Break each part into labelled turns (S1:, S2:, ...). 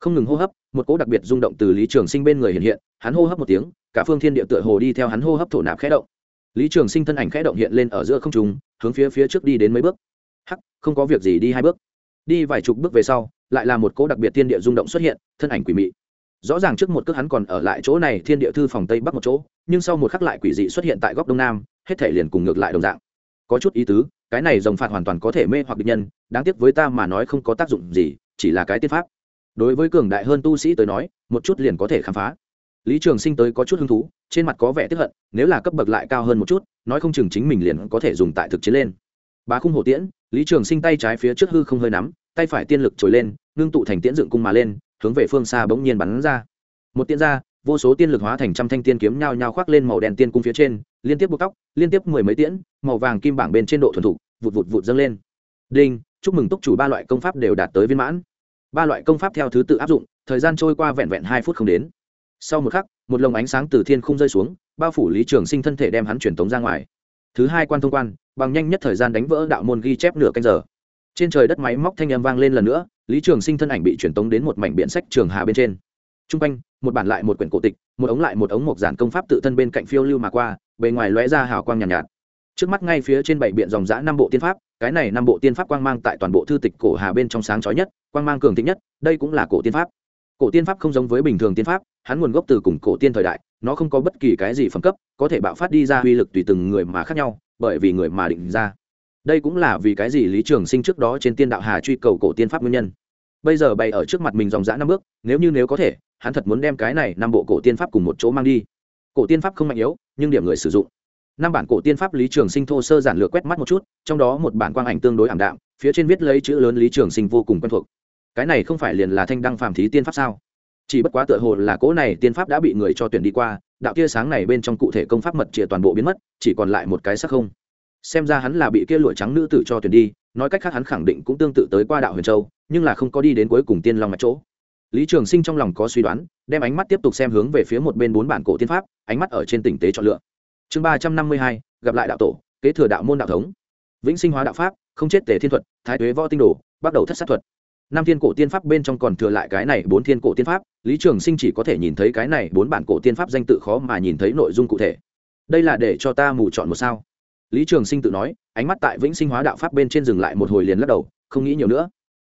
S1: không ngừng hô hấp, một cỗ đặc biệt rung động từ lý trường sinh bên người hiện hiện, hắn hô hấp một tiếng, cả phương thiên địa tựa hồ đi theo hắn hô hấp thổ nạp khẽ động. Lý trường sinh thân ảnh khẽ động hiện lên ở giữa không trùng hướng phía phía trước đi đến mấy bước. Hắc, không có việc gì đi hai bước. Đi vài chục bước về sau, lại là một cỗ đặc biệt thiên địa rung động xuất hiện, thân ảnh quỷ mị. Rõ ràng trước một cước hắn còn ở lại chỗ này, thiên địa thư phòng tây bắc một chỗ, nhưng sau một khắc lại quỷ dị xuất hiện tại góc đông nam, hết thể liền cùng ngược lại đồng dạng. Có chút ý tứ, cái này dòng phạt hoàn toàn có thể mê hoặc địch nhân, đáng tiếc với ta mà nói không có tác dụng gì, chỉ là cái tiên pháp đối với cường đại hơn tu sĩ tới nói, một chút liền có thể khám phá. Lý trường sinh tới có chút hứng thú, trên mặt có vẻ tiếp hận, nếu là cấp bậc lại cao hơn một chút, nói không chừng chính mình liền có thể dùng tại thực chiến lên. Bá khung hổ tiễn, lý trường sinh tay trái phía trước hư không hơi nắm, tay phải tiên lực trồi lên, ngưng tụ thành tiễn dựng cung mà lên, hướng về phương xa bỗng nhiên bắn ra. Một tiễn ra, vô số tiên lực hóa thành trăm thanh tiên kiếm nhao nhao khoác lên màu đen tiên cung phía trên, liên tiếp buộc tóc, liên tiếp mười mấy tiễn, màu vàng kim bảng bên trên độ thuần thục, vụt vụt vụt dâng lên. Đinh, chúc mừng túc chủ ba loại công pháp đều đạt tới viên mãn ba loại công pháp theo thứ tự áp dụng thời gian trôi qua vẹn vẹn hai phút không đến. Sau một khắc một lồng ánh sáng từ thiên không rơi xuống bao phủ lý trường sinh thân thể đem hắn truyền tống ra ngoài. Thứ hai quan thông quan bằng nhanh nhất thời gian đánh vỡ đạo môn ghi chép nửa canh giờ. Trên trời đất máy móc thanh âm vang lên lần nữa lý trường sinh thân ảnh bị truyền tống đến một mảnh biện sách trường hà bên trên. T r u n g quanh một bản lại một quyển cổ tịch một ống lại một ống mộc giản công pháp tự thân bên cạnh phiêu lưu mà qua bề ngoài lóe ra hào quang nhàn nhạt, nhạt. Trước mắt ngay phía trên bảy biện dòng giã năm bộ tiên pháp cái này năm bộ tiên pháp quang mang tại toàn bộ thư tịch cổ hà bên trong sáng chói nhất quang mang cường thịnh nhất, đây cũng là cổ tiên pháp. Cổ tiên pháp không giống với bình thường tiên pháp, hắn nguồn gốc từ cùng cổ tiên thời đại, nó không có bất kỳ cái gì phẩm cấp, có thể bạo phát đi ra uy lực tùy từng người mà khác nhau, bởi vì người mà định ra. Đây cũng là vì cái gì lý trường sinh trước đó trên tiên đạo hà truy cầu cổ tiên pháp nguyên nhân. Bây giờ bày ở trước mặt mình dòng dã năm bước, nếu như nếu có thể, hắn thật muốn đem cái này năm bộ cổ tiên pháp cùng một chỗ mang đi. Cổ tiên pháp không mạnh yếu, nhưng điểm người sử dụng. Năm bản cổ tiên pháp lý trường sinh thô sơ giản lược quét mắt một chút, trong đó một bản quang ảnh tương đối ảm đạm, phía trên viết lấy chữ lớn lý trường sinh vô cùng quen thuộc cái này không phải liền là thanh đăng phàm thí tiên pháp sao? Chỉ bất quá tựa hồ là cỗ này tiên pháp đã bị người cho tuyển đi qua, đạo tia sáng này bên trong cụ thể công pháp mật trịa toàn bộ biến mất, chỉ còn lại một cái sắc không. Xem ra hắn là bị kia lụa trắng nữ tử cho tuyển đi, nói cách khác hắn khẳng định cũng tương tự tới qua đạo huyền châu, nhưng là không có đi đến cuối cùng tiên long mạch chỗ. Lý trường sinh trong lòng có suy đoán, đem ánh mắt tiếp tục xem hướng về phía một bên bốn bản cổ tiên pháp, ánh mắt ở trên tỉnh tế chọn lựa. Chương ba trăm năm mươi hai, gặp lại đạo tổ, kế thừa đạo môn đạo thống. Vĩnh sinh hóa đạo pháp, không chết tề thiên thuật, thái tuế võ tinh đồ, bắt đầu thất sát thuật năm thiên cổ tiên pháp bên trong còn thừa lại cái này bốn thiên cổ tiên pháp, lý trường sinh chỉ có thể nhìn thấy cái này bốn bản cổ tiên pháp danh tự khó mà nhìn thấy nội dung cụ thể. Đây là để cho ta mù chọn một sao. Lý trường sinh tự nói, ánh mắt tại vĩnh sinh hóa đạo pháp bên trên dừng lại một hồi liền lắc đầu, không nghĩ nhiều nữa.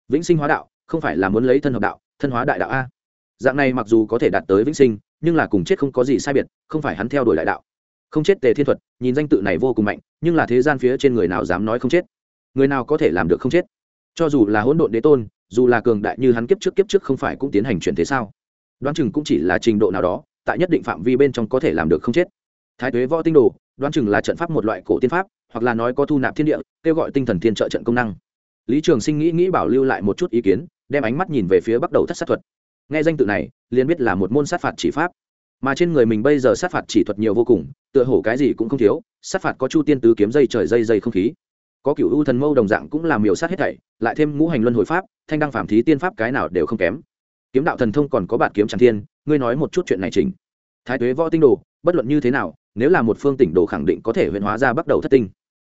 S1: Vĩnh sinh hóa đạo, không phải là muốn lấy thân hợp đạo, thân hóa đại đạo a? Dạng này mặc dù có thể đạt tới vĩnh sinh, nhưng là cùng chết không có gì sai biệt, không phải hắn theo đuổi đại đạo. Không chết tề thiên thuật, nhìn danh tự này vô cùng mạnh, nhưng là thế gian phía trên người nào dám nói không chết? Người nào có thể làm được không chết? Cho dù là hỗn độn đế tôn dù là cường đại như hắn kiếp trước kiếp trước không phải cũng tiến hành chuyển thế sao? Đoán chừng cũng chỉ là trình độ nào đó, tại nhất định phạm vi bên trong có thể làm được không chết. Thái tuế võ tinh đồ, đoán chừng là trận pháp một loại cổ tiên pháp, hoặc là nói có thu nạp thiên địa, kêu gọi tinh thần thiên trợ trận công năng. Lý trường sinh nghĩ nghĩ bảo lưu lại một chút ý kiến, đem ánh mắt nhìn về phía bắt đầu thất sát thuật. Nghe danh tự này, liền biết là một môn sát phạt chỉ pháp. Mà trên người mình bây giờ sát phạt chỉ thuật nhiều vô cùng, tựa hổ cái gì cũng không thiếu, sát phạt có chu tiên tứ kiếm dây trời dây dây không khí có cựu ưu thần mâu đồng dạng cũng làm miểu sát hết thảy, lại thêm ngũ hành luân hồi pháp, thanh đăng phạm thí tiên pháp cái nào đều không kém. Kiếm đạo thần thông còn có bản kiếm tràng thiên, ngươi nói một chút chuyện này chính. thái tuế võ tinh đồ, bất luận như thế nào, nếu là một phương tỉnh đồ khẳng định có thể huyễn hóa ra bắt đầu thất tinh.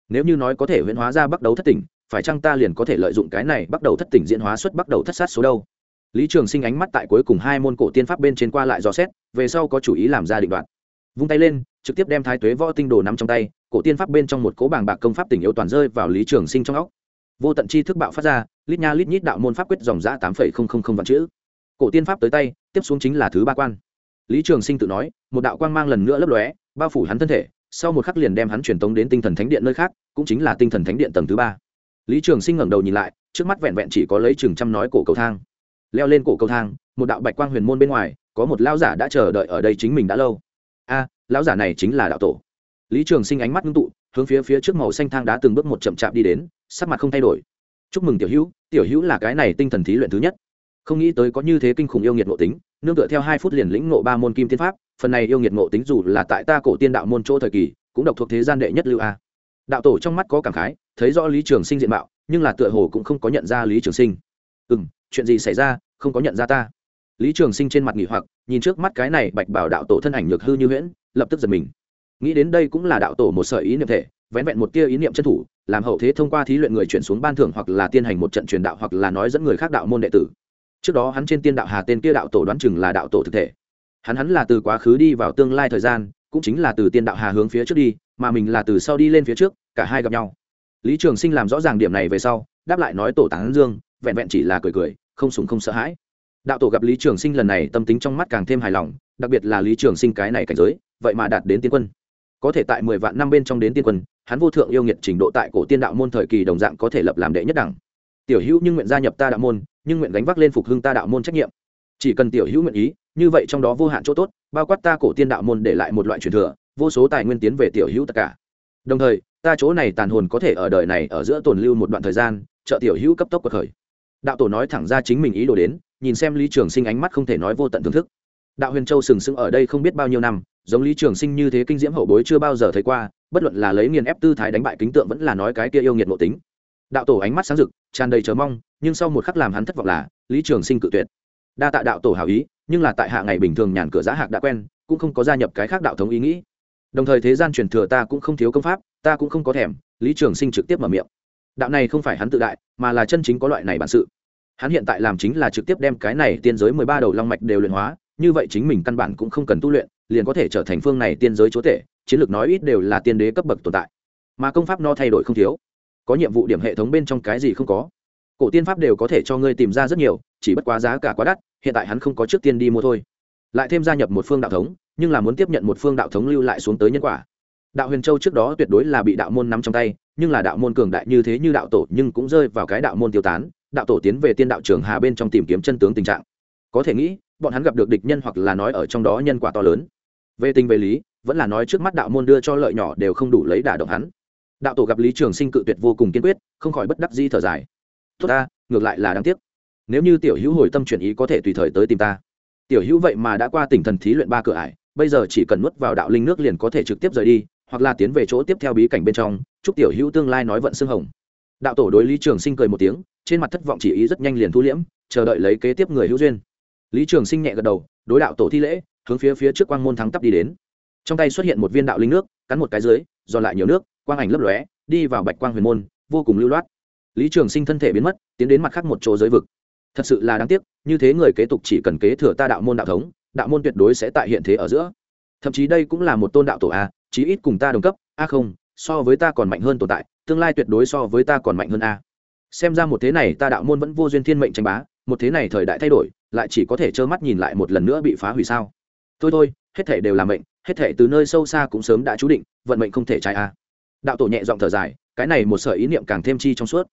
S1: Nếu như nói có thể huyễn hóa ra bắt đầu thất tỉnh, phải chăng ta liền có thể lợi dụng cái này bắt đầu thất tỉnh diễn hóa xuất bắt đầu thất sát số đâu? Lý trường sinh ánh mắt tại cuối cùng hai môn cổ tiên pháp bên trên qua lại dò xét, về sau có chủ ý làm ra định đoạn vung tay lên, trực tiếp đem thái tuế võ tinh đồ nắm trong tay cổ tiên pháp bên trong một cố bàng bạc công pháp tình yêu toàn rơi vào lý trường sinh trong óc. Vô tận chi thức bạo phát ra, lít nha lít nhít đạo môn pháp quyết dòng giã tám phẩy không không không vạn chữ. Cổ tiên pháp tới tay, tiếp xuống chính là thứ ba quan. Lý trường sinh tự nói, một đạo quang mang lần nữa lấp lóe, bao phủ hắn thân thể, sau một khắc liền đem hắn truyền tống đến tinh thần thánh điện nơi khác, cũng chính là tinh thần thánh điện tầng thứ ba. Lý trường sinh ngẩng đầu nhìn lại, trước mắt vẹn vẹn chỉ có lấy chừng trăm nói cổ cầu thang. Leo lên cổ cầu thang, một đạo bạch quang huyền môn bên ngoài, có một lão giả đã chờ đợi ở đây chính mình đã lâu. A, lão giả này chính là đạo tổ lý trường sinh ánh mắt ngưng tụ, hướng phía phía trước màu xanh thang đá từng bước một chậm chạp đi đến, sắc mặt không thay đổi. Chúc mừng tiểu hữu tiểu hữu là cái này tinh thần thí luyện thứ nhất. Không nghĩ tới có như thế kinh khủng yêu nghiệt ngộ tính, nương tựa theo hai phút liền lĩnh ngộ ba môn kim tiên pháp, phần này yêu nghiệt ngộ tính dù là tại ta cổ tiên đạo môn chỗ thời kỳ, cũng độc thuộc thế gian đệ nhất lưu a. Đạo tổ trong mắt có cảm khái, thấy rõ lý trường sinh diện mạo, nhưng là tựa hồ cũng không có nhận ra lý trường sinh. Ừ m chuyện gì xảy ra, không có nhận ra ta. Lý trường sinh trên mặt nghỉ hoặc, nhìn trước mắt cái này bạch bảo đạo tổ thân ảnh nhược hư như huyễn, lập tức giật mình nghĩ đến đây cũng là đạo tổ một sợi ý niệm thể, vén vẹn một tia ý niệm chân thủ, làm hậu thế thông qua thí luyện người chuyển xuống ban thưởng hoặc là tiên hành một trận truyền đạo hoặc là nói dẫn người khác đạo môn đệ tử. Trước đó hắn trên tiên đạo hà tên kia đạo tổ đoán chừng là đạo tổ thực thể. Hắn hắn là từ quá khứ đi vào tương lai thời gian, cũng chính là từ tiên đạo hà hướng phía trước đi, mà mình là từ sau đi lên phía trước, cả hai gặp nhau. Lý trường sinh làm rõ ràng điểm này về sau, đáp lại nói tổ tán dương, vẹn vẹn chỉ là cười cười, không sùng không sợ hãi. Đạo tổ gặp lý trường sinh lần này tâm tính trong mắt càng thêm hài lòng, đặc biệt là lý trường sinh cái này cảnh giới, vậy mà đạt đến tiên quân có thể tại mười vạn năm bên trong đến tiên quân, hắn vô thượng yêu nghiệt trình độ tại cổ tiên đạo môn thời kỳ đồng dạng có thể lập làm đệ nhất đẳng. Tiểu hữu nhưng nguyện gia nhập ta đạo môn, nhưng nguyện gánh vác lên phục hưng ta đạo môn trách nhiệm. Chỉ cần tiểu hữu nguyện ý, như vậy trong đó vô hạn chỗ tốt, bao quát ta cổ tiên đạo môn để lại một loại truyền thừa, vô số tài nguyên tiến về tiểu hữu tất cả. Đồng thời, ta chỗ này tàn hồn có thể ở đời này ở giữa tồn lưu một đoạn thời gian, trợ tiểu hữu cấp tốc cuộc khởi. Đạo tổ nói thẳng ra chính mình ý đồ đến, nhìn xem lý trường sinh ánh mắt không thể nói vô tận thưởng thức đạo huyền châu sừng sững ở đây không biết bao nhiêu năm, giống lý trường sinh như thế kinh diễm hậu bối chưa bao giờ thấy qua, bất luận là lấy nghiền ép tư thái đánh bại kính tượng vẫn là nói cái kia yêu nghiệt nội tính. Đạo tổ ánh mắt sáng rực, tràn đầy chờ mong, nhưng sau một khắc làm hắn thất vọng là, lý trường sinh cự tuyệt. Đa tạ đạo tổ hào ý, nhưng là tại hạ ngày bình thường nhàn cửa giá hạc đã quen, cũng không có gia nhập cái khác đạo thống ý nghĩ. Đồng thời thế gian truyền thừa ta cũng không thiếu công pháp, ta cũng không có thèm, lý trường sinh trực tiếp mở miệng. Đạo này không phải hắn tự đại, mà là chân chính có loại này bản sự. Hắn hiện tại làm chính là trực tiếp đem cái này tiên giới mười ba đầu long mạch đều luyện hóa như vậy chính mình căn bản cũng không cần tu luyện, liền có thể trở thành phương này tiên giới chúa tể, chiến lược nói ít đều là tiên đế cấp bậc tồn tại. Mà công pháp nó thay đổi không thiếu. Có nhiệm vụ điểm hệ thống bên trong cái gì không có. Cổ tiên pháp đều có thể cho ngươi tìm ra rất nhiều, chỉ bất quá giá cả quá đắt, hiện tại hắn không có trước tiên đi mua thôi. Lại thêm gia nhập một phương đạo thống, nhưng là muốn tiếp nhận một phương đạo thống lưu lại xuống tới nhân quả. Đạo huyền châu trước đó tuyệt đối là bị đạo môn nắm trong tay, nhưng là đạo môn cường đại như thế như đạo tổ nhưng cũng rơi vào cái đạo môn tiêu tán, đạo tổ tiến về tiên đạo trường hà bên trong tìm kiếm chân tướng tình trạng có thể nghĩ, bọn hắn gặp được địch nhân hoặc là nói ở trong đó nhân quả to lớn. Về tình về lý, vẫn là nói trước mắt đạo môn đưa cho lợi nhỏ đều không đủ lấy đả động hắn. Đạo tổ gặp lý trường sinh cự tuyệt vô cùng kiên quyết, không khỏi bất đắc di thở dài. Tốt ta, ngược lại là đáng tiếc. Nếu như tiểu hữu hồi tâm chuyển ý có thể tùy thời tới tìm ta. Tiểu hữu vậy mà đã qua tỉnh thần thí luyện ba cửa ải, bây giờ chỉ cần nuốt vào đạo linh nước liền có thể trực tiếp rời đi, hoặc là tiến về chỗ tiếp theo bí cảnh bên trong, chúc tiểu hữu tương lai nói vận xương hồng. Đạo tổ đối lý trường sinh cười một tiếng, trên mặt thất vọng chỉ ý rất nhanh liền thu liễm, chờ đợi lấy kế tiếp người hữu duyên lý trường sinh nhẹ gật đầu, đối đạo tổ thi lễ, hướng phía phía trước quang môn thắng tắp đi đến. Trong tay xuất hiện một viên đạo linh nước, cắn một cái dưới, giòn lại nhiều nước, quang ảnh lấp lóe, đi vào bạch quang huyền môn, vô cùng lưu loát. Lý trường sinh thân thể biến mất, tiến đến mặt khác một chỗ giới vực. Thật sự là đáng tiếc, như thế người kế tục chỉ cần kế thừa ta đạo môn đạo thống, đạo môn tuyệt đối sẽ tại hiện thế ở giữa. Thậm chí đây cũng là một tôn đạo tổ a, chí ít cùng ta đồng cấp, a không, so với ta còn mạnh hơn tồn tại, tương lai tuyệt đối so với ta còn mạnh hơn a. Xem ra một thế này ta đạo môn vẫn vô duyên thiên mệnh tranh bá, một thế này thời đại thay đổi lại chỉ có thể trơ mắt nhìn lại một lần nữa bị phá hủy sao? Thôi thôi, hết thể đều là mệnh, hết thể từ nơi sâu xa cũng sớm đã chú định, vận mệnh không thể trái a. Đạo tổ nhẹ giọng thở dài, cái này một sở ý niệm càng thêm chi trong suốt.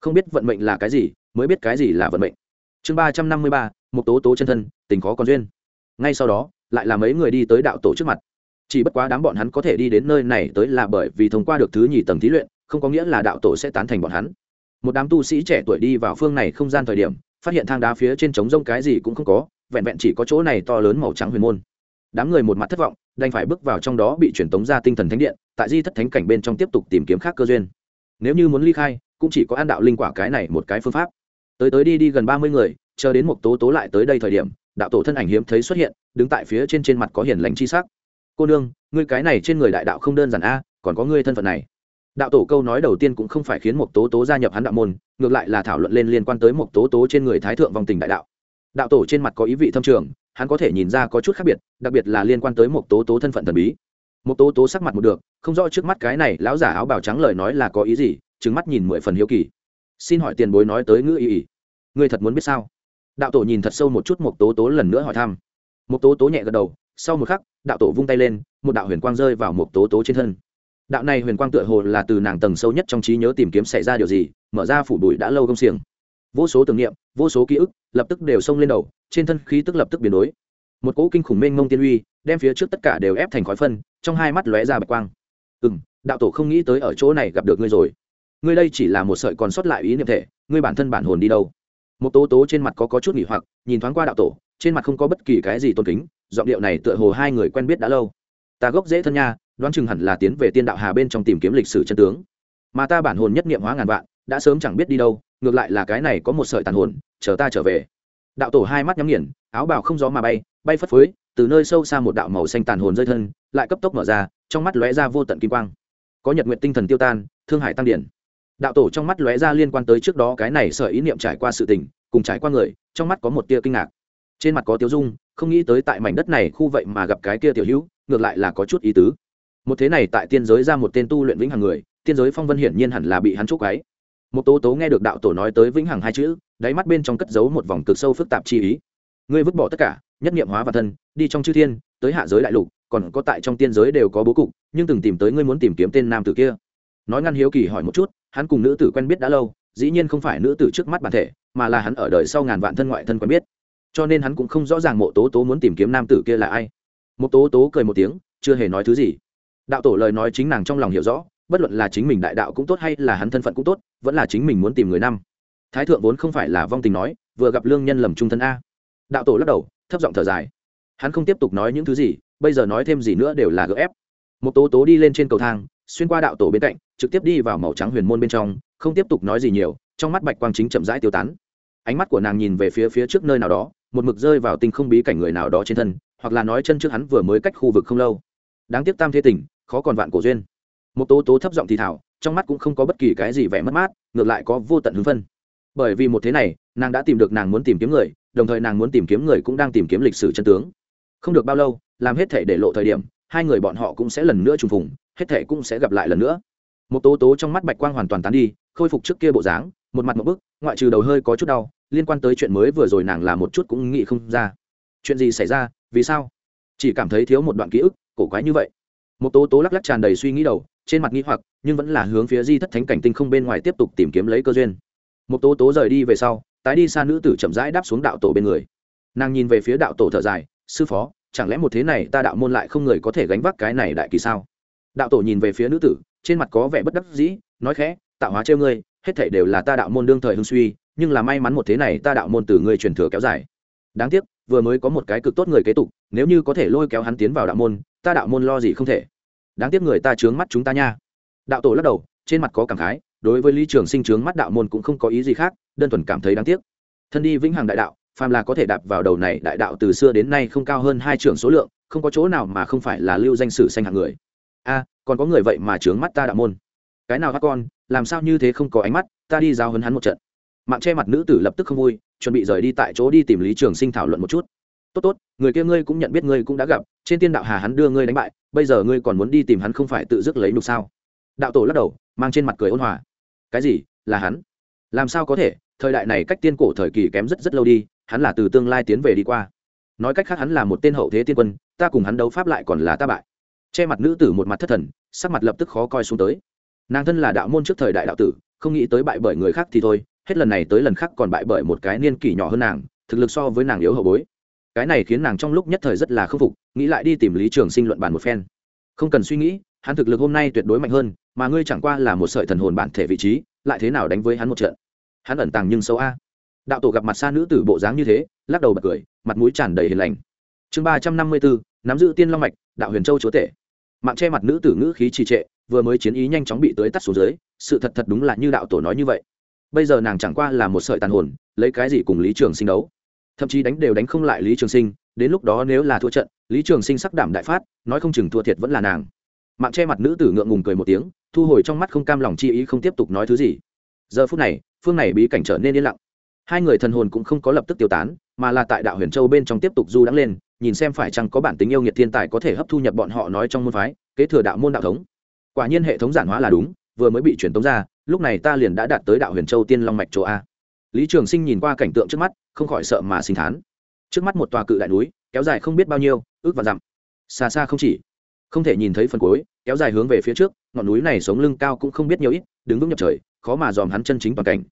S1: Không biết vận mệnh là cái gì, mới biết cái gì là vận mệnh. Chương ba trăm năm mươi ba một tố tố chân thân, tình khó còn duyên. Ngay sau đó, lại là mấy người đi tới đạo tổ trước mặt. Chỉ bất quá đám bọn hắn có thể đi đến nơi này tới là bởi vì thông qua được thứ nhì tầng thí luyện, không có nghĩa là đạo tổ sẽ tán thành bọn hắn. Một đám tu sĩ trẻ tuổi đi vào phương này không gian thời điểm phát hiện thang đá phía trên trống rông cái gì cũng không có, vẹn vẹn chỉ có chỗ này to lớn màu trắng huyền môn. Đám người một mặt thất vọng, đành phải bước vào trong đó bị truyền tống ra tinh thần thánh điện, tại di thất thánh cảnh bên trong tiếp tục tìm kiếm khác cơ duyên. Nếu như muốn ly khai, cũng chỉ có an đạo linh quả cái này một cái phương pháp. Tới tới đi đi gần ba mươi người, chờ đến một tố tố lại tới đây thời điểm, đạo tổ thân ảnh hiếm thấy xuất hiện, đứng tại phía trên trên mặt có hiền lành chi sắc. Cô nương, ngươi cái này trên người đại đạo không đơn giản a, còn có ngươi thân phận này đạo tổ câu nói đầu tiên cũng không phải khiến một tố tố gia nhập hắn đạo môn, ngược lại là thảo luận lên liên quan tới một tố tố trên người thái thượng vòng tình đại đạo. Đạo tổ trên mặt có ý vị thâm trường, hắn có thể nhìn ra có chút khác biệt, đặc biệt là liên quan tới một tố tố thân phận thần bí. Một tố tố sắc mặt một được, không rõ trước mắt cái này lão giả áo bào trắng lời nói là có ý gì trứng mắt nhìn mười phần hiếu kỳ. Xin hỏi tiền bối nói tới ngữ ý ý. Ngươi thật muốn biết sao? Đạo tổ nhìn thật sâu một chút một tố tố lần nữa hỏi thăm. Một tố tố nhẹ gật đầu, sau một khắc, đạo tổ vung tay lên, một đạo huyền quang rơi vào một tố tố trên thân đạo này huyền quang tựa hồ là từ nàng tầng sâu nhất trong trí nhớ tìm kiếm xảy ra điều gì mở ra phủ bụi đã lâu công xiềng. Vô số tưởng niệm vô số ký ức lập tức đều xông lên đầu trên thân khí tức lập tức biến đổi một cỗ kinh khủng mênh mông tiên uy đem phía trước tất cả đều ép thành khói phân trong hai mắt lóe ra bạch quang. Ừ m đạo tổ không nghĩ tới ở chỗ này gặp được ngươi rồi. Ngươi đây chỉ là một sợi còn sót lại ý niệm thể ngươi bản thân bản hồn đi đâu? Một tố tố trên mặt có, có chút nghỉ hoặc nhìn thoáng qua đạo tổ trên mặt không có bất kỳ cái gì tôn kính giọng điệu này tựa hồ hai người quen biết đã lâu. Ta gốc dễ thân nha đoán chừng hẳn là tiến về tiên đạo hà bên trong tìm kiếm lịch sử chân tướng. Mà ta bản hồn nhất niệm hóa ngàn vạn, đã sớm chẳng biết đi đâu, ngược lại là cái này có một sợi tàn hồn, chờ ta trở về. Đạo tổ hai mắt nhắm nghiền, áo bào không gió mà bay bay phất phới, từ nơi sâu xa một đạo màu xanh tàn hồn rơi thân, lại cấp tốc mở ra, trong mắt lóe ra vô tận kim quang. Có nhật nguyện tinh thần tiêu tan, thương hải tăng điển. Đạo tổ trong mắt lóe ra liên quan tới trước đó cái này sở ý niệm trải qua sự tình, cùng trải qua người, trong mắt có một tia kinh ngạc. Trên mặt có tiêu dung, không nghĩ tới tại mảnh đất này khu vậy mà gặp cái kia tiểu hữu, ngược lại là có chút ý tứ một thế này tại tiên giới ra một tên tu luyện vĩnh hằng người, tiên giới phong vân hiển nhiên hẳn là bị hắn chúc ấy một tố tố nghe được đạo tổ nói tới vĩnh hằng hai chữ, đáy mắt bên trong cất giấu một vòng cực sâu phức tạp chi ý. Ngươi vứt bỏ tất cả, nhất niệm hóa và thân, đi trong chư thiên, tới hạ giới đại lục, còn có tại trong tiên giới đều có bố cục, nhưng từng tìm tới ngươi muốn tìm kiếm tên nam tử kia. Nói ngăn hiếu kỳ hỏi một chút, hắn cùng nữ tử quen biết đã lâu, dĩ nhiên không phải nữ tử trước mắt bản thể, mà là hắn ở đời sau ngàn vạn thân ngoại thân quen biết. Cho nên hắn cũng không rõ ràng mộ tố tố muốn tìm kiếm nam tử kia là ai. Một tố tố cười một tiếng, chưa hề nói thứ gì đạo tổ lời nói chính nàng trong lòng hiểu rõ, bất luận là chính mình đại đạo cũng tốt hay là hắn thân phận cũng tốt, vẫn là chính mình muốn tìm người năm. Thái thượng vốn không phải là vong tình nói, vừa gặp lương nhân lầm trung thân a. Đạo tổ lắc đầu, thấp giọng thở dài. Hắn không tiếp tục nói những thứ gì, bây giờ nói thêm gì nữa đều là gỡ ép. Một tố tố đi lên trên cầu thang, xuyên qua đạo tổ bên cạnh, trực tiếp đi vào màu trắng huyền môn bên trong, không tiếp tục nói gì nhiều, trong mắt bạch quang chính chậm rãi tiêu tán. Ánh mắt của nàng nhìn về phía phía trước nơi nào đó, một mực rơi vào tinh không bí cảnh người nào đó trên thân, hoặc là nói chân trước hắn vừa mới cách khu vực không lâu. Đáng tiếc tam thế tỉnh khó còn vạn cổ duyên. Một tố tố thấp giọng thì thảo, trong mắt cũng không có bất kỳ cái gì vẻ mất mát, ngược lại có vô tận hứng phân bởi vì một thế này, nàng đã tìm được nàng muốn tìm kiếm người, đồng thời nàng muốn tìm kiếm người cũng đang tìm kiếm lịch sử chân tướng. Không được bao lâu, làm hết thể để lộ thời điểm, hai người bọn họ cũng sẽ lần nữa trùng phùng, hết thể cũng sẽ gặp lại lần nữa. Một tố tố trong mắt bạch quang hoàn toàn tán đi, khôi phục trước kia bộ dáng, một mặt một bức, ngoại trừ đầu hơi có chút đau, liên quan tới chuyện mới vừa rồi nàng làm một chút cũng nghĩ không ra. Chuyện gì xảy ra? Vì sao? Chỉ cảm thấy thiếu một đoạn ký ức, cổ quái như vậy một tố tố lắc lắc tràn đầy suy nghĩ đầu, trên mặt nghĩ hoặc, nhưng vẫn là hướng phía di thất thánh cảnh tinh không bên ngoài tiếp tục tìm kiếm lấy cơ duyên. Một tố tố rời đi về sau, tái đi xa nữ tử chậm rãi đáp xuống đạo tổ bên người. Nàng nhìn về phía đạo tổ thở dài, sư phó, chẳng lẽ một thế này ta đạo môn lại không người có thể gánh vác cái này đại kỳ sao? Đạo tổ nhìn về phía nữ tử, trên mặt có vẻ bất đắc dĩ, nói khẽ, tạo hóa trêu ngươi, hết thảy đều là ta đạo môn đương thời hưng suy, nhưng là may mắn một thế này ta đạo môn từ ngươi truyền thừa kéo dài. Đáng tiếc, vừa mới có một cái cực tốt người kế tục, nếu như có thể lôi kéo hắn tiến vào đạo môn ta đạo môn lo gì không thể? Đáng tiếc người ta trướng mắt chúng ta nha. Đạo tổ lắc đầu, trên mặt có cảm khái, đối với lý trường sinh trướng mắt đạo môn cũng không có ý gì khác, đơn thuần cảm thấy đáng tiếc. Thân đi vĩnh hằng đại đạo, phàm là có thể đạp vào đầu này đại đạo từ xưa đến nay không cao hơn hai trường số lượng, không có chỗ nào mà không phải là lưu danh sử sanh hạng người. A, còn có người vậy mà trướng mắt ta đạo môn. Cái nào các con, làm sao như thế không có ánh mắt, ta đi giao hấn hắn một trận. Mạng che mặt nữ tử lập tức không vui, chuẩn bị rời đi tại chỗ đi tìm lý trường sinh thảo luận một chút tốt tốt, người kia ngươi cũng nhận biết ngươi cũng đã gặp, trên tiên đạo hà hắn đưa ngươi đánh bại, bây giờ ngươi còn muốn đi tìm hắn không phải tự dứt lấy lục sao? Đạo tổ lắc đầu, mang trên mặt cười ôn hòa. Cái gì? Là hắn? Làm sao có thể? Thời đại này cách tiên cổ thời kỳ kém rất rất lâu đi, hắn là từ tương lai tiến về đi qua. Nói cách khác hắn là một tên hậu thế tiên quân, ta cùng hắn đấu pháp lại còn là ta bại. Che mặt nữ tử một mặt thất thần, sắc mặt lập tức khó coi xuống tới. Nàng thân là đạo môn trước thời đại đạo tử, không nghĩ tới bại bởi người khác thì thôi, hết lần này tới lần khác còn bại bởi một cái niên kỷ nhỏ hơn nàng, thực lực so với nàng yếu hậu bối cái này khiến nàng trong lúc nhất thời rất là khâm phục, nghĩ lại đi tìm lý trường sinh luận bàn một phen. Không cần suy nghĩ, hắn thực lực hôm nay tuyệt đối mạnh hơn, mà ngươi chẳng qua là một sợi thần hồn bản thể vị trí, lại thế nào đánh với hắn một trận? Hắn ẩn tàng nhưng xấu a. Đạo tổ gặp mặt xa nữ tử bộ dáng như thế, lắc đầu bật cười, mặt mũi tràn đầy hiền lành. Chương ba trăm năm mươi bốn, nắm giữ tiên long mạch, đạo huyền châu chúa tể. Mạng che mặt nữ tử ngữ khí trì trệ, vừa mới chiến ý nhanh chóng bị tới tắt xuống dưới, sự thật thật đúng là như đạo tổ nói như vậy. Bây giờ nàng chẳng qua là một sợi tàn hồn, lấy cái gì cùng lý trường sinh đấu? Thậm chí đánh đều đánh không lại lý trường sinh, đến lúc đó nếu là thua trận, lý trường sinh sắc đảm đại phát, nói không chừng thua thiệt vẫn là nàng. Mạng che mặt nữ tử ngượng ngùng cười một tiếng, thu hồi trong mắt không cam lòng chi ý không tiếp tục nói thứ gì. Giờ phút này, phương này bí cảnh trở nên yên lặng. Hai người thần hồn cũng không có lập tức tiêu tán, mà là tại đạo huyền châu bên trong tiếp tục du đắng lên, nhìn xem phải chăng có bản tính yêu nghiệt thiên tài có thể hấp thu nhập bọn họ nói trong môn phái, kế thừa đạo môn đạo thống. Quả nhiên hệ thống giản hóa là đúng, vừa mới bị truyền tống ra, lúc này ta liền đã đạt tới đạo huyền châu tiên long mạch chỗ a. Lý trường sinh nhìn qua cảnh tượng trước mắt không khỏi sợ mà sinh thán. Trước mắt một tòa cự đại núi, kéo dài không biết bao nhiêu, ước và dặm. Xa xa không chỉ. Không thể nhìn thấy phần cuối, kéo dài hướng về phía trước, ngọn núi này sống lưng cao cũng không biết nhiều ít, đứng vững nhập trời, khó mà dòm hắn chân chính toàn cảnh.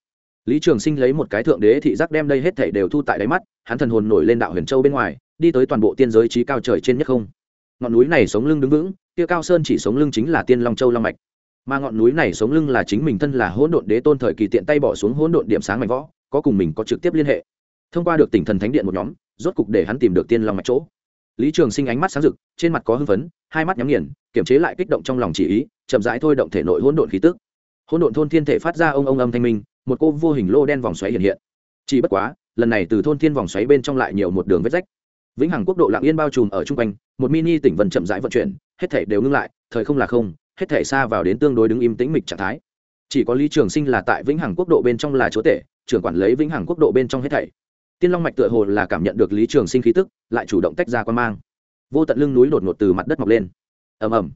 S1: Lý trường sinh lấy một cái thượng đế thị giác đem đây hết thể đều thu tại đáy mắt, hắn thần hồn nổi lên đạo huyền châu bên ngoài, đi tới toàn bộ tiên giới trí cao trời trên nhất không. Ngọn núi này sống lưng đứng vững, kia cao sơn chỉ sống lưng chính là tiên long châu long mạch. Mà ngọn núi này sống lưng là chính mình thân là hỗn độn đế tôn thời kỳ tiện tay bỏ xuống hỗn độn điểm sáng mạnh võ, có cùng mình có trực tiếp liên hệ thông qua được tỉnh thần thánh điện một nhóm, rốt cục để hắn tìm được tiên long mạch chỗ. Lý trường sinh ánh mắt sáng rực, trên mặt có hưng phấn, hai mắt nhắm nghiền, kiềm chế lại kích động trong lòng chỉ ý, chậm rãi thôi động thể nội hỗn độn khí tức. Hỗn độn thôn thiên thể phát ra ông ông âm thanh minh, một cô vô hình lô đen vòng xoáy hiện hiện. Chỉ bất quá, lần này từ thôn thiên vòng xoáy bên trong lại nhiều một đường vết rách. Vĩnh hằng quốc độ lạng yên bao trùm ở chung quanh, một mini tỉnh vần chậm rãi vận chuyển, hết thể đều ngưng lại, thời không là không, hết thể xa vào đến tương đối đứng im tĩnh mịch trạng thái. Chỉ có lý trường sinh là tại vĩnh hằng quốc độ bên trong là chúa tể, trưởng quản lấy vĩnh hằng quốc độ bên trong hết thảy tiên long mạch tựa hồ là cảm nhận được lý trường sinh khí tức, lại chủ động tách ra quan mang. Vô tận lưng núi đột ngột từ mặt đất mọc lên. Ầm ầm.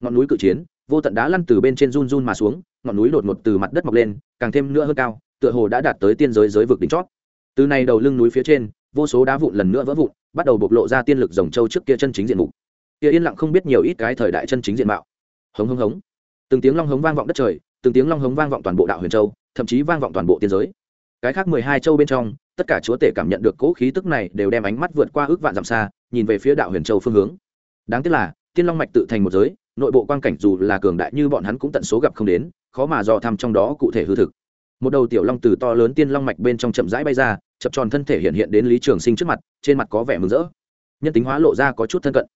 S1: Ngọn núi cự chiến, vô tận đá lăn từ bên trên run run mà xuống, ngọn núi đột ngột từ mặt đất mọc lên, càng thêm nữa hơn cao, tựa hồ đã đạt tới tiên giới giới vực đỉnh chót. Từ này đầu lưng núi phía trên, vô số đá vụn lần nữa vỡ vụn, bắt đầu bộc lộ ra tiên lực rồng châu trước kia chân chính diện mục. Kia yên lặng không biết nhiều ít cái thời đại chân chính diện mạo. Hống hống hống. Từng tiếng long hống vang vọng đất trời, từng tiếng long hống vang vọng toàn bộ đạo huyền châu, thậm chí vang vọng toàn bộ tiên giới cái khác mười hai châu bên trong, tất cả chúa tể cảm nhận được cỗ khí tức này đều đem ánh mắt vượt qua ước vạn dặm xa, nhìn về phía đạo huyền châu phương hướng. Đáng tiếc là, tiên long mạch tự thành một giới, nội bộ quan cảnh dù là cường đại như bọn hắn cũng tận số gặp không đến, khó mà dò thăm trong đó cụ thể hư thực. Một đầu tiểu long từ to lớn tiên long mạch bên trong chậm rãi bay ra, chập tròn thân thể hiện hiện đến lý trường sinh trước mặt, trên mặt có vẻ mừng rỡ. Nhân tính hóa lộ ra có chút thân cận.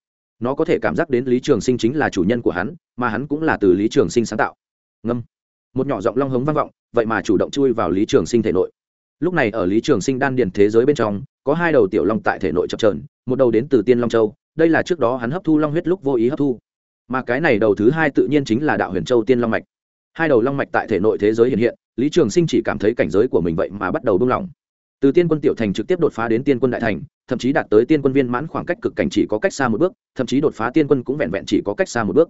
S1: Nó có thể cảm giác đến lý trường sinh chính là chủ nhân của hắn, mà hắn cũng là từ lý trường sinh sáng tạo. Ngâm. Một nhỏ giọng long hống vang vọng vậy mà chủ động chui vào lý trường sinh thể nội. Lúc này ở lý trường sinh đan điền thế giới bên trong, có hai đầu tiểu long tại thể nội chập trờn một đầu đến từ tiên long châu, đây là trước đó hắn hấp thu long huyết lúc vô ý hấp thu. Mà cái này đầu thứ hai tự nhiên chính là đạo huyền châu tiên long mạch. Hai đầu long mạch tại thể nội thế giới hiện hiện, lý trường sinh chỉ cảm thấy cảnh giới của mình vậy mà bắt đầu buông lỏng. Từ tiên quân tiểu thành trực tiếp đột phá đến tiên quân đại thành, thậm chí đạt tới tiên quân viên mãn khoảng cách cực cảnh chỉ có cách xa một bước, thậm chí đột phá tiên quân cũng vẹn vẹn chỉ có cách xa một bước.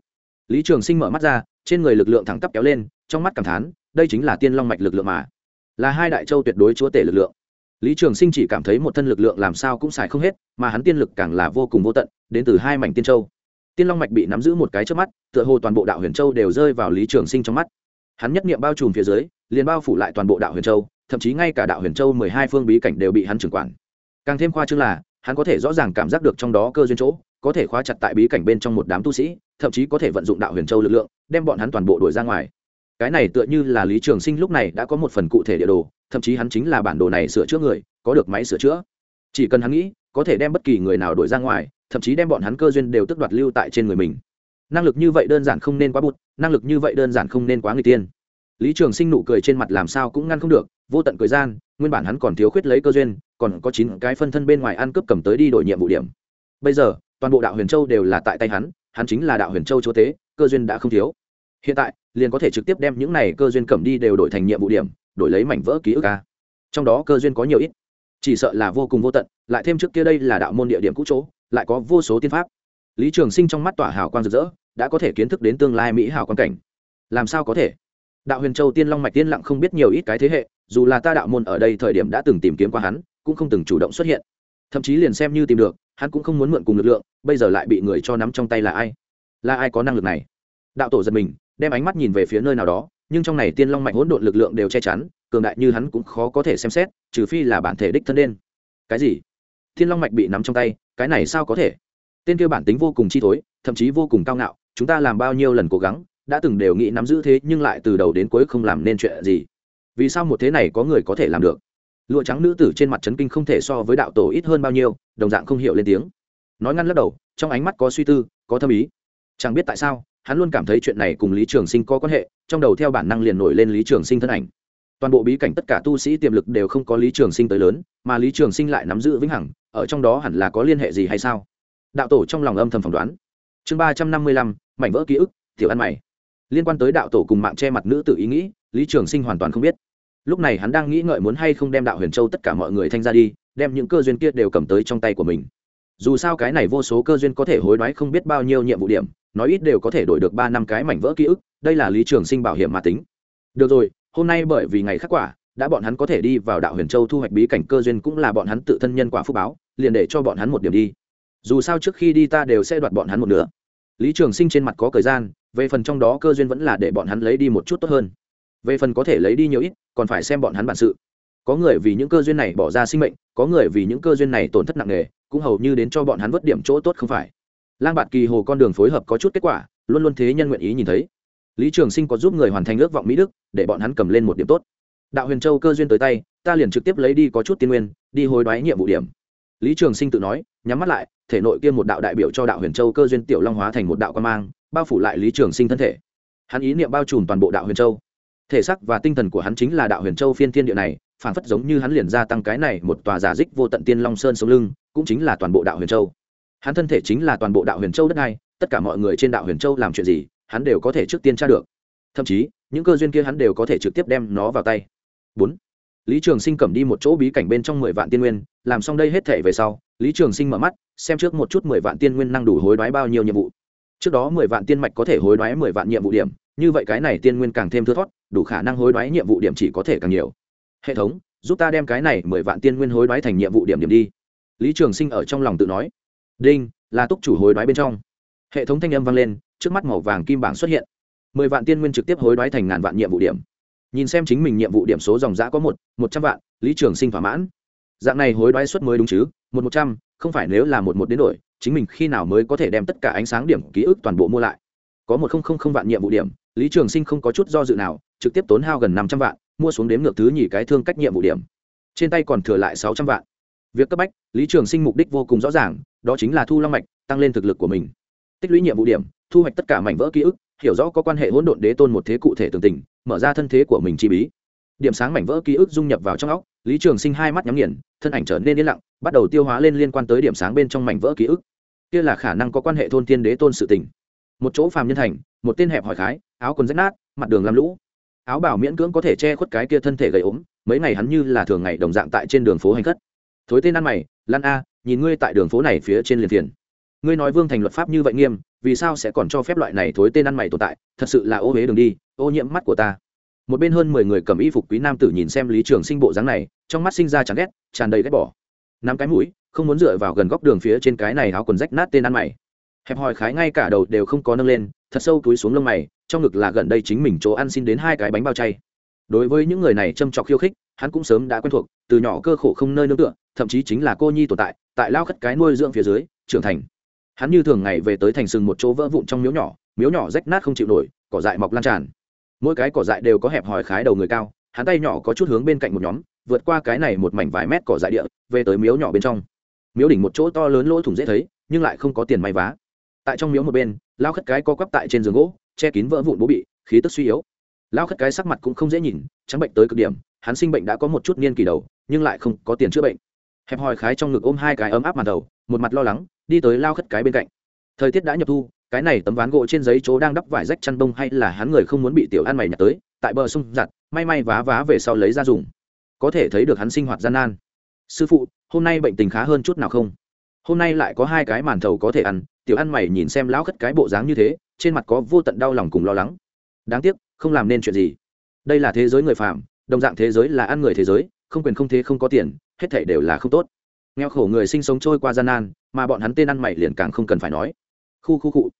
S1: Lý trường sinh mở mắt ra, trên người lực lượng thẳng tắp kéo lên trong mắt cảm thán, đây chính là tiên long mạch lực lượng mà. Là hai đại châu tuyệt đối chúa tể lực lượng. Lý trường sinh chỉ cảm thấy một thân lực lượng làm sao cũng xài không hết, mà hắn tiên lực càng là vô cùng vô tận, đến từ hai mảnh tiên châu. Tiên long mạch bị nắm giữ một cái trước mắt, tựa hồ toàn bộ đạo huyền châu đều rơi vào lý trường sinh trong mắt. Hắn nhất nghiệm bao trùm phía dưới, liền bao phủ lại toàn bộ đạo huyền châu, thậm chí ngay cả đạo huyền châu mười hai phương bí cảnh đều bị hắn chưởng quản. Càng thêm khoa chương là, hắn có thể rõ ràng cảm giác được trong đó cơ duyên chỗ, có thể khóa chặt tại bí cảnh bên trong một đám tu sĩ, thậm chí có thể vận dụng đạo huyền châu lực lượng, đem bọn hắn toàn bộ đuổi ra ngoài cái này tựa như là lý trường sinh lúc này đã có một phần cụ thể địa đồ, thậm chí hắn chính là bản đồ này sửa chữa người, có được máy sửa chữa. Chỉ cần hắn nghĩ, có thể đem bất kỳ người nào đổi ra ngoài, thậm chí đem bọn hắn cơ duyên đều tức đoạt lưu tại trên người mình. Năng lực như vậy đơn giản không nên quá bụt, năng lực như vậy đơn giản không nên quá người tiên. Lý trường sinh nụ cười trên mặt làm sao cũng ngăn không được, vô tận cười gian, nguyên bản hắn còn thiếu khuyết lấy cơ duyên, còn có chín cái phân thân bên ngoài ăn cướp cầm tới đi đổi nhiệm vụ điểm. Bây giờ, toàn bộ đạo huyền châu đều là tại tay hắn hắn chính là đạo huyền châu chúa tế, cơ duyên đã không thiếu. Hiện tại liền có thể trực tiếp đem những này cơ duyên cầm đi đều đổi thành nhiệm vụ điểm, đổi lấy mảnh vỡ ký ức ca trong đó cơ duyên có nhiều ít. Chỉ sợ là vô cùng vô tận, lại thêm trước kia đây là đạo môn địa điểm cũ chỗ, lại có vô số tiên pháp. Lý trường sinh trong mắt tỏa hào quang rực rỡ, đã có thể kiến thức đến tương lai mỹ hào quan cảnh. Làm sao có thể? Đạo huyền châu tiên long mạch tiên lặng không biết nhiều ít cái thế hệ, dù là ta đạo môn ở đây thời điểm đã từng tìm kiếm qua hắn, cũng không từng chủ động xuất hiện. Thậm chí liền xem như tìm được, hắn cũng không muốn mượn cùng lực lượng, bây giờ lại bị người cho nắm trong tay là ai? Là ai có năng lực này? Đạo tổ giật mình đem ánh mắt nhìn về phía nơi nào đó, nhưng trong này tiên long mạch hỗn độn lực lượng đều che chắn, cường đại như hắn cũng khó có thể xem xét, trừ phi là bản thể đích thân đen. Cái gì? Thiên long mạch bị nắm trong tay, cái này sao có thể? Tên kia bản tính vô cùng chi thối, thậm chí vô cùng cao ngạo, chúng ta làm bao nhiêu lần cố gắng, đã từng đều nghĩ nắm giữ thế, nhưng lại từ đầu đến cuối không làm nên chuyện gì. Vì sao một thế này có người có thể làm được? Lụa trắng nữ tử trên mặt trấn kinh không thể so với đạo tổ ít hơn bao nhiêu, đồng dạng không hiểu lên tiếng. Nói ngăn lắc đầu, trong ánh mắt có suy tư, có thâm ý. Chẳng biết tại sao hắn luôn cảm thấy chuyện này cùng lý trường sinh có quan hệ, trong đầu theo bản năng liền nổi lên lý trường sinh thân ảnh. Toàn bộ bí cảnh tất cả tu sĩ tiềm lực đều không có lý trường sinh tới lớn, mà lý trường sinh lại nắm giữ vĩnh hằng, ở trong đó hẳn là có liên hệ gì hay sao? Đạo tổ trong lòng âm thầm phỏng đoán. Chương ba trăm năm mươi lăm, mảnh vỡ ký ức, tiểu ăn mày. Liên quan tới đạo tổ cùng mạng che mặt nữ tự ý nghĩ, lý trường sinh hoàn toàn không biết. Lúc này hắn đang nghĩ ngợi muốn hay không đem đạo huyền châu tất cả mọi người thanh ra đi, đem những cơ duyên kia đều cầm tới trong tay của mình. Dù sao cái này vô số cơ duyên có thể hối đoái không biết bao nhiêu nhiệm vụ điểm nói ít đều có thể đổi được ba năm cái mảnh vỡ ký ức, đây là lý trường sinh bảo hiểm mà tính. Được rồi, hôm nay bởi vì ngày khắc quả, đã bọn hắn có thể đi vào đạo huyền châu thu hoạch bí cảnh cơ duyên cũng là bọn hắn tự thân nhân quả phúc báo, liền để cho bọn hắn một điểm đi. Dù sao trước khi đi ta đều sẽ đoạt bọn hắn một nửa. Lý trường sinh trên mặt có thời gian, về phần trong đó cơ duyên vẫn là để bọn hắn lấy đi một chút tốt hơn. Về phần có thể lấy đi nhiều ít, còn phải xem bọn hắn bản sự. Có người vì những cơ duyên này bỏ ra sinh mệnh, có người vì những cơ duyên này tổn thất nặng nề, cũng hầu như đến cho bọn hắn vớt điểm chỗ tốt không phải lang bạt kỳ hồ con đường phối hợp có chút kết quả, luôn luôn thế nhân nguyện ý nhìn thấy. Lý trường sinh có giúp người hoàn thành ước vọng mỹ đức, để bọn hắn cầm lên một điểm tốt. Đạo huyền châu cơ duyên tới tay, ta liền trực tiếp lấy đi có chút tiên nguyên, đi hối đoái nhiệm vụ điểm. Lý trường sinh tự nói, nhắm mắt lại, thể nội kia một đạo đại biểu cho đạo huyền châu cơ duyên tiểu long hóa thành một đạo quan mang, bao phủ lại lý trường sinh thân thể. Hắn ý niệm bao trùm toàn bộ đạo huyền châu. Thể sắc và tinh thần của hắn chính là đạo huyền châu phiên thiên địa này phản phất giống như hắn liền gia tăng cái này một tòa giả dích vô tận tiên long sơn sống lưng, cũng chính là toàn bộ đạo huyền châu hắn thân thể chính là toàn bộ đạo huyền châu đất này tất cả mọi người trên đạo huyền châu làm chuyện gì, hắn đều có thể trước tiên tra được. Thậm chí, những cơ duyên kia hắn đều có thể trực tiếp đem nó vào tay. Bốn, lý trường sinh cầm đi một chỗ bí cảnh bên trong mười vạn tiên nguyên, làm xong đây hết thể về sau, lý trường sinh mở mắt, xem trước một chút mười vạn tiên nguyên năng đủ hối đoái bao nhiêu nhiệm vụ. Trước đó mười vạn tiên mạch có thể hối đoái mười vạn nhiệm vụ điểm, như vậy cái này tiên nguyên càng thêm thưa thót, đủ khả năng hối đoái nhiệm vụ điểm chỉ có thể càng nhiều. Hệ thống, giúp ta đem cái này mười vạn tiên nguyên hối đoái thành nhiệm vụ điểm điểm đi. Lý trường sinh ở trong lòng tự nói đinh, là túc chủ hối đoái bên trong. Hệ thống thanh âm vang lên, trước mắt màu vàng kim bảng xuất hiện. Mười vạn tiên nguyên trực tiếp hối đoái thành ngàn vạn nhiệm vụ điểm. Nhìn xem chính mình nhiệm vụ điểm số dòng giã có một một trăm vạn, lý trường sinh thỏa mãn. Dạng này hối đoái suất mới đúng chứ, một một trăm, không phải nếu là một một đến đổi, chính mình khi nào mới có thể đem tất cả ánh sáng điểm ký ức toàn bộ mua lại. Có một không không không vạn nhiệm vụ điểm, lý trường sinh không có chút do dự nào, trực tiếp tốn hao gần năm trăm vạn, mua xuống đếm ngược thứ nhì cái thương cách nhiệm vụ điểm. Trên tay còn thừa lại sáu trăm vạn. Việc cấp bách, lý trường sinh mục đích vô cùng rõ ràng đó chính là thu long mạch, tăng lên thực lực của mình. Tích lũy nhiệm vụ điểm, thu hoạch tất cả mảnh vỡ ký ức, hiểu rõ có quan hệ hỗn độn đế tôn một thế cụ thể tường tình, mở ra thân thế của mình chi bí. Điểm sáng mảnh vỡ ký ức dung nhập vào trong óc, lý trường sinh hai mắt nhắm nghiền, thân ảnh trở nên yên lặng, bắt đầu tiêu hóa lên liên quan tới điểm sáng bên trong mảnh vỡ ký ức. Kia là khả năng có quan hệ thôn tiên đế tôn sự tình. Một chỗ phàm nhân thành, một tên hẹp hỏi khái, áo quần rách nát, mặt đường làm lũ. Áo bảo miễn cưỡng có thể che khuất cái kia thân thể gầy ốm, mấy ngày hắn như là thường ngày đồng dạng tại trên đường phố hành khất. Thối tên ăn mày, lan a nhìn ngươi tại đường phố này phía trên liền thiền ngươi nói vương thành luật pháp như vậy nghiêm, vì sao sẽ còn cho phép loại này thối tên ăn mày tồn tại? Thật sự là ô huế đường đi, ô nhiễm mắt của ta. Một bên hơn mười người cầm y phục quý nam tử nhìn xem lý trường sinh bộ dáng này, trong mắt sinh ra chán ghét, tràn đầy ghét bỏ. Năm cái mũi, không muốn dựa vào gần góc đường phía trên cái này áo quần rách nát tên ăn mày. Hẹp hòi khái ngay cả đầu đều không có nâng lên, thật sâu túi xuống lông mày, trong ngực là gần đây chính mình chỗ ăn xin đến hai cái bánh bao chay. Đối với những người này châm trọc khiêu khích, hắn cũng sớm đã quen thuộc, từ nhỏ cơ khổ không nơi nương tựa, thậm chí chính là cô nhi tồn tại tại lao khất cái nuôi dưỡng phía dưới, trưởng thành. Hắn như thường ngày về tới thành sừng một chỗ vỡ vụn trong miếu nhỏ miếu nhỏ rách nát không chịu nổi, cỏ dại mọc lan tràn. Mỗi cái cỏ dại đều có hẹp hòi khái đầu người cao, hắn tay nhỏ có chút hướng bên cạnh một nhóm, vượt qua cái này một mảnh vài mét cỏ dại địa, về tới miếu nhỏ bên trong. Miếu đỉnh một chỗ to lớn lỗ thủng dễ thấy, nhưng lại không có tiền may vá. Tại trong miếu một bên, lao khất cái co quắp tại trên giường gỗ, che kín vỡ vụn bố bị, khí tức suy yếu. Lao khất cái sắc mặt cũng không dễ nhìn, trắng bệnh tới cực điểm, hắn sinh bệnh đã có một chút niên kỳ đầu, nhưng lại không có tiền chữa bệnh hẹp hòi khái trong ngực ôm hai cái ấm áp màn đầu, một mặt lo lắng, đi tới lao khất cái bên cạnh. Thời tiết đã nhập thu, cái này tấm ván gỗ trên giấy chỗ đang đắp vải rách chăn bông hay là hắn người không muốn bị tiểu ăn mày nhặt tới, tại bờ sông giặt, may may vá vá về sau lấy ra dùng. Có thể thấy được hắn sinh hoạt gian nan. Sư phụ, hôm nay bệnh tình khá hơn chút nào không? Hôm nay lại có hai cái màn thầu có thể ăn, tiểu ăn mày nhìn xem lão khất cái bộ dáng như thế, trên mặt có vô tận đau lòng cùng lo lắng. Đáng tiếc, không làm nên chuyện gì. Đây là thế giới người phàm, đồng dạng thế giới là ăn người thế giới, không quyền không thế không có tiền hết thể đều là không tốt. Nghèo khổ người sinh sống trôi qua gian nan, mà bọn hắn tên ăn mày liền càng không cần phải nói. Khu khu cụ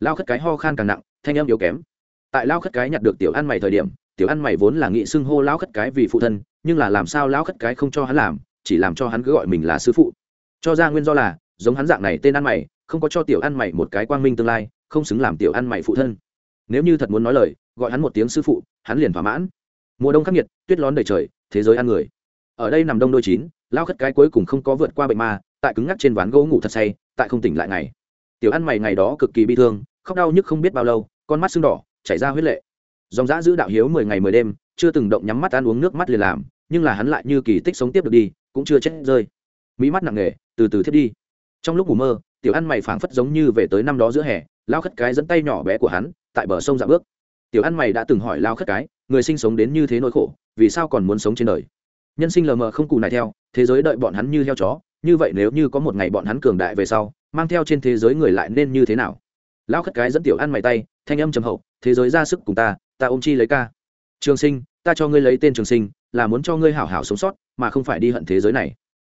S1: lao khất cái ho khan càng nặng, thanh âm yếu kém. Tại lao khất cái nhặt được tiểu ăn mày thời điểm, tiểu ăn mày vốn là nghị xưng hô lao khất cái vì phụ thân, nhưng là làm sao lao khất cái không cho hắn làm, chỉ làm cho hắn cứ gọi mình là sư phụ. Cho ra nguyên do là, giống hắn dạng này tên ăn mày, không có cho tiểu ăn mày một cái quang minh tương lai, không xứng làm tiểu ăn mày phụ thân. Nếu như thật muốn nói lời, gọi hắn một tiếng sư phụ, hắn liền thỏa mãn. Mùa đông khắc nghiệt, tuyết lón đầy trời, thế giới ăn người ở đây nằm đông đôi chín, lao khất cái cuối cùng không có vượt qua bệnh ma, tại cứng ngắc trên ván gỗ ngủ thật say, tại không tỉnh lại ngày. Tiểu ăn mày ngày đó cực kỳ bi thương, khóc đau nhức không biết bao lâu, con mắt sưng đỏ, chảy ra huyết lệ. Dòng dã giữ đạo hiếu mười ngày mười đêm, chưa từng động nhắm mắt ăn uống nước mắt liền làm, nhưng là hắn lại như kỳ tích sống tiếp được đi, cũng chưa chết rơi. Mỹ mắt nặng nề, từ từ thiết đi. Trong lúc ngủ mơ, tiểu ăn mày phảng phất giống như về tới năm đó giữa hè, lao khất cái dẫn tay nhỏ bé của hắn, tại bờ sông dạ bước. Tiểu ăn mày đã từng hỏi lao khất cái, người sinh sống đến như thế nỗi khổ, vì sao còn muốn sống trên đời? Nhân sinh lờ mờ không cù này theo, thế giới đợi bọn hắn như heo chó, như vậy nếu như có một ngày bọn hắn cường đại về sau, mang theo trên thế giới người lại nên như thế nào? Lão khất cái dẫn tiểu ăn mày tay, thanh âm trầm hậu, thế giới ra sức cùng ta ta ôm chi lấy ca. Trường sinh, ta cho ngươi lấy tên trường sinh, là muốn cho ngươi hảo hảo sống sót, mà không phải đi hận thế giới này.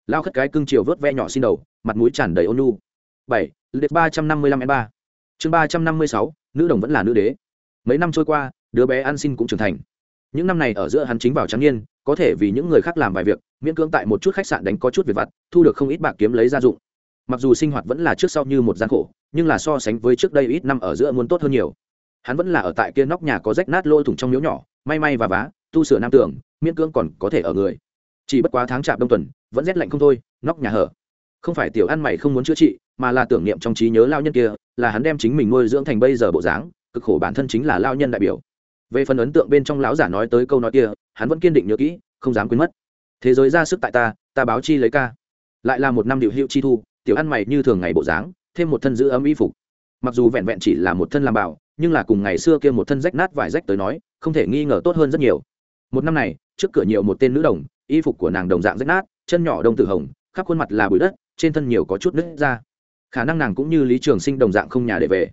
S1: Lao khất cái cưng chiều vớt ve nhỏ xin đầu, mặt mũi tràn đầy ôn nu bảy liệt ba trăm năm mươi lăm ba. Chương ba trăm năm mươi sáu, nữ đồng vẫn là nữ đế. Mấy năm trôi qua, đứa bé ăn xin cũng trưởng thành. Những năm này ở giữa hắn chính vào trắng niên có thể vì những người khác làm vài việc, miễn cưỡng tại một chút khách sạn đánh có chút việc vặt, thu được không ít bạc kiếm lấy gia dụng. Mặc dù sinh hoạt vẫn là trước sau như một gian khổ, nhưng là so sánh với trước đây ít năm ở giữa muốn tốt hơn nhiều. Hắn vẫn là ở tại kia nóc nhà có rách nát lôi thủng trong miếu nhỏ, may may và vá, tu sửa nam tưởng, miễn cưỡng còn có thể ở người. Chỉ bất quá tháng chạp đông tuần, vẫn rét lạnh không thôi, nóc nhà hở. Không phải tiểu ăn mày không muốn chữa trị, mà là tưởng niệm trong trí nhớ lao nhân kia, là hắn đem chính mình nuôi dưỡng thành bây giờ bộ dáng, cực khổ bản thân chính là lao nhân đại biểu. Về phần ấn tượng bên trong lão giả nói tới câu nói kia hắn vẫn kiên định nhớ kỹ, không dám quên mất. Thế giới ra sức tại ta ta báo chi lấy ca. Lại là một năm điệu hiệu chi thu, tiểu ăn mày như thường ngày bộ dáng, thêm một thân giữ ấm y phục. Mặc dù vẹn vẹn chỉ là một thân làm bảo, nhưng là cùng ngày xưa kia một thân rách nát vải rách tới nói, không thể nghi ngờ tốt hơn rất nhiều. Một năm này, trước cửa nhiều một tên nữ đồng, y phục của nàng đồng dạng rách nát, chân nhỏ đông tử hồng, khắp khuôn mặt là bụi đất, trên thân nhiều có chút nứt ra. Khả năng nàng cũng như lý trường sinh đồng dạng không nhà để về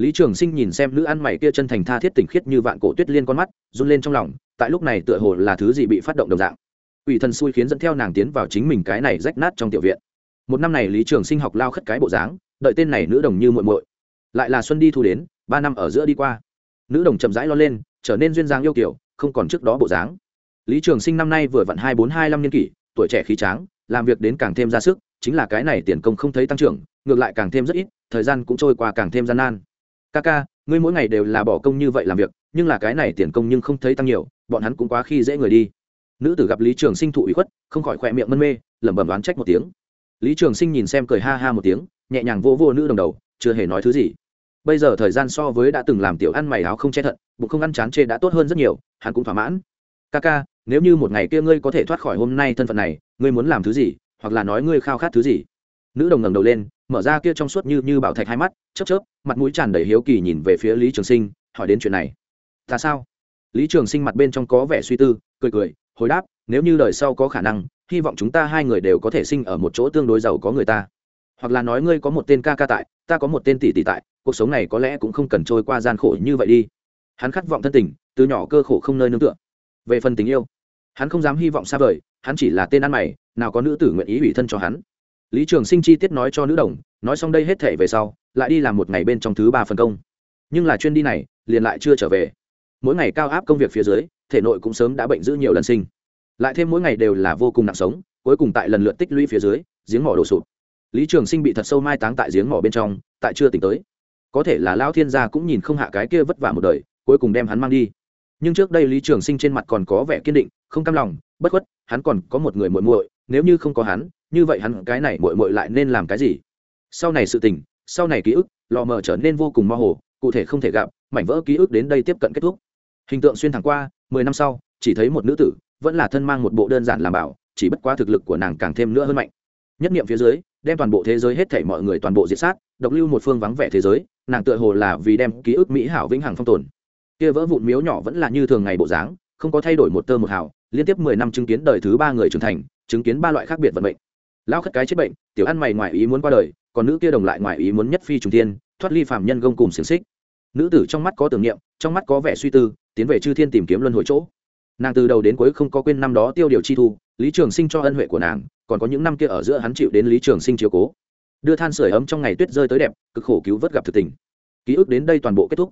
S1: lý trường sinh nhìn xem nữ ăn mày kia chân thành tha thiết tỉnh khiết như vạn cổ tuyết liên con mắt, run lên trong lòng, tại lúc này tựa hồ là thứ gì bị phát động đồng dạng. Ủy thần xui khiến dẫn theo nàng tiến vào chính mình cái này rách nát trong tiểu viện. Một năm này lý trường sinh học lao khất cái bộ dáng, đợi tên này nữ đồng như muội muội. Lại là xuân đi thu đến, ba năm ở giữa đi qua. Nữ đồng chậm rãi lo lên, trở nên duyên dáng yêu kiểu không còn trước đó bộ dáng. Lý trường sinh năm nay vừa vặn hai bốn hai năm niên kỷ, tuổi trẻ khí tráng, làm việc đến càng thêm ra sức, chính là cái này tiền công không thấy tăng trưởng, ngược lại càng thêm rất ít, thời gian cũng trôi qua càng thêm gian nan ca ca, ngươi mỗi ngày đều là bỏ công như vậy làm việc, nhưng là cái này tiền công nhưng không thấy tăng nhiều, bọn hắn cũng quá khi dễ người đi. Nữ tử gặp lý trường sinh thụ ủy khuất, không khỏi khỏe miệng mân mê, lẩm bẩm đoán trách một tiếng. Lý trường sinh nhìn xem cười ha ha một tiếng, nhẹ nhàng vô vô nữ đồng đầu, chưa hề nói thứ gì. Bây giờ thời gian so với đã từng làm tiểu ăn mày áo không che thận, bụng không ăn chán chê đã tốt hơn rất nhiều, hắn cũng thỏa mãn. Ca ca, nếu như một ngày kia ngươi có thể thoát khỏi hôm nay thân phận này, ngươi muốn làm thứ gì, hoặc là nói ngươi khao khát thứ gì? Nữ đồng ngẩng đầu lên mở ra kia trong suốt như như bảo thạch hai mắt, chớp chớp, mặt mũi tràn đầy hiếu kỳ nhìn về phía lý trường sinh, hỏi đến chuyện này. Ta sao? Lý trường sinh mặt bên trong có vẻ suy tư, cười cười, hồi đáp, nếu như đời sau có khả năng, hy vọng chúng ta hai người đều có thể sinh ở một chỗ tương đối giàu có người ta. Hoặc là nói ngươi có một tên ca ca tại, ta có một tên tỷ tỷ tại, cuộc sống này có lẽ cũng không cần trôi qua gian khổ như vậy đi. Hắn khát vọng thân tình, từ nhỏ cơ khổ không nơi nương tựa. Về phần tình yêu, hắn không dám hy vọng xa vời, hắn chỉ là tên ăn mày, nào có nữ tử nguyện ý ủy thân cho hắn lý trường sinh chi tiết nói cho nữ đồng, nói xong đây hết thể về sau, lại đi làm một ngày bên trong thứ ba phần công. Nhưng là chuyên đi này, liền lại chưa trở về. Mỗi ngày cao áp công việc phía dưới, thể nội cũng sớm đã bệnh giữ nhiều lần sinh. Lại thêm mỗi ngày đều là vô cùng nặng sống, cuối cùng tại lần lượt tích lũy phía dưới, giếng mỏ đổ sụp. Lý trường sinh bị thật sâu mai táng tại giếng mỏ bên trong, tại chưa tỉnh tới. Có thể là lao thiên gia cũng nhìn không hạ cái kia vất vả một đời, cuối cùng đem hắn mang đi. Nhưng trước đây lý trường sinh trên mặt còn có vẻ kiên định, không cam lòng, bất khuất, hắn còn có một người muội muội, nếu như không có hắn như vậy hắn cái này muội muội lại nên làm cái gì? Sau này sự tình, sau này ký ức, lò mờ trở nên vô cùng mơ hồ, cụ thể không thể gặp, mảnh vỡ ký ức đến đây tiếp cận kết thúc. Hình tượng xuyên thẳng qua, mười năm sau, chỉ thấy một nữ tử, vẫn là thân mang một bộ đơn giản làm bảo, chỉ bất quá thực lực của nàng càng thêm nữa hơn mạnh. Nhất niệm phía dưới, đem toàn bộ thế giới hết thảy mọi người toàn bộ diệt sát, độc lưu một phương vắng vẻ thế giới, nàng tựa hồ là vì đem ký ức mỹ hảo vĩnh hằng phong tồn. Kia vỡ vụn miếu nhỏ vẫn là như thường ngày bộ dáng, không có thay đổi một tơ một hào, liên tiếp mười năm chứng kiến đời thứ ba người trưởng thành, chứng kiến ba loại khác biệt vận mệnh lão khất cái chết bệnh tiểu ăn mày ngoài ý muốn qua đời còn nữ kia đồng lại ngoài ý muốn nhất phi trùng thiên, thoát ly phạm nhân gông cùng xiềng xích. Nữ tử trong mắt có tưởng niệm trong mắt có vẻ suy tư tiến về chư thiên tìm kiếm luân hồi chỗ. Nàng từ đầu đến cuối không có quên năm đó tiêu điều chi thu lý trường sinh cho ân huệ của nàng còn có những năm kia ở giữa hắn chịu đến lý trường sinh chiếu cố. Đưa than sửa ấm trong ngày tuyết rơi tới đẹp cực khổ cứu vớt gặp thực tình. Ký ức đến đây toàn bộ kết thúc.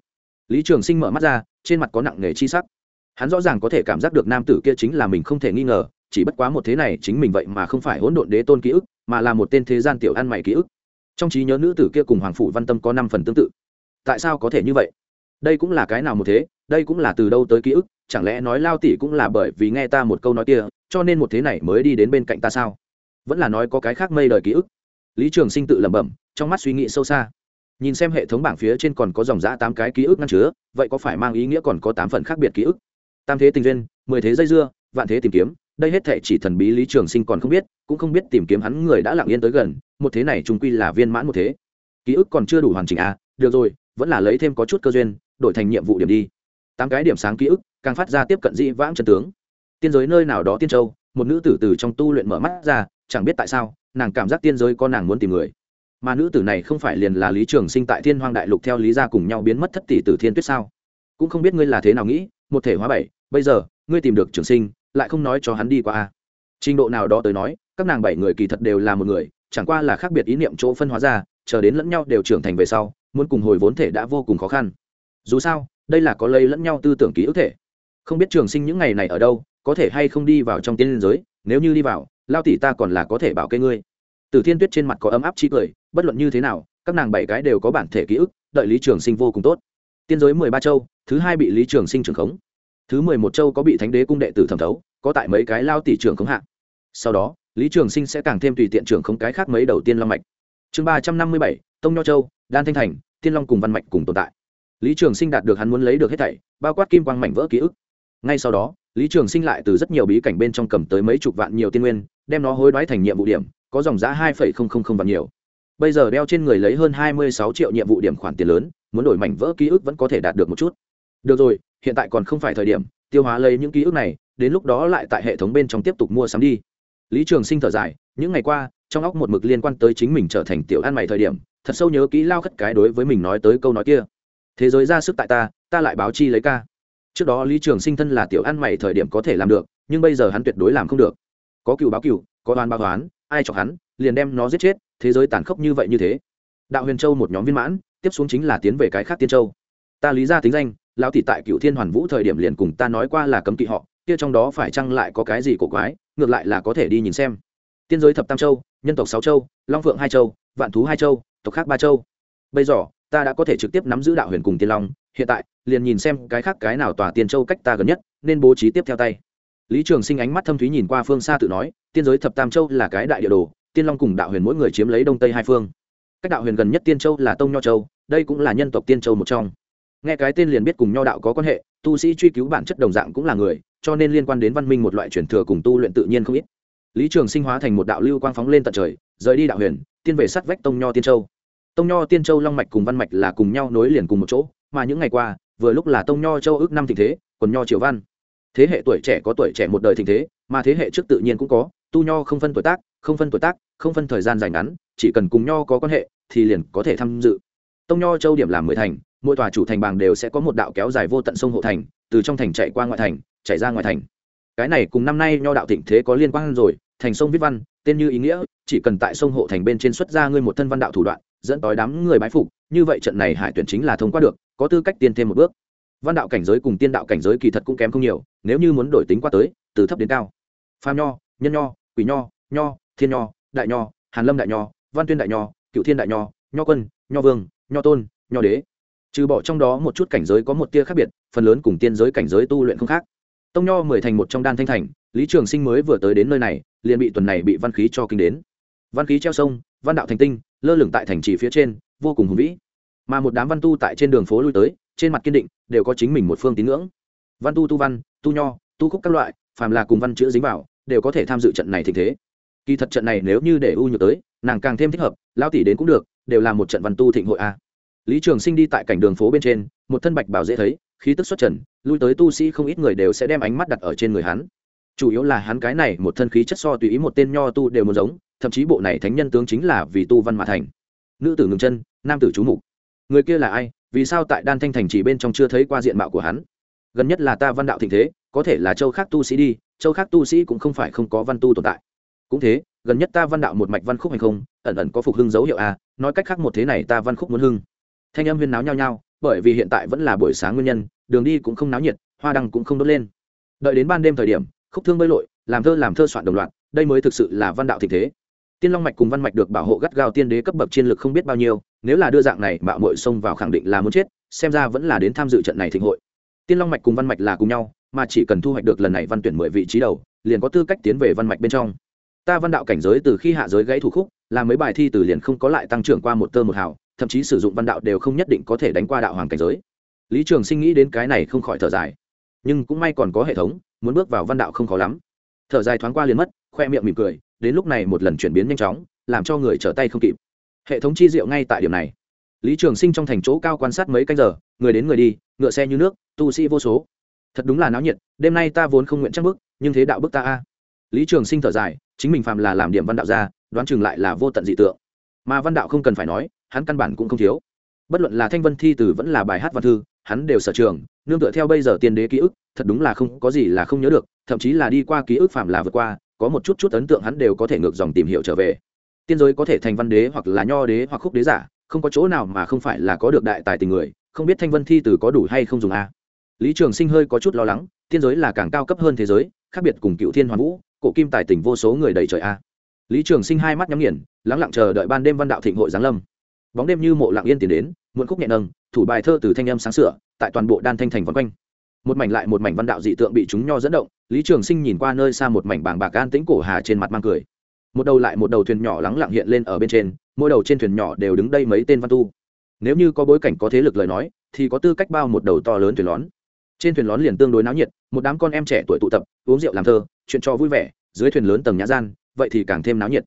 S1: Lý trường sinh mở mắt ra trên mặt có nặng nề chi sắc. Hắn rõ ràng có thể cảm giác được nam tử kia chính là mình không thể nghi ngờ chỉ bất quá một thế này chính mình vậy mà không phải hỗn độn đế tôn ký ức, mà là một tên thế gian tiểu ăn mày ký ức. Trong trí nhớ nữ tử kia cùng hoàng phủ văn tâm có năm phần tương tự. Tại sao có thể như vậy? Đây cũng là cái nào một thế? Đây cũng là từ đâu tới ký ức? Chẳng lẽ nói lao tỷ cũng là bởi vì nghe ta một câu nói kia, cho nên một thế này mới đi đến bên cạnh ta sao? Vẫn là nói có cái khác mây đời ký ức. Lý trường sinh tự lẩm bẩm, trong mắt suy nghĩ sâu xa. Nhìn xem hệ thống bảng phía trên còn có dòng giã tám cái ký ức ngăn chứa, vậy có phải mang ý nghĩa còn có tám phần khác biệt ký ức? Tam thế tình duyên, mười thế dây dưa, vạn thế tìm kiếm đây hết thệ chỉ thần bí lý trường sinh còn không biết, cũng không biết tìm kiếm hắn người đã lặng yên tới gần, một thế này trung quy là viên mãn một thế. Ký ức còn chưa đủ hoàn chỉnh à được rồi, vẫn là lấy thêm có chút cơ duyên, đổi thành nhiệm vụ điểm đi. Tám cái điểm sáng ký ức, càng phát ra tiếp cận dĩ vãng trần tướng. Tiên giới nơi nào đó tiên châu, một nữ tử từ trong tu luyện mở mắt ra, chẳng biết tại sao, nàng cảm giác tiên giới có nàng muốn tìm người. Mà nữ tử này không phải liền là lý trường sinh tại thiên hoang đại lục theo lý gia cùng nhau biến mất thất tỷ từ thiên tuyết sao? Cũng không biết ngươi là thế nào nghĩ, một thể hóa bảy, bây giờ, ngươi tìm được trường sinh lại không nói cho hắn đi qua a. Trình độ nào đó tới nói, các nàng bảy người kỳ thật đều là một người, chẳng qua là khác biệt ý niệm chỗ phân hóa ra, chờ đến lẫn nhau đều trưởng thành về sau, muốn cùng hồi vốn thể đã vô cùng khó khăn. Dù sao, đây là có lây lẫn nhau tư tưởng ký ức thể. Không biết trường sinh những ngày này ở đâu, có thể hay không đi vào trong tiên liên giới, nếu như đi vào, lao tỷ ta còn là có thể bảo kê ngươi. Từ thiên tuyết trên mặt có ấm áp chi cười, bất luận như thế nào, các nàng bảy cái đều có bản thể ký ức, đợi lý trường sinh vô cùng tốt. Tiên giới mười ba châu, thứ hai bị lý trường sinh trưởng khống thứ mười một châu có bị thánh đế cung đệ tử thẩm thấu, có tại mấy cái lao tỷ trưởng khống hạ. Sau đó, lý trường sinh sẽ càng thêm tùy tiện trưởng khống cái khác mấy đầu tiên long mạch. Chương ba trăm năm mươi bảy, tông nho châu, đan thanh thành, tiên long cùng văn mạch cùng tồn tại. Lý trường sinh đạt được hắn muốn lấy được hết thảy, bao quát kim quang mảnh vỡ ký ức. Ngay sau đó, lý trường sinh lại từ rất nhiều bí cảnh bên trong cầm tới mấy chục vạn nhiều tiên nguyên, đem nó hối đoái thành nhiệm vụ điểm, có dòng giá hai vạn nhiều. Bây giờ đeo trên người lấy hơn hai mươi sáu triệu nhiệm vụ điểm khoản tiền lớn, muốn đổi mảnh vỡ ký ức vẫn có thể đạt được một chút được rồi, hiện tại còn không phải thời điểm, tiêu hóa lấy những ký ức này, đến lúc đó lại tại hệ thống bên trong tiếp tục mua sắm đi. Lý trường sinh thở dài, những ngày qua, trong óc một mực liên quan tới chính mình trở thành tiểu ăn mày thời điểm, thật sâu nhớ kỹ lao khất cái đối với mình nói tới câu nói kia. Thế giới ra sức tại ta ta lại báo chi lấy ca. Trước đó lý trường sinh thân là tiểu ăn mày thời điểm có thể làm được, nhưng bây giờ hắn tuyệt đối làm không được. Có cựu báo cựu có đoán báo đoán ai chọc hắn, liền đem nó giết chết, thế giới tàn khốc như vậy như thế. Đạo huyền châu một nhóm viên mãn, tiếp xuống chính là tiến về cái khác tiên châu. Ta lý ra tính danh lão thị tại cựu thiên hoàn vũ thời điểm liền cùng ta nói qua là cấm kỵ họ, kia trong đó phải chăng lại có cái gì cổ quái, ngược lại là có thể đi nhìn xem. Tiên giới thập tam châu, nhân tộc sáu châu, long phượng hai châu, vạn thú hai châu, tộc khác ba châu. Bây giờ, ta đã có thể trực tiếp nắm giữ đạo huyền cùng tiên long, hiện tại, liền nhìn xem cái khác cái nào tòa tiên châu cách ta gần nhất, nên bố trí tiếp theo tay. Lý trường sinh ánh mắt thâm thúy nhìn qua phương xa tự nói, tiên giới thập tam châu là cái đại địa đồ, tiên long cùng đạo huyền mỗi người chiếm lấy đông tây hai phương. Cách đạo huyền gần nhất tiên châu là tông nho châu, đây cũng là nhân tộc tiên châu một trong nghe cái tên liền biết cùng nho đạo có quan hệ, tu sĩ truy cứu bản chất đồng dạng cũng là người, cho nên liên quan đến văn minh một loại truyền thừa cùng tu luyện tự nhiên không ít. Lý trường sinh hóa thành một đạo lưu quang phóng lên tận trời, rời đi đạo huyền, tiên về sát vách tông nho tiên châu. Tông nho tiên châu long mạch cùng văn mạch là cùng nhau nối liền cùng một chỗ, mà những ngày qua, vừa lúc là tông nho châu ước năm tình thế còn nho triều văn. Thế hệ tuổi trẻ có tuổi trẻ một đời tình thế, mà thế hệ trước tự nhiên cũng có, tu nho không phân tuổi tác, không phân tuổi tác, không phân thời gian dài ngắn, chỉ cần cùng nho có quan hệ, thì liền có thể tham dự. Tông nho châu điểm làm mười thành mỗi tòa chủ thành bảng đều sẽ có một đạo kéo dài vô tận sông hộ thành, từ trong thành chạy qua ngoại thành, chạy ra ngoài thành. Cái này cùng năm nay nho đạo thịnh thế có liên quan rồi, thành sông viết văn, tên như ý nghĩa, chỉ cần tại sông hộ thành bên trên xuất ra ngươi một thân văn đạo thủ đoạn, dẫn tới đám người bái phục, như vậy trận này hải tuyển chính là thông qua được, có tư cách tiên thêm một bước. Văn đạo cảnh giới cùng tiên đạo cảnh giới kỳ thật cũng kém không nhiều, nếu như muốn đổi tính qua tới, từ thấp đến cao. Phàm nho, nhân nho, quỷ nho nho, thiên nho, đại nho, hàn lâm đại nho, văn tuyên đại nho, cựu thiên đại nho nho quân, nho vương, nho tôn, nho đế trừ bỏ trong đó một chút cảnh giới có một tia khác biệt, phần lớn cùng tiên giới cảnh giới tu luyện không khác. Tông nho mười thành một trong đan thanh thành, lý trường sinh mới vừa tới đến nơi này, liền bị tuần này bị văn khí cho kinh đến. Văn khí treo sông, văn đạo thành tinh, lơ lửng tại thành trì phía trên, vô cùng hùng vĩ. Mà một đám văn tu tại trên đường phố lui tới, trên mặt kiên định, đều có chính mình một phương tín ngưỡng. Văn tu tu văn, tu nho, tu khúc các loại, phàm là cùng văn chữ dính vào, đều có thể tham dự trận này thịnh thế. Kỳ thật trận này nếu như để u nhược tới, nàng càng thêm thích hợp lao tỷ đến cũng được, đều là một trận văn tu thịnh hội a lý trường sinh đi tại cảnh đường phố bên trên, một thân bạch bảo dễ thấy, khí tức xuất trần, lui tới tu sĩ không ít người đều sẽ đem ánh mắt đặt ở trên người hắn. Chủ yếu là hắn cái này một thân khí chất so tùy ý một tên nho tu đều muốn giống, thậm chí bộ này thánh nhân tướng chính là vì tu văn mà thành. Nữ tử ngừng chân, nam tử chú mục. Người kia là ai, vì sao tại đan thanh thành chỉ bên trong chưa thấy qua diện mạo của hắn? Gần nhất là ta văn đạo thịnh thế, có thể là châu khác tu sĩ đi, châu khác tu sĩ cũng không phải không có văn tu tồn tại. Cũng thế, gần nhất ta văn đạo một mạch văn khúc hay không, ẩn ẩn có phục hưng dấu hiệu a nói cách khác một thế này ta văn khúc muốn hưng thanh âm huyên náo nhau nhau bởi vì hiện tại vẫn là buổi sáng nguyên nhân, đường đi cũng không náo nhiệt, hoa đăng cũng không đốt lên. Đợi đến ban đêm thời điểm, khúc thương bơi lội, làm thơ làm thơ soạn đồng loạt, đây mới thực sự là văn đạo thịnh thế. Tiên long mạch cùng văn mạch được bảo hộ gắt gao tiên đế cấp bậc chiến lực không biết bao nhiêu, nếu là đưa dạng này mạo mội xông vào khẳng định là muốn chết, xem ra vẫn là đến tham dự trận này thịnh hội. Tiên long mạch cùng văn mạch là cùng nhau, mà chỉ cần thu hoạch được lần này văn tuyển mười vị trí đầu, liền có tư cách tiến về văn mạch bên trong. Ta văn đạo cảnh giới từ khi hạ giới gãy thủ khúc, là mấy bài thi từ liền không có lại tăng trưởng qua một tơ một hào thậm chí sử dụng văn đạo đều không nhất định có thể đánh qua đạo hoàng cảnh giới. Lý trường sinh nghĩ đến cái này không khỏi thở dài. Nhưng cũng may còn có hệ thống, muốn bước vào văn đạo không khó lắm. Thở dài thoáng qua liền mất, khoe miệng mỉm cười, đến lúc này một lần chuyển biến nhanh chóng, làm cho người trở tay không kịp. Hệ thống chi diệu ngay tại điểm này. Lý trường sinh trong thành chỗ cao quan sát mấy canh giờ, người đến người đi, ngựa xe như nước, tu sĩ vô số. Thật đúng là náo nhiệt, đêm nay ta vốn không nguyện chắc bước nhưng thế đạo bức ta a. Lý trường sinh thở dài, chính mình phàm là làm điểm văn đạo ra, đoán chừng lại là vô tận dị tượng. Mà văn đạo không cần phải nói hắn căn bản cũng không thiếu. Bất luận là thanh vân thi từ vẫn là bài hát văn thư, hắn đều sở trường, nương tựa theo bây giờ tiên đế ký ức, thật đúng là không, có gì là không nhớ được, thậm chí là đi qua ký ức phạm là vượt qua, có một chút chút ấn tượng hắn đều có thể ngược dòng tìm hiểu trở về. Tiên giới có thể thành văn đế hoặc là nho đế hoặc khúc đế giả, không có chỗ nào mà không phải là có được đại tài tình người, không biết thanh vân thi từ có đủ hay không dùng a. Lý trường sinh hơi có chút lo lắng, tiên giới là càng cao cấp hơn thế giới, khác biệt cùng cựu thiên hoàn vũ, cổ kim tài tình vô số người đầy trời a. Lý trường sinh hai mắt nhắm nghiền, lắng lặng chờ đợi ban đêm văn đạo thịnh hội giáng lâm bóng đêm như mộ lặng yên tiến đến, muộn khúc nhẹ nâng, thủ bài thơ từ thanh âm sáng sửa, tại toàn bộ đan thanh thành vân quanh. Một mảnh lại một mảnh văn đạo dị tượng bị chúng nho dẫn động, lý trường sinh nhìn qua nơi xa một mảnh bảng bạc an tĩnh cổ hà trên mặt mang cười. Một đầu lại một đầu thuyền nhỏ lắng lặng hiện lên ở bên trên, mỗi đầu trên thuyền nhỏ đều đứng đây mấy tên văn tu. Nếu như có bối cảnh có thế lực lời nói, thì có tư cách bao một đầu to lớn thuyền lón. Trên thuyền lón liền tương đối náo nhiệt, một đám con em trẻ tuổi tụ tập, uống rượu làm thơ, chuyện cho vui vẻ, dưới thuyền lớn tầng nhã gian, vậy thì càng thêm náo nhiệt.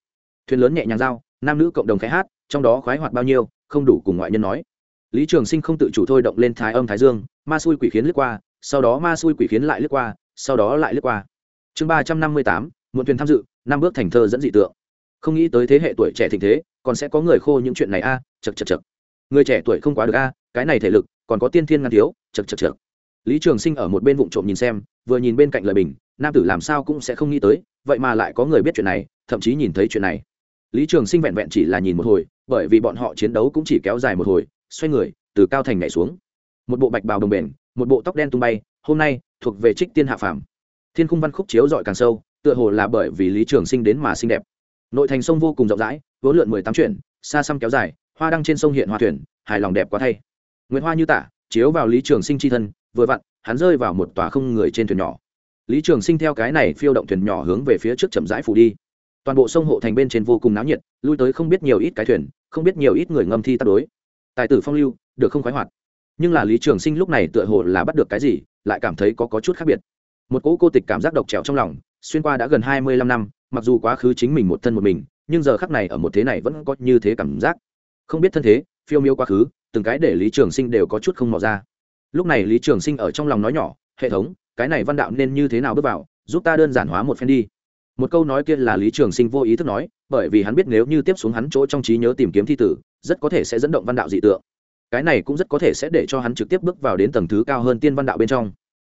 S1: Thuyền lớn nhẹ nhàng giao, nam nữ cộng đồng khai hát trong đó khoái hoạt bao nhiêu, không đủ cùng ngoại nhân nói. Lý trường sinh không tự chủ thôi động lên thái âm thái dương, ma xui quỷ khiến lướt qua, sau đó ma xui quỷ khiến lại lướt qua, sau đó lại lướt qua. Chương ba trăm năm mươi tám, muộn thuyền tham dự, năm bước thành thơ dẫn dị tượng. Không nghĩ tới thế hệ tuổi trẻ thịnh thế, còn sẽ có người khô những chuyện này a chật chật chật người trẻ tuổi không quá được a, cái này thể lực, còn có tiên thiên ngăn thiếu chật chật chật lý trường sinh ở một bên vụ trộm nhìn xem, vừa nhìn bên cạnh lời bình, nam tử làm sao cũng sẽ không nghĩ tới, vậy mà lại có người biết chuyện này, thậm chí nhìn thấy chuyện này lý trường sinh vẹn vẹn chỉ là nhìn một hồi bởi vì bọn họ chiến đấu cũng chỉ kéo dài một hồi xoay người từ cao thành nhảy xuống. Một bộ bạch bào đồng bền một bộ tóc đen tung bay hôm nay thuộc về trích tiên hạ phàm. Thiên khung văn khúc chiếu dọi càng sâu tựa hồ là bởi vì lý trường sinh đến mà xinh đẹp. Nội thành sông vô cùng rộng rãi vốn lượn mười tám chuyển, xa xăm kéo dài hoa đăng trên sông hiện hoa thuyền hài lòng đẹp quá thay. Nguyễn hoa như tả chiếu vào lý trường sinh c h i thân vừa vặn hắn rơi vào một tòa không người trên thuyền nhỏ. Lý trường sinh theo cái này phiêu động thuyền nhỏ hướng về phía trước chậm rãi phủ đi toàn bộ sông hộ thành bên trên vô cùng náo nhiệt lui tới không biết nhiều ít cái thuyền không biết nhiều ít người ngâm thi tắt đối. Tài tử phong lưu được không khoái hoạt. Nhưng là lý trường sinh lúc này tựa hồ là bắt được cái gì lại cảm thấy có, có chút khác biệt. Một cỗ cô tịch cảm giác độc trèo trong lòng xuyên qua đã gần hai mươi lăm năm mặc dù quá khứ chính mình một thân một mình nhưng giờ khắc này ở một thế này vẫn có như thế cảm giác. Không biết thân thế phiêu miêu quá khứ từng cái để lý trường sinh đều có chút không mò ra. Lúc này lý trường sinh ở trong lòng nói nhỏ hệ thống cái này văn đạo nên như thế nào bước vào giúp ta đơn giản hóa một phen đi một câu nói kia là lý trường sinh vô ý thức nói, bởi vì hắn biết nếu như tiếp xuống hắn chỗ trong trí nhớ tìm kiếm thi tử, rất có thể sẽ dẫn động văn đạo dị tượng. Cái này cũng rất có thể sẽ để cho hắn trực tiếp bước vào đến tầng thứ cao hơn tiên văn đạo bên trong.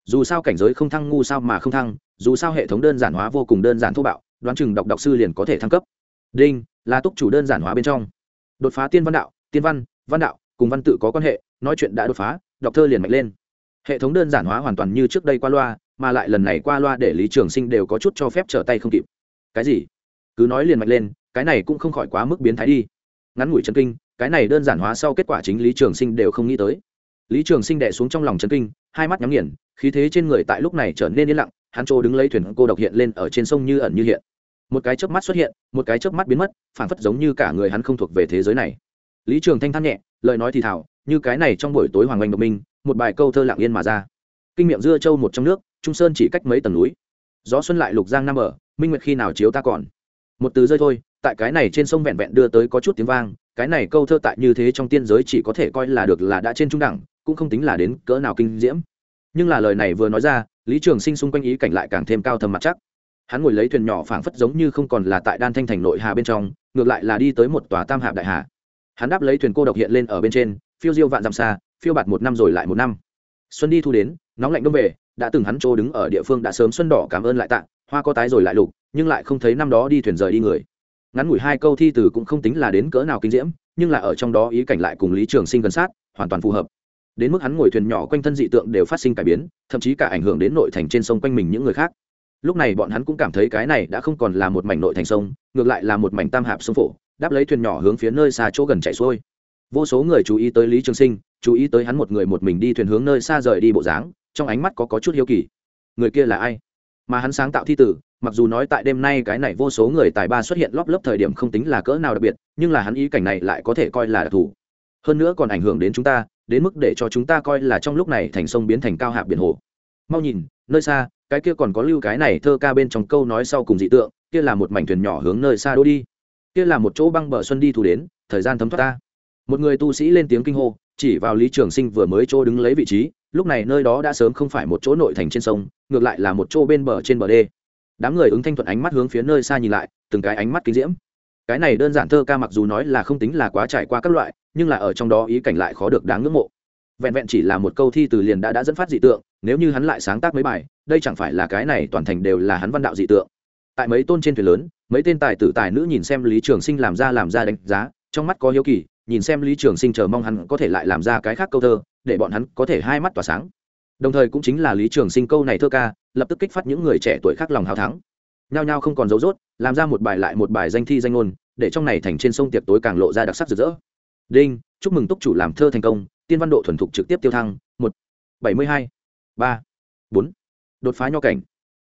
S1: Dù sao cảnh giới không thăng ngu sao mà không thăng, dù sao hệ thống đơn giản hóa vô cùng đơn giản thô bạo, đoán chừng đọc đọc sư liền có thể thăng cấp. Đinh, là túc chủ đơn giản hóa bên trong. Đột phá tiên văn đạo, tiên văn văn đạo, cùng văn tự có quan hệ, nói chuyện đã đột phá, đọc thơ liền mạnh lên. Hệ thống đơn giản hóa hoàn toàn như trước đây qua loa mà lại lần này qua loa để lý trường sinh đều có chút cho phép trở tay không kịp. Cái gì? Cứ nói liền mạch lên, cái này cũng không khỏi quá mức biến thái đi. Ngắn ngủi chân kinh, cái này đơn giản hóa sau kết quả chính lý trường sinh đều không nghĩ tới. Lý trường sinh đẻ xuống trong lòng chân kinh, hai mắt nhắm nghiền, khí thế trên người tại lúc này trở nên yên lặng, hắn trô đứng lấy thuyền cô độc hiện lên ở trên sông như ẩn như hiện. Một cái chớp mắt xuất hiện, một cái chớp mắt biến mất phản phất giống như cả người hắn không thuộc về thế giới này. Lý trường thanh than nhẹ, lời nói thì thảo như cái này trong buổi tối hoàng oanh độc minh, một bài câu thơ lặng yên mà ra. Kinh miệng dưa châu một trong nước trung sơn chỉ cách mấy tầng núi. Gió xuân lại lục giang nam ở, minh nguyệt khi nào chiếu ta còn? Một từ rơi thôi, tại cái này trên sông vẹn vẹn đưa tới có chút tiếng vang, cái này câu thơ tại như thế trong tiên giới chỉ có thể coi là được là đã trên trung đẳng, cũng không tính là đến cỡ nào kinh diễm. Nhưng là lời này vừa nói ra, lý trường sinh xung quanh ý cảnh lại càng thêm cao thầm mặt chắc. Hắn ngồi lấy thuyền nhỏ phảng phất giống như không còn là tại đan thanh thành nội hà bên trong, ngược lại là đi tới một tòa tam hạp đại hà. Hắn đáp lấy thuyền cô độc hiện lên ở bên trên, phiêu diêu vạn dặm xa, phiêu bạt một năm rồi lại một năm. Xuân đi thu đến, nóng lạnh đông về đã từng hắn trô đứng ở địa phương đã sớm xuân đỏ cảm ơn lại tạ, hoa có tái rồi lại lục, nhưng lại không thấy năm đó đi thuyền rời đi người. Ngắn ngủi hai câu thi từ cũng không tính là đến cỡ nào kinh diễm, nhưng là ở trong đó ý cảnh lại cùng lý trường sinh gần sát, hoàn toàn phù hợp. Đến mức hắn ngồi thuyền nhỏ quanh thân dị tượng đều phát sinh cải biến, thậm chí cả ảnh hưởng đến nội thành trên sông quanh mình những người khác. Lúc này bọn hắn cũng cảm thấy cái này đã không còn là một mảnh nội thành sông, ngược lại là một mảnh tam hạp sông phổ, đáp lấy thuyền nhỏ hướng phía nơi xa chỗ gần chạy xuôi. Vô số người chú ý tới lý trường sinh, chú ý tới hắn một người một mình đi thuyền hướng nơi xa rời đi bộ dáng trong ánh mắt có, có chút hiếu kỳ. Người kia là ai? Mà hắn sáng tạo thi tử mặc dù nói tại đêm nay cái này vô số người tài ba xuất hiện lóp lớp thời điểm không tính là cỡ nào đặc biệt nhưng là hắn ý cảnh này lại có thể coi là đặc thù. Hơn nữa còn ảnh hưởng đến chúng ta đến mức để cho chúng ta coi là trong lúc này thành sông biến thành cao hạ biển hồ. Mau nhìn nơi xa cái kia còn có lưu cái này thơ ca bên trong câu nói sau cùng dị tượng kia là một mảnh thuyền nhỏ hướng nơi xa đô đi. Kia là một chỗ băng bờ xuân đi thu đến thời gian thấm thoát ta. Một người tu sĩ lên tiếng kinh hô chỉ vào lý trường sinh vừa mới chỗ đứng lấy vị trí lúc này nơi đó đã sớm không phải một chỗ nội thành trên sông, ngược lại là một chỗ bên bờ trên bờ đê. Đám người ứng thanh thuận ánh mắt hướng phía nơi xa nhìn lại, từng cái ánh mắt kinh diễm. Cái này đơn giản thơ ca mặc dù nói là không tính là quá trải qua các loại, nhưng là ở trong đó ý cảnh lại khó được đáng ngưỡng mộ. Vẹn vẹn chỉ là một câu thi từ liền đã đã dẫn phát dị tượng, nếu như hắn lại sáng tác mấy bài, đây chẳng phải là cái này toàn thành đều là hắn văn đạo dị tượng. Tại mấy tôn trên thuyền lớn, mấy tên tài tử tài nữ nhìn xem lý trường sinh làm ra làm ra đánh giá, trong mắt có hiếu kỳ nhìn xem lý trường sinh chờ mong hắn có thể lại làm ra cái khác câu thơ, để bọn hắn có thể hai mắt tỏa sáng. Đồng thời cũng chính là lý trường sinh câu này thơ ca, lập tức kích phát những người trẻ tuổi khác lòng hào thắng. Nhao nhao không còn dấu dốt, làm ra một bài lại một bài danh thi danh ngôn, để trong này thành trên sông tiệc tối càng lộ ra đặc sắc rực rỡ. Đinh, chúc mừng túc chủ làm thơ thành công, tiên văn độ thuần thục trực tiếp tiêu thăng, một, bảy mươi hai, ba, bốn. Đột phá nho cảnh.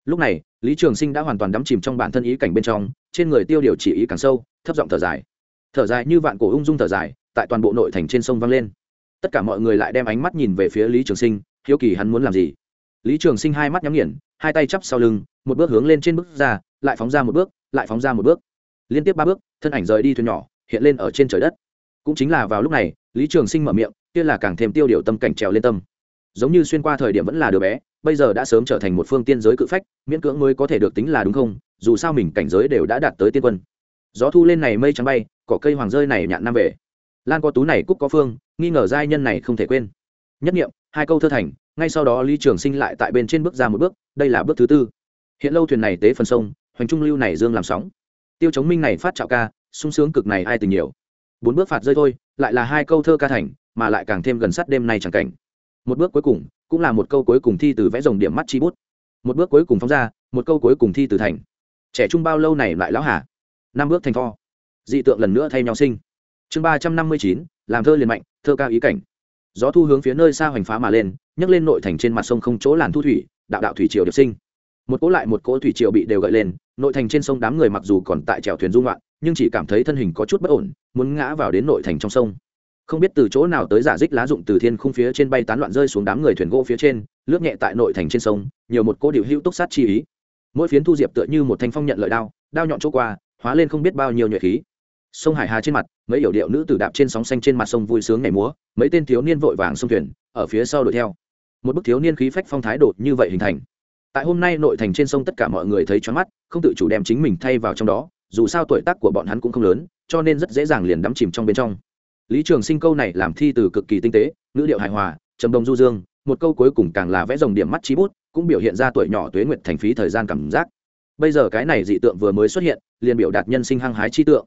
S1: Lúc này, lý trường sinh đã hoàn toàn đắm chìm trong bản thân ý cảnh bên trong, trên người tiêu điều chỉ ý càng sâu, thấp giọng thở dài thở dài như vạn cổ ung dung thở dài, tại toàn bộ nội thành trên sông vang lên. Tất cả mọi người lại đem ánh mắt nhìn về phía lý trường sinh, hiếu kỳ hắn muốn làm gì. Lý trường sinh hai mắt nhắm nghiền, hai tay chắp sau lưng, một bước hướng lên trên bước ra, lại phóng ra một bước, lại phóng ra một bước. Liên tiếp ba bước, thân ảnh rời đi thuyền nhỏ, hiện lên ở trên trời đất. Cũng chính là vào lúc này, lý trường sinh mở miệng, kia là càng thêm tiêu điều tâm cảnh trèo lên tâm. Giống như xuyên qua thời điểm vẫn là đứa bé, bây giờ đã sớm trở thành một phương tiên giới cự phách, miễn cưỡng mới có thể được tính là đúng không? Dù sao mình cảnh giới đều đã đạt tới tiên quân gió thu lên này mây trắng bay, cỏ cây hoàng rơi này nhạn năm về. Lan có tú này cúc có phương, nghi ngờ giai nhân này không thể quên. Nhất nghiệm hai câu thơ thành, ngay sau đó lý trường sinh lại tại bên trên bước ra một bước, đây là bước thứ tư. Hiện lâu thuyền này tế phần sông, hoành trung lưu này dương làm sóng. Tiêu chống minh này phát trạo ca, sung sướng cực này ai tình nhiều. Bốn bước phạt rơi thôi, lại là hai câu thơ ca thành, mà lại càng thêm gần sát đêm nay chẳng cảnh. Một bước cuối cùng, cũng là một câu cuối cùng thi từ vẽ rồng điểm mắt chi bút. Một bước cuối cùng phóng ra, một câu cuối cùng thi từ thành. Trẻ trung bao lâu này lại lão hà? Năm bước thành to, dị tượng lần nữa thay nhau sinh. Chương ba trăm năm mươi chín làm thơ liền mạnh thơ cao ý cảnh. Gió thu hướng phía nơi xa hoành phá mà lên nhấc lên nội thành trên mặt sông không chỗ làn thu thủy đạo đạo thủy triều điệp sinh. Một cỗ lại một cỗ thủy triều bị đều gợi lên nội thành trên sông đám người mặc dù còn tại chèo thuyền dung loạn nhưng chỉ cảm thấy thân hình có chút bất ổn muốn ngã vào đến nội thành trong sông. Không biết từ chỗ nào tới giả dích lá dụng từ thiên khung phía trên bay tán loạn rơi xuống đám người thuyền gỗ phía trên lướt nhẹ tại nội thành trên sông nhiều một cỗ điệu hữu túc sát chi ý. Mỗi phiến thu diệp tựa như một thanh phong nhận lợi đao đao nhọn chỗ qua hóa lên không biết bao nhiêu nhuệ khí. Sông hải hà trên mặt, mấy yểu điệu nữ tử đạp trên sóng xanh trên mặt sông vui sướng nhảy múa, mấy tên thiếu niên vội vàng sông thuyền, ở phía sau đuổi theo. Một bức thiếu niên khí phách phong thái đột như vậy hình thành. Tại hôm nay nội thành trên sông tất cả mọi người thấy choáng mắt, không tự chủ đem chính mình thay vào trong đó, dù sao tuổi tác của bọn hắn cũng không lớn, cho nên rất dễ dàng liền đắm chìm trong bên trong. Lý trường sinh câu này làm thi từ cực kỳ tinh tế, ngữ điệu hài hòa, trầm đồng du dương, một câu cuối cùng càng là vẽ dòng điểm mắt trí bút, cũng biểu hiện ra tuổi nhỏ tuế nguyệt thành phí thời gian cảm giác bây giờ cái này dị tượng vừa mới xuất hiện, liền biểu đạt nhân sinh hăng hái chi tượng.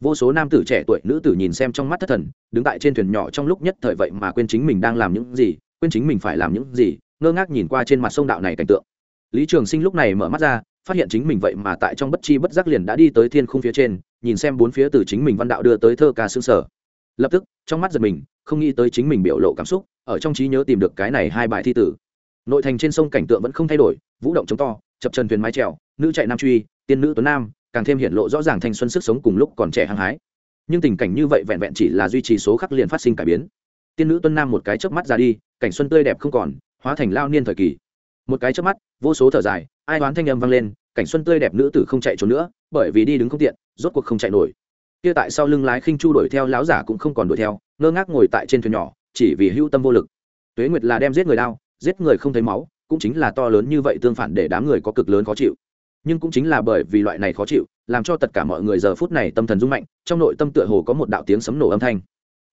S1: Vô số nam tử trẻ tuổi, nữ tử nhìn xem trong mắt thất thần, đứng tại trên thuyền nhỏ trong lúc nhất thời vậy mà quên chính mình đang làm những gì, quên chính mình phải làm những gì, ngơ ngác nhìn qua trên mặt sông đạo này cảnh tượng. Lý trường sinh lúc này mở mắt ra, phát hiện chính mình vậy mà tại trong bất chi bất giác liền đã đi tới thiên khung phía trên, nhìn xem bốn phía từ chính mình văn đạo đưa tới thơ ca xương sở lập tức, trong mắt giật mình, không nghĩ tới chính mình biểu lộ cảm xúc, ở trong trí nhớ tìm được cái này hai bài thi tử. Nội thành trên sông cảnh tượng vẫn không thay đổi, vũ động chống to chập trần thuyền mái trèo nữ chạy nam truy, tiên nữ tuấn nam, càng thêm hiện lộ rõ ràng thanh xuân sức sống cùng lúc còn trẻ hăng hái. Nhưng tình cảnh như vậy vẹn vẹn chỉ là duy trì số khắc liền phát sinh cải biến. Tiên nữ tuân nam một cái chớp mắt ra đi, cảnh xuân tươi đẹp không còn, hóa thành lao niên thời kỳ. Một cái chớp mắt, vô số thở dài, ai đoán thanh âm vang lên, cảnh xuân tươi đẹp nữ tử không chạy trốn nữa, bởi vì đi đứng không tiện, rốt cuộc không chạy nổi. Kia tại sau lưng lái khinh chu đuổi theo láo giả cũng không còn đuổi theo, ngơ ngác ngồi tại trên thuyền nhỏ, chỉ vì hưu tâm vô lực. Tuế nguyệt là đem giết người đau, giết người không thấy máu cũng chính là to lớn như vậy tương phản để đám người có cực lớn khó chịu. Nhưng cũng chính là bởi vì loại này khó chịu, làm cho tất cả mọi người giờ phút này tâm thần rung mạnh, trong nội tâm tựa hồ có một đạo tiếng sấm nổ âm thanh.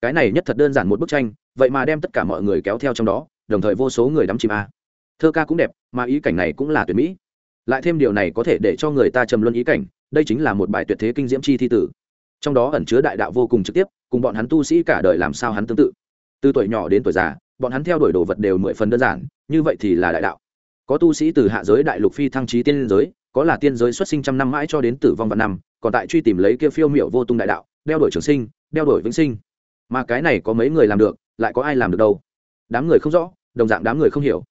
S1: Cái này nhất thật đơn giản một bức tranh, vậy mà đem tất cả mọi người kéo theo trong đó, đồng thời vô số người đắm chìm a. Thơ ca cũng đẹp, mà ý cảnh này cũng là tuyệt mỹ. Lại thêm điều này có thể để cho người ta trầm luân ý cảnh, đây chính là một bài tuyệt thế kinh diễm chi thi tử. Trong đó ẩn chứa đại đạo vô cùng trực tiếp, cùng bọn hắn tu sĩ cả đời làm sao hắn tương tự. Từ tuổi nhỏ đến tuổi già bọn hắn theo đuổi đồ vật đều mười phần đơn giản, như vậy thì là đại đạo. Có tu sĩ từ hạ giới đại lục phi thăng trí tiên giới, có là tiên giới xuất sinh trăm năm mãi cho đến tử vong vạn năm, còn tại truy tìm lấy kia phiêu miệu vô tung đại đạo, đeo đổi trường sinh, đeo đổi vĩnh sinh. Mà cái này có mấy người làm được, lại có ai làm được đâu? Đám người không rõ, đồng dạng đám người không hiểu.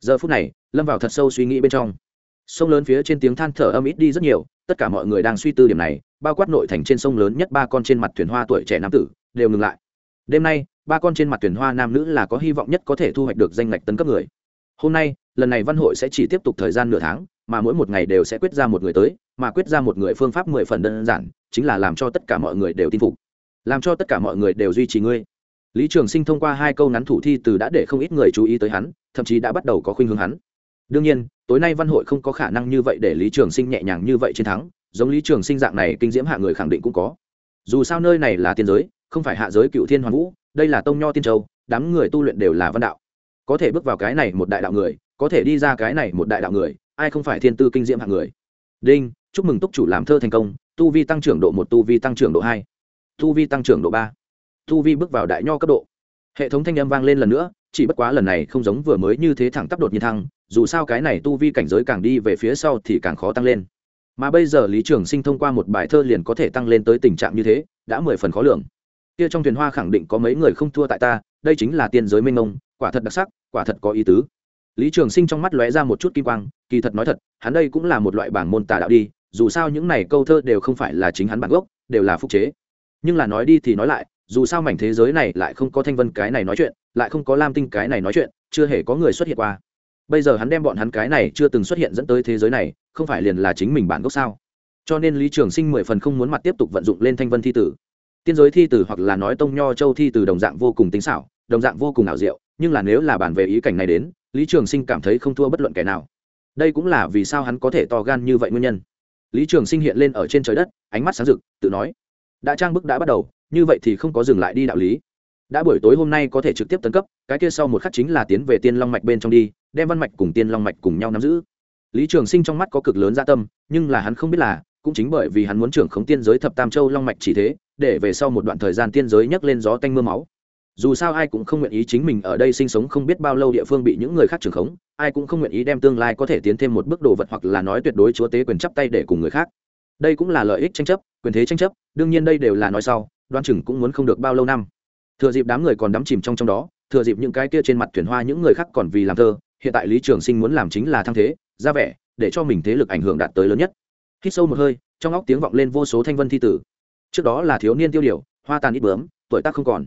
S1: Giờ phút này, lâm vào thật sâu suy nghĩ bên trong. Sông lớn phía trên tiếng than thở âm ít đi rất nhiều, tất cả mọi người đang suy tư điểm này, bao quát nội thành trên sông lớn nhất ba con trên mặt thuyền hoa tuổi trẻ nam tử, đều ngừng lại. Đêm nay ba con trên mặt tuyển hoa nam nữ là có hy vọng nhất có thể thu hoạch được danh ngạch tấn cấp người. Hôm nay, lần này văn hội sẽ chỉ tiếp tục thời gian nửa tháng, mà mỗi một ngày đều sẽ quyết ra một người tới, mà quyết ra một người phương pháp mười phần đơn giản, chính là làm cho tất cả mọi người đều tin phục. Làm cho tất cả mọi người đều duy trì ngươi. Lý trường sinh thông qua hai câu ngắn thủ thi từ đã để không ít người chú ý tới hắn, thậm chí đã bắt đầu có khuynh hướng hắn. Đương nhiên, tối nay văn hội không có khả năng như vậy để lý trường sinh nhẹ nhàng như vậy chiến thắng, giống lý trường sinh dạng này kinh diễm hạ người khẳng định cũng có. Dù sao nơi này là tiên giới, không phải hạ giới cựu thiên hoàn vũ đây là tông nho tiên châu, đám người tu luyện đều là văn đạo. Có thể bước vào cái này một đại đạo người, có thể đi ra cái này một đại đạo người, ai không phải thiên tư kinh diễm hạng người. Đinh, chúc mừng túc chủ làm thơ thành công, tu vi tăng trưởng độ một, tu vi tăng trưởng độ hai, tu vi tăng trưởng độ ba. Tu vi bước vào đại nho cấp độ. Hệ thống thanh âm vang lên lần nữa, chỉ bất quá lần này không giống vừa mới như thế thẳng tắp đột nhiên thăng, dù sao cái này tu vi cảnh giới càng đi về phía sau thì càng khó tăng lên. Mà bây giờ lý trường sinh thông qua một bài thơ liền có thể tăng lên tới tình trạng như thế, đã mười phần khó lường kia trong thuyền hoa khẳng định có mấy người không thua tại ta, đây chính là tiên giới minh ông quả thật đặc sắc, quả thật có ý tứ. Lý trường sinh trong mắt lóe ra một chút kim quang, kỳ thật nói thật, hắn đây cũng là một loại bảng môn tà đạo đi, dù sao những này câu thơ đều không phải là chính hắn bản gốc, đều là phúc chế. Nhưng là nói đi thì nói lại, dù sao mảnh thế giới này lại không có thanh vân cái này nói chuyện, lại không có lam tinh cái này nói chuyện, chưa hề có người xuất hiện qua. Bây giờ hắn đem bọn hắn cái này chưa từng xuất hiện dẫn tới thế giới này, không phải liền là chính mình bản gốc sao? Cho nên lý trường sinh mười phần không muốn mặt tiếp tục vận dụng lên thanh vân thi tử tiên giới thi từ hoặc là nói tông nho châu thi từ đồng dạng vô cùng tính xảo, đồng dạng vô cùng ảo diệu, nhưng là nếu là bản về ý cảnh này đến, lý trường sinh cảm thấy không thua bất luận kẻ nào. Đây cũng là vì sao hắn có thể to gan như vậy nguyên nhân. Lý trường sinh hiện lên ở trên trời đất, ánh mắt sáng rực, tự nói, đã trang bức đã bắt đầu, như vậy thì không có dừng lại đi đạo lý. Đã buổi tối hôm nay có thể trực tiếp tấn cấp, cái kia sau một khắc chính là tiến về tiên long mạch bên trong đi, đem văn mạch cùng tiên long mạch cùng nhau nắm giữ. Lý trường sinh trong mắt có cực lớn gia dạ tâm, nhưng là hắn không biết là, cũng chính bởi vì hắn muốn trưởng khống tiên giới thập tam châu long mạch chỉ thế để về sau một đoạn thời gian tiên giới nhấc lên gió tanh mưa máu. Dù sao ai cũng không nguyện ý chính mình ở đây sinh sống không biết bao lâu địa phương bị những người khác trưởng khống, ai cũng không nguyện ý đem tương lai có thể tiến thêm một bước đồ vật hoặc là nói tuyệt đối chúa tế quyền chấp tay để cùng người khác. Đây cũng là lợi ích tranh chấp, quyền thế tranh chấp, đương nhiên đây đều là nói sau đoan chừng cũng muốn không được bao lâu năm. Thừa dịp đám người còn đắm chìm trong trong đó, thừa dịp những cái kia trên mặt thuyền hoa những người khác còn vì làm thơ, hiện tại lý trường sinh muốn làm chính là thăng thế, ra vẻ, để cho mình thế lực ảnh hưởng đạt tới lớn nhất. Hít sâu một hơi, trong óc tiếng vọng lên vô số thanh vân thi tử trước đó là thiếu niên tiêu điều, hoa tàn ít bướm, tuổi tác không còn.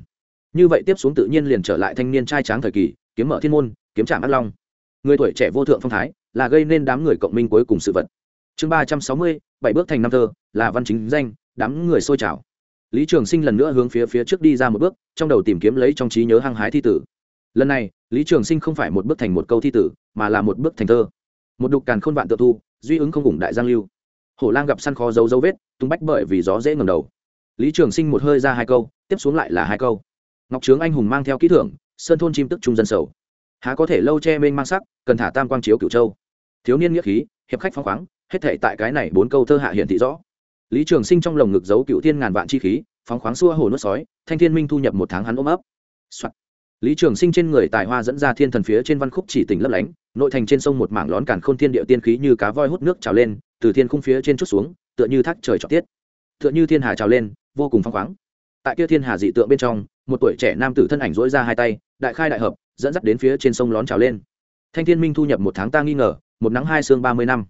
S1: Như vậy tiếp xuống tự nhiên liền trở lại thanh niên trai tráng thời kỳ, kiếm mở thiên môn, kiếm trạm ác long. Người tuổi trẻ vô thượng phong thái, là gây nên đám người cộng minh cuối cùng sự vật. Chương ba trăm sáu mươi, bảy bước thành năm thơ, là văn chính danh, đám người sôi trào. Lý trường sinh lần nữa hướng phía phía trước đi ra một bước, trong đầu tìm kiếm lấy trong trí nhớ hăng hái thi tử. Lần này, lý trường sinh không phải một bước thành một câu thi tử, mà là một bước thành thơ. Một đục càn khôn vạn tự thu, duy ứng không cùng đại giang lưu. Hổ lang gặp săn khó dấu dấu vết, tung bách bởi vì gió dễ ngầm đầu lý trường sinh một hơi ra hai câu, tiếp xuống lại là hai câu. Ngọc trướng anh hùng mang theo kỹ thưởng, sơn thôn chim tức trung dân sầu. Há có thể lâu che mênh mang sắc, cần thả tam quang chiếu cửu châu. Thiếu niên nghĩa khí, hiệp khách phóng khoáng, hết thể tại cái này bốn câu thơ hạ hiện thị rõ. Lý trường sinh trong lồng ngực giấu cựu thiên ngàn vạn chi khí, phóng khoáng xua hồ nước sói, thanh thiên minh thu nhập một tháng hắn ôm ấp、Soạn. lý trường sinh trên người tài hoa dẫn ra thiên thần phía trên văn khúc chỉ tỉnh lấp lánh, nội thành trên sông một mảng lón càn khôn thiên địa tiên khí như cá voi hút nước trào lên, từ thiên khung phía trên chút xuống, tựa như thác trời trọc tiết. Tựa như thiên hà trào lên vô cùng phăng khoáng. Tại kia thiên hà dị tượng bên trong, một tuổi trẻ nam tử thân ảnh dỗi ra hai tay, đại khai đại hợp, dẫn dắt đến phía trên sông lón trào lên. Thanh thiên minh thu nhập một tháng ta nghi ngờ, một nắng hai xương ba mươi năm.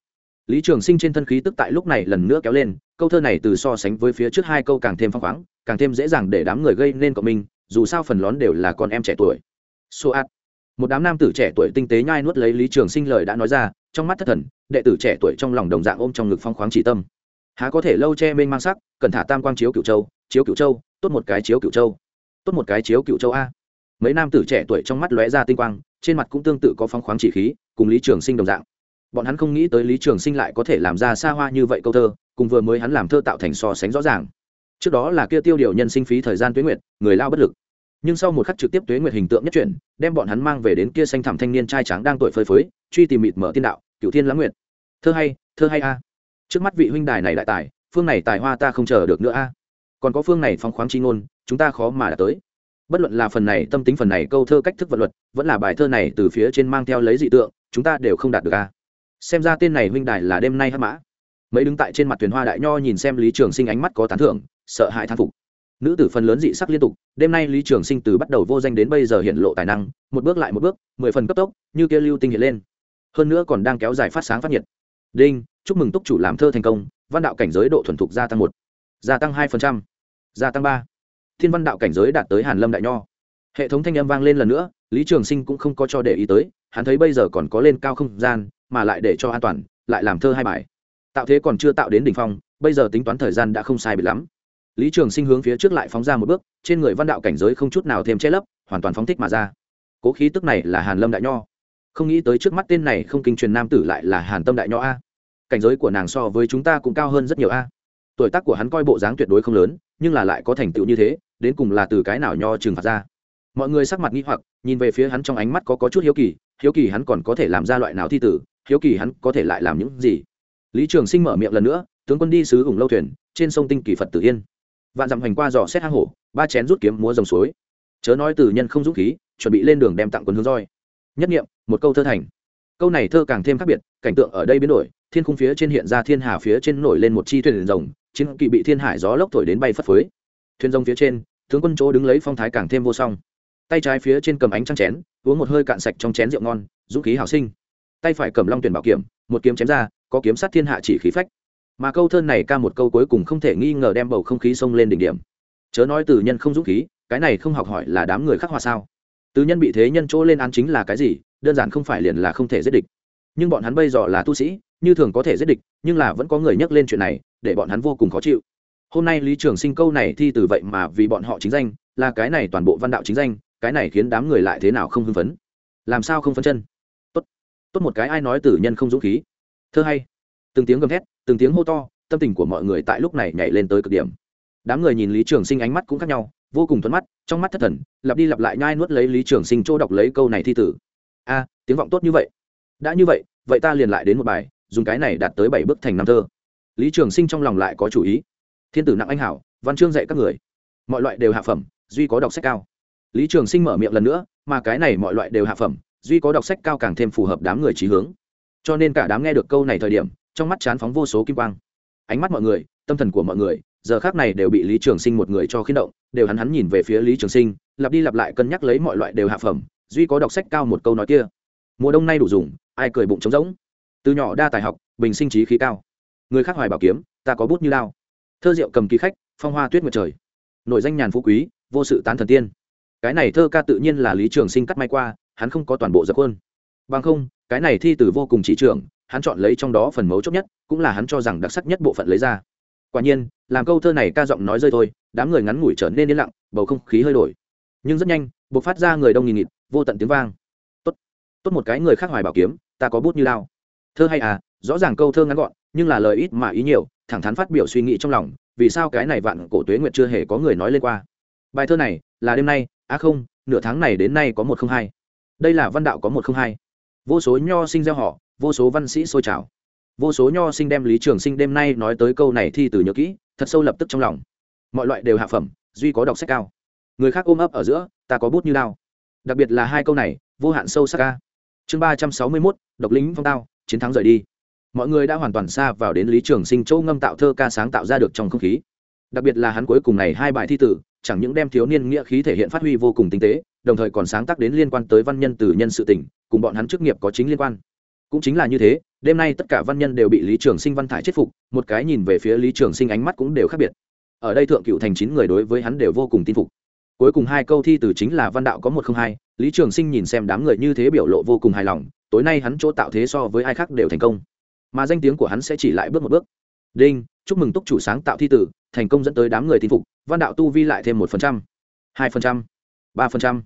S1: Lý trường sinh trên thân khí tức tại lúc này lần nữa kéo lên, câu thơ này từ so sánh với phía trước hai câu càng thêm phăng khoáng, càng thêm dễ dàng để đám người gây nên cộng minh, dù sao phần lón đều là con em trẻ tuổi. So ạt. Một đám nam tử trẻ tuổi tinh tế nhai nuốt lấy lý trường sinh lời đã nói ra, trong mắt thất thần, đệ tử trẻ tuổi trong lòng đồng dạng ôm trong ngực phong khoáng chỉ tâm há có thể lâu che mênh mang sắc, cần thả tam quang chiếu cựu châu, chiếu cựu châu, tốt một cái chiếu cựu châu. Tốt một cái chiếu cựu châu a. Mấy nam tử trẻ tuổi trong mắt lóe ra tinh quang, trên mặt cũng tương tự có phong khoáng chỉ khí, cùng lý trường sinh đồng dạng. Bọn hắn không nghĩ tới lý trường sinh lại có thể làm ra xa hoa như vậy câu thơ, cùng vừa mới hắn làm thơ tạo thành so sánh rõ ràng. Trước đó là kia tiêu điều nhân sinh phí thời gian tuế nguyệt, người lao bất lực. Nhưng sau một khắc trực tiếp tuế nguyệt hình tượng nhất chuyển, đem bọn hắn mang về đến kia xanh thẳm thanh niên trai trắng đang tuổi phơi phới, truy tìm mịt mở tiên đạo cựu thiên lãng nguyệt. Thơ hay thơ hay a trước mắt vị huynh đài này đại tài, phương này tài hoa ta không chờ được nữa a. Còn có phương này phong khoáng chi ngôn, chúng ta khó mà đã tới. Bất luận là phần này tâm tính phần này câu thơ cách thức vật luật, vẫn là bài thơ này từ phía trên mang theo lấy dị tượng, chúng ta đều không đạt được a. Xem ra tên này huynh đài là đêm nay hắc mã. Mấy đứng tại trên mặt thuyền hoa đại nho nhìn xem lý trường sinh ánh mắt có tán thưởng, sợ hãi thán phục. Nữ tử phần lớn dị sắc liên tục, đêm nay lý trường sinh từ bắt đầu vô danh đến bây giờ hiện lộ tài năng, một bước lại một bước, mười phần cấp tốc, như kia lưu tinh hiện lên. Hơn nữa còn đang kéo dài phát sáng phát nhiệt. Đinh chúc mừng túc chủ làm thơ thành công, văn đạo cảnh giới độ thuần thục gia tăng một, gia tăng hai gia tăng ba. Thiên văn đạo cảnh giới đạt tới hàn lâm đại nho. Hệ thống thanh âm vang lên lần nữa, lý trường sinh cũng không có cho để ý tới, hắn thấy bây giờ còn có lên cao không gian, mà lại để cho an toàn, lại làm thơ hai bài. Tạo thế còn chưa tạo đến đỉnh phong, bây giờ tính toán thời gian đã không sai bị lắm. Lý trường sinh hướng phía trước lại phóng ra một bước, trên người văn đạo cảnh giới không chút nào thêm che lấp, hoàn toàn phóng thích mà ra. Cố khí tức này là hàn lâm đại nho. Không nghĩ tới trước mắt tên này không kinh truyền nam tử lại là hàn tâm đại nho a cảnh giới của nàng so với chúng ta cũng cao hơn rất nhiều a. Tuổi tác của hắn coi bộ dáng tuyệt đối không lớn, nhưng là lại có thành tựu như thế, đến cùng là từ cái nào nho trừng phạt ra. Mọi người sắc mặt nghi hoặc, nhìn về phía hắn trong ánh mắt có có chút hiếu kỳ hiếu kỳ hắn còn có thể làm ra loại nào thi tử, hiếu kỳ hắn có thể lại làm những gì. Lý trường sinh mở miệng lần nữa, tướng quân đi sứ ủng lâu thuyền, trên sông tinh kỳ phật tử yên. Vạn dặm hành qua dò xét hang hổ, ba chén rút kiếm múa dòng suối. Chớ nói từ nhân không dũng khí, chuẩn bị lên đường đem tặng quân hướng roi. Nhất nghiệm, một câu thơ thành. Câu này thơ càng thêm khác biệt, cảnh tượng ở đây biến đổi thiên khung phía trên hiện ra thiên hà phía trên nổi lên một chi thuyền rồng, chiến kỵ bị thiên hải gió lốc thổi đến bay phất phới. Thuyền rồng phía trên, tướng quân chỗ đứng lấy phong thái càng thêm vô song. Tay trái phía trên cầm ánh trăng chén, uống một hơi cạn sạch trong chén rượu ngon, dũng khí hào sinh. Tay phải cầm long tuyển bảo kiểm một kiếm chém ra, có kiếm sát thiên hạ chỉ khí phách. Mà câu thơ này ca một câu cuối cùng không thể nghi ngờ đem bầu không khí xông lên đỉnh điểm. Chớ nói từ nhân không dũng khí, cái này không học hỏi là đám người khắc họa sao? Từ nhân bị thế nhân chỗ lên án chính là cái gì, đơn giản không phải liền là không thể giết địch. Nhưng bọn hắn bây giờ là tu sĩ như thường có thể giết địch, nhưng là vẫn có người nhắc lên chuyện này, để bọn hắn vô cùng khó chịu. Hôm nay lý trường sinh câu này thi từ vậy mà vì bọn họ chính danh, là cái này toàn bộ văn đạo chính danh, cái này khiến đám người lại thế nào không hưng phấn? Làm sao không phấn chân? Tốt. Tốt một cái ai nói tử nhân không dũng khí. Thơ hay. Từng tiếng gầm thét, từng tiếng hô to, tâm tình của mọi người tại lúc này nhảy lên tới cực điểm. Đám người nhìn lý trường sinh ánh mắt cũng khác nhau, vô cùng thuận mắt, trong mắt thất thần, lặp đi lặp lại nhai nuốt lấy lý trường sinh chỗ đọc lấy câu này thi tử a, tiếng vọng tốt như vậy. Đã như vậy vậy ta liền lại đến một bài dùng cái này đạt tới bảy bức thành năm thơ. Lý trường sinh trong lòng lại có chủ ý. Thiên tử nặng anh hảo, văn chương dạy các người. Mọi loại đều hạ phẩm, duy có đọc sách cao. Lý trường sinh mở miệng lần nữa, mà cái này mọi loại đều hạ phẩm, duy có đọc sách cao càng thêm phù hợp đám người trí hướng. Cho nên cả đám nghe được câu này thời điểm, trong mắt chán phóng vô số kim quang. Ánh mắt mọi người, tâm thần của mọi người, giờ khác này đều bị lý trường sinh một người cho khiến động, đều hắn hắn nhìn về phía lý trường sinh, lặp đi lặp lại cân nhắc lấy mọi loại đều hạ phẩm, duy có đọc sách cao một câu nói kia. Mùa đông nay đủ dùng, ai cười bụng trống rỗng từ nhỏ đa tài học, bình sinh trí khí cao. Người khác hoài bảo kiếm, ta có bút như lao thơ diệu cầm ký khách, phong hoa tuyết nguyệt trời. Nội danh nhàn phú quý, vô sự tán thần tiên. Cái này thơ ca tự nhiên là lý trường sinh cắt may qua, hắn không có toàn bộ dập khuôn. Bằng không, cái này thi từ vô cùng chỉ trưởng hắn chọn lấy trong đó phần mấu chốt nhất, cũng là hắn cho rằng đặc sắc nhất bộ phận lấy ra. Quả nhiên, làm câu thơ này ca giọng nói rơi thôi, đám người ngắn ngủi trở nên yên lặng, bầu không khí hơi đổi. Nhưng rất nhanh buộc phát ra người đông nghìn nghịt, vô tận tiếng vang. Tốt tốt một cái người khác hoài bảo kiếm, ta có bút như lao thơ hay à rõ ràng câu thơ ngắn gọn, nhưng là lời ít mà ý nhiều, thẳng thắn phát biểu suy nghĩ trong lòng, vì sao cái này vạn cổ tuế nguyệt chưa hề có người nói lên qua. Bài thơ này là đêm nay á không, nửa tháng này đến nay có một không hai. Đây là văn đạo có một không hai. Vô số nho sinh gieo họ, vô số văn sĩ sôi trào. Vô số nho sinh đem lý trường sinh đêm nay nói tới câu này thi từ nhớ kỹ, thật sâu lập tức trong lòng. Mọi loại đều hạ phẩm, duy có đọc sách cao. Người khác ôm ấp ở giữa, ta có bút như lao đặc biệt là hai câu này, vô hạn sâu sắc ca. Chương ba trăm sáu mươi mốt, độc lính phong tao chiến thắng rời đi. Mọi người đã hoàn toàn xa vào đến lý trường sinh châu ngâm tạo thơ ca sáng tạo ra được trong không khí. Đặc biệt là hắn cuối cùng này hai bài thi tử, chẳng những đem thiếu niên nghĩa khí thể hiện phát huy vô cùng tinh tế, đồng thời còn sáng tác đến liên quan tới văn nhân từ nhân sự tỉnh cùng bọn hắn chức nghiệp có chính liên quan. Cũng chính là như thế, đêm nay tất cả văn nhân đều bị lý trường sinh văn thải chết phục, một cái nhìn về phía lý trường sinh ánh mắt cũng đều khác biệt. Ở đây thượng cựu thành chín người đối với hắn đều vô cùng tin phục. Cuối cùng hai câu thi từ chính là văn đạo có một không hai, lý trường sinh nhìn xem đám người như thế biểu lộ vô cùng hài lòng tối nay hắn chỗ tạo thế so với ai khác đều thành công. Mà danh tiếng của hắn sẽ chỉ lại bước một bước. Đinh, chúc mừng túc chủ sáng tạo thi tử, thành công dẫn tới đám người tin phục, văn đạo tu vi lại thêm một phần trăm, hai phần trăm, ba phần trăm.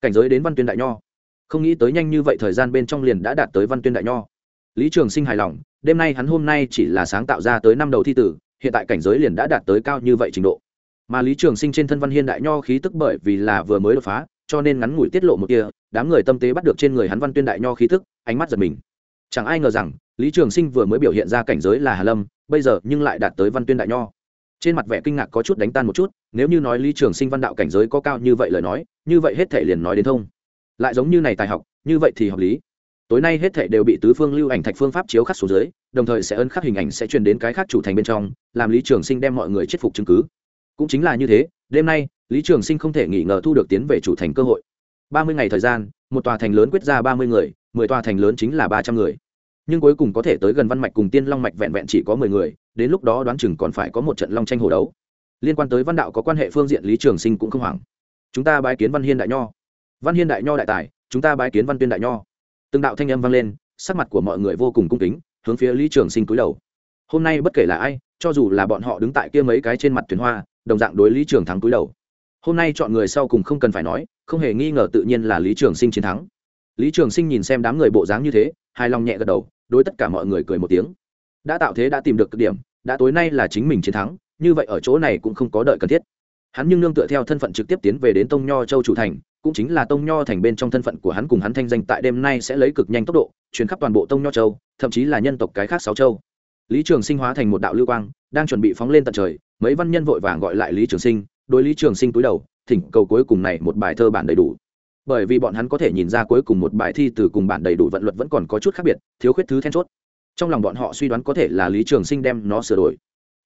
S1: Cảnh giới đến văn tuyên đại nho. Không nghĩ tới nhanh như vậy thời gian bên trong liền đã đạt tới văn tuyên đại nho. Lý trường sinh hài lòng, đêm nay hắn hôm nay chỉ là sáng tạo ra tới năm đầu thi tử, hiện tại cảnh giới liền đã đạt tới cao như vậy trình độ. Mà lý trường sinh trên thân văn hiên đại nho khí tức bởi vì là vừa mới đột phá, cho nên ngắn ngủi tiết lộ một kia đám người tâm tế bắt được trên người hắn văn tuyên đại nho khí tức ánh mắt giật mình. Chẳng ai ngờ rằng, lý trường sinh vừa mới biểu hiện ra cảnh giới là hà lâm, bây giờ nhưng lại đạt tới văn tuyên đại nho. Trên mặt vẻ kinh ngạc có chút đánh tan một chút, nếu như nói lý trường sinh văn đạo cảnh giới có cao như vậy lời nói, như vậy hết thể liền nói đến thông. Lại giống như này tài học, như vậy thì hợp lý. Tối nay hết thể đều bị tứ phương lưu ảnh thạch phương pháp chiếu khắc số dưới, đồng thời sẽ ân khắc hình ảnh sẽ truyền đến cái khác chủ thành bên trong, làm lý trường sinh đem mọi người chết phục chứng cứ. Cũng chính là như thế, đêm nay, lý trường sinh không thể nghỉ ngờ thu được tiến về chủ thành cơ hội ba mươi ngày thời gian, một tòa thành lớn quyết ra ba mươi người, mười tòa thành lớn chính là ba trăm người. Nhưng cuối cùng có thể tới gần văn mạch cùng tiên long mạch vẹn vẹn chỉ có mười người, đến lúc đó đoán chừng còn phải có một trận long tranh hồ đấu. Liên quan tới văn đạo có quan hệ phương diện lý trường sinh cũng không hoảng. Chúng ta bái kiến văn hiên đại nho. Văn hiên đại nho đại tài, chúng ta bái kiến văn tuyên đại nho. Từng đạo thanh âm vang lên, sắc mặt của mọi người vô cùng cung kính, hướng phía lý trường sinh cúi đầu. Hôm nay bất kể là ai, cho dù là bọn họ đứng tại kia mấy cái trên mặt thuyền hoa, đồng dạng đối lý trường thắng cúi đầu hôm nay chọn người sau cùng không cần phải nói, không hề nghi ngờ tự nhiên là lý trường sinh chiến thắng. Lý trường sinh nhìn xem đám người bộ dáng như thế, hài lòng nhẹ gật đầu, đối tất cả mọi người cười một tiếng. Đã tạo thế đã tìm được cực điểm, đã tối nay là chính mình chiến thắng, như vậy ở chỗ này cũng không có đợi cần thiết. Hắn nhưng nương tựa theo thân phận trực tiếp tiến về đến tông nho châu chủ thành, cũng chính là tông nho thành bên trong thân phận của hắn cùng hắn thanh danh tại đêm nay sẽ lấy cực nhanh tốc độ chuyển khắp toàn bộ tông nho châu, thậm chí là nhân tộc cái khác sáu châu. Lý trường sinh hóa thành một đạo lưu quang, đang chuẩn bị phóng lên tận trời, mấy văn nhân vội vàng gọi lại lý trường sinh đối lý trường sinh túi đầu thỉnh cầu cuối cùng này một bài thơ bản đầy đủ. Bởi vì bọn hắn có thể nhìn ra cuối cùng một bài thi từ cùng bản đầy đủ vận luật vẫn còn có chút khác biệt thiếu khuyết thứ then chốt. Trong lòng bọn họ suy đoán có thể là lý trường sinh đem nó sửa đổi.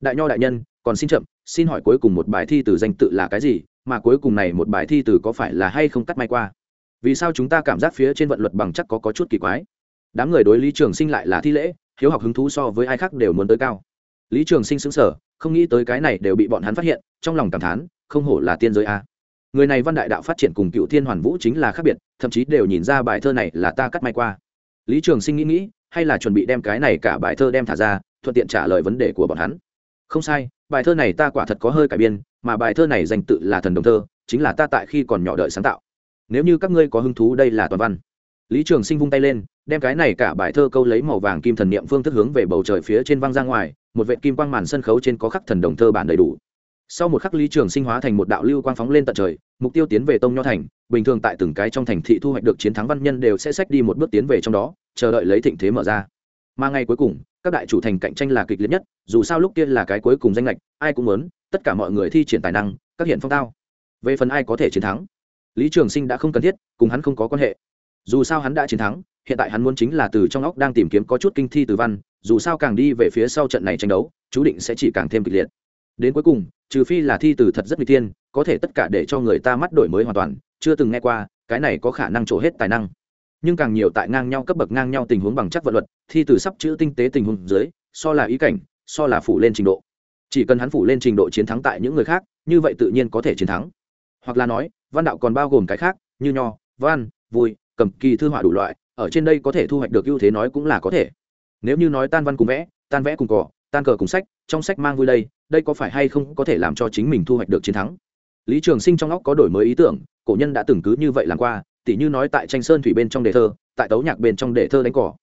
S1: Đại nho đại nhân còn xin chậm xin hỏi cuối cùng một bài thi từ danh tự là cái gì mà cuối cùng này một bài thi từ có phải là hay không cắt may qua? Vì sao chúng ta cảm giác phía trên vận luật bằng chắc có, có chút kỳ quái? Đám người đối lý trường sinh lại là thi lễ hiếu học hứng thú so với ai khác đều muốn tới cao. Lý trường sinh xứng sở không nghĩ tới cái này đều bị bọn hắn phát hiện trong lòng cảm thán không hổ là tiên giới a. Người này văn đại đạo phát triển cùng cựu thiên hoàn vũ chính là khác biệt, thậm chí đều nhìn ra bài thơ này là ta cắt may qua. Lý trường sinh nghĩ nghĩ, hay là chuẩn bị đem cái này cả bài thơ đem thả ra, thuận tiện trả lời vấn đề của bọn hắn. Không sai, bài thơ này ta quả thật có hơi cải biên, mà bài thơ này danh tự là thần đồng thơ, chính là ta tại khi còn nhỏ đợi sáng tạo. Nếu như các ngươi có hứng thú, đây là toàn văn. Lý trường sinh vung tay lên, đem cái này cả bài thơ câu lấy màu vàng kim thần niệm phương thức hướng về bầu trời phía trên văng ra ngoài, một vệ kim quang màn sân khấu trên có khắc thần đồng thơ bản đầy đủ sau một khắc lý trường sinh hóa thành một đạo lưu quang phóng lên tận trời, mục tiêu tiến về tông nho thành, bình thường tại từng cái trong thành thị thu hoạch được chiến thắng văn nhân đều sẽ sách đi một bước tiến về trong đó, chờ đợi lấy thịnh thế mở ra. Mà ngày cuối cùng, các đại chủ thành cạnh tranh là kịch liệt nhất, dù sao lúc kia là cái cuối cùng danh lệch, ai cũng muốn, tất cả mọi người thi triển tài năng, các hiện phong tao. Về phần ai có thể chiến thắng, lý trường sinh đã không cần thiết, cùng hắn không có quan hệ. Dù sao hắn đã chiến thắng, hiện tại hắn muốn chính là từ trong óc đang tìm kiếm có chút kinh thi từ văn, dù sao càng đi về phía sau trận này tranh đấu, chú định sẽ chỉ càng thêm kịch liệt đến cuối cùng, trừ phi là thi từ thật rất nguy tiên có thể tất cả để cho người ta mắt đổi mới hoàn toàn, chưa từng nghe qua, cái này có khả năng trổ hết tài năng. Nhưng càng nhiều tại ngang nhau cấp bậc ngang nhau tình huống bằng chắc vật luật, thi từ sắp chữ tinh tế tình huống dưới, so là ý cảnh, so là phủ lên trình độ. Chỉ cần hắn phủ lên trình độ chiến thắng tại những người khác, như vậy tự nhiên có thể chiến thắng. Hoặc là nói, văn đạo còn bao gồm cái khác, như nho, văn, vui, cầm, kỳ thư họa đủ loại, ở trên đây có thể thu hoạch được ưu thế nói cũng là có thể. Nếu như nói tan văn cùng vẽ, tan vẽ cùng cỏ tan cờ cùng sách, trong sách mang vui đây đây có phải hay không có thể làm cho chính mình thu hoạch được chiến thắng? Lý trường sinh trong óc có đổi mới ý tưởng, cổ nhân đã từng cứ như vậy làm qua, tỉ như nói tại tranh sơn thủy bên trong đề thơ, tại tấu nhạc bên trong đề thơ đánh cỏ.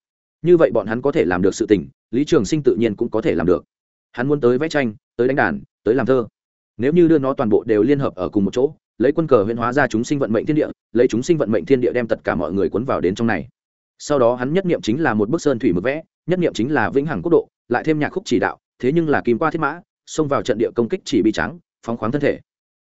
S1: Như vậy bọn hắn có thể làm được sự tình, lý trường sinh tự nhiên cũng có thể làm được. Hắn muốn tới vẽ tranh, tới đánh đàn, tới làm thơ. Nếu như đưa nó toàn bộ đều liên hợp ở cùng một chỗ, lấy quân cờ huyễn hóa ra chúng sinh vận mệnh thiên địa, lấy chúng sinh vận mệnh thiên địa đem tất cả mọi người cuốn vào đến trong này. Sau đó hắn nhất niệm chính là một bức sơn thủy mực vẽ nhất niệm chính là vĩnh hằng quốc độ, lại thêm nhạc khúc chỉ đạo, thế nhưng là kim qua thiết mã, xông vào trận địa công kích chỉ bị trắng, phóng khoáng thân thể.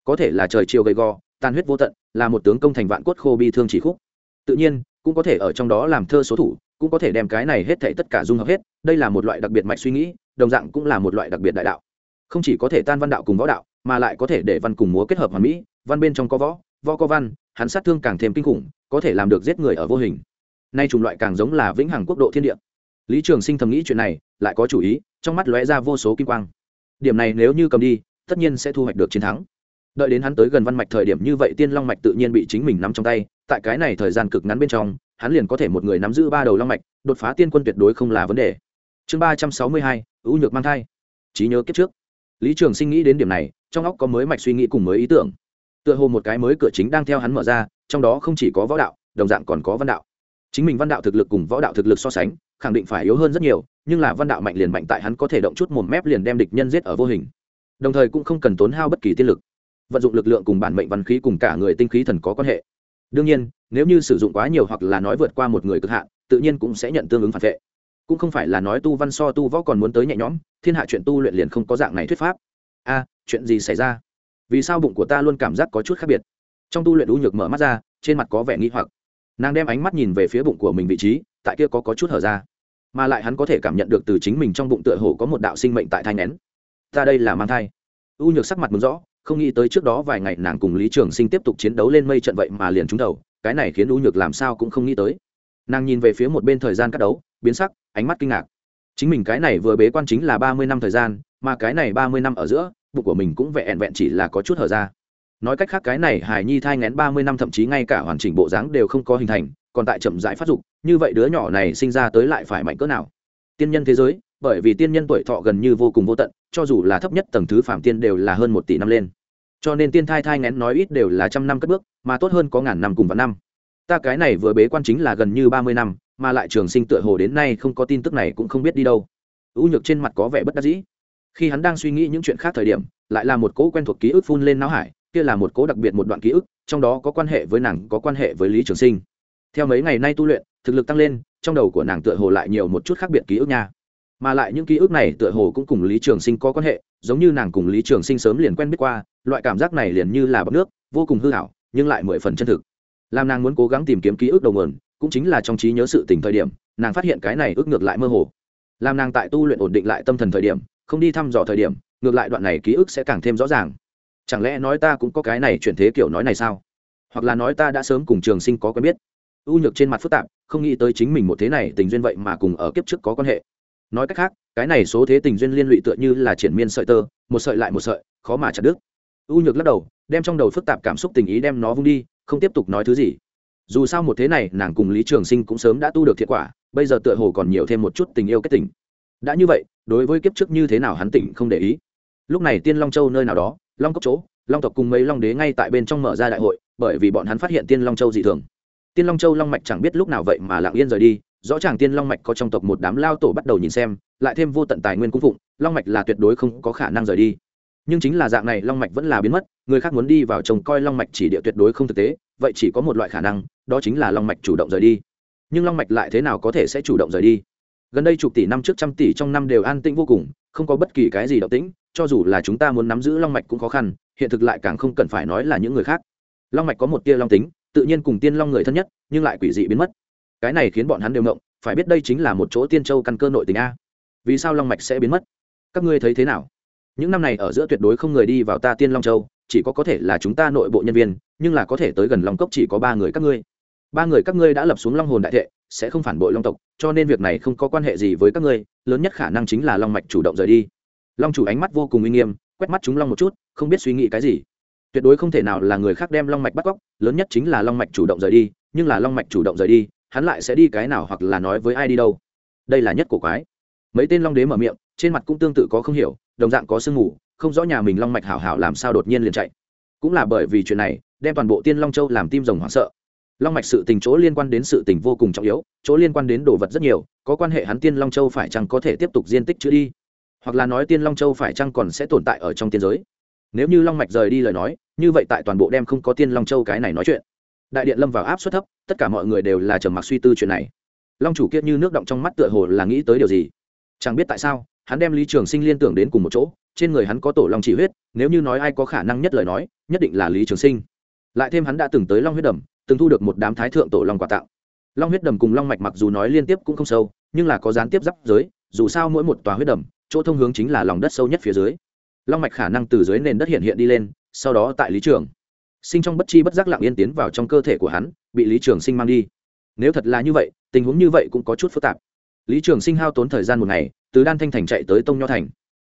S1: Có thể là trời chiều gầy gò tan huyết vô tận, là một tướng công thành vạn cốt khô bi thương chỉ khúc. Tự nhiên, cũng có thể ở trong đó làm thơ số thủ, cũng có thể đem cái này hết thảy tất cả dung hợp hết, đây là một loại đặc biệt mạch suy nghĩ, đồng dạng cũng là một loại đặc biệt đại đạo. Không chỉ có thể tan văn đạo cùng võ đạo, mà lại có thể để văn cùng múa kết hợp hoàn mỹ, văn bên trong có võ võ có văn, hắn sát thương càng thêm kinh khủng, có thể làm được giết người ở vô hình. Nay chủng loại càng giống là vĩnh hằng quốc độ thiên địa lý trường sinh thầm nghĩ chuyện này, lại có chủ ý, trong mắt lóe ra vô số kim quang. Điểm này nếu như cầm đi, tất nhiên sẽ thu hoạch được chiến thắng. Đợi đến hắn tới gần văn mạch thời điểm như vậy tiên long mạch tự nhiên bị chính mình nắm trong tay, tại cái này thời gian cực ngắn bên trong, hắn liền có thể một người nắm giữ ba đầu long mạch, đột phá tiên quân tuyệt đối không là vấn đề. Chương ba trăm sáu mươi hai, ưu nhược mang thai. Trí nhớ kiếp trước. Lý trường sinh nghĩ đến điểm này, trong óc có mới mạch suy nghĩ cùng mới ý tưởng. Tựa hồ một cái mới cửa chính đang theo hắn mở ra, trong đó không chỉ có võ đạo, đồng dạng còn có văn đạo. Chính mình văn đạo thực lực cùng võ đạo thực lực so sánh khẳng định phải yếu hơn rất nhiều, nhưng là văn đạo mạnh liền mạnh tại hắn có thể động chút mồm mép liền đem địch nhân giết ở vô hình. Đồng thời cũng không cần tốn hao bất kỳ tiên lực. Vận dụng lực lượng cùng bản mệnh văn khí cùng cả người tinh khí thần có quan hệ. Đương nhiên, nếu như sử dụng quá nhiều hoặc là nói vượt qua một người cực hạn, tự nhiên cũng sẽ nhận tương ứng phản vệ. Cũng không phải là nói tu văn so tu võ còn muốn tới nhẹ nhõm, thiên hạ chuyện tu luyện liền không có dạng này thuyết pháp. A, chuyện gì xảy ra? Vì sao bụng của ta luôn cảm giác có chút khác biệt? Trong tu luyện u nhược mở mắt ra, trên mặt có vẻ nghi hoặc. Nàng đem ánh mắt nhìn về phía bụng của mình vị trí tại kia có, có chút hở ra mà lại hắn có thể cảm nhận được từ chính mình trong bụng tựa hồ có một đạo sinh mệnh tại thai nén. ta đây là mang thai. U nhược sắc mặt mừng rõ không nghĩ tới trước đó vài ngày nàng cùng lý trường sinh tiếp tục chiến đấu lên mây trận vậy mà liền trúng đầu cái này khiến u nhược làm sao cũng không nghĩ tới. Nàng nhìn về phía một bên thời gian cắt đấu biến sắc ánh mắt kinh ngạc. Chính mình cái này vừa bế quan chính là ba mươi năm thời gian mà cái này ba mươi năm ở giữa bụng của mình cũng vẹn vẹn chỉ là có chút hở ra. Nói cách khác cái này hải nhi thai ngén ba mươi năm thậm chí ngay cả hoàn chỉnh bộ dáng đều không có hình thành còn tại chậm rãi phát dục, như vậy đứa nhỏ này sinh ra tới lại phải mạnh cỡ nào? Tiên nhân thế giới, bởi vì tiên nhân tuổi thọ gần như vô cùng vô tận, cho dù là thấp nhất tầng thứ phạm tiên đều là hơn một tỷ năm lên. Cho nên tiên thai thai ngén nói ít đều là trăm năm cất bước, mà tốt hơn có ngàn năm cùng vạn năm. Ta cái này vừa bế quan chính là gần như ba mươi năm, mà lại trường sinh tựa hồ đến nay không có tin tức này cũng không biết đi đâu. U nhược trên mặt có vẻ bất đắc dĩ. Khi hắn đang suy nghĩ những chuyện khác thời điểm, lại là một cỗ quen thuộc ký ức phun lên não hải, kia là một cỗ đặc biệt một đoạn ký ức, trong đó có quan hệ với nàng, có quan hệ với lý trường sinh theo mấy ngày nay tu luyện, thực lực tăng lên, trong đầu của nàng tựa hồ lại nhiều một chút khác biệt ký ức nha. Mà lại những ký ức này tựa hồ cũng cùng lý trường sinh có quan hệ, giống như nàng cùng lý trường sinh sớm liền quen biết qua, loại cảm giác này liền như là bọc nước, vô cùng hư hảo, nhưng lại mười phần chân thực. Làm nàng muốn cố gắng tìm kiếm ký ức đầu nguồn, cũng chính là trong trí nhớ sự tình thời điểm, nàng phát hiện cái này ước ngược lại mơ hồ. Làm nàng tại tu luyện ổn định lại tâm thần thời điểm, không đi thăm dò thời điểm, ngược lại đoạn này ký ức sẽ càng thêm rõ ràng. Chẳng lẽ nói ta cũng có cái này chuyển thế kiểu nói này sao? Hoặc là nói ta đã sớm cùng trường sinh có quen biết? U nhược trên mặt phức tạp, không nghĩ tới chính mình một thế này tình duyên vậy mà cùng ở kiếp trước có quan hệ. Nói cách khác, cái này số thế tình duyên liên lụy tựa như là triển miên sợi tơ, một sợi lại một sợi, khó mà chặt đứt. U nhược lắc đầu, đem trong đầu phức tạp cảm xúc tình ý đem nó vung đi, không tiếp tục nói thứ gì. Dù sao một thế này, nàng cùng lý trường sinh cũng sớm đã tu được thiệt quả, bây giờ tựa hồ còn nhiều thêm một chút tình yêu kết tình. Đã như vậy, đối với kiếp trước như thế nào hắn tỉnh không để ý. Lúc này tiên long châu nơi nào đó, long cốc chỗ, long tộc cùng mấy long đế ngay tại bên trong mở ra đại hội, bởi vì bọn hắn phát hiện tiên long châu dị thường tiên long châu long mạch chẳng biết lúc nào vậy mà lặng yên rời đi, rõ ràng tiên long mạch có trong tộc một đám lao tổ bắt đầu nhìn xem, lại thêm vô tận tài nguyên cung phụng, long mạch là tuyệt đối không có khả năng rời đi. Nhưng chính là dạng này long mạch vẫn là biến mất, người khác muốn đi vào trông coi long mạch chỉ địa tuyệt đối không thực tế, vậy chỉ có một loại khả năng, đó chính là long mạch chủ động rời đi. Nhưng long mạch lại thế nào có thể sẽ chủ động rời đi? Gần đây chục tỷ năm trước trăm tỷ trong năm đều an tĩnh vô cùng, không có bất kỳ cái gì động tĩnh, cho dù là chúng ta muốn nắm giữ long mạch cũng khó khăn, hiện thực lại càng không cần phải nói là những người khác. Long mạch có một tia long tính tự nhiên cùng tiên long người thân nhất, nhưng lại quỷ dị biến mất. Cái này khiến bọn hắn đều ngộng, phải biết đây chính là một chỗ tiên châu căn cơ nội tình a. Vì sao long mạch sẽ biến mất? Các ngươi thấy thế nào? Những năm này ở giữa tuyệt đối không người đi vào ta tiên long châu, chỉ có có thể là chúng ta nội bộ nhân viên, nhưng là có thể tới gần long cốc chỉ có ba người các ngươi. Ba người các ngươi đã lập xuống long hồn đại thệ, sẽ không phản bội long tộc, cho nên việc này không có quan hệ gì với các ngươi, lớn nhất khả năng chính là long mạch chủ động rời đi. Long chủ ánh mắt vô cùng uy nghiêm, quét mắt chúng long một chút, không biết suy nghĩ cái gì tuyệt đối không thể nào là người khác đem long mạch bắt cóc, lớn nhất chính là long mạch chủ động rời đi, nhưng là long mạch chủ động rời đi, hắn lại sẽ đi cái nào hoặc là nói với ai đi đâu. Đây là nhất của quái. Mấy tên long đế mở miệng, trên mặt cũng tương tự có không hiểu, đồng dạng có sương mù, không rõ nhà mình long mạch hảo hảo làm sao đột nhiên liền chạy. Cũng là bởi vì chuyện này, đem toàn bộ tiên long châu làm tim rồng hoảng sợ. Long mạch sự tình chỗ liên quan đến sự tình vô cùng trọng yếu, chỗ liên quan đến đồ vật rất nhiều, có quan hệ hắn tiên long châu phải chăng có thể tiếp tục diên tích chữ đi? Hoặc là nói tiên long châu phải chăng còn sẽ tồn tại ở trong tiên giới? Nếu như long mạch rời đi lời nói như vậy tại toàn bộ đem không có tiên long châu cái này nói chuyện. Đại điện lâm vào áp suất thấp, tất cả mọi người đều là trầm mặc suy tư chuyện này. Long chủ kiệt như nước động trong mắt tựa hồ là nghĩ tới điều gì? Chẳng biết tại sao, hắn đem lý trường sinh liên tưởng đến cùng một chỗ, trên người hắn có tổ long chỉ huyết, nếu như nói ai có khả năng nhất lời nói, nhất định là lý trường sinh. Lại thêm hắn đã từng tới long huyết đầm, từng thu được một đám thái thượng tổ long quà tặng. Long huyết đầm cùng long mạch mặc dù nói liên tiếp cũng không sâu, nhưng là có gián tiếp giáp giới, dù sao mỗi một tòa huyết đầm, chỗ thông hướng chính là lòng đất sâu nhất phía dưới. Long mạch khả năng từ dưới nền đất hiện hiện đi lên sau đó tại lý trường sinh trong bất chi bất giác lặng yên tiến vào trong cơ thể của hắn, bị lý trường sinh mang đi. Nếu thật là như vậy, tình huống như vậy cũng có chút phức tạp. Lý trường sinh hao tốn thời gian một ngày, từ đan thanh thành chạy tới tông nho thành.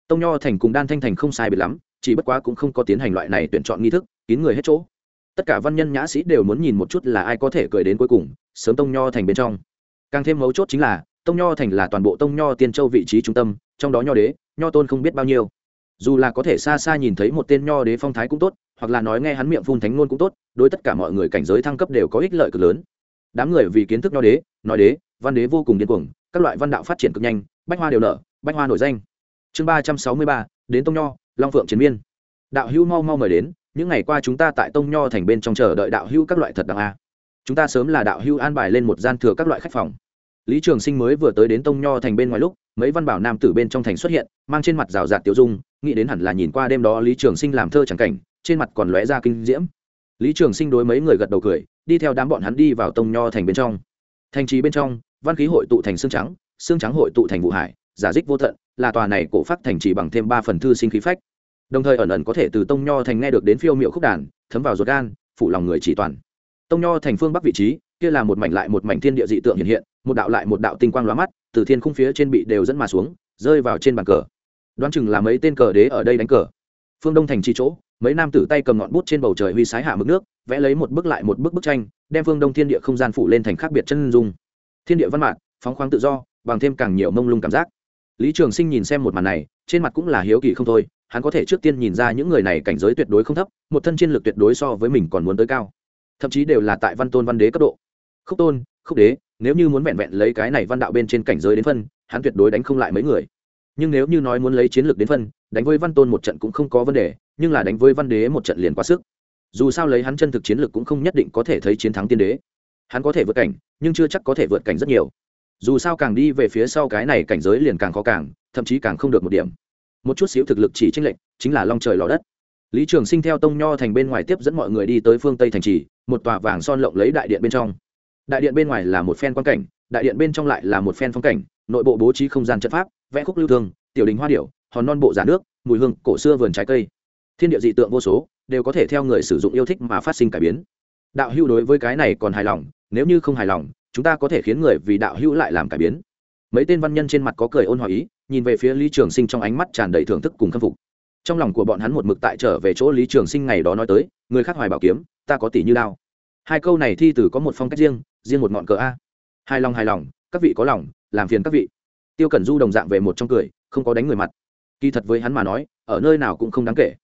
S1: Tông nho thành cùng đan thanh thành không sai biệt lắm, chỉ bất quá cũng không có tiến hành loại này tuyển chọn nghi thức, kín người hết chỗ. Tất cả văn nhân nhã sĩ đều muốn nhìn một chút là ai có thể cười đến cuối cùng, sớm tông nho thành bên trong. Càng thêm mấu chốt chính là, tông nho thành là toàn bộ tông nho tiên châu vị trí trung tâm, trong đó nho đế, nho tôn không biết bao nhiêu dù là có thể xa xa nhìn thấy một tên nho đế phong thái cũng tốt, hoặc là nói nghe hắn miệng phun thánh ngôn cũng tốt, đối tất cả mọi người cảnh giới thăng cấp đều có ích lợi cực lớn. Đám người vì kiến thức nho đế, nói đế, văn đế vô cùng điên cuồng, các loại văn đạo phát triển cực nhanh, bách hoa đều nở, bách hoa nổi danh. Chương ba trăm sáu mươi ba, đến tông nho, long phượng chiến miên. Đạo hữu mau mau mời đến, những ngày qua chúng ta tại tông nho thành bên trong chờ đợi đạo hữu các loại thật đằng a. Chúng ta sớm là đạo hữu an bài lên một gian thừa các loại khách phòng. Lý trường sinh mới vừa tới đến tông nho thành bên ngoài lúc mấy văn bảo nam tử bên trong thành xuất hiện, mang trên mặt rào rạt tiểu dung, nghĩ đến hẳn là nhìn qua đêm đó lý trường sinh làm thơ chẳng cảnh, trên mặt còn lóe ra kinh diễm. Lý trường sinh đối mấy người gật đầu cười, đi theo đám bọn hắn đi vào tông nho thành bên trong. Thành trì bên trong, văn khí hội tụ thành xương trắng xương trắng hội tụ thành vụ hải, giả dích vô tận là tòa này cổ phát thành trì bằng thêm ba phần thư sinh khí phách. Đồng thời ẩn ẩn có thể từ tông nho thành nghe được đến phiêu miệu khúc đàn, thấm vào ruột gan phụ lòng người chỉ toàn. Tông nho thành phương bắc vị trí kia là một mảnh lại một mảnh thiên địa dị tượng hiện hiện, một đạo lại một đạo tinh quang lóa mắt, từ thiên khung phía trên bị đều dẫn mà xuống, rơi vào trên bàn cờ. Đoán chừng là mấy tên cờ đế ở đây đánh cờ. Phương đông thành chi chỗ, mấy nam tử tay cầm ngọn bút trên bầu trời huy sái hạ mực nước, vẽ lấy một bức lại một bức bức tranh, đem phương đông thiên địa không gian phủ lên thành khác biệt chân dung. Thiên địa văn mạng phóng khoáng tự do, bằng thêm càng nhiều mông lung cảm giác. Lý trường sinh nhìn xem một màn này, trên mặt cũng là hiếu kỳ không thôi, hắn có thể trước tiên nhìn ra những người này cảnh giới tuyệt đối không thấp, một thân chiến lược tuyệt đối so với mình còn muốn tới cao. Thậm chí đều là tại văn tôn văn đế cấp độ khúc tôn, khúc đế, nếu như muốn vẹn vẹn lấy cái này văn đạo bên trên cảnh giới đến phân, hắn tuyệt đối đánh không lại mấy người. Nhưng nếu như nói muốn lấy chiến lược đến phân, đánh với văn tôn một trận cũng không có vấn đề, nhưng là đánh với văn đế một trận liền quá sức. Dù sao lấy hắn chân thực chiến lược cũng không nhất định có thể thấy chiến thắng tiên đế. Hắn có thể vượt cảnh, nhưng chưa chắc có thể vượt cảnh rất nhiều. Dù sao càng đi về phía sau cái này cảnh giới liền càng khó càng, thậm chí càng không được một điểm. Một chút xíu thực lực chỉ tranh lệch, chính là long trời lò đất. Lý trường sinh theo tông nho thành bên ngoài tiếp dẫn mọi người đi tới phương tây thành trì, một tòa vàng son lộng lấy đại điện bên trong đại điện bên ngoài là một phen quan cảnh, đại điện bên trong lại là một phen phong cảnh, nội bộ bố trí không gian chất pháp, vẽ khúc lưu thương, tiểu đình hoa điểu, hòn non bộ giả nước, mùi hương, cổ xưa vườn trái cây. Thiên địa dị tượng vô số, đều có thể theo người sử dụng yêu thích mà phát sinh cải biến. Đạo hữu đối với cái này còn hài lòng, nếu như không hài lòng, chúng ta có thể khiến người vì đạo hữu lại làm cải biến. Mấy tên văn nhân trên mặt có cười ôn hòa ý, nhìn về phía lý trường sinh trong ánh mắt tràn đầy thưởng thức cùng khâm phục. Trong lòng của bọn hắn một mực tại trở về chỗ lý trường sinh ngày đó nói tới, người khác hoài bảo kiếm, ta có tỷ như lao hai câu này thi tử có một phong cách riêng riêng một ngọn cờ a. Hài lòng hài lòng, các vị có lòng, làm phiền các vị. Tiêu cẩn du đồng dạng về một trong cười, không có đánh người mặt. Kỳ thật với hắn mà nói, ở nơi nào cũng không đáng kể.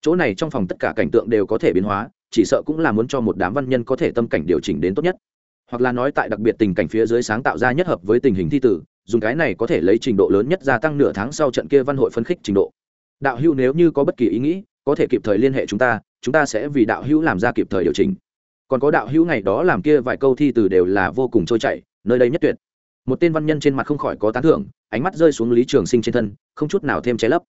S1: Chỗ này trong phòng tất cả cảnh tượng đều có thể biến hóa, chỉ sợ cũng là muốn cho một đám văn nhân có thể tâm cảnh điều chỉnh đến tốt nhất. Hoặc là nói tại đặc biệt tình cảnh phía dưới sáng tạo ra nhất hợp với tình hình thi tử dùng cái này có thể lấy trình độ lớn nhất gia tăng nửa tháng sau trận kia văn hội phân khích trình độ. Đạo hữu nếu như có bất kỳ ý nghĩ, có thể kịp thời liên hệ chúng ta chúng ta sẽ vì đạo hữu làm ra kịp thời điều chỉnh còn có đạo hữu ngày đó làm kia vài câu thi từ đều là vô cùng trôi chảy, nơi đây nhất tuyệt. Một tên văn nhân trên mặt không khỏi có tán thưởng, ánh mắt rơi xuống lý trường sinh trên thân, không chút nào thêm che lấp.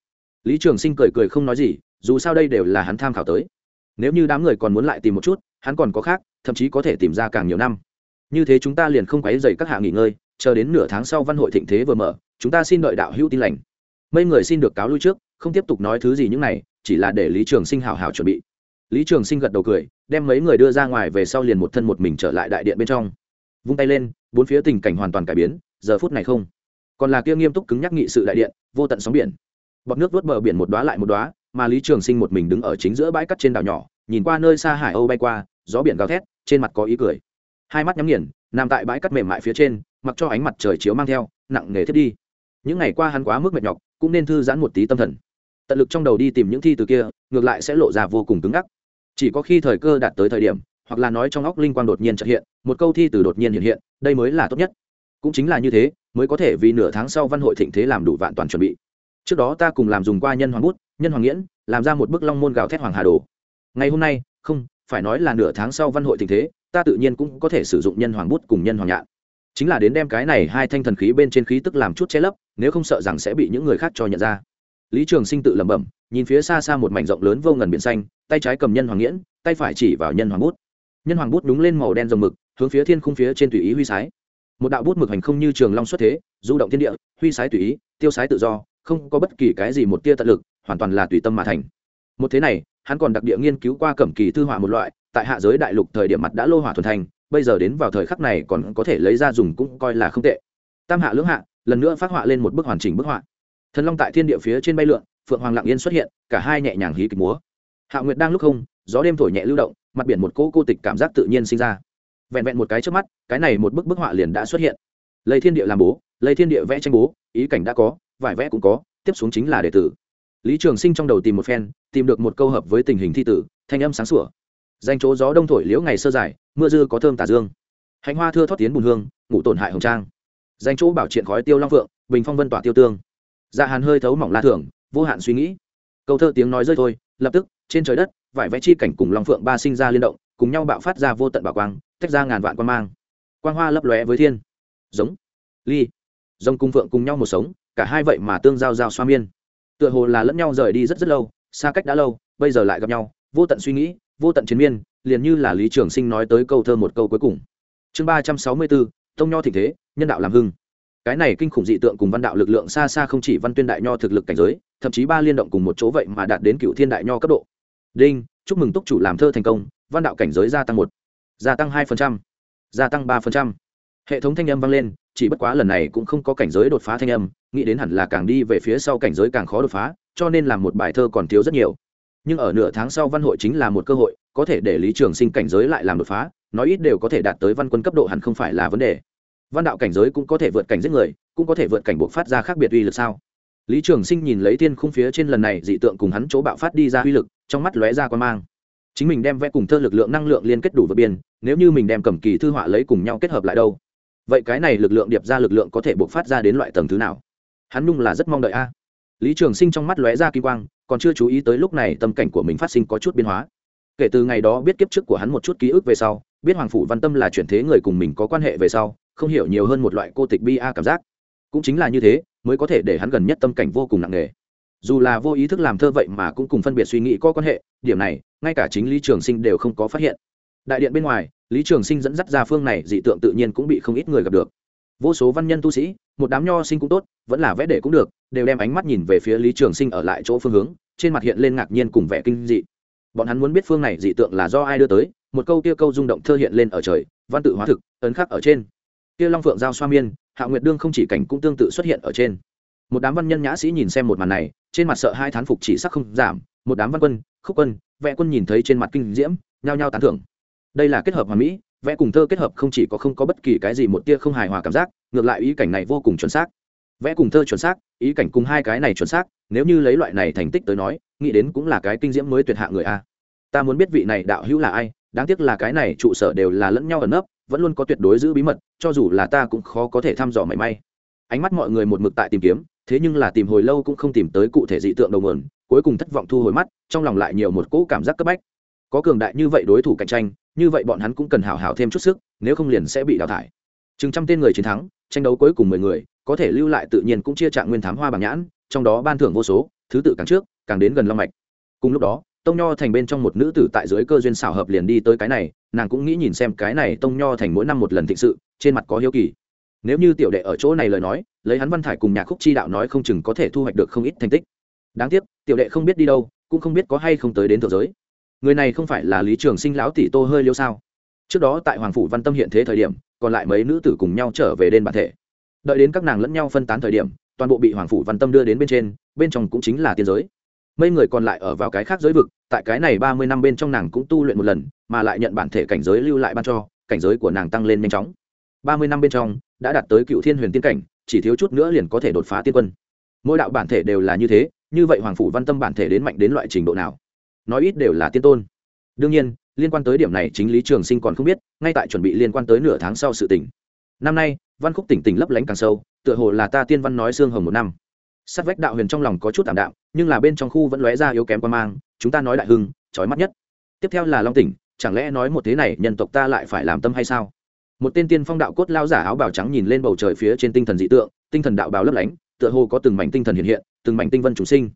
S1: Lý trường sinh cười cười không nói gì, dù sao đây đều là hắn tham khảo tới. Nếu như đám người còn muốn lại tìm một chút, hắn còn có khác, thậm chí có thể tìm ra càng nhiều năm. Như thế chúng ta liền không quấy dày các hạ nghỉ ngơi, chờ đến nửa tháng sau văn hội thịnh thế vừa mở, chúng ta xin đợi đạo hữu tin lành. Mấy người xin được cáo lui trước, không tiếp tục nói thứ gì những này, chỉ là để lý trường sinh hào hào chuẩn bị lý trường sinh gật đầu cười, đem mấy người đưa ra ngoài về sau liền một thân một mình trở lại đại điện bên trong. Vung tay lên, bốn phía tình cảnh hoàn toàn cải biến, giờ phút này không. Còn là kia nghiêm túc cứng nhắc nghị sự đại điện, vô tận sóng biển. Bọt nước vớt bờ biển một đoá lại một đoá mà lý trường sinh một mình đứng ở chính giữa bãi cắt trên đảo nhỏ, nhìn qua nơi xa hải âu bay qua, gió biển gào thét, trên mặt có ý cười. Hai mắt nhắm nghiền, nằm tại bãi cắt mềm mại phía trên, mặc cho ánh mặt trời chiếu mang theo, nặng nề thiết đi. Những ngày qua hắn quá mức mệt nhọc, cũng nên thư giãn một tí tâm thần. Tận lực trong đầu đi tìm những thi từ kia, ngược lại sẽ lộ ra vô cùng cứng ngắc chỉ có khi thời cơ đạt tới thời điểm, hoặc là nói trong óc linh quang đột nhiên trợ hiện, một câu thi từ đột nhiên hiện hiện, đây mới là tốt nhất. Cũng chính là như thế, mới có thể vì nửa tháng sau văn hội thịnh thế làm đủ vạn toàn chuẩn bị. Trước đó ta cùng làm dùng qua nhân hoàng bút, nhân hoàng nghiễn, làm ra một bức long môn gào thét hoàng hà đồ. Ngày hôm nay, không, phải nói là nửa tháng sau văn hội thịnh thế, ta tự nhiên cũng có thể sử dụng nhân hoàng bút cùng nhân hoàng nhạn. Chính là đến đem cái này hai thanh thần khí bên trên khí tức làm chút che lấp, nếu không sợ rằng sẽ bị những người khác cho nhận ra. Lý trường sinh tự lẩm bẩm nhìn phía xa xa một mảnh rộng lớn vô ngần biển xanh, tay trái cầm nhân hoàng nghiễn, tay phải chỉ vào nhân hoàng bút. Nhân hoàng bút đúng lên màu đen rồng mực, hướng phía thiên khung phía trên tùy ý huy sái. Một đạo bút mực hành không như trường long xuất thế, du động thiên địa, huy sái tùy ý, tiêu sái tự do, không có bất kỳ cái gì một tia tận lực, hoàn toàn là tùy tâm mà thành. Một thế này, hắn còn đặc địa nghiên cứu qua cẩm kỳ thư họa một loại, tại hạ giới đại lục thời điểm mặt đã lô hỏa thuần thành, bây giờ đến vào thời khắc này còn có thể lấy ra dùng cũng coi là không tệ. Tam hạ lưỡng hạ, lần nữa phát họa lên một bức hoàn chỉnh bức họa. Thần long tại thiên địa phía trên bay lượn phượng hoàng lặng yên xuất hiện, cả hai nhẹ nhàng hí kịch múa. Hạ nguyệt đang lúc không, gió đêm thổi nhẹ lưu động, mặt biển một cỗ cô tịch cảm giác tự nhiên sinh ra. Vẹn vẹn một cái trước mắt, cái này một bức bức họa liền đã xuất hiện. Lấy thiên địa làm bố lấy thiên địa vẽ tranh bố, ý cảnh đã có, vải vẽ cũng có, tiếp xuống chính là đệ tử. Lý trường sinh trong đầu tìm một phen, tìm được một câu hợp với tình hình thi tử, thanh âm sáng sủa. Danh chỗ gió đông thổi liễu ngày sơ dài, mưa dư có thơm tả dương. Hành hoa thưa thoát tiến bùn hương ngủ tổn hại hồng trang. Danh chỗ bảo triện khói tiêu long phượng, bình phong vân tỏa tiêu tương. Dạ hàn hơi thấu mỏng la thưởng vô hạn suy nghĩ. Câu thơ tiếng nói rơi thôi, lập tức, trên trời đất, vải vẽ chi cảnh cùng long phượng ba sinh ra liên động, cùng nhau bạo phát ra vô tận bảo quang, tách ra ngàn vạn quan mang. Quang hoa lấp lóe với thiên. Giống. Ly. Rồng cung phượng cùng nhau một sống, cả hai vậy mà tương giao giao xoa miên. Tựa hồ là lẫn nhau rời đi rất rất lâu, xa cách đã lâu, bây giờ lại gặp nhau, vô tận suy nghĩ, vô tận chiến miên, liền như là lý trường sinh nói tới câu thơ một câu cuối cùng. Chương ba trăm sáu mươi bốn, tông nho thịnh thế, nhân đạo làm hưng cái này kinh khủng dị tượng cùng văn đạo lực lượng xa xa không chỉ văn tuyên đại nho thực lực cảnh giới, thậm chí ba liên động cùng một chỗ vậy mà đạt đến cựu thiên đại nho cấp độ. Đinh, chúc mừng túc chủ làm thơ thành công, văn đạo cảnh giới gia tăng một, gia tăng hai gia tăng ba hệ thống thanh âm vang lên, chỉ bất quá lần này cũng không có cảnh giới đột phá thanh âm, nghĩ đến hẳn là càng đi về phía sau cảnh giới càng khó đột phá, cho nên làm một bài thơ còn thiếu rất nhiều. Nhưng ở nửa tháng sau văn hội chính là một cơ hội, có thể để lý trường sinh cảnh giới lại làm đột phá, nói ít đều có thể đạt tới văn quân cấp độ hẳn không phải là vấn đề văn đạo cảnh giới cũng có thể vượt cảnh giết người, cũng có thể vượt cảnh buộc phát ra khác biệt uy lực sao? Lý trường sinh nhìn lấy thiên khung phía trên lần này, dị tượng cùng hắn chỗ bạo phát đi ra uy lực, trong mắt lóe ra quan mang. Chính mình đem vẽ cùng thơ lực lượng năng lượng liên kết đủ vượt biên, nếu như mình đem cầm kỳ thư họa lấy cùng nhau kết hợp lại đâu? Vậy cái này lực lượng điệp ra lực lượng có thể buộc phát ra đến loại tầng thứ nào? Hắn nung là rất mong đợi a. Lý trường sinh trong mắt lóe ra kỳ quang, còn chưa chú ý tới lúc này tâm cảnh của mình phát sinh có chút biến hóa. Kể từ ngày đó biết kiếp trước của hắn một chút ký ức về sau, biết hoàng phủ văn tâm là chuyển thế người cùng mình có quan hệ về sau không hiểu nhiều hơn một loại cô tịch bi a cảm giác. Cũng chính là như thế, mới có thể để hắn gần nhất tâm cảnh vô cùng nặng nề. Dù là vô ý thức làm thơ vậy mà cũng cùng phân biệt suy nghĩ có quan hệ, điểm này, ngay cả chính lý trường sinh đều không có phát hiện. Đại điện bên ngoài, lý trường sinh dẫn dắt ra phương này, dị tượng tự nhiên cũng bị không ít người gặp được. Vô số văn nhân tu sĩ, một đám nho sinh cũng tốt, vẫn là vẽ để cũng được, đều đem ánh mắt nhìn về phía lý trường sinh ở lại chỗ phương hướng, trên mặt hiện lên ngạc nhiên cùng vẻ kinh dị. Bọn hắn muốn biết phương này dị tượng là do ai đưa tới, một câu kia câu rung động thơ hiện lên ở trời, văn tự hóa thực, ấn khắc ở trên kia long phượng giao xoa miên, hạ nguyệt đương không chỉ cảnh cũng tương tự xuất hiện ở trên. Một đám văn nhân nhã sĩ nhìn xem một màn này, trên mặt sợ hai thán phục chỉ sắc không giảm, một đám văn quân, khúc quân, vẽ quân nhìn thấy trên mặt kinh diễm, nhao nhao tán thưởng. Đây là kết hợp hoàn mỹ, vẽ cùng thơ kết hợp không chỉ có không có bất kỳ cái gì một tia không hài hòa cảm giác, ngược lại ý cảnh này vô cùng chuẩn xác. Vẽ cùng thơ chuẩn xác, ý cảnh cùng hai cái này chuẩn xác, nếu như lấy loại này thành tích tới nói, nghĩ đến cũng là cái kinh diễm mới tuyệt hạ người a. Ta muốn biết vị này đạo hữu là ai, đáng tiếc là cái này trụ sở đều là lẫn nhau ẩn nấp vẫn luôn có tuyệt đối giữ bí mật, cho dù là ta cũng khó có thể thăm dò mảy may. Ánh mắt mọi người một mực tại tìm kiếm, thế nhưng là tìm hồi lâu cũng không tìm tới cụ thể dị tượng đầu nguồn, cuối cùng thất vọng thu hồi mắt, trong lòng lại nhiều một cỗ cảm giác cấp bách. Có cường đại như vậy đối thủ cạnh tranh, như vậy bọn hắn cũng cần hào hào thêm chút sức, nếu không liền sẽ bị đào thải. Chừng trăm tên người chiến thắng, tranh đấu cuối cùng mười người, có thể lưu lại tự nhiên cũng chia trạng nguyên thám hoa bằng nhãn, trong đó ban thưởng vô số, thứ tự càng trước, càng đến gần long mạch. Cùng lúc đó tông nho thành bên trong một nữ tử tại dưới cơ duyên xảo hợp liền đi tới cái này, nàng cũng nghĩ nhìn xem cái này tông nho thành mỗi năm một lần thịnh sự, trên mặt có hiếu kỳ. Nếu như tiểu đệ ở chỗ này lời nói, lấy hắn văn thải cùng nhạc khúc chi đạo nói không chừng có thể thu hoạch được không ít thành tích. Đáng tiếc, tiểu đệ không biết đi đâu, cũng không biết có hay không tới đến thượng giới. Người này không phải là lý trường sinh lão tỷ tô hơi liêu sao? Trước đó tại hoàng phủ văn tâm hiện thế thời điểm, còn lại mấy nữ tử cùng nhau trở về đền bản thể. Đợi đến các nàng lẫn nhau phân tán thời điểm, toàn bộ bị hoàng phủ văn tâm đưa đến bên trên, bên trong cũng chính là tiên giới mấy người còn lại ở vào cái khác giới vực, tại cái này ba mươi năm bên trong nàng cũng tu luyện một lần, mà lại nhận bản thể cảnh giới lưu lại ban cho, cảnh giới của nàng tăng lên nhanh chóng. Ba mươi năm bên trong, đã đạt tới cựu thiên huyền tiên cảnh, chỉ thiếu chút nữa liền có thể đột phá tiên quân. Mỗi đạo bản thể đều là như thế, như vậy hoàng phủ văn tâm bản thể đến mạnh đến loại trình độ nào? Nói ít đều là tiên tôn. Đương nhiên, liên quan tới điểm này chính lý trường sinh còn không biết, ngay tại chuẩn bị liên quan tới nửa tháng sau sự tỉnh năm nay, văn khúc tỉnh tỉnh lấp lánh càng sâu, tựa hồ là ta tiên văn nói xương hồng một năm sát vách đạo huyền trong lòng có chút tạm đạm, nhưng là bên trong khu vẫn lóe ra yếu kém qua mang, chúng ta nói đại hưng trói mắt nhất. Tiếp theo là long tỉnh, chẳng lẽ nói một thế này nhân tộc ta lại phải làm tâm hay sao? Một tên tiên phong đạo cốt lao giả áo bào trắng nhìn lên bầu trời phía trên tinh thần dị tượng, tinh thần đạo bào lấp lánh, tựa hồ có từng mảnh tinh thần hiện hiện, từng mảnh tinh vân chủ sinh.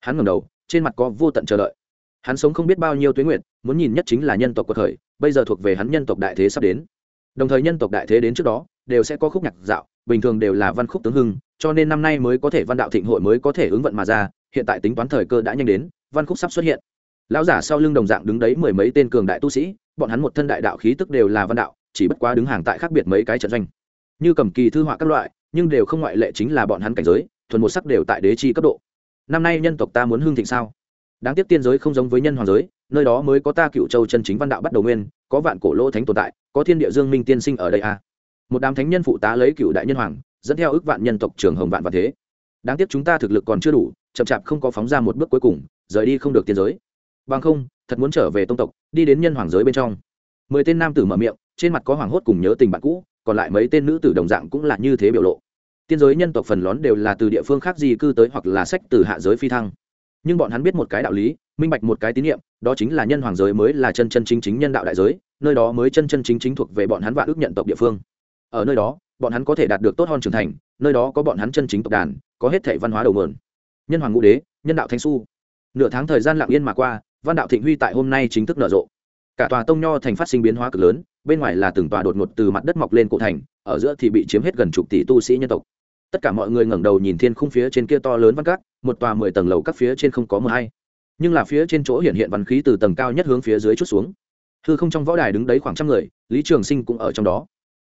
S1: Hắn ngẩng đầu, trên mặt có vô tận chờ đợi. Hắn sống không biết bao nhiêu tuyến nguyện muốn nhìn nhất chính là nhân tộc của thời, bây giờ thuộc về hắn nhân tộc đại thế sắp đến. Đồng thời nhân tộc đại thế đến trước đó, đều sẽ có khúc nhạc dạo, bình thường đều là văn khúc tướng hưng cho nên năm nay mới có thể văn đạo thịnh hội mới có thể ứng vận mà ra, hiện tại tính toán thời cơ đã nhanh đến, văn khúc sắp xuất hiện. Lão giả sau lưng đồng dạng đứng đấy mười mấy tên cường đại tu sĩ, bọn hắn một thân đại đạo khí tức đều là văn đạo, chỉ bất quá đứng hàng tại khác biệt mấy cái trận doanh. Như cầm kỳ thư họa các loại, nhưng đều không ngoại lệ chính là bọn hắn cảnh giới, thuần một sắc đều tại đế chi cấp độ. Năm nay nhân tộc ta muốn hưng thịnh sao? Đáng tiếc tiên giới không giống với nhân hoàng giới, nơi đó mới có ta cựu châu chân chính văn đạo bắt đầu nguyên, có vạn cổ lỗ thánh tồn tại, có thiên địa dương minh tiên sinh ở đây à. một đám thánh nhân phụ tá lấy cựu đại nhân hoàng dẫn theo ước vạn nhân tộc trường hồng vạn và thế. Đáng tiếc chúng ta thực lực còn chưa đủ, chậm chạp không có phóng ra một bước cuối cùng, rời đi không được tiên giới. Bằng không, thật muốn trở về tông tộc, đi đến nhân hoàng giới bên trong. Mười tên nam tử mở miệng, trên mặt có hoàng hốt cùng nhớ tình bạn cũ, còn lại mấy tên nữ tử đồng dạng cũng là như thế biểu lộ. Tiên giới nhân tộc phần lớn đều là từ địa phương khác di cư tới hoặc là sách từ hạ giới phi thăng. Nhưng bọn hắn biết một cái đạo lý, minh bạch một cái tín nhiệm đó chính là nhân hoàng giới mới là chân chân chính chính nhân đạo đại giới, nơi đó mới chân chân chính chính thuộc về bọn hắn vạn ước nhận tộc địa phương. Ở nơi đó bọn hắn có thể đạt được tốt hơn trưởng thành, nơi đó có bọn hắn chân chính tộc đàn, có hết thể văn hóa đầu mượn nhân hoàng ngũ đế, nhân đạo thánh su. Nửa tháng thời gian lặng yên mà qua, văn đạo thịnh huy tại hôm nay chính thức nở rộ. Cả tòa tông nho thành phát sinh biến hóa cực lớn, bên ngoài là từng tòa đột ngột từ mặt đất mọc lên cổ thành, ở giữa thì bị chiếm hết gần chục tỷ tu sĩ nhân tộc. Tất cả mọi người ngẩng đầu nhìn thiên khung phía trên kia to lớn văn cát một tòa mười tầng lầu các phía trên không có mờ hay. Nhưng là phía trên chỗ hiện hiện văn khí từ tầng cao nhất hướng phía dưới chút xuống. Hư không trong võ đài đứng đấy khoảng trăm người, lý trường sinh cũng ở trong đó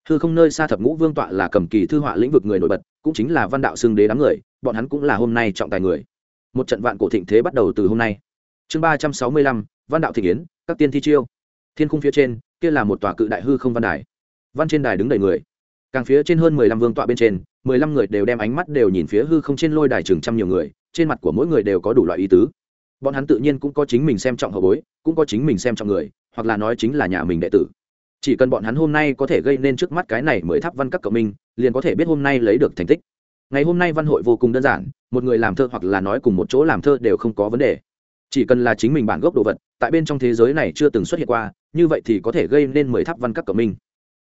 S1: hư không nơi xa thập ngũ vương tọa là cầm kỳ thư họa lĩnh vực người nổi bật, cũng chính là văn đạo xưng đế đám người, bọn hắn cũng là hôm nay trọng tài người. Một trận vạn cổ thịnh thế bắt đầu từ hôm nay. Chương ba trăm sáu mươi lăm, văn đạo thị yến, các tiên thi chiêu. Thiên khung phía trên, kia là một tòa cự đại hư không văn đài. Văn trên đài đứng đầy người. Càng phía trên hơn mười lăm vương tọa bên trên, mười lăm người đều đem ánh mắt đều nhìn phía hư không trên lôi đài chừng trăm nhiều người, trên mặt của mỗi người đều có đủ loại ý tứ. Bọn hắn tự nhiên cũng có chính mình xem trọng hậu bối, cũng có chính mình xem trọng người, hoặc là nói chính là nhà mình đệ tử chỉ cần bọn hắn hôm nay có thể gây nên trước mắt cái này mới tháp văn các cộng minh, liền có thể biết hôm nay lấy được thành tích. Ngày hôm nay văn hội vô cùng đơn giản, một người làm thơ hoặc là nói cùng một chỗ làm thơ đều không có vấn đề. Chỉ cần là chính mình bản gốc đồ vật, tại bên trong thế giới này chưa từng xuất hiện qua, như vậy thì có thể gây nên mười tháp văn các cộng minh.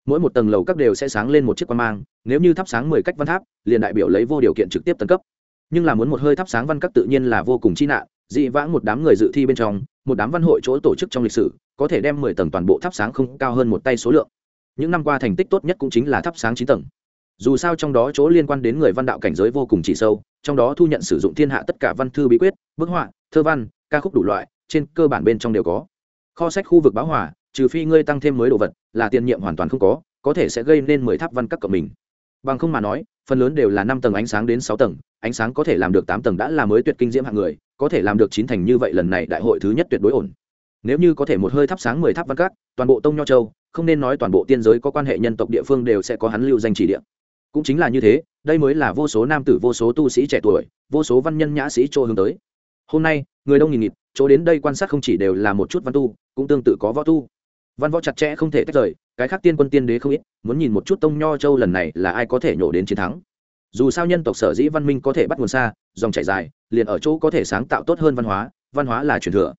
S1: Mỗi một tầng lầu các đều sẽ sáng lên một chiếc quan mang, nếu như thắp sáng mười cách văn tháp, liền đại biểu lấy vô điều kiện trực tiếp tấn cấp. Nhưng là muốn một hơi thắp sáng văn các tự nhiên là vô cùng chi nạn dị vãng một đám người dự thi bên trong, một đám văn hội chỗ tổ chức trong lịch sử, có thể đem mười tầng toàn bộ thắp sáng không cao hơn một tay số lượng. Những năm qua thành tích tốt nhất cũng chính là thắp sáng chín tầng. Dù sao trong đó chỗ liên quan đến người văn đạo cảnh giới vô cùng chỉ sâu, trong đó thu nhận sử dụng thiên hạ tất cả văn thư bí quyết, bức họa, thơ văn, ca khúc đủ loại, trên cơ bản bên trong đều có. Kho sách khu vực báo hỏa, trừ phi ngươi tăng thêm mới đồ vật, là tiền nhiệm hoàn toàn không có có thể sẽ gây nên mười tháp văn các cộng mình. Bằng không mà nói, phần lớn đều là năm tầng ánh sáng đến sáu tầng, ánh sáng có thể làm được tám tầng đã là mới tuyệt kinh diễm hạng người có thể làm được chín thành như vậy lần này đại hội thứ nhất tuyệt đối ổn. Nếu như có thể một hơi thắp sáng mười tháp văn các, toàn bộ tông nho châu, không nên nói toàn bộ tiên giới có quan hệ nhân tộc địa phương đều sẽ có hắn lưu danh chỉ địa. Cũng chính là như thế, đây mới là vô số nam tử, vô số tu sĩ trẻ tuổi, vô số văn nhân nhã sĩ chỗ hướng tới. Hôm nay, người đông nghìn nghịt, chỗ đến đây quan sát không chỉ đều là một chút văn tu, cũng tương tự có võ tu. Văn võ chặt chẽ không thể tách rời, cái khác tiên quân tiên đế không ít, muốn nhìn một chút tông nho châu lần này là ai có thể nhổ đến chiến thắng dù sao nhân tộc sở dĩ văn minh có thể bắt nguồn xa, dòng chảy dài, liền ở chỗ có thể sáng tạo tốt hơn văn hóa văn hóa là truyền thừa.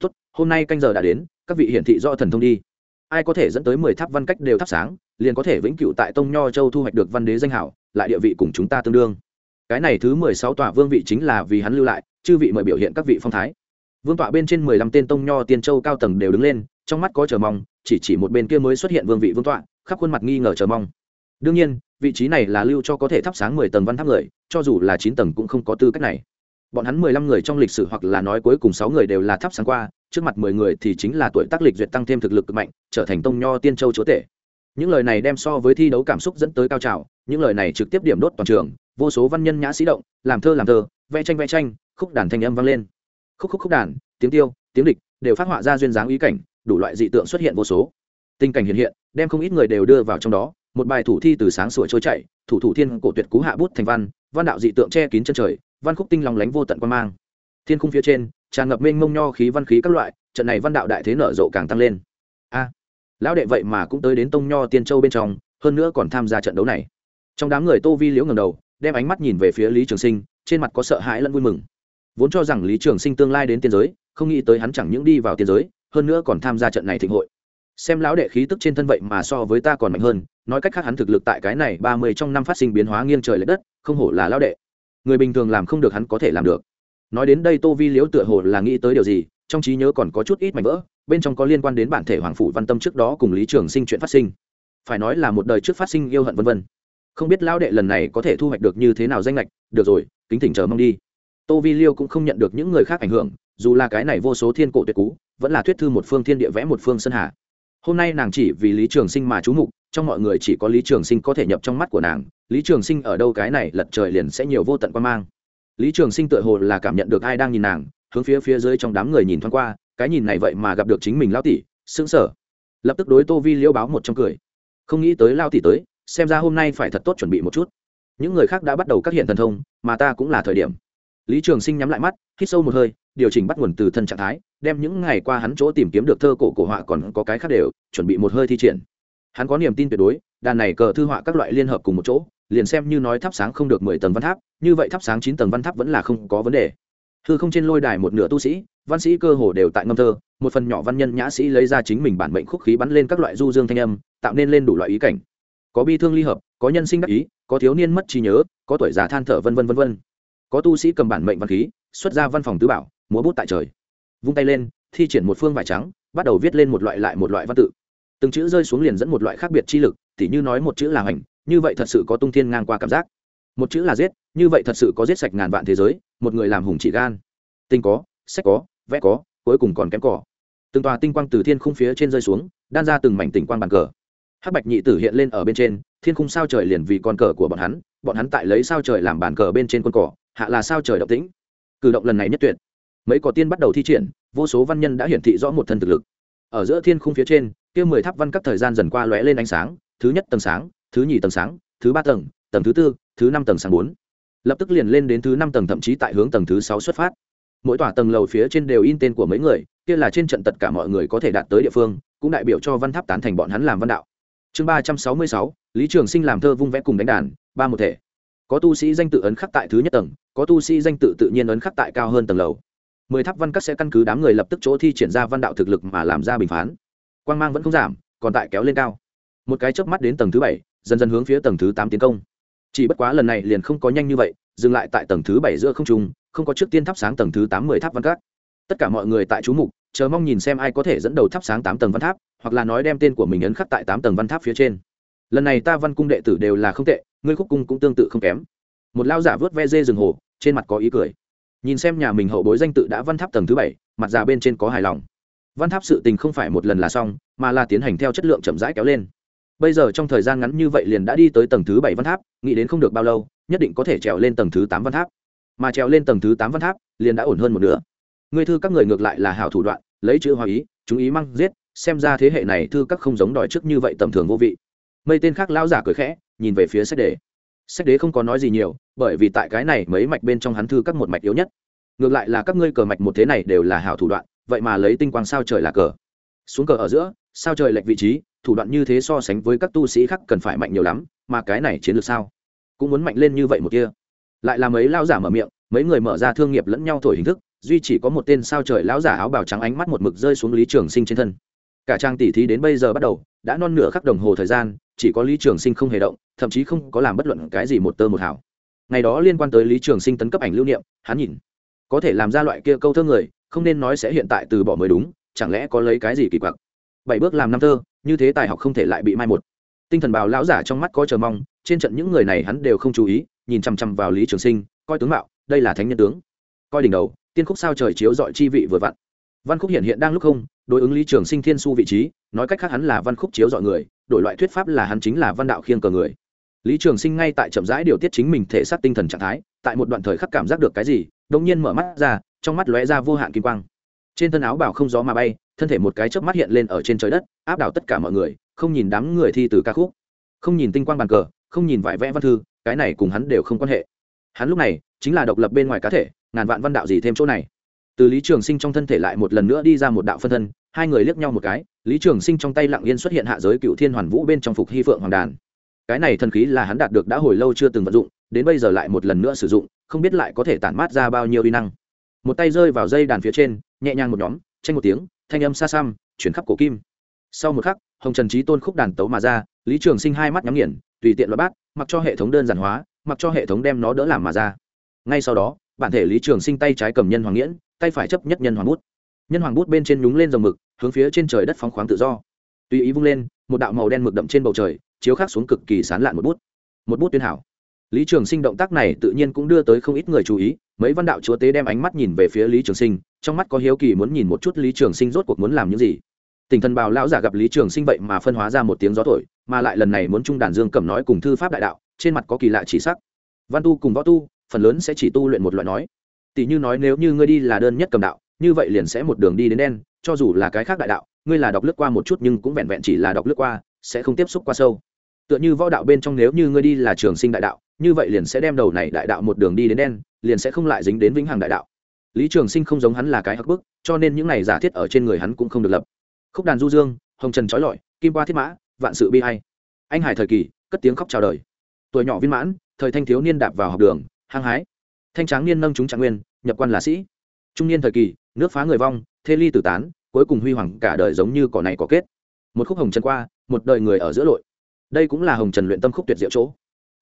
S1: Tốt, hôm nay canh giờ đã đến, các vị hiển thị do thần thông đi. Ai có thể dẫn tới mười tháp văn cách đều thắp sáng, liền có thể vĩnh cựu tại tông nho châu thu hoạch được văn đế danh hảo, lại địa vị cùng chúng ta tương đương. Cái này thứ mười sáu tòa vương vị chính là vì hắn lưu lại, chư vị mời biểu hiện các vị phong thái. Vương tọa bên trên mười lăm tên tông nho tiên châu cao tầng đều đứng lên, trong mắt có chờ mong, chỉ chỉ một bên kia mới xuất hiện vương vị vương tọa, khắp khuôn mặt nghi ngờ chờ mong. Đương nhiên vị trí này là lưu cho có thể thắp sáng mười tầng văn tháp người, cho dù là chín tầng cũng không có tư cách này. Bọn hắn mười lăm người trong lịch sử hoặc là nói cuối cùng sáu người đều là thắp sáng qua, trước mặt mười người thì chính là tuổi tác lịch duyệt tăng thêm thực lực cực mạnh, trở thành tông nho tiên châu chúa tể. Những lời này đem so với thi đấu cảm xúc dẫn tới cao trào, những lời này trực tiếp điểm đốt toàn trường, vô số văn nhân nhã sĩ động, làm thơ làm thơ vẽ tranh vẽ tranh, khúc đàn thanh âm vang lên. Khúc khúc khúc đàn, tiếng tiêu, tiếng địch đều phát họa ra duyên dáng ý cảnh, đủ loại dị tượng xuất hiện vô số. Tình cảnh hiện hiện, đem không ít người đều đưa vào trong đó một bài thủ thi từ sáng sủa trôi chảy, thủ thủ thiên cổ tuyệt cú hạ bút thành văn văn đạo dị tượng che kín chân trời, văn khúc tinh lòng lánh vô tận quan mang. Thiên khung phía trên, tràn ngập mênh mông nho khí văn khí các loại, trận này văn đạo đại thế nở rộ càng tăng lên. A, lão đệ vậy mà cũng tới đến tông nho tiên châu bên trong, hơn nữa còn tham gia trận đấu này. Trong đám người tô vi liễu ngầm đầu, đem ánh mắt nhìn về phía lý trường sinh, trên mặt có sợ hãi lẫn vui mừng. Vốn cho rằng lý trường sinh tương lai đến tiên giới, không nghĩ tới hắn chẳng những đi vào tiên giới, hơn nữa còn tham gia trận này thịnh hội. Xem lão đệ khí tức trên thân vậy mà so với ta còn mạnh hơn nói cách khác hắn thực lực tại cái này ba mươi trong năm phát sinh biến hóa nghiêng trời l ệ đất, không hổ là lão đệ. Người bình thường làm không được hắn có thể làm được. Nói đến đây tô vi liễu tựa hồ là nghĩ tới điều gì, trong trí nhớ còn có chút ít mảnh vỡ, bên trong có liên quan đến bản thể hoàng phủ văn tâm trước đó cùng lý trường sinh chuyện phát sinh. Phải nói là một đời trước phát sinh yêu hận vân vân. Không biết lão đệ lần này có thể thu hoạch được như thế nào danh lệch được rồi, kính thỉnh chờ mong đi. Tô vi liêu cũng không nhận được những người khác ảnh hưởng, dù là cái này vô số thiên cổ tuyệt cú, vẫn là thuyết thư một phương thiên địa vẽ một phương sân hà. Hôm nay nàng chỉ vì lý trường sinh mà trú mục trong mọi người chỉ có lý trường sinh có thể nhập trong mắt của nàng, lý trường sinh ở đâu cái này lật trời liền sẽ nhiều vô tận quan mang. Lý trường sinh tựa hồ là cảm nhận được ai đang nhìn nàng, hướng phía phía dưới trong đám người nhìn thoáng qua, cái nhìn này vậy mà gặp được chính mình lao tỷ xứng sở lập tức đối tô vi liễu báo một trong cười. Không nghĩ tới lao tỷ tới, xem ra hôm nay phải thật tốt chuẩn bị một chút. Những người khác đã bắt đầu các hiện thần thông, mà ta cũng là thời điểm. Lý trường sinh nhắm lại mắt, hít sâu một hơi, điều chỉnh bắt nguồn từ thân trạng thái, đem những ngày qua hắn chỗ tìm kiếm được thơ cổ cổ họa còn có cái khác đều, chuẩn bị một hơi thi triển hắn có niềm tin tuyệt đối, đàn này cờ thư họa các loại liên hợp cùng một chỗ, liền xem như nói thắp sáng không được mười tầng văn tháp, như vậy thắp sáng chín tầng văn tháp vẫn là không có vấn đề. Hư không trên lôi đài một nửa tu sĩ, văn sĩ cơ hồ đều tại ngâm thơ, một phần nhỏ văn nhân nhã sĩ lấy ra chính mình bản mệnh khúc khí bắn lên các loại du dương thanh âm, tạo nên lên đủ loại ý cảnh. Có bi thương ly hợp, có nhân sinh đắc ý, có thiếu niên mất trí nhớ, có tuổi già than thở vân vân vân vân. Có tu sĩ cầm bản mệnh văn khí, xuất ra văn phòng tứ bảo, múa bút tại trời. Vung tay lên, thi triển một phương vải trắng, bắt đầu viết lên một loại lại một loại văn tự từng chữ rơi xuống liền dẫn một loại khác biệt chi lực, tỉ như nói một chữ là hành như vậy thật sự có tung thiên ngang qua cảm giác. Một chữ là giết, như vậy thật sự có giết sạch ngàn vạn thế giới, một người làm hùng chỉ gan. Tinh có, sách có, vẽ có, cuối cùng còn kém cỏ từng tòa tinh quang từ thiên khung phía trên rơi xuống, đan ra từng mảnh tinh quang bàn cờ. Hắc bạch nhị tử hiện lên ở bên trên, thiên khung sao trời liền vì con cờ của bọn hắn bọn hắn tại lấy sao trời làm bàn cờ bên trên con cỏ, hạ là sao trời động tĩnh. Cử động lần này nhất tuyệt. Mấy cỏ tiên bắt đầu thi triển, vô số văn nhân đã hiển thị rõ một thân thực lực. Ở giữa thiên khung phía trên kia mười tháp văn các thời gian dần qua lóe lên ánh sáng, thứ nhất tầng sáng, thứ nhì tầng sáng, thứ ba tầng tầng thứ tư, thứ năm tầng sáng bốn. Lập tức liền lên đến thứ năm tầng thậm chí tại hướng tầng thứ sáu xuất phát. Mỗi tòa tầng lầu phía trên đều in tên của mấy người, kia là trên trận tất cả mọi người có thể đạt tới địa phương, cũng đại biểu cho văn tháp tán thành bọn hắn làm văn đạo. Chương ba trăm sáu mươi sáu, lý trường sinh làm thơ vung vẽ cùng đánh đàn, ba một thể. Có tu sĩ danh tự ấn khắc tại thứ nhất tầng, có tu sĩ danh tự tự nhiên ấn khắc tại cao hơn tầng lầu. Mười tháp văn các sẽ căn cứ đám người lập tức chỗ thi triển ra văn đạo thực lực mà làm ra bình phán. Quang mang vẫn không giảm, còn tại kéo lên cao. Một cái chớp mắt đến tầng thứ bảy, dần dần hướng phía tầng thứ tám tiến công. Chỉ bất quá lần này liền không có nhanh như vậy, dừng lại tại tầng thứ bảy giữa không trung, không có trước tiên thắp sáng tầng thứ tám mười tháp văn các. Tất cả mọi người tại chú mục, chờ mong nhìn xem ai có thể dẫn đầu thắp sáng tám tầng văn tháp, hoặc là nói đem tên của mình ấn khắc tại tám tầng văn tháp phía trên. Lần này ta văn cung đệ tử đều là không tệ, ngươi khúc cung cũng tương tự không kém. Một lao giả vớt ve dê rừng hồ, trên mặt có ý cười. Nhìn xem nhà mình hậu bối danh tự đã văn tháp tầng thứ bảy, mặt già bên trên có hài lòng văn tháp sự tình không phải một lần là xong, mà là tiến hành theo chất lượng chậm rãi kéo lên. Bây giờ trong thời gian ngắn như vậy liền đã đi tới tầng thứ bảy văn tháp, nghĩ đến không được bao lâu, nhất định có thể trèo lên tầng thứ tám văn tháp. Mà trèo lên tầng thứ tám văn tháp, liền đã ổn hơn một nửa. Ngươi thư các người ngược lại là hảo thủ đoạn, lấy chữ hòa ý, chúng ý măng giết, xem ra thế hệ này thư các không giống đòi trước như vậy tầm thường vô vị. Mây tên khác lão giả cười khẽ, nhìn về phía sách đế. Sách đế không có nói gì nhiều, bởi vì tại cái này mấy mạch bên trong hắn thư các một mạch yếu nhất. Ngược lại là các ngươi cờ mạch một thế này đều là hảo thủ đoạn vậy mà lấy tinh quang sao trời là cờ. Xuống cờ ở giữa, sao trời lệch vị trí, thủ đoạn như thế so sánh với các tu sĩ khác cần phải mạnh nhiều lắm, mà cái này chiến lược sao? Cũng muốn mạnh lên như vậy một kia. Lại là mấy lao giả mở miệng, mấy người mở ra thương nghiệp lẫn nhau thổi hình thức, duy chỉ có một tên sao trời lão giả áo bào trắng ánh mắt một mực rơi xuống lý trường sinh trên thân. Cả trang tỷ thí đến bây giờ bắt đầu, đã non nửa khắc đồng hồ thời gian, chỉ có lý trường sinh không hề động, thậm chí không có làm bất luận cái gì một tơ một hảo ngày đó liên quan tới lý trường sinh tấn cấp ảnh lưu niệm, hắn nhìn, có thể làm ra loại kia câu thơ người không nên nói sẽ hiện tại từ bỏ mới đúng, chẳng lẽ có lấy cái gì kỳ quặc? Bảy bước làm năm thơ, như thế tài học không thể lại bị mai một. Tinh thần bào lão giả trong mắt có chờ mong, trên trận những người này hắn đều không chú ý, nhìn chằm chằm vào lý trường sinh, coi tướng mạo, đây là thánh nhân tướng. Coi đỉnh đầu, tiên khúc sao trời chiếu dọi chi vị vừa vặn. Văn khúc hiện hiện đang lúc không, đối ứng lý trường sinh thiên su vị trí, nói cách khác hắn là văn khúc chiếu dọi người, đổi loại thuyết pháp là hắn chính là văn đạo khiêng cờ người. Lý trường sinh ngay tại chậm rãi điều tiết chính mình thể xác tinh thần trạng thái, tại một đoạn thời khắc cảm giác được cái gì đông nhiên mở mắt ra trong mắt lóe ra vô hạn kim quang. Trên thân áo bảo không gió mà bay, thân thể một cái chớp mắt hiện lên ở trên trời đất, áp đảo tất cả mọi người, không nhìn đám người thi từ ca khúc. Không nhìn tinh quang bàn cờ, không nhìn vải vẽ văn thư, cái này cùng hắn đều không quan hệ. Hắn lúc này, chính là độc lập bên ngoài cá thể, ngàn vạn văn đạo gì thêm chỗ này. Từ lý trường sinh trong thân thể lại một lần nữa đi ra một đạo phân thân, hai người liếc nhau một cái, lý trường sinh trong tay lặng yên xuất hiện hạ giới cựu thiên hoàn vũ bên trong phục hy phượng hoàng đàn. Cái này thần khí là hắn đạt được đã hồi lâu chưa từng vận dụng, đến bây giờ lại một lần nữa sử dụng, không biết lại có thể tản mát ra bao nhiêu uy năng một tay rơi vào dây đàn phía trên, nhẹ nhàng một nhóm, tranh một tiếng, thanh âm xa xăm, chuyển khắp cổ kim. Sau một khắc, hồng trần trí tôn khúc đàn tấu mà ra, lý trường sinh hai mắt nhắm nghiền, tùy tiện loại bát, mặc cho hệ thống đơn giản hóa, mặc cho hệ thống đem nó đỡ làm mà ra. Ngay sau đó, bản thể lý trường sinh tay trái cầm nhân hoàng nghiễn, tay phải chấp nhất nhân hoàng bút. Nhân hoàng bút bên trên nhúng lên dòng mực, hướng phía trên trời đất phóng khoáng tự do. Tùy ý vung lên, một đạo màu đen mực đậm trên bầu trời, chiếu khắc xuống cực kỳ sán lạn một bút. Một bút tuyên hảo lý trường sinh động tác này tự nhiên cũng đưa tới không ít người chú ý, mấy văn đạo chúa tế đem ánh mắt nhìn về phía lý trường sinh, trong mắt có hiếu kỳ muốn nhìn một chút lý trường sinh rốt cuộc muốn làm những gì. Tỉnh thần bào lão giả gặp lý trường sinh vậy mà phân hóa ra một tiếng gió thổi, mà lại lần này muốn trung đàn dương cầm nói cùng thư pháp đại đạo, trên mặt có kỳ lạ chỉ sắc. Văn tu cùng võ tu, phần lớn sẽ chỉ tu luyện một loại nói. Tỷ như nói nếu như ngươi đi là đơn nhất cầm đạo, như vậy liền sẽ một đường đi đến đen, cho dù là cái khác đại đạo, ngươi là đọc lướt qua một chút nhưng cũng vẹn vẹn chỉ là đọc lướt qua, sẽ không tiếp xúc qua sâu tựa như võ đạo bên trong nếu như ngươi đi là trường sinh đại đạo, như vậy liền sẽ đem đầu này đại đạo một đường đi đến đen, liền sẽ không lại dính đến vĩnh hằng đại đạo. Lý trường sinh không giống hắn là cái hắc bức, cho nên những này giả thiết ở trên người hắn cũng không được lập. Khúc đàn du dương, hồng trần trói lọi, kim qua thiết mã, vạn sự bi hay anh hải thời kỳ, cất tiếng khóc chào đời. Tuổi nhỏ viên mãn, thời thanh thiếu niên đạp vào học đường, hăng hái. Thanh tráng niên nâng chúng trạng nguyên, nhập quan là sĩ. Trung niên thời kỳ, nước phá người vong, thê ly tử tán, cuối cùng huy hoàng cả đời giống như cỏ này có kết. Một khúc hồng trần qua, một đời người ở giữa lội đây cũng là hồng trần luyện tâm khúc tuyệt diệu chỗ.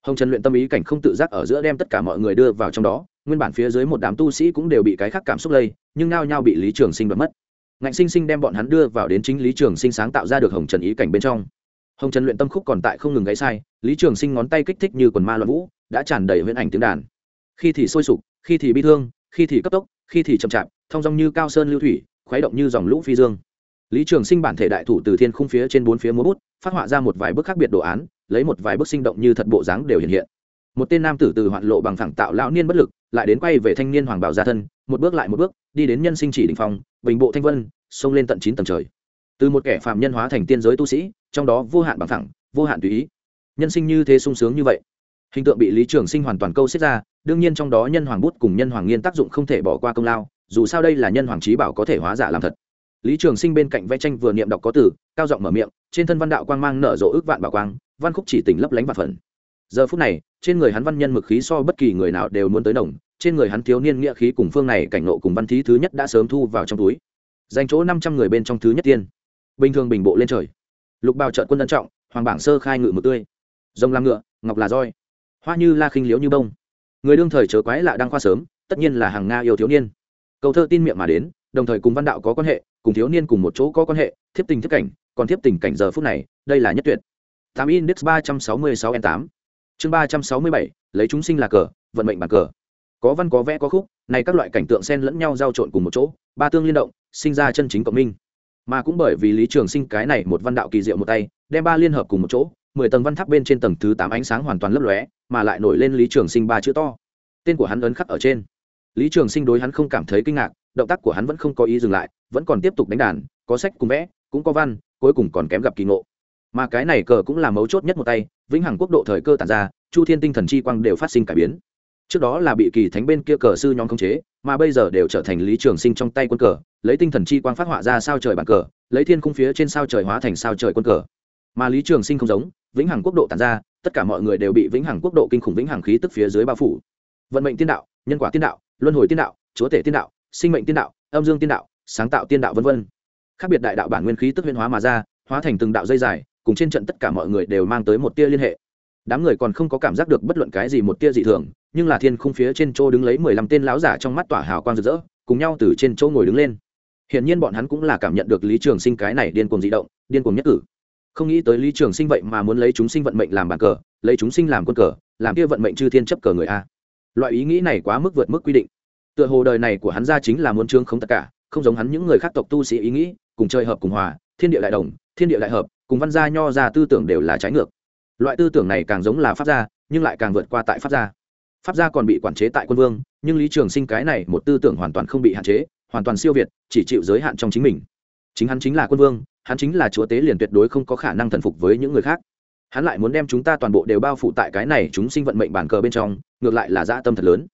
S1: Hồng trần luyện tâm ý cảnh không tự giác ở giữa đem tất cả mọi người đưa vào trong đó, nguyên bản phía dưới một đám tu sĩ cũng đều bị cái khác cảm xúc lây, nhưng nao nhau bị lý trường sinh đoạt mất. Ngạnh sinh sinh đem bọn hắn đưa vào đến chính lý trường sinh sáng tạo ra được hồng trần ý cảnh bên trong. Hồng trần luyện tâm khúc còn tại không ngừng gãy sai, lý trường sinh ngón tay kích thích như quần ma loạn vũ, đã tràn đầy huyễn ảnh tiếng đàn. Khi thì sôi sục, khi thì bi thương, khi thì cấp tốc, khi thì chậm chạp thong dong như cao sơn lưu thủy, khuấy động như dòng lũ phi dương. Lý trường sinh bản thể đại thủ từ thiên khung phía trên bốn phía múa bút phát họa ra một vài bức khác biệt đồ án, lấy một vài bức sinh động như thật bộ dáng đều hiện hiện. Một tên nam tử từ hoạn lộ bằng thẳng tạo lão niên bất lực, lại đến quay về thanh niên hoàng bảo gia thân, một bước lại một bước, đi đến nhân sinh chỉ đình phong, bình bộ thanh vân, xông lên tận chín tầng trời. Từ một kẻ phạm nhân hóa thành tiên giới tu sĩ, trong đó vô hạn bằng thẳng vô hạn tùy ý. Nhân sinh như thế sung sướng như vậy. Hình tượng bị lý trường sinh hoàn toàn câu xếp ra, đương nhiên trong đó nhân hoàng bút cùng nhân hoàng nghiên tác dụng không thể bỏ qua công lao, dù sao đây là nhân hoàng trí bảo có thể hóa giả làm thật lý trường sinh bên cạnh vẽ tranh vừa niệm đọc có từ, cao giọng mở miệng, trên thân văn đạo quang mang nở rộ ước vạn bảo quang, văn khúc chỉ tỉnh lấp lánh và phần. Giờ phút này, trên người hắn văn nhân mực khí so bất kỳ người nào đều muốn tới đồng trên người hắn thiếu niên nghĩa khí cùng phương này cảnh nộ cùng văn thí thứ nhất đã sớm thu vào trong túi. Dành chỗ năm trăm người bên trong thứ nhất tiên. Bình thường bình bộ lên trời. Lục bào trợn quân ân trọng, hoàng bảng sơ khai ngự mực tươi. Rồng làm ngựa, ngọc là roi. Hoa như la khinh liếu như bông. Người đương thời chớ quái lạ đang khoa sớm, tất nhiên là hàng nga yêu thiếu niên. Câu thơ tin miệng mà đến, đồng thời cùng văn đạo có quan hệ cùng thiếu niên cùng một chỗ có quan hệ, thiếp tình thiếp cảnh, còn thiếp tình cảnh giờ phút này, đây là nhất tuyệt. Tám index ba trăm sáu mươi sáu n tám. Chương ba trăm sáu mươi bảy, lấy chúng sinh là cờ, vận mệnh bàn cờ. Có văn có vẽ có khúc, này các loại cảnh tượng xen lẫn nhau giao trộn cùng một chỗ, ba tương liên động, sinh ra chân chính cộng minh. Mà cũng bởi vì lý trường sinh cái này một văn đạo kỳ diệu một tay, đem ba liên hợp cùng một chỗ, mười tầng văn tháp bên trên tầng thứ tám ánh sáng hoàn toàn lấp lóe, mà lại nổi lên lý trường sinh ba chữ to. Tên của hắn ấn khắc ở trên. Lý trường sinh đối hắn không cảm thấy kinh ngạc, động tác của hắn vẫn không có ý dừng lại vẫn còn tiếp tục đánh đàn, có sách cùng vẽ, cũng có văn, cuối cùng còn kém gặp kỳ ngộ. Mà cái này cờ cũng là mấu chốt nhất một tay, vĩnh hằng quốc độ thời cơ tàn ra, chu thiên tinh thần chi quang đều phát sinh cải biến. Trước đó là bị kỳ thánh bên kia cờ sư nhóm khống chế, mà bây giờ đều trở thành lý trường sinh trong tay quân cờ, lấy tinh thần chi quang phát họa ra sao trời bàn cờ, lấy thiên khung phía trên sao trời hóa thành sao trời quân cờ. Mà lý trường sinh không giống, vĩnh hằng quốc độ tàn ra, tất cả mọi người đều bị vĩnh hằng quốc độ kinh khủng vĩnh hằng khí tức phía dưới bao phủ. Vận mệnh tiên đạo, nhân quả tiên đạo, luân hồi tiên đạo, chúa tể tiên đạo, sinh mệnh tiên đạo, âm dương tiên đạo sáng tạo tiên đạo vân vân. Khác biệt đại đạo bản nguyên khí tức huyên hóa mà ra, hóa thành từng đạo dây dài, cùng trên trận tất cả mọi người đều mang tới một tia liên hệ. Đám người còn không có cảm giác được bất luận cái gì một tia dị thường, nhưng là thiên khung phía trên chỗ đứng lấy mười lăm tên láo giả trong mắt tỏa hào quang rực rỡ, cùng nhau từ trên chỗ ngồi đứng lên. Hiển nhiên bọn hắn cũng là cảm nhận được lý trường sinh cái này điên cuồng dị động, điên cuồng nhất cử. Không nghĩ tới lý trường sinh vậy mà muốn lấy chúng sinh vận mệnh làm bàn cờ, lấy chúng sinh làm quân cờ, làm kia vận mệnh chư thiên chấp cờ người a. Loại ý nghĩ này quá mức vượt mức quy định. Tựa hồ đời này của hắn ra chính là muốn trương không tất cả không giống hắn những người khác tộc tu sĩ ý nghĩ, cùng chơi hợp cùng hòa, thiên địa đại đồng, thiên địa đại hợp, cùng văn gia nho ra tư tưởng đều là trái ngược. Loại tư tưởng này càng giống là pháp gia, nhưng lại càng vượt qua tại pháp gia. Pháp gia còn bị quản chế tại quân vương, nhưng lý trường sinh cái này một tư tưởng hoàn toàn không bị hạn chế, hoàn toàn siêu việt, chỉ chịu giới hạn trong chính mình. Chính hắn chính là quân vương, hắn chính là chúa tế liền tuyệt đối không có khả năng thần phục với những người khác. Hắn lại muốn đem chúng ta toàn bộ đều bao phủ tại cái này chúng sinh vận mệnh bản cờ bên trong, ngược lại là dã tâm thật lớn.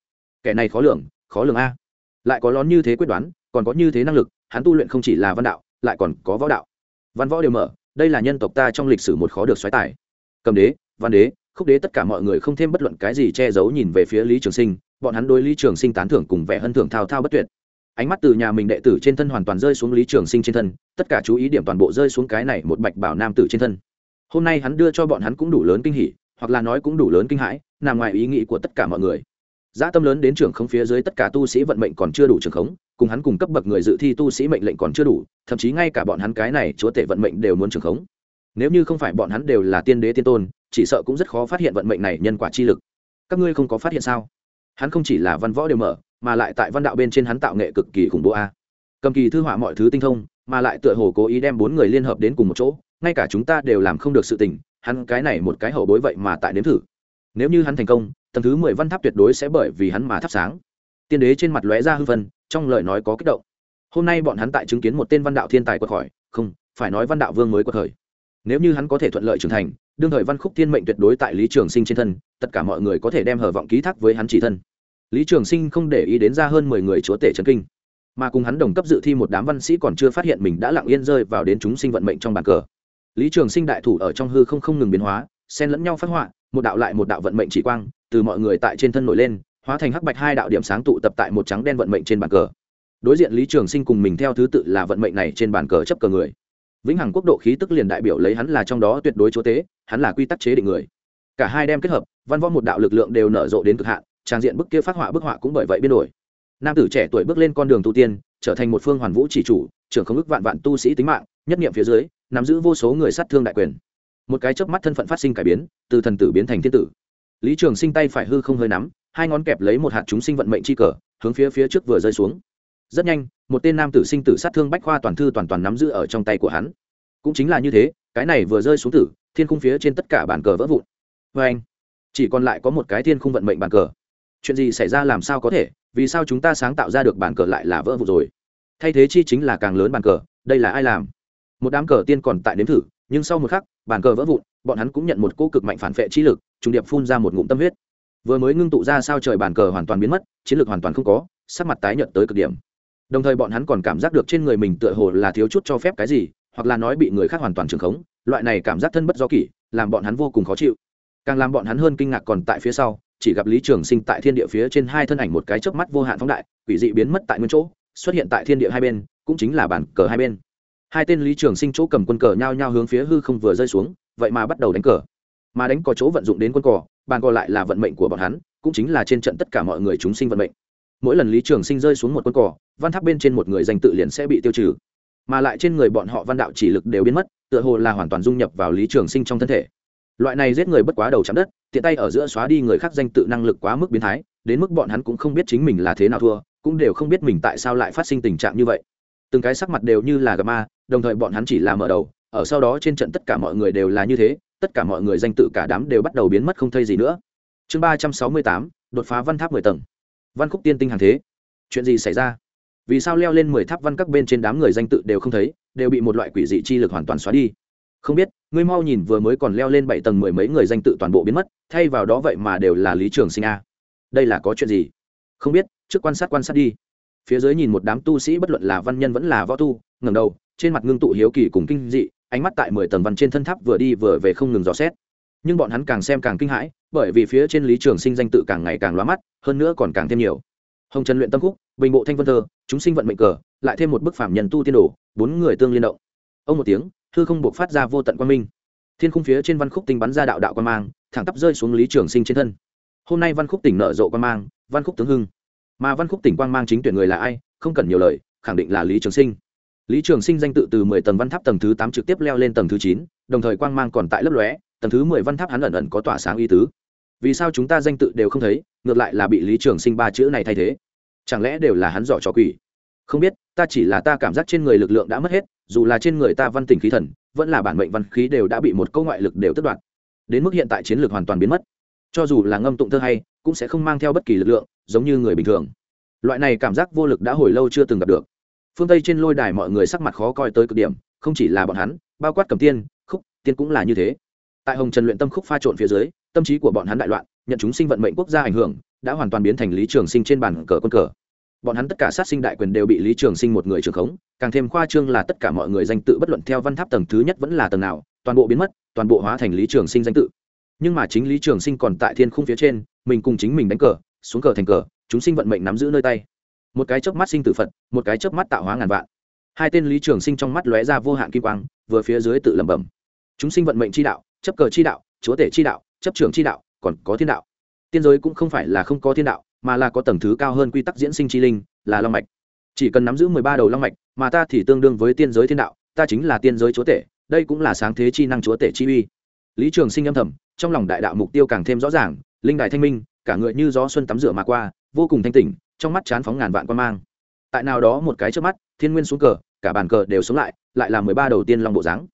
S1: Kẻ này khó lường khó lường a. Lại có lón như thế quyết đoán còn có như thế năng lực, hắn tu luyện không chỉ là văn đạo, lại còn có võ đạo. Văn võ đều mở, đây là nhân tộc ta trong lịch sử một khó được xoáy tài. Cầm đế, văn đế, khúc đế tất cả mọi người không thêm bất luận cái gì che giấu nhìn về phía lý trường sinh, bọn hắn đối lý trường sinh tán thưởng cùng vẻ hân thưởng thao thao bất tuyệt. Ánh mắt từ nhà mình đệ tử trên thân hoàn toàn rơi xuống lý trường sinh trên thân, tất cả chú ý điểm toàn bộ rơi xuống cái này một bạch bảo nam tử trên thân. Hôm nay hắn đưa cho bọn hắn cũng đủ lớn kinh hỉ, hoặc là nói cũng đủ lớn kinh hãi, nằm ngoài ý nghĩ của tất cả mọi người. Dã tâm lớn đến trường không phía dưới tất cả tu sĩ vận mệnh còn chưa đủ trường khống cùng hắn cùng cấp bậc người dự thi tu sĩ mệnh lệnh còn chưa đủ, thậm chí ngay cả bọn hắn cái này chúa tể vận mệnh đều muốn trường khống. Nếu như không phải bọn hắn đều là tiên đế tiên tôn, chỉ sợ cũng rất khó phát hiện vận mệnh này nhân quả chi lực. Các ngươi không có phát hiện sao? Hắn không chỉ là văn võ đều mở, mà lại tại văn đạo bên trên hắn tạo nghệ cực kỳ khủng bố a. À? Cầm kỳ thư họa mọi thứ tinh thông, mà lại tựa hồ cố ý đem bốn người liên hợp đến cùng một chỗ, ngay cả chúng ta đều làm không được sự tình, hắn cái này một cái hậu bối vậy mà tại nếm thử. Nếu như hắn thành công, tầng thứ mười văn tháp tuyệt đối sẽ bởi vì hắn mà thắp sáng tiên đế trên mặt lóe ra hư vân trong lời nói có kích động. Hôm nay bọn hắn tại chứng kiến một tên văn đạo thiên tài quật khỏi không, phải nói văn đạo vương mới quật khởi. Nếu như hắn có thể thuận lợi trưởng thành, đương thời văn khúc thiên mệnh tuyệt đối tại lý trường sinh trên thân, tất cả mọi người có thể đem hờ vọng ký thác với hắn chỉ thân. Lý trường sinh không để ý đến ra hơn mười người chúa tể trấn kinh, mà cùng hắn đồng cấp dự thi một đám văn sĩ còn chưa phát hiện mình đã lặng yên rơi vào đến chúng sinh vận mệnh trong bàn cờ. Lý trường sinh đại thủ ở trong hư không không ngừng biến hóa, xen lẫn nhau phát họa, một đạo lại một đạo vận mệnh chỉ quang, từ mọi người tại trên thân nổi lên hóa thành hắc bạch hai đạo điểm sáng tụ tập tại một trắng đen vận mệnh trên bàn cờ. Đối diện lý trường sinh cùng mình theo thứ tự là vận mệnh này trên bàn cờ chấp cờ người. Vĩnh hằng quốc độ khí tức liền đại biểu lấy hắn là trong đó tuyệt đối chúa tế, hắn là quy tắc chế định người. Cả hai đem kết hợp, văn võ một đạo lực lượng đều nở rộ đến cực hạn, trang diện bức kia phát họa bức họa cũng bởi vậy biến đổi. Nam tử trẻ tuổi bước lên con đường tu tiên, trở thành một phương hoàn vũ chỉ chủ, trưởng không ức vạn vạn tu sĩ tính mạng, nhất nghiệm phía dưới, nắm giữ vô số người sát thương đại quyền. Một cái chớp mắt thân phận phát sinh cải biến, từ thần tử biến thành thiên tử. Lý trường sinh tay phải hư không hơi nắm hai ngón kẹp lấy một hạt chúng sinh vận mệnh chi cờ, hướng phía phía trước vừa rơi xuống. Rất nhanh, một tên nam tử sinh tử sát thương bách khoa toàn thư toàn toàn nắm giữ ở trong tay của hắn. Cũng chính là như thế, cái này vừa rơi xuống tử, thiên khung phía trên tất cả bàn cờ vỡ vụn. Vê anh, chỉ còn lại có một cái thiên khung vận mệnh bàn cờ. Chuyện gì xảy ra làm sao có thể, vì sao chúng ta sáng tạo ra được bàn cờ lại là vỡ vụn rồi? Thay thế chi chính là càng lớn bàn cờ, đây là ai làm? Một đám cờ tiên còn tại nếm thử, nhưng sau một khắc, bàn cờ vỡ vụn, bọn hắn cũng nhận một cô cực mạnh phản vệ chi lực, trùng điệp phun ra một ngụm tâm huyết vừa mới ngưng tụ ra sao trời bàn cờ hoàn toàn biến mất, chiến lược hoàn toàn không có, sắc mặt tái nhợt tới cực điểm. Đồng thời bọn hắn còn cảm giác được trên người mình tựa hồ là thiếu chút cho phép cái gì, hoặc là nói bị người khác hoàn toàn trường khống, loại này cảm giác thân bất do kỷ, làm bọn hắn vô cùng khó chịu. Càng làm bọn hắn hơn kinh ngạc còn tại phía sau, chỉ gặp lý trường sinh tại thiên địa phía trên hai thân ảnh một cái chớp mắt vô hạn phóng đại, quỷ dị biến mất tại nguyên chỗ, xuất hiện tại thiên địa hai bên, cũng chính là bản cờ hai bên. Hai tên lý trường sinh chỗ cầm quân cờ nhao nhao hướng phía hư không vừa rơi xuống, vậy mà bắt đầu đánh cờ mà đánh có chỗ vận dụng đến quân cỏ bàn cò lại là vận mệnh của bọn hắn, cũng chính là trên trận tất cả mọi người chúng sinh vận mệnh. Mỗi lần lý trường sinh rơi xuống một quân cỏ văn tháp bên trên một người danh tự liền sẽ bị tiêu trừ. Mà lại trên người bọn họ văn đạo chỉ lực đều biến mất, tựa hồ là hoàn toàn dung nhập vào lý trường sinh trong thân thể. Loại này giết người bất quá đầu chạm đất, tiện tay ở giữa xóa đi người khác danh tự năng lực quá mức biến thái, đến mức bọn hắn cũng không biết chính mình là thế nào thua, cũng đều không biết mình tại sao lại phát sinh tình trạng như vậy. Từng cái sắc mặt đều như là gà ma, đồng thời bọn hắn chỉ là mở đầu, ở sau đó trên trận tất cả mọi người đều là như thế tất cả mọi người danh tự cả đám đều bắt đầu biến mất không thây gì nữa. Chương ba trăm sáu mươi tám, đột phá văn tháp mười tầng. Văn khúc tiên tinh hàng thế. Chuyện gì xảy ra? Vì sao leo lên mười tháp văn các bên trên đám người danh tự đều không thấy, đều bị một loại quỷ dị chi lực hoàn toàn xóa đi? Không biết, ngươi mau nhìn vừa mới còn leo lên bảy tầng mười mấy người danh tự toàn bộ biến mất, thay vào đó vậy mà đều là lý trường sinh a. Đây là có chuyện gì? Không biết, trước quan sát quan sát đi. Phía dưới nhìn một đám tu sĩ bất luận là văn nhân vẫn là võ tu, ngẩng đầu, trên mặt ngưng tụ hiếu kỳ cùng kinh dị ánh mắt tại mười tầng văn trên thân tháp vừa đi vừa về không ngừng dò xét. Nhưng bọn hắn càng xem càng kinh hãi, bởi vì phía trên lý trường sinh danh tự càng ngày càng loa mắt, hơn nữa còn càng thêm nhiều. Hồng trần luyện tâm khúc, bình bộ thanh vân thơ, chúng sinh vận mệnh cờ, lại thêm một bức phạm nhân tu tiên đồ, bốn người tương liên động. Ông một tiếng, thư không buộc phát ra vô tận quan minh. Thiên khung phía trên văn khúc tinh bắn ra đạo đạo quan mang, thẳng tắp rơi xuống lý trường sinh trên thân. Hôm nay văn khúc tỉnh nở rộ quan mang, văn khúc tướng hưng. Mà văn khúc tỉnh quang mang chính tuyển người là ai, không cần nhiều lời, khẳng định là lý trường sinh lý trường sinh danh tự từ mười tầng văn tháp tầng thứ tám trực tiếp leo lên tầng thứ chín, đồng thời quang mang còn tại lấp lóe, tầng thứ mười văn tháp hắn ẩn ẩn có tỏa sáng y tứ. Vì sao chúng ta danh tự đều không thấy, ngược lại là bị lý trường sinh ba chữ này thay thế? Chẳng lẽ đều là hắn dọ trò quỷ? Không biết, ta chỉ là ta cảm giác trên người lực lượng đã mất hết, dù là trên người ta văn tình khí thần, vẫn là bản mệnh văn khí đều đã bị một câu ngoại lực đều tất đoạt. Đến mức hiện tại chiến lược hoàn toàn biến mất. Cho dù là ngâm tụng thơ hay, cũng sẽ không mang theo bất kỳ lực lượng, giống như người bình thường. Loại này cảm giác vô lực đã hồi lâu chưa từng gặp được phương tây trên lôi đài mọi người sắc mặt khó coi tới cực điểm, không chỉ là bọn hắn, bao quát cầm tiên, khúc tiên cũng là như thế. Tại hồng trần luyện tâm khúc pha trộn phía dưới, tâm trí của bọn hắn đại loạn, nhận chúng sinh vận mệnh quốc gia ảnh hưởng, đã hoàn toàn biến thành lý trường sinh trên bàn cờ quân cờ. Bọn hắn tất cả sát sinh đại quyền đều bị lý trường sinh một người trường khống, càng thêm khoa trương là tất cả mọi người danh tự bất luận theo văn tháp tầng thứ nhất vẫn là tầng nào, toàn bộ biến mất, toàn bộ hóa thành lý trường sinh danh tự. Nhưng mà chính lý trường sinh còn tại thiên khung phía trên, mình cùng chính mình đánh cờ, xuống cờ thành cờ, chúng sinh vận mệnh nắm giữ nơi tay một cái chớp mắt sinh tử phật, một cái chớp mắt tạo hóa ngàn vạn. Hai tên lý trường sinh trong mắt lóe ra vô hạn kim quang, vừa phía dưới tự lẩm bẩm. Chúng sinh vận mệnh chi đạo, chấp cờ chi đạo, chúa tể chi đạo, chấp trưởng chi đạo, còn có thiên đạo. Tiên giới cũng không phải là không có thiên đạo, mà là có tầng thứ cao hơn quy tắc diễn sinh chi linh, là long mạch. Chỉ cần nắm giữ mười ba đầu long mạch, mà ta thì tương đương với tiên giới thiên đạo, ta chính là tiên giới chúa tể, đây cũng là sáng thế chi năng chúa tể chi uy. Lý trường sinh âm thầm, trong lòng đại đạo mục tiêu càng thêm rõ ràng, linh đài thanh minh, cả người như gió xuân tắm rửa mà qua, vô cùng thanh tỉnh trong mắt chán phóng ngàn vạn quan mang. Tại nào đó một cái trước mắt, thiên nguyên xuống cờ, cả bàn cờ đều sống lại lại là mười ba đầu tiên long bộ dáng.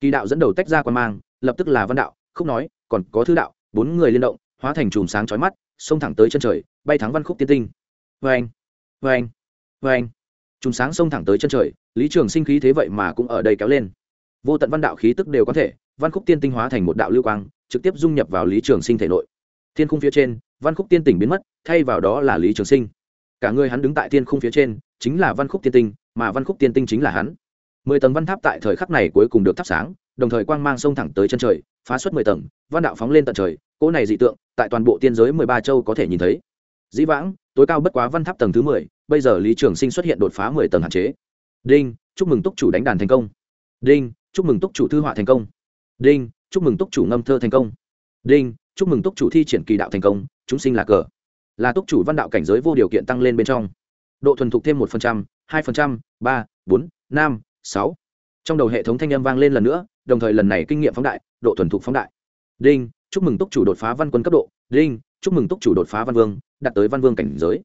S1: Kỳ đạo dẫn đầu tách ra quan mang, lập tức là văn đạo không nói, còn có thư đạo, bốn người liên động, hóa thành chùm sáng chói mắt, xông thẳng tới chân trời, bay thắng văn khúc tiên tinh. Vê anh vê anh vê anh chùm sáng xông thẳng tới chân trời, lý trường sinh khí thế vậy mà cũng ở đây kéo lên. Vô tận văn đạo khí tức đều có thể, văn khúc tiên tinh hóa thành một đạo lưu quang, trực tiếp dung nhập vào lý trường sinh thể nội. Thiên khung phía trên, văn khúc tiên tỉnh biến mất, thay vào đó là lý trường sinh cả người hắn đứng tại thiên khung phía trên, chính là văn khúc tiên tinh, mà văn khúc tiên tinh chính là hắn. Mười tầng văn tháp tại thời khắc này cuối cùng được thắp sáng, đồng thời quang mang sông thẳng tới chân trời, phá xuất mười tầng, văn đạo phóng lên tận trời, cỗ này dị tượng, tại toàn bộ tiên giới mười ba châu có thể nhìn thấy. Dĩ vãng, tối cao bất quá văn tháp tầng thứ mười, bây giờ lý trường sinh xuất hiện đột phá mười tầng hạn chế. Đinh, chúc mừng túc chủ đánh đàn thành công. Đinh, chúc mừng túc chủ thư họa thành công. Đinh, chúc mừng túc chủ ngâm thơ thành công. Đinh, chúc mừng túc chủ thi triển kỳ đạo thành công, chúng sinh là cờ là túc chủ văn đạo cảnh giới vô điều kiện tăng lên bên trong. Độ thuần thục thêm một phần trăm, hai phần trăm, ba, bốn, năm, sáu. Trong đầu hệ thống thanh âm vang lên lần nữa, đồng thời lần này kinh nghiệm phóng đại, độ thuần thục phóng đại. Đinh, chúc mừng túc chủ đột phá văn quân cấp độ. Đinh, chúc mừng túc chủ đột phá văn vương, đạt tới văn vương cảnh giới.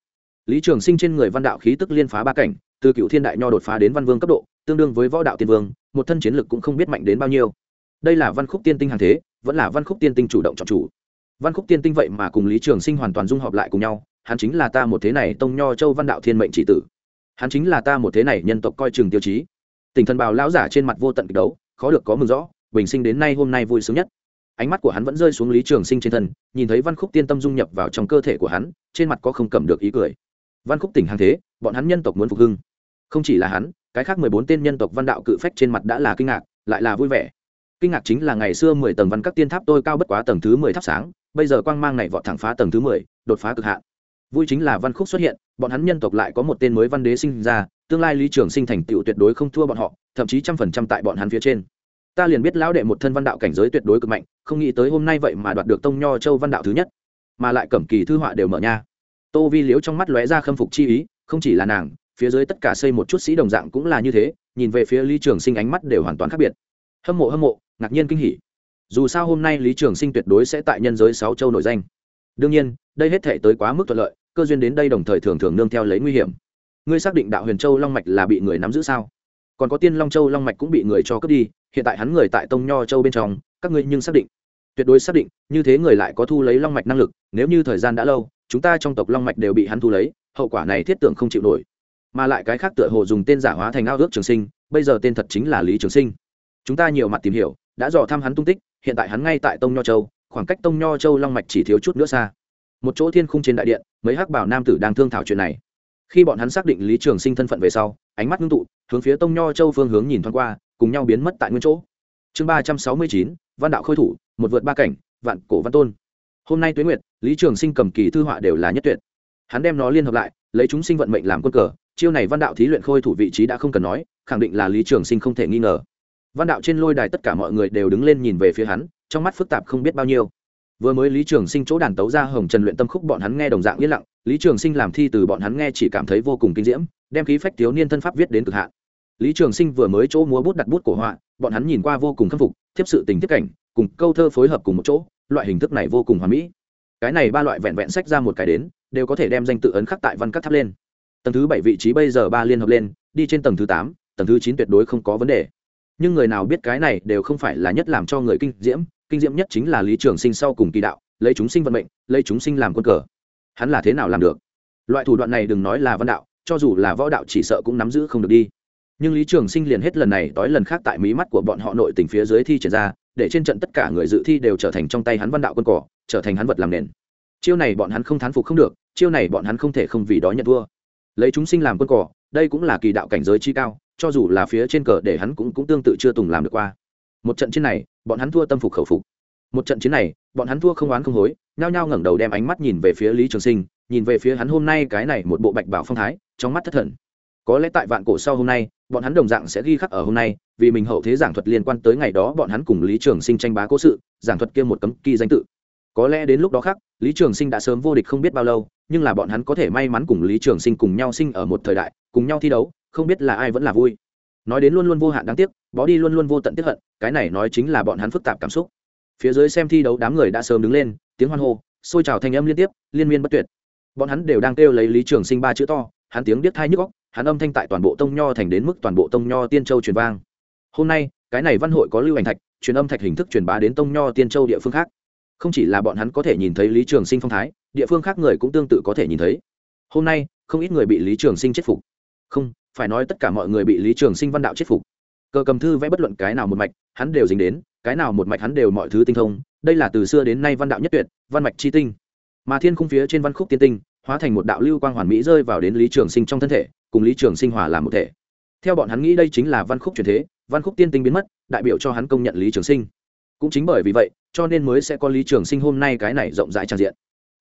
S1: Lý trường sinh trên người văn đạo khí tức liên phá ba cảnh, từ cựu thiên đại nho đột phá đến văn vương cấp độ, tương đương với võ đạo tiên vương, một thân chiến lực cũng không biết mạnh đến bao nhiêu. Đây là văn khúc tiên tinh hàng thế, vẫn là văn khúc tiên tinh chủ động chọn chủ văn khúc tiên tinh vậy mà cùng lý trường sinh hoàn toàn dung hợp lại cùng nhau, hắn chính là ta một thế này tông nho châu văn đạo thiên mệnh trị tử. Hắn chính là ta một thế này nhân tộc coi chừng tiêu chí. Tình thần bào lão giả trên mặt vô tận kịch đấu, khó được có mừng rõ, bình sinh đến nay hôm nay vui sướng nhất. Ánh mắt của hắn vẫn rơi xuống lý trường sinh trên thân, nhìn thấy văn khúc tiên tâm dung nhập vào trong cơ thể của hắn, trên mặt có không cầm được ý cười. Văn khúc tỉnh hàng thế, bọn hắn nhân tộc muốn phục hưng. Không chỉ là hắn, cái khác mười bốn tên nhân tộc văn đạo cự phách trên mặt đã là kinh ngạc, lại là vui vẻ. Kinh ngạc chính là ngày xưa mười tầng văn các tiên tháp tôi cao bất quá tầng thứ mười tháp sáng bây giờ quang mang này vọt thẳng phá tầng thứ mười, đột phá cực hạn. Vui chính là văn khúc xuất hiện, bọn hắn nhân tộc lại có một tên mới văn đế sinh ra, tương lai lý trường sinh thành tựu tuyệt đối không thua bọn họ, thậm chí trăm phần trăm tại bọn hắn phía trên. Ta liền biết lão đệ một thân văn đạo cảnh giới tuyệt đối cực mạnh, không nghĩ tới hôm nay vậy mà đoạt được tông nho châu văn đạo thứ nhất. Mà lại cẩm kỳ thư họa đều mở nha. Tô vi liếu trong mắt lóe ra khâm phục chi ý, không chỉ là nàng, phía dưới tất cả xây một chút sĩ đồng dạng cũng là như thế, nhìn về phía lý trường sinh ánh mắt đều hoàn toàn khác biệt. Hâm mộ hâm mộ, ngạc nhiên kinh hỉ dù sao hôm nay lý trường sinh tuyệt đối sẽ tại nhân giới sáu châu nổi danh. Đương nhiên, đây hết thể tới quá mức thuận lợi, cơ duyên đến đây đồng thời thường thường nương theo lấy nguy hiểm. Ngươi xác định đạo huyền châu long mạch là bị người nắm giữ sao? Còn có tiên long châu long mạch cũng bị người cho cướp đi, hiện tại hắn người tại tông nho châu bên trong, các ngươi nhưng xác định. Tuyệt đối xác định, như thế người lại có thu lấy long mạch năng lực, nếu như thời gian đã lâu, chúng ta trong tộc long mạch đều bị hắn thu lấy, hậu quả này thiết tưởng không chịu nổi. Mà lại cái khác tựa hồ dùng tên giả hóa thành ao ước trường sinh, bây giờ tên thật chính là lý trường sinh. Chúng ta nhiều mặt tìm hiểu, đã dò thăm hắn tung tích hiện tại hắn ngay tại tông nho châu, khoảng cách tông nho châu long mạch chỉ thiếu chút nữa xa. Một chỗ thiên khung trên đại điện, mấy hắc bảo nam tử đang thương thảo chuyện này. Khi bọn hắn xác định lý trường sinh thân phận về sau, ánh mắt ngưng tụ, hướng phía tông nho châu phương hướng nhìn thoáng qua, cùng nhau biến mất tại nguyên chỗ. Chương ba trăm sáu mươi chín, văn đạo khôi thủ, một vượt ba cảnh, vạn cổ văn tôn. Hôm nay tuế nguyệt, lý trường sinh cầm kỳ thư họa đều là nhất tuyệt. Hắn đem nó liên hợp lại, lấy chúng sinh vận mệnh làm quân cờ, chiêu này văn đạo thí luyện khôi thủ vị trí đã không cần nói, khẳng định là lý trường sinh không thể nghi ngờ văn đạo trên lôi đài tất cả mọi người đều đứng lên nhìn về phía hắn, trong mắt phức tạp không biết bao nhiêu. Vừa mới lý trường sinh chỗ đàn tấu ra hồng trần luyện tâm khúc bọn hắn nghe đồng dạng yên lặng, lý trường sinh làm thi từ bọn hắn nghe chỉ cảm thấy vô cùng kinh diễm, đem khí phách thiếu niên thân pháp viết đến cực hạn. Lý trường sinh vừa mới chỗ múa bút đặt bút cổ họa, bọn hắn nhìn qua vô cùng khâm phục, thiếp sự tình tiết cảnh, cùng câu thơ phối hợp cùng một chỗ, loại hình thức này vô cùng hoàn mỹ. Cái này ba loại vẹn vẹn sách ra một cái đến, đều có thể đem danh tự ấn khắc tại văn các tháp lên. Tầng thứ bảy vị trí bây giờ ba liên hợp lên, đi trên tầng thứ tám, tầng thứ chín tuyệt đối không có vấn đề nhưng người nào biết cái này đều không phải là nhất làm cho người kinh diễm kinh diễm nhất chính là lý trường sinh sau cùng kỳ đạo, lấy chúng sinh vận mệnh, lấy chúng sinh làm quân cờ. Hắn là thế nào làm được? Loại thủ đoạn này đừng nói là văn đạo, cho dù là võ đạo chỉ sợ cũng nắm giữ không được đi. Nhưng lý trường sinh liền hết lần này tối lần khác tại mí mắt của bọn họ nội tình phía dưới thi triển ra, để trên trận tất cả người dự thi đều trở thành trong tay hắn văn đạo quân cỏ trở thành hắn vật làm nền. Chiêu này bọn hắn không thán phục không được, chiêu này bọn hắn không thể không vì đó nhận thua. Lấy chúng sinh làm quân cỏ đây cũng là kỳ đạo cảnh giới chi cao cho dù là phía trên cờ để hắn cũng cũng tương tự chưa từng làm được qua. Một trận chiến này, bọn hắn thua tâm phục khẩu phục. Một trận chiến này, bọn hắn thua không oán không hối, nhao nhao ngẩng đầu đem ánh mắt nhìn về phía lý trường sinh, nhìn về phía hắn hôm nay cái này một bộ bạch bảo phong thái, trong mắt thất thần. Có lẽ tại vạn cổ sau hôm nay, bọn hắn đồng dạng sẽ ghi khắc ở hôm nay, vì mình hậu thế giảng thuật liên quan tới ngày đó bọn hắn cùng lý trường sinh tranh bá cố sự, giảng thuật kia một cấm kỳ danh tự. Có lẽ đến lúc đó khác, lý trường sinh đã sớm vô địch không biết bao lâu, nhưng là bọn hắn có thể may mắn cùng lý trường sinh cùng nhau sinh ở một thời đại, cùng nhau thi đấu không biết là ai vẫn là vui. Nói đến luôn luôn vô hạn đáng tiếc, bó đi luôn luôn vô tận tiếp hận, cái này nói chính là bọn hắn phức tạp cảm xúc. Phía dưới xem thi đấu đám người đã sớm đứng lên, tiếng hoan hô, xôi trào thanh âm liên tiếp, liên miên bất tuyệt. Bọn hắn đều đang kêu lấy lý trường sinh ba chữ to, hắn tiếng điếc thai nhức góc hắn âm thanh tại toàn bộ tông nho thành đến mức toàn bộ tông nho tiên châu truyền vang. Hôm nay, cái này văn hội có lưu ảnh thạch, truyền âm thạch hình thức truyền bá đến tông nho tiên châu địa phương khác. Không chỉ là bọn hắn có thể nhìn thấy lý trường sinh phong thái, địa phương khác người cũng tương tự có thể nhìn thấy. Hôm nay, không ít người bị lý trường sinh chết phục. Không phải nói tất cả mọi người bị lý trường sinh văn đạo chết phục. Cờ cầm thư vẽ bất luận cái nào một mạch, hắn đều dính đến, cái nào một mạch hắn đều mọi thứ tinh thông, đây là từ xưa đến nay văn đạo nhất tuyệt, văn mạch chi tinh. Mà thiên khung phía trên văn khúc tiên tinh, hóa thành một đạo lưu quang hoàn mỹ rơi vào đến lý trường sinh trong thân thể, cùng lý trường sinh hòa làm một thể. Theo bọn hắn nghĩ đây chính là văn khúc truyền thế, văn khúc tiên tinh biến mất, đại biểu cho hắn công nhận lý trường sinh. Cũng chính bởi vì vậy, cho nên mới sẽ có lý trường sinh hôm nay cái này rộng rãi tràn diện.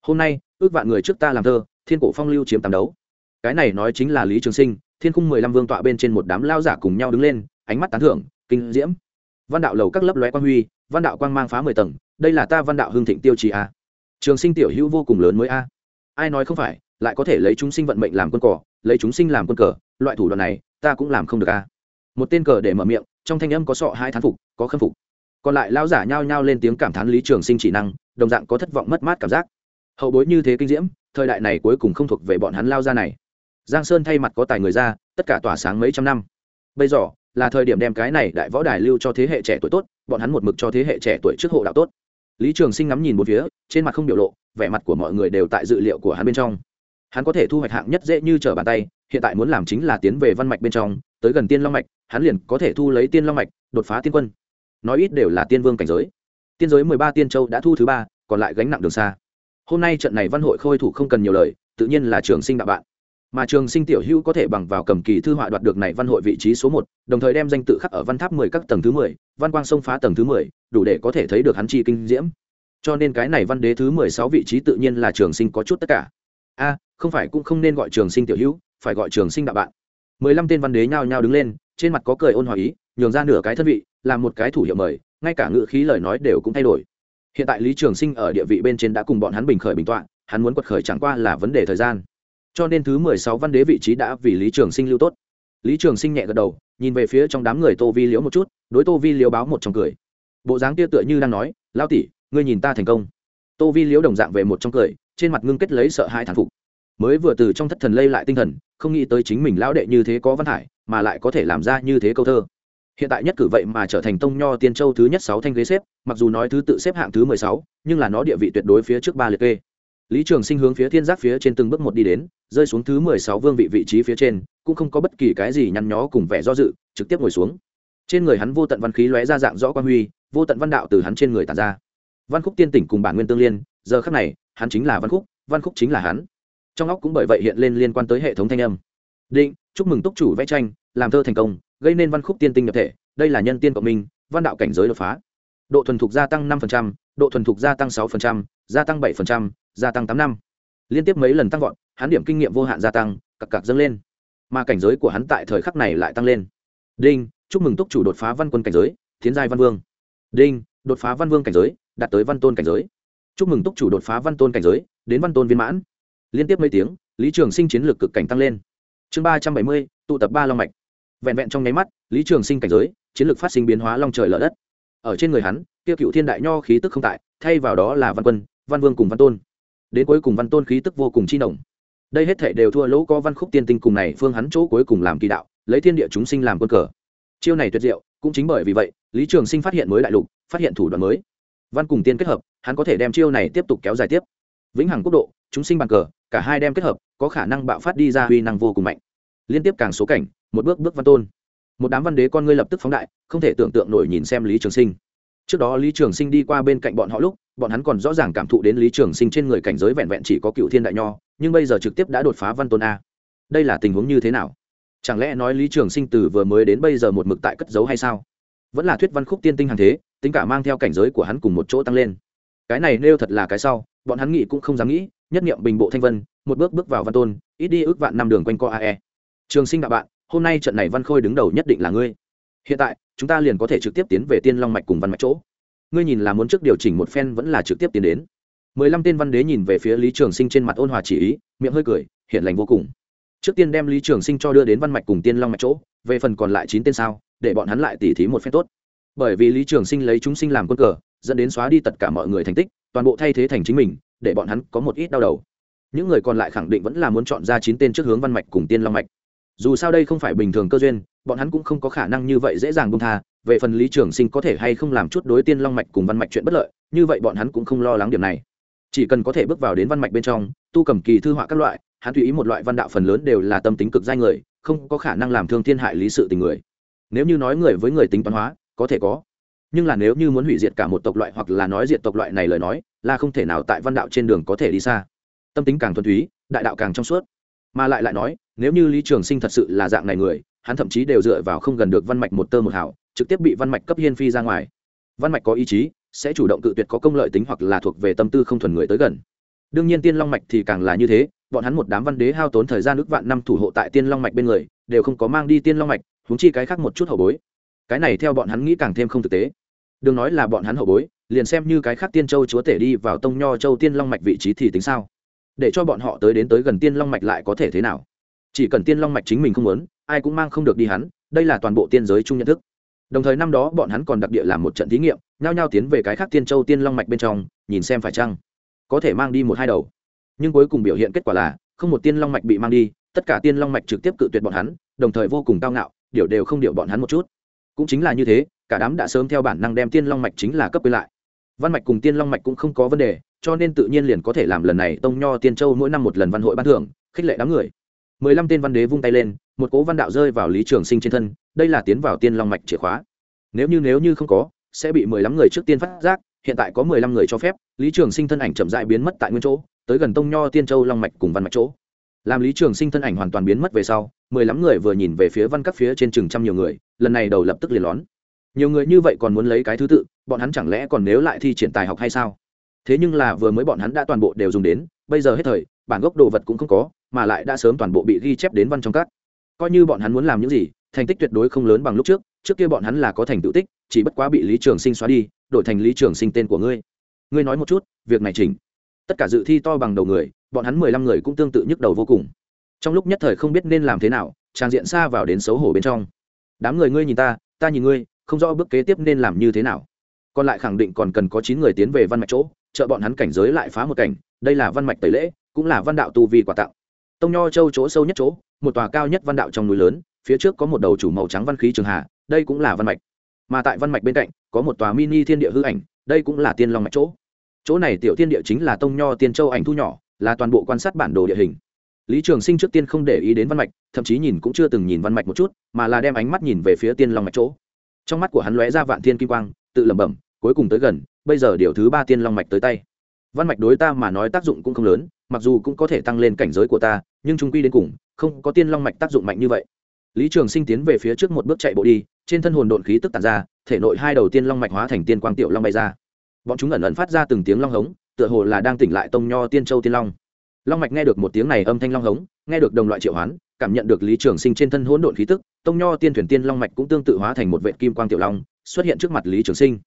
S1: Hôm nay, ước vạn người trước ta làm thơ, thiên cổ phong lưu chiếm tám đấu. Cái này nói chính là lý trường sinh thiên khung mười lăm vương tọa bên trên một đám lao giả cùng nhau đứng lên, ánh mắt tán thưởng, kinh diễm. Văn đạo lầu các lớp lóe quang huy, văn đạo quang mang phá mười tầng, đây là ta văn đạo hương thịnh tiêu chí a. Trường sinh tiểu hữu vô cùng lớn mới a. Ai nói không phải, lại có thể lấy chúng sinh vận mệnh làm quân cỏ lấy chúng sinh làm quân cờ, loại thủ đoạn này, ta cũng làm không được a. Một tên cờ để mở miệng, trong thanh âm có sọ hai thán phục, có khâm phục. Còn lại lao giả nhao nhao lên tiếng cảm thán lý trường sinh chỉ năng, đồng dạng có thất vọng mất mát cảm giác. Hậu bối như thế kinh diễm, thời đại này cuối cùng không thuộc về bọn hắn lao ra này giang sơn thay mặt có tài người ra, tất cả tỏa sáng mấy trăm năm. Bây giờ, là thời điểm đem cái này đại võ đài lưu cho thế hệ trẻ tuổi tốt, bọn hắn một mực cho thế hệ trẻ tuổi trước hộ đạo tốt. Lý trường sinh ngắm nhìn một phía, trên mặt không biểu lộ, vẻ mặt của mọi người đều tại dự liệu của hắn bên trong. Hắn có thể thu hoạch hạng nhất dễ như trở bàn tay, hiện tại muốn làm chính là tiến về văn mạch bên trong, tới gần tiên long mạch, hắn liền có thể thu lấy tiên long mạch, đột phá tiên quân. Nói ít đều là tiên vương cảnh giới. Tiên giới mười ba tiên châu đã thu thứ ba, còn lại gánh nặng đường xa. Hôm nay trận này văn hội khôi thủ không cần nhiều lời, tự nhiên là trường sinh đạo bạn mà trường sinh tiểu hữu có thể bằng vào cầm kỳ thư họa đoạt được này văn hội vị trí số một, đồng thời đem danh tự khắc ở văn tháp mười các tầng thứ mười, văn quang sông phá tầng thứ mười, đủ để có thể thấy được hắn chi kinh diễm. Cho nên cái này văn đế thứ mười sáu vị trí tự nhiên là trường sinh có chút tất cả. A, không phải cũng không nên gọi trường sinh tiểu hữu, phải gọi trường sinh đạo bạn. Mười lăm tên văn đế nhao nhao đứng lên, trên mặt có cười ôn hòa ý, nhường ra nửa cái thân vị, làm một cái thủ hiệu mời, ngay cả ngữ khí lời nói đều cũng thay đổi. Hiện tại lý trường sinh ở địa vị bên trên đã cùng bọn hắn bình khởi bình tọa, hắn muốn quật khởi chẳng qua là vấn đề thời gian cho nên thứ mười sáu văn đế vị trí đã vì lý trường sinh lưu tốt. Lý trường sinh nhẹ gật đầu, nhìn về phía trong đám người tô vi liễu một chút, đối tô vi liễu báo một trong cười. Bộ dáng kia tựa như đang nói lao tỷ, ngươi nhìn ta thành công. Tô vi liễu đồng dạng về một trong cười, trên mặt ngưng kết lấy sợ hai thản phục. Mới vừa từ trong thất thần lây lại tinh thần, không nghĩ tới chính mình lão đệ như thế có văn hải, mà lại có thể làm ra như thế câu thơ. Hiện tại nhất cử vậy mà trở thành tông nho tiên châu thứ nhất sáu thanh ghế xếp, mặc dù nói thứ tự xếp hạng thứ mười sáu, nhưng là nó địa vị tuyệt đối phía trước ba liệt kê. Lý trường sinh hướng phía thiên giác phía trên từng bước một đi đến rơi xuống thứ mười sáu vương vị vị trí phía trên, cũng không có bất kỳ cái gì nhăn nhó cùng vẻ do dự, trực tiếp ngồi xuống. Trên người hắn vô tận văn khí lóe ra dạng rõ quan huy, vô tận văn đạo từ hắn trên người tàn ra. Văn khúc tiên tỉnh cùng bản nguyên tương liên, giờ khắc này, hắn chính là văn khúc văn khúc chính là hắn. Trong óc cũng bởi vậy hiện lên liên quan tới hệ thống thanh âm. Định, chúc mừng túc chủ vẽ tranh, làm thơ thành công, gây nên văn khúc tiên tinh nhập thể, đây là nhân tiên cộng minh, văn đạo cảnh giới đột phá. Độ thuần thục gia tăng năm độ thuần thục gia tăng sáu gia tăng bảy gia tăng tám năm. Liên tiếp mấy lần tăng vọt hắn điểm kinh nghiệm vô hạn gia tăng cặp cặp dâng lên. Mà cảnh giới của hắn tại thời khắc này lại tăng lên. Đinh, chúc mừng túc chủ đột phá văn quân cảnh giới tiến giai văn vương. Đinh, đột phá văn vương cảnh giới, đạt tới văn tôn cảnh giới. Chúc mừng túc chủ đột phá văn tôn cảnh giới, đến văn tôn viên mãn. Liên tiếp mấy tiếng, lý trường sinh chiến lược cực cảnh tăng lên. Chương ba trăm bảy mươi, tụ tập ba long mạch. Vẹn vẹn trong nháy mắt, lý trường sinh cảnh giới, chiến lược phát sinh biến hóa long trời lở đất. Ở trên người hắn, kia cựu thiên đại nho khí tức không tại, thay vào đó là văn quân, văn vương cùng văn tôn. Đến cuối cùng văn tôn khí tức vô cùng chi nồng đây hết thảy đều thua lỗ có văn khúc tiên tinh cùng này phương hắn chỗ cuối cùng làm kỳ đạo, lấy thiên địa chúng sinh làm quân cờ. Chiêu này tuyệt diệu, cũng chính bởi vì vậy, lý trường sinh phát hiện mới đại lục, phát hiện thủ đoạn mới. Văn cùng tiên kết hợp, hắn có thể đem chiêu này tiếp tục kéo dài tiếp. Vĩnh hằng quốc độ, chúng sinh bàn cờ, cả hai đem kết hợp, có khả năng bạo phát đi ra huy năng vô cùng mạnh. Liên tiếp càng số cảnh, một bước bước văn tôn. Một đám văn đế con ngươi lập tức phóng đại, không thể tưởng tượng nổi nhìn xem lý trường sinh. Trước đó lý trường sinh đi qua bên cạnh bọn họ lúc, bọn hắn còn rõ ràng cảm thụ đến lý trường sinh trên người cảnh giới vẹn vẹn chỉ có cựu thiên đại nho nhưng bây giờ trực tiếp đã đột phá văn tôn a. Đây là tình huống như thế nào? Chẳng lẽ nói lý trường sinh từ vừa mới đến bây giờ một mực tại cất giấu hay sao? Vẫn là thuyết văn khúc tiên tinh hàng thế, tính cả mang theo cảnh giới của hắn cùng một chỗ tăng lên. Cái này nêu thật là cái sau, bọn hắn nghĩ cũng không dám nghĩ, nhất nghiệm bình bộ thanh vân, một bước bước vào văn tôn, ít đi ước vạn năm đường quanh co ae trường sinh đạo bạn, hôm nay trận này văn khôi đứng đầu nhất định là ngươi. Hiện tại, chúng ta liền có thể trực tiếp tiến về tiên long mạch cùng văn mạch chỗ. Ngươi nhìn là muốn trước điều chỉnh một phen vẫn là trực tiếp tiến đến mười lăm tên văn đế nhìn về phía lý trường sinh trên mặt ôn hòa chỉ ý, miệng hơi cười hiện lành vô cùng. Trước tiên đem lý trường sinh cho đưa đến văn mạch cùng tiên long mạch chỗ, về phần còn lại chín tên sao, để bọn hắn lại tỉ thí một phen tốt. Bởi vì lý trường sinh lấy chúng sinh làm quân cờ, dẫn đến xóa đi tất cả mọi người thành tích, toàn bộ thay thế thành chính mình, để bọn hắn có một ít đau đầu. Những người còn lại khẳng định vẫn là muốn chọn ra chín tên trước hướng văn mạch cùng tiên long mạch. Dù sao đây không phải bình thường cơ duyên, bọn hắn cũng không có khả năng như vậy dễ dàng bông tha, về phần lý trường sinh có thể hay không làm chút đối tiên long mạch cùng văn mạch chuyện bất lợi, như vậy bọn hắn cũng không lo lắng điểm này chỉ cần có thể bước vào đến văn mạch bên trong, tu cầm kỳ thư họa các loại, hắn tùy ý một loại văn đạo phần lớn đều là tâm tính cực giai người, không có khả năng làm thương thiên hại lý sự tình người. Nếu như nói người với người tính toán hóa, có thể có. Nhưng là nếu như muốn hủy diệt cả một tộc loại hoặc là nói diệt tộc loại này lời nói, là không thể nào tại văn đạo trên đường có thể đi xa. Tâm tính càng thuần túy, đại đạo càng trong suốt. Mà lại lại nói, nếu như lý trường sinh thật sự là dạng này người, hắn thậm chí đều dựa vào không gần được văn mạch một tơ một hảo trực tiếp bị văn mạch cấp hiên phi ra ngoài. Văn mạch có ý chí sẽ chủ động cự tuyệt có công lợi tính hoặc là thuộc về tâm tư không thuần người tới gần. Đương nhiên tiên long mạch thì càng là như thế, bọn hắn một đám văn đế hao tốn thời gian ước vạn năm thủ hộ tại tiên long mạch bên người, đều không có mang đi tiên long mạch húng chi cái khác một chút hậu bối. Cái này theo bọn hắn nghĩ càng thêm không thực tế. Đừng nói là bọn hắn hậu bối, liền xem như cái khác tiên châu chúa tể đi vào tông nho châu tiên long mạch vị trí thì tính sao? Để cho bọn họ tới đến tới gần tiên long mạch lại có thể thế nào? Chỉ cần tiên long mạch chính mình không muốn, ai cũng mang không được đi hắn, đây là toàn bộ tiên giới chung nhận thức đồng thời năm đó bọn hắn còn đặc địa làm một trận thí nghiệm, nhao nhao tiến về cái khác tiên châu tiên long mạch bên trong, nhìn xem phải chăng. Có thể mang đi một hai đầu. Nhưng cuối cùng biểu hiện kết quả là, không một tiên long mạch bị mang đi, tất cả tiên long mạch trực tiếp cự tuyệt bọn hắn, đồng thời vô cùng cao ngạo, điều đều không điệu bọn hắn một chút. Cũng chính là như thế, cả đám đã sớm theo bản năng đem tiên long mạch chính là cấp quy lại. Văn mạch cùng tiên long mạch cũng không có vấn đề, cho nên tự nhiên liền có thể làm lần này tông nho tiên châu mỗi năm một lần văn hội ban thưởng, khích lệ đám người. Mười lăm tên văn đế vung tay lên, một cố văn đạo rơi vào lý trường sinh trên thân đây là tiến vào tiên long mạch chìa khóa. Nếu như nếu như không có, sẽ bị mười lăm người trước tiên phát giác, hiện tại có mười lăm người cho phép, lý trường sinh thân ảnh chậm dại biến mất tại nguyên chỗ, tới gần tông nho tiên châu long mạch cùng văn mạch chỗ. Làm lý trường sinh thân ảnh hoàn toàn biến mất về sau, mười lăm người vừa nhìn về phía văn các phía trên chừng trăm nhiều người, lần này đầu lập tức liền lón. Nhiều người như vậy còn muốn lấy cái thứ tự, bọn hắn chẳng lẽ còn nếu lại thi triển tài học hay sao? Thế nhưng là vừa mới bọn hắn đã toàn bộ đều dùng đến, bây giờ hết thời, bản gốc đồ vật cũng không có, mà lại đã sớm toàn bộ bị ghi chép đến văn trong các. Coi như bọn hắn muốn làm những gì thành tích tuyệt đối không lớn bằng lúc trước trước kia bọn hắn là có thành tựu tích, chỉ bất quá bị lý trường sinh xóa đi, đổi thành lý trường sinh tên của ngươi. Ngươi nói một chút, việc này chỉnh. Tất cả dự thi to bằng đầu người, bọn hắn mười lăm người cũng tương tự nhức đầu vô cùng. Trong lúc nhất thời không biết nên làm thế nào, trang diện xa vào đến xấu hổ bên trong. Đám người ngươi nhìn ta ta nhìn ngươi, không rõ bước kế tiếp nên làm như thế nào. Còn lại khẳng định còn cần có chín người tiến về văn mạch chỗ, trợ bọn hắn cảnh giới lại phá một cảnh, đây là văn mạch tẩy lễ, cũng là văn đạo tu vi quà tặng. Tông nho châu chỗ sâu nhất chỗ, một tòa cao nhất văn đạo trong núi lớn phía trước có một đầu chủ màu trắng văn khí trường hạ đây cũng là văn mạch. Mà tại văn mạch bên cạnh, có một tòa mini thiên địa hư ảnh, đây cũng là tiên long mạch chỗ. Chỗ này tiểu tiên địa chính là tông nho tiên châu ảnh thu nhỏ, là toàn bộ quan sát bản đồ địa hình. Lý trường sinh trước tiên không để ý đến văn mạch, thậm chí nhìn cũng chưa từng nhìn văn mạch một chút, mà là đem ánh mắt nhìn về phía tiên long mạch chỗ. Trong mắt của hắn lóe ra vạn thiên kim quang, tự lẩm bẩm, cuối cùng tới gần, bây giờ điều thứ ba tiên long mạch tới tay. Văn mạch đối ta mà nói tác dụng cũng không lớn, mặc dù cũng có thể tăng lên cảnh giới của ta, nhưng trung quy đến cùng, không có tiên long mạch tác dụng mạnh như vậy lý trường sinh tiến về phía trước một bước chạy bộ đi, trên thân hồn độn khí tức tàn ra, thể nội hai đầu tiên long mạch hóa thành tiên quang tiểu long bay ra. Bọn chúng ẩn ẩn phát ra từng tiếng long hống, tựa hồ là đang tỉnh lại tông nho tiên châu tiên long. Long mạch nghe được một tiếng này âm thanh long hống, nghe được đồng loại triệu hoán, cảm nhận được lý trường sinh trên thân hỗn độn khí tức, tông nho tiên thuyền tiên long mạch cũng tương tự hóa thành một vệ kim quang tiểu long, xuất hiện trước mặt lý trường sinh.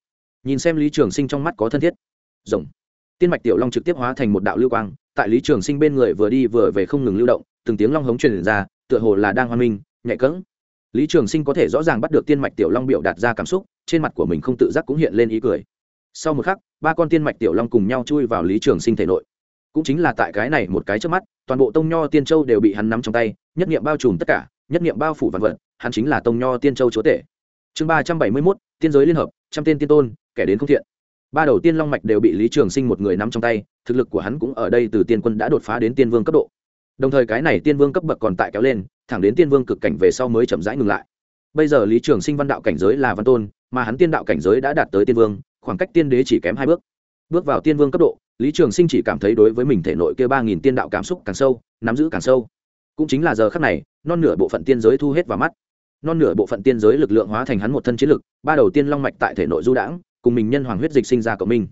S1: Nhìn xem lý trường sinh trong mắt có thân thiết. Rồng. Tiên mạch tiểu long trực tiếp hóa thành một đạo lưu quang, tại lý trường sinh bên người vừa đi vừa về không ngừng lưu động, từng tiếng long hống truyền ra, tựa hồ là đang hoan minh nhạy cỡng. Lý trường sinh có thể rõ ràng bắt được tiên mạch tiểu long biểu đạt ra cảm xúc, trên mặt của mình không tự giác cũng hiện lên ý cười. Sau một khắc, ba con tiên mạch tiểu long cùng nhau chui vào lý trường sinh thể nội. Cũng chính là tại cái này một cái trước mắt, toàn bộ tông nho tiên châu đều bị hắn nắm trong tay, nhất nghiệm bao trùm tất cả, nhất nghiệm bao phủ vạn vật, hắn chính là tông nho tiên châu chúa tể. Chương ba trăm bảy mươi mốt, tiên giới liên hợp, trăm tên tiên tôn, kẻ đến không thiện. Ba đầu tiên long mạch đều bị lý trường sinh một người nắm trong tay, thực lực của hắn cũng ở đây từ tiên quân đã đột phá đến tiên vương cấp độ đồng thời cái này tiên vương cấp bậc còn tại kéo lên, thẳng đến tiên vương cực cảnh về sau mới chậm rãi ngừng lại. Bây giờ lý trường sinh văn đạo cảnh giới là văn tôn, mà hắn tiên đạo cảnh giới đã đạt tới tiên vương, khoảng cách tiên đế chỉ kém hai bước. Bước vào tiên vương cấp độ, lý trường sinh chỉ cảm thấy đối với mình thể nội kia ba nghìn tiên đạo cảm xúc càng sâu, nắm giữ càng sâu. Cũng chính là giờ khắc này, non nửa bộ phận tiên giới thu hết vào mắt. Non nửa bộ phận tiên giới lực lượng hóa thành hắn một thân chiến lực, ba đầu tiên long mạch tại thể nội du đãng, cùng mình nhân hoàng huyết dịch sinh ra cộng minh.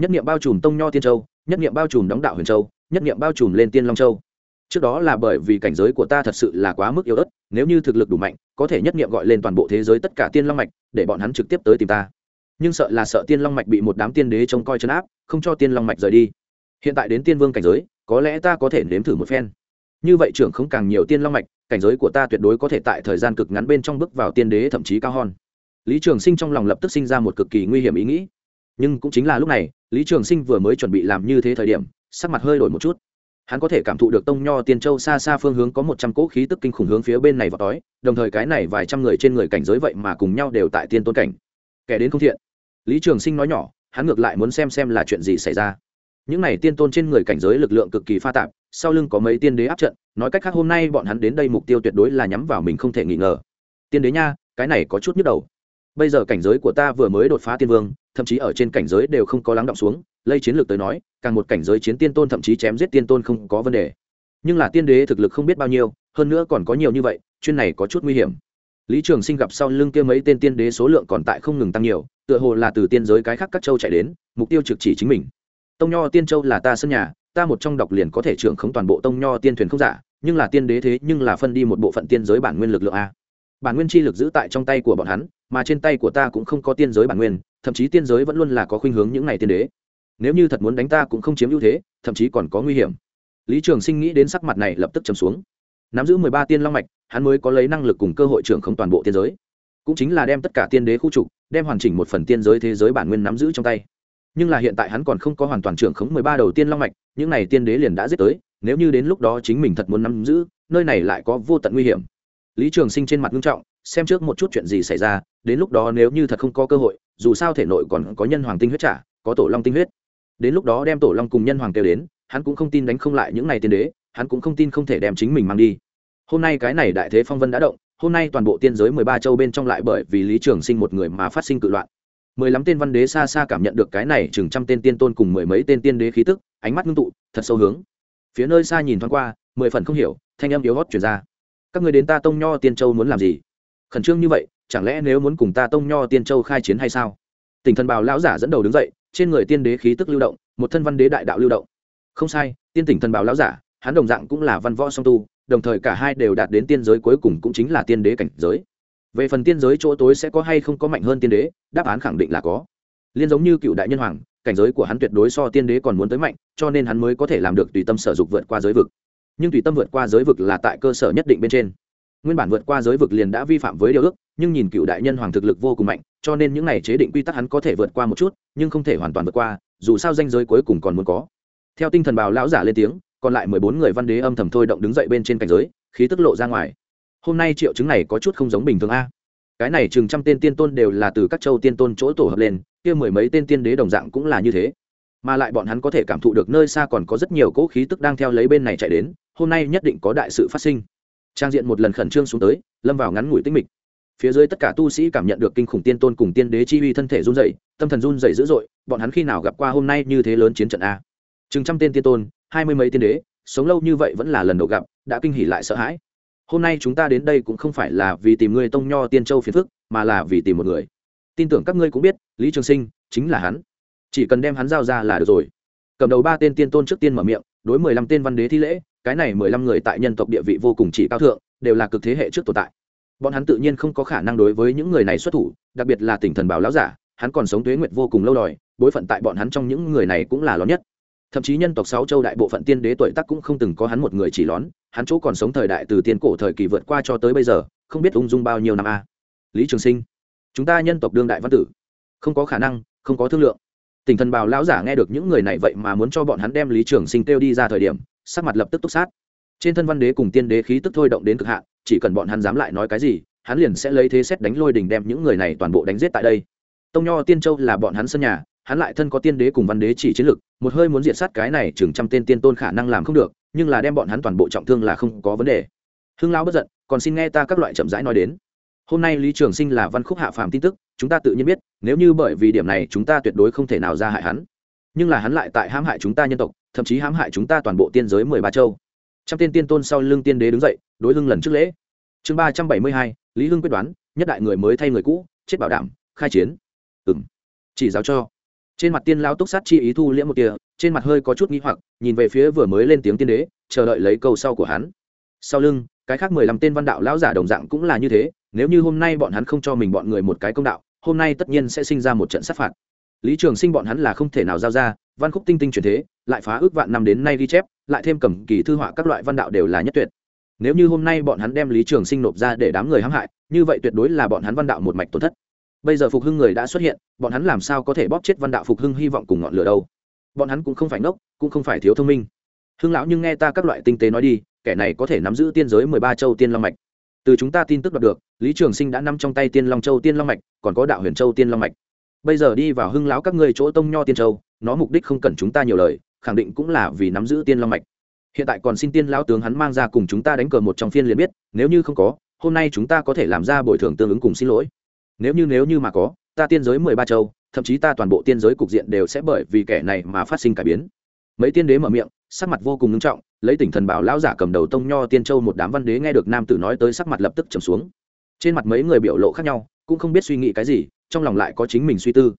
S1: Nhất niệm bao trùm tông nho tiên châu, nhất niệm bao trùm đóng đạo huyền châu, nhất niệm bao trùm lên tiên long châu trước đó là bởi vì cảnh giới của ta thật sự là quá mức yếu ớt, nếu như thực lực đủ mạnh, có thể nhất nghiệm gọi lên toàn bộ thế giới tất cả tiên long mạch, để bọn hắn trực tiếp tới tìm ta. Nhưng sợ là sợ tiên long mạch bị một đám tiên đế trông coi chấn áp, không cho tiên long mạch rời đi. Hiện tại đến tiên vương cảnh giới, có lẽ ta có thể nếm thử một phen. Như vậy trưởng không càng nhiều tiên long mạch, cảnh giới của ta tuyệt đối có thể tại thời gian cực ngắn bên trong bước vào tiên đế thậm chí cao hơn. Lý trường sinh trong lòng lập tức sinh ra một cực kỳ nguy hiểm ý nghĩ. Nhưng cũng chính là lúc này, lý trường sinh vừa mới chuẩn bị làm như thế thời điểm, sắc mặt hơi đổi một chút hắn có thể cảm thụ được tông nho tiên châu xa xa phương hướng có một trăm cỗ khí tức kinh khủng hướng phía bên này vào tối, đồng thời cái này vài trăm người trên người cảnh giới vậy mà cùng nhau đều tại tiên tôn cảnh. Kẻ đến không thiện. Lý trường sinh nói nhỏ, hắn ngược lại muốn xem xem là chuyện gì xảy ra. Những này tiên tôn trên người cảnh giới lực lượng cực kỳ pha tạp, sau lưng có mấy tiên đế áp trận, nói cách khác hôm nay bọn hắn đến đây mục tiêu tuyệt đối là nhắm vào mình không thể nghi ngờ. Tiên đế nha, cái này có chút nhức đầu. Bây giờ cảnh giới của ta vừa mới đột phá tiên vương thậm chí ở trên cảnh giới đều không có lắng động xuống, lây chiến lược tới nói, càng một cảnh giới chiến tiên tôn thậm chí chém giết tiên tôn không có vấn đề. Nhưng là tiên đế thực lực không biết bao nhiêu, hơn nữa còn có nhiều như vậy, chuyên này có chút nguy hiểm. Lý trường sinh gặp sau lưng kia mấy tên tiên đế số lượng còn tại không ngừng tăng nhiều, tựa hồ là từ tiên giới cái khác các châu chạy đến, mục tiêu trực chỉ chính mình. Tông nho tiên châu là ta sân nhà, ta một trong đọc liền có thể trưởng không toàn bộ tông nho tiên thuyền không giả, nhưng là tiên đế thế nhưng là phân đi một bộ phận tiên giới bản nguyên lực lượng a. Bản nguyên chi lực giữ tại trong tay của bọn hắn, mà trên tay của ta cũng không có tiên giới bản nguyên thậm chí tiên giới vẫn luôn là có khuynh hướng những này tiên đế. Nếu như thật muốn đánh ta cũng không chiếm ưu thế, thậm chí còn có nguy hiểm. Lý trường sinh nghĩ đến sắc mặt này lập tức chấm xuống. Nắm giữ mười ba tiên long mạch, hắn mới có lấy năng lực cùng cơ hội trưởng không toàn bộ tiên giới. Cũng chính là đem tất cả tiên đế khu trục, đem hoàn chỉnh một phần tiên giới thế giới bản nguyên nắm giữ trong tay. Nhưng là hiện tại hắn còn không có hoàn toàn trưởng khống mười ba đầu tiên long mạch, những này tiên đế liền đã giết tới, nếu như đến lúc đó chính mình thật muốn nắm giữ, nơi này lại có vô tận nguy hiểm. Lý trường sinh trên mặt nghiêm trọng xem trước một chút chuyện gì xảy ra, đến lúc đó nếu như thật không có cơ hội, dù sao thể nội còn có nhân hoàng tinh huyết trả, có tổ long tinh huyết. Đến lúc đó đem tổ long cùng nhân hoàng kêu đến, hắn cũng không tin đánh không lại những này tiên đế, hắn cũng không tin không thể đem chính mình mang đi. Hôm nay cái này đại thế phong vân đã động, hôm nay toàn bộ tiên giới mười ba châu bên trong lại bởi vì lý trường sinh một người mà phát sinh cự loạn. Mười lăm tên văn đế xa xa cảm nhận được cái này chừng trăm tên tiên tôn cùng mười mấy tên tiên đế khí tức, ánh mắt ngưng tụ, thật sâu hướng. Phía nơi xa nhìn thoáng qua, mười phần không hiểu, thanh âm yếu hót chuyển ra. Các người đến ta tông nho tiên châu muốn làm gì? Khẩn trương như vậy, chẳng lẽ nếu muốn cùng ta tông nho tiên châu khai chiến hay sao? Tỉnh thần bào lão giả dẫn đầu đứng dậy, trên người tiên đế khí tức lưu động, một thân văn đế đại đạo lưu động. Không sai, tiên tỉnh thần bào lão giả, hắn đồng dạng cũng là văn võ song tu, đồng thời cả hai đều đạt đến tiên giới cuối cùng cũng chính là tiên đế cảnh giới. Về phần tiên giới chỗ tối sẽ có hay không có mạnh hơn tiên đế, đáp án khẳng định là có. Liên giống như cựu đại nhân hoàng, cảnh giới của hắn tuyệt đối so tiên đế còn muốn tới mạnh, cho nên hắn mới có thể làm được tùy tâm sở dục vượt qua giới vực. Nhưng tùy tâm vượt qua giới vực là tại cơ sở nhất định bên trên nguyên bản vượt qua giới vực liền đã vi phạm với điều ước, nhưng nhìn cựu đại nhân hoàng thực lực vô cùng mạnh, cho nên những n à y chế định quy tắc hắn có thể vượt qua một chút, nhưng không thể hoàn toàn vượt qua, dù sao danh giới cuối cùng còn muốn có. Theo tinh thần bào lão giả lên tiếng, còn lại mười bốn người văn đế âm thầm thôi động đứng dậy bên trên cảnh giới, khí tức lộ ra ngoài. Hôm nay triệu chứng này có chút không giống bình thường a. Cái này chừng trăm tên tiên tôn đều là từ các châu tiên tôn chỗ tổ hợp lên, kia mười mấy tên tiên đế đồng dạng cũng là như thế. Mà lại bọn hắn có thể cảm thụ được nơi xa còn có rất nhiều cỗ khí tức đang theo lấy bên này chạy đến, hôm nay nhất định có đại sự phát sinh trang diện một lần khẩn trương xuống tới, lâm vào ngắn ngủi tinh mịch. Phía dưới tất cả tu sĩ cảm nhận được kinh khủng tiên tôn cùng tiên đế chi uy thân thể run dày tâm thần run dày dữ dội, bọn hắn khi nào gặp qua hôm nay như thế lớn chiến trận a? Chừng trăm tên tiên tôn, hai mươi mấy tiên đế, sống lâu như vậy vẫn là lần đầu gặp, đã kinh hỉ lại sợ hãi. Hôm nay chúng ta đến đây cũng không phải là vì tìm người tông nho tiên châu phiền phức, mà là vì tìm một người. Tin tưởng các ngươi cũng biết, lý trường sinh chính là hắn. Chỉ cần đem hắn giao ra là được rồi. Cầm đầu ba tên tiên tôn trước tiên mở miệng, đối mười lăm tên văn đế thi lễ cái này mười lăm người tại nhân tộc địa vị vô cùng chỉ cao thượng, đều là cực thế hệ trước tồn tại. Bọn hắn tự nhiên không có khả năng đối với những người này xuất thủ, đặc biệt là tỉnh thần bảo lão giả, hắn còn sống tuế nguyệt vô cùng lâu đòi, bối phận tại bọn hắn trong những người này cũng là lớn nhất. Thậm chí nhân tộc sáu châu đại bộ phận tiên đế tuổi tác cũng không từng có hắn một người chỉ lón, hắn chỗ còn sống thời đại từ tiên cổ thời kỳ vượt qua cho tới bây giờ, không biết ung dung bao nhiêu năm a. Lý trường sinh, chúng ta nhân tộc đương đại văn tử. Không có khả năng, không có thương lượng. Tỉnh thần bào lão giả nghe được những người này vậy mà muốn cho bọn hắn đem lý trường sinh kêu đi ra thời điểm sắc mặt lập tức túc sát. Trên thân văn đế cùng tiên đế khí tức thôi động đến cực hạn, chỉ cần bọn hắn dám lại nói cái gì, hắn liền sẽ lấy thế xét đánh lôi đình đem những người này toàn bộ đánh giết tại đây. Tông nho, tiên châu là bọn hắn sân nhà, hắn lại thân có tiên đế cùng văn đế chỉ chiến lực, một hơi muốn diệt sát cái này chừng trăm tên tiên tôn khả năng làm không được, nhưng là đem bọn hắn toàn bộ trọng thương là không có vấn đề. Hưng lão bất giận, còn xin nghe ta các loại chậm rãi nói đến. Hôm nay lý trường sinh là văn khúc hạ phàm tin tức, chúng ta tự nhiên biết, nếu như bởi vì điểm này chúng ta tuyệt đối không thể nào ra hại hắn. Nhưng là hắn lại tại hãm hại chúng ta nhân tộc thậm chí hãm hại chúng ta toàn bộ tiên giới mười ba châu. Trăm tiên tiên tôn sau lưng tiên đế đứng dậy, đối lưng lần trước lễ. Chương ba trăm bảy mươi hai, lý hưng quyết đoán, nhất đại người mới thay người cũ, chết bảo đảm, khai chiến. Ừng chỉ giáo cho. Trên mặt tiên lao túc sát chi ý thu liễm một kia trên mặt hơi có chút nghĩ hoặc, nhìn về phía vừa mới lên tiếng tiên đế, chờ đợi lấy câu sau của hắn. Sau lưng, cái khác mười lăm tên văn đạo lão giả đồng dạng cũng là như thế, nếu như hôm nay bọn hắn không cho mình bọn người một cái công đạo, hôm nay tất nhiên sẽ sinh ra một trận sát phạt. Lý trường sinh bọn hắn là không thể nào giao ra, văn khúc tinh tinh truyền thế lại phá ước vạn năm đến nay ghi chép, lại thêm cầm kỳ thư họa các loại văn đạo đều là nhất tuyệt. Nếu như hôm nay bọn hắn đem lý trường sinh nộp ra để đám người hãm hại, như vậy tuyệt đối là bọn hắn văn đạo một mạch tổn thất. Bây giờ phục hưng người đã xuất hiện, bọn hắn làm sao có thể bóp chết văn đạo phục hưng hy vọng cùng ngọn lửa đâu? Bọn hắn cũng không phải ngốc, cũng không phải thiếu thông minh. Hưng lão nhưng nghe ta các loại tinh tế nói đi, kẻ này có thể nắm giữ tiên giới mười ba châu tiên long mạch. Từ chúng ta tin tức đọc được, lý trường sinh đã nắm trong tay tiên long châu tiên long mạch, còn có đạo huyền châu tiên long mạch. Bây giờ đi vào hưng lão các ngươi chỗ tông nho tiên châu, nó mục đích không cần chúng ta nhiều lời khẳng định cũng là vì nắm giữ tiên long mạch. Hiện tại còn xin tiên lão tướng hắn mang ra cùng chúng ta đánh cờ một trong phiên liền biết, nếu như không có, hôm nay chúng ta có thể làm ra bồi thường tương ứng cùng xin lỗi. Nếu như nếu như mà có, ta tiên giới mười ba châu, thậm chí ta toàn bộ tiên giới cục diện đều sẽ bởi vì kẻ này mà phát sinh cải biến. Mấy tiên đế mở miệng, sắc mặt vô cùng nghiêm trọng, lấy tỉnh thần bảo lão giả cầm đầu tông nho tiên châu một đám văn đế nghe được nam tử nói tới sắc mặt lập tức trầm xuống. Trên mặt mấy người biểu lộ khác nhau, cũng không biết suy nghĩ cái gì, trong lòng lại có chính mình suy tư.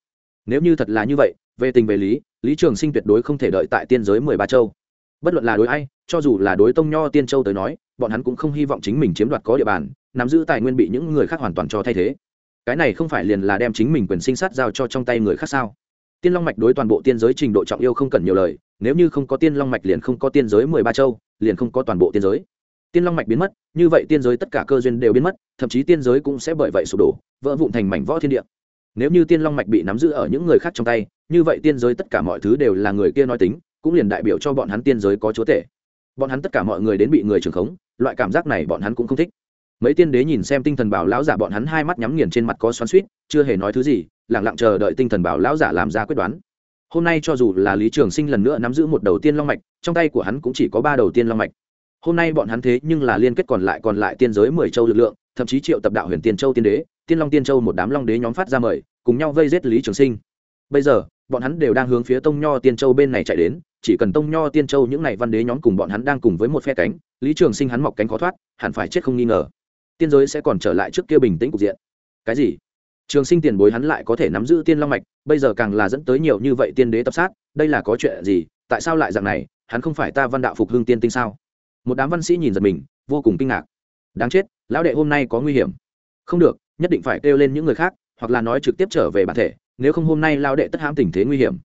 S1: Nếu như thật là như vậy về tình về lý lý trường sinh tuyệt đối không thể đợi tại tiên giới mười ba châu. Bất luận là đối ai, cho dù là đối tông nho tiên châu tới nói, bọn hắn cũng không hy vọng chính mình chiếm đoạt có địa bàn, nắm giữ tài nguyên bị những người khác hoàn toàn cho thay thế. Cái này không phải liền là đem chính mình quyền sinh sát giao cho trong tay người khác sao? Tiên long mạch đối toàn bộ tiên giới trình độ trọng yêu không cần nhiều lời, nếu như không có tiên long mạch liền không có tiên giới mười ba châu, liền không có toàn bộ tiên giới. Tiên long mạch biến mất, như vậy tiên giới tất cả cơ duyên đều biến mất, thậm chí tiên giới cũng sẽ bởi vậy sụp đổ, vỡ vụn thành mảnh võ thiên địa nếu như tiên long mạch bị nắm giữ ở những người khác trong tay, như vậy tiên giới tất cả mọi thứ đều là người kia nói tính, cũng liền đại biểu cho bọn hắn tiên giới có chúa tể. Bọn hắn tất cả mọi người đến bị người trưởng khống, loại cảm giác này bọn hắn cũng không thích. Mấy tiên đế nhìn xem tinh thần bảo lão giả bọn hắn hai mắt nhắm nghiền trên mặt có xoắn suýt chưa hề nói thứ gì lẳng lặng chờ đợi tinh thần bảo lão giả làm ra quyết đoán. Hôm nay cho dù là lý trường sinh lần nữa nắm giữ một đầu tiên long mạch, trong tay của hắn cũng chỉ có ba đầu tiên long mạch. Hôm nay bọn hắn thế nhưng là liên kết còn lại còn lại tiên giới mười châu lực lượng, thậm chí triệu tập đạo huyền tiên châu tiên đế tiên long tiên châu một đám long đế nhóm phát ra mời, cùng nhau vây giết lý trường sinh. Bây giờ, bọn hắn đều đang hướng phía tông nho tiên châu bên này chạy đến, chỉ cần tông nho tiên châu những n à y văn đế nhóm cùng bọn hắn đang cùng với một phe cánh, lý trường sinh hắn mọc cánh khó thoát, hẳn phải chết không nghi ngờ. Tiên giới sẽ còn trở lại trước kia bình tĩnh cục diện. Cái gì? Trường sinh tiền bối hắn lại có thể nắm giữ tiên long mạch, bây giờ càng là dẫn tới nhiều như vậy tiên đế tập sát, đây là có chuyện gì? Tại sao lại dạng này? Hắn không phải ta văn đạo phục hưng tiên tinh sao? Một đám văn sĩ nhìn giật mình, vô cùng kinh ngạc. Đáng chết, lão đệ hôm nay có nguy hiểm. Không được nhất định phải kêu lên những người khác, hoặc là nói trực tiếp trở về bản thể, nếu không hôm nay lao đệ tất hãm tình thế nguy hiểm.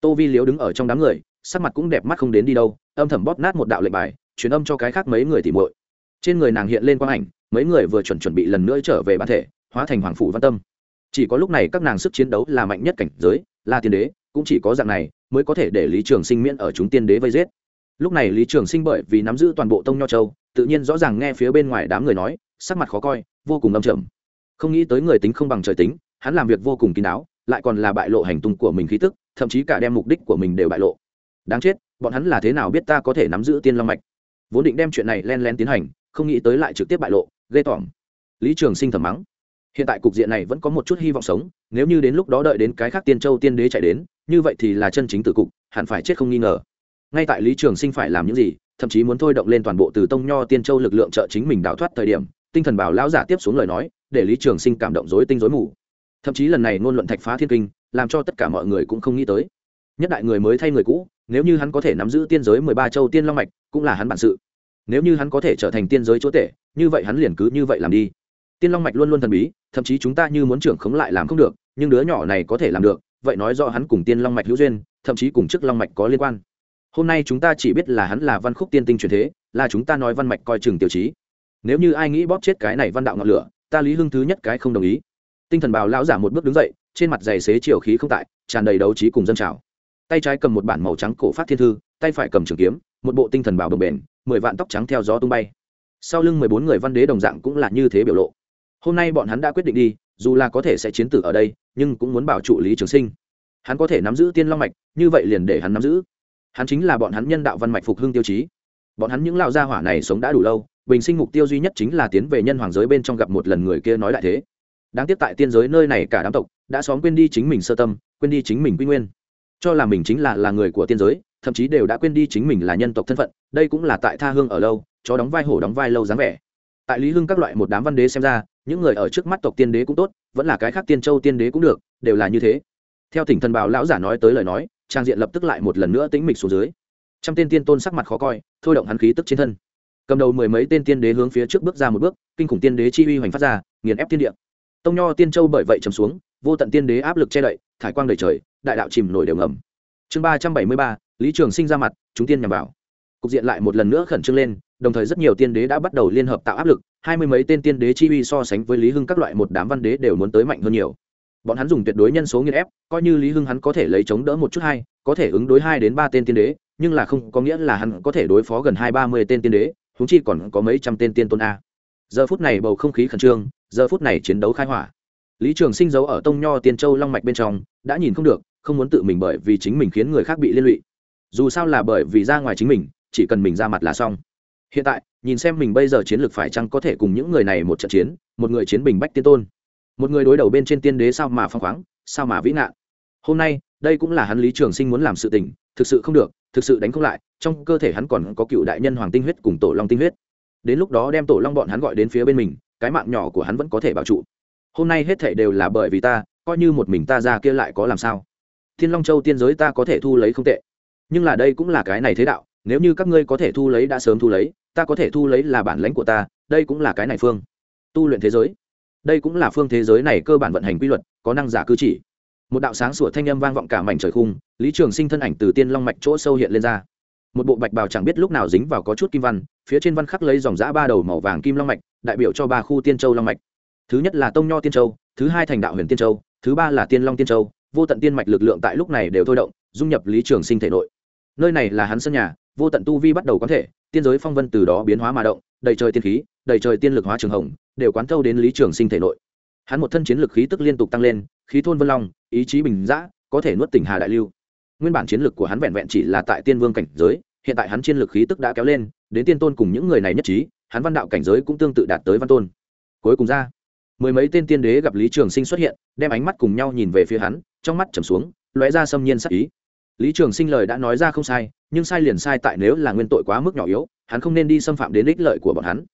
S1: Tô vi liếu đứng ở trong đám người, sắc mặt cũng đẹp mắt không đến đi đâu, âm thầm bóp nát một đạo lệnh bài, truyền âm cho cái khác mấy người tỉ muội. Trên người nàng hiện lên quang ảnh, mấy người vừa chuẩn chuẩn bị lần nữa trở về bản thể, hóa thành hoàng phủ văn tâm. Chỉ có lúc này các nàng sức chiến đấu là mạnh nhất cảnh giới, là tiên đế, cũng chỉ có dạng này mới có thể để lý trường sinh miễn ở chúng tiên đế vây giết. Lúc này lý trường sinh bởi vì nắm giữ toàn bộ tông nho châu, tự nhiên rõ ràng nghe phía bên ngoài đám người nói, sắc mặt khó coi, vô cùng âm trầm không nghĩ tới người tính không bằng trời tính, hắn làm việc vô cùng kín đáo, lại còn là bại lộ hành tung của mình khí tức, thậm chí cả đem mục đích của mình đều bại lộ. Đáng chết, bọn hắn là thế nào biết ta có thể nắm giữ tiên long mạch? Vốn định đem chuyện này len len tiến hành, không nghĩ tới lại trực tiếp bại lộ, ghê tởm. Lý trường sinh thầm mắng. Hiện tại cục diện này vẫn có một chút hy vọng sống, nếu như đến lúc đó đợi đến cái khác tiên châu tiên đế chạy đến, như vậy thì là chân chính tử cục, hẳn phải chết không nghi ngờ. Ngay tại lý trường sinh phải làm những gì, thậm chí muốn thôi động lên toàn bộ từ tông nho tiên châu lực lượng trợ chính mình đào thoát thời điểm tinh thần bảo lão giả tiếp xuống lời nói, để lý trường sinh cảm động dối tinh dối mù. Thậm chí lần này ngôn luận thạch phá thiên kinh, làm cho tất cả mọi người cũng không nghĩ tới. Nhất đại người mới thay người cũ, nếu như hắn có thể nắm giữ tiên giới mười ba châu tiên long mạch, cũng là hắn bản sự. Nếu như hắn có thể trở thành tiên giới chúa tể, như vậy hắn liền cứ như vậy làm đi. Tiên long mạch luôn luôn thần bí, thậm chí chúng ta như muốn trưởng khống lại làm không được, nhưng đứa nhỏ này có thể làm được, vậy nói rõ hắn cùng tiên long mạch hữu duyên, thậm chí cùng chức long mạch có liên quan. Hôm nay chúng ta chỉ biết là hắn là văn khúc tiên tinh truyền thế, là chúng ta nói văn mạch coi chừng tiêu chí nếu như ai nghĩ bóp chết cái này văn đạo ngọn lửa, ta lý hưng thứ nhất cái không đồng ý. Tinh thần bào lão giả một bước đứng dậy, trên mặt giày xế chiều khí không tại, tràn đầy đấu trí cùng dân trào. Tay trái cầm một bản màu trắng cổ phát thiên thư, tay phải cầm trường kiếm, một bộ tinh thần bào đồng bền, mười vạn tóc trắng theo gió tung bay. Sau lưng mười bốn người văn đế đồng dạng cũng là như thế biểu lộ. Hôm nay bọn hắn đã quyết định đi, dù là có thể sẽ chiến tử ở đây, nhưng cũng muốn bảo trụ lý trường sinh. Hắn có thể nắm giữ tiên long mạch, như vậy liền để hắn nắm giữ. Hắn chính là bọn hắn nhân đạo văn mạch phục hưng tiêu chí. Bọn hắn những lao gia hỏa này sống đã đủ lâu bình sinh mục tiêu duy nhất chính là tiến về nhân hoàng giới bên trong gặp một lần người kia nói đại thế. Đáng tiếc tại tiên giới nơi này cả đám tộc đã xóm quên đi chính mình sơ tâm, quên đi chính mình quy nguyên. Cho là mình chính là là người của tiên giới, thậm chí đều đã quên đi chính mình là nhân tộc thân phận, đây cũng là tại tha hương ở lâu, chó đóng vai hổ đóng vai lâu dáng vẻ. Tại lý hưng các loại một đám văn đế xem ra, những người ở trước mắt tộc tiên đế cũng tốt, vẫn là cái khác tiên châu tiên đế cũng được, đều là như thế. Theo tỉnh thần bảo lão giả nói tới lời nói, trang diện lập tức lại một lần nữa tính mịch xuống dưới. Trăm tên tiên tôn sắc mặt khó coi, thôi động hắn khí tức trên thân cầm đầu mười mấy tên tiên đế hướng phía trước bước ra một bước, kinh khủng tiên đế chi uy hoành phát ra, nghiền ép tiên địa. Tông nho tiên châu bởi vậy trầm xuống, vô tận tiên đế áp lực che đậy, thải quang đầy trời, đại đạo chìm nổi đều ngầm. Chương ba trăm bảy mươi ba, lý trường sinh ra mặt, chúng tiên nhằm vào. Cục diện lại một lần nữa khẩn trương lên, đồng thời rất nhiều tiên đế đã bắt đầu liên hợp tạo áp lực, hai mươi mấy tên tiên đế chi uy so sánh với lý hưng các loại một đám văn đế đều muốn tới mạnh hơn nhiều. Bọn hắn dùng tuyệt đối nhân số nghiên ép, coi như lý hưng hắn có thể lấy chống đỡ một chút hai có thể ứng đối hai đến ba tên tiên đế, nhưng là không có nghĩa là hắn có thể đối phó gần hai ba mươi tên tiên đế húng chi còn có mấy trăm tên tiên tôn a. Giờ phút này bầu không khí khẩn trương, giờ phút này chiến đấu khai hỏa. Lý trường sinh giấu ở tông nho tiên châu long mạch bên trong, đã nhìn không được, không muốn tự mình bởi vì chính mình khiến người khác bị liên lụy. Dù sao là bởi vì ra ngoài chính mình, chỉ cần mình ra mặt là xong. Hiện tại, nhìn xem mình bây giờ chiến lược phải chăng có thể cùng những người này một trận chiến, một người chiến bình bách tiên tôn. Một người đối đầu bên trên tiên đế sao mà phong khoáng, sao mà vĩ nạn. Hôm nay, đây cũng là hắn lý trường sinh muốn làm sự tình, thực sự không được thực sự đánh không lại, trong cơ thể hắn còn có cựu đại nhân hoàng tinh huyết cùng tổ long tinh huyết. Đến lúc đó đem tổ long bọn hắn gọi đến phía bên mình, cái mạng nhỏ của hắn vẫn có thể bảo trụ. Hôm nay hết thể đều là bởi vì ta, coi như một mình ta ra kia lại có làm sao? Thiên long châu tiên giới ta có thể thu lấy không tệ. Nhưng là đây cũng là cái này thế đạo, nếu như các ngươi có thể thu lấy đã sớm thu lấy, ta có thể thu lấy là bản lãnh của ta, đây cũng là cái này phương. Tu luyện thế giới. Đây cũng là phương thế giới này cơ bản vận hành quy luật, có năng giả cư chỉ một đạo sáng sủa thanh âm vang vọng cả mảnh trời khung, lý trường sinh thân ảnh từ tiên long mạch chỗ sâu hiện lên ra. Một bộ bạch bào chẳng biết lúc nào dính vào có chút kim văn, phía trên văn khắc lấy dòng giã ba đầu màu vàng kim long mạch, đại biểu cho ba khu tiên châu long mạch. Thứ nhất là tông nho tiên châu, thứ hai thành đạo huyền tiên châu, thứ ba là tiên long tiên châu, vô tận tiên mạch lực lượng tại lúc này đều thôi động, dung nhập lý trường sinh thể nội. Nơi này là hắn sân nhà, vô tận tu vi bắt đầu có thể, tiên giới phong vân từ đó biến hóa mà động, đầy trời tiên khí, đầy trời tiên lực hóa trường hồng, đều quán thâu đến lý trường sinh thể nội hắn một thân chiến lực khí tức liên tục tăng lên, khí thôn vân long, ý chí bình giã có thể nuốt tỉnh hà đại lưu. Nguyên bản chiến lực của hắn vẹn vẹn chỉ là tại tiên vương cảnh giới, hiện tại hắn chiến lực khí tức đã kéo lên, đến tiên tôn cùng những người này nhất trí, hắn văn đạo cảnh giới cũng tương tự đạt tới văn tôn. Cuối cùng ra, mười mấy tên tiên đế gặp lý trường sinh xuất hiện, đem ánh mắt cùng nhau nhìn về phía hắn, trong mắt trầm xuống, lóe ra xâm nhiên sắc ý. Lý trường sinh lời đã nói ra không sai, nhưng sai liền sai tại nếu là nguyên tội quá mức nhỏ yếu, hắn không nên đi xâm phạm đến ích lợi của bọn hắn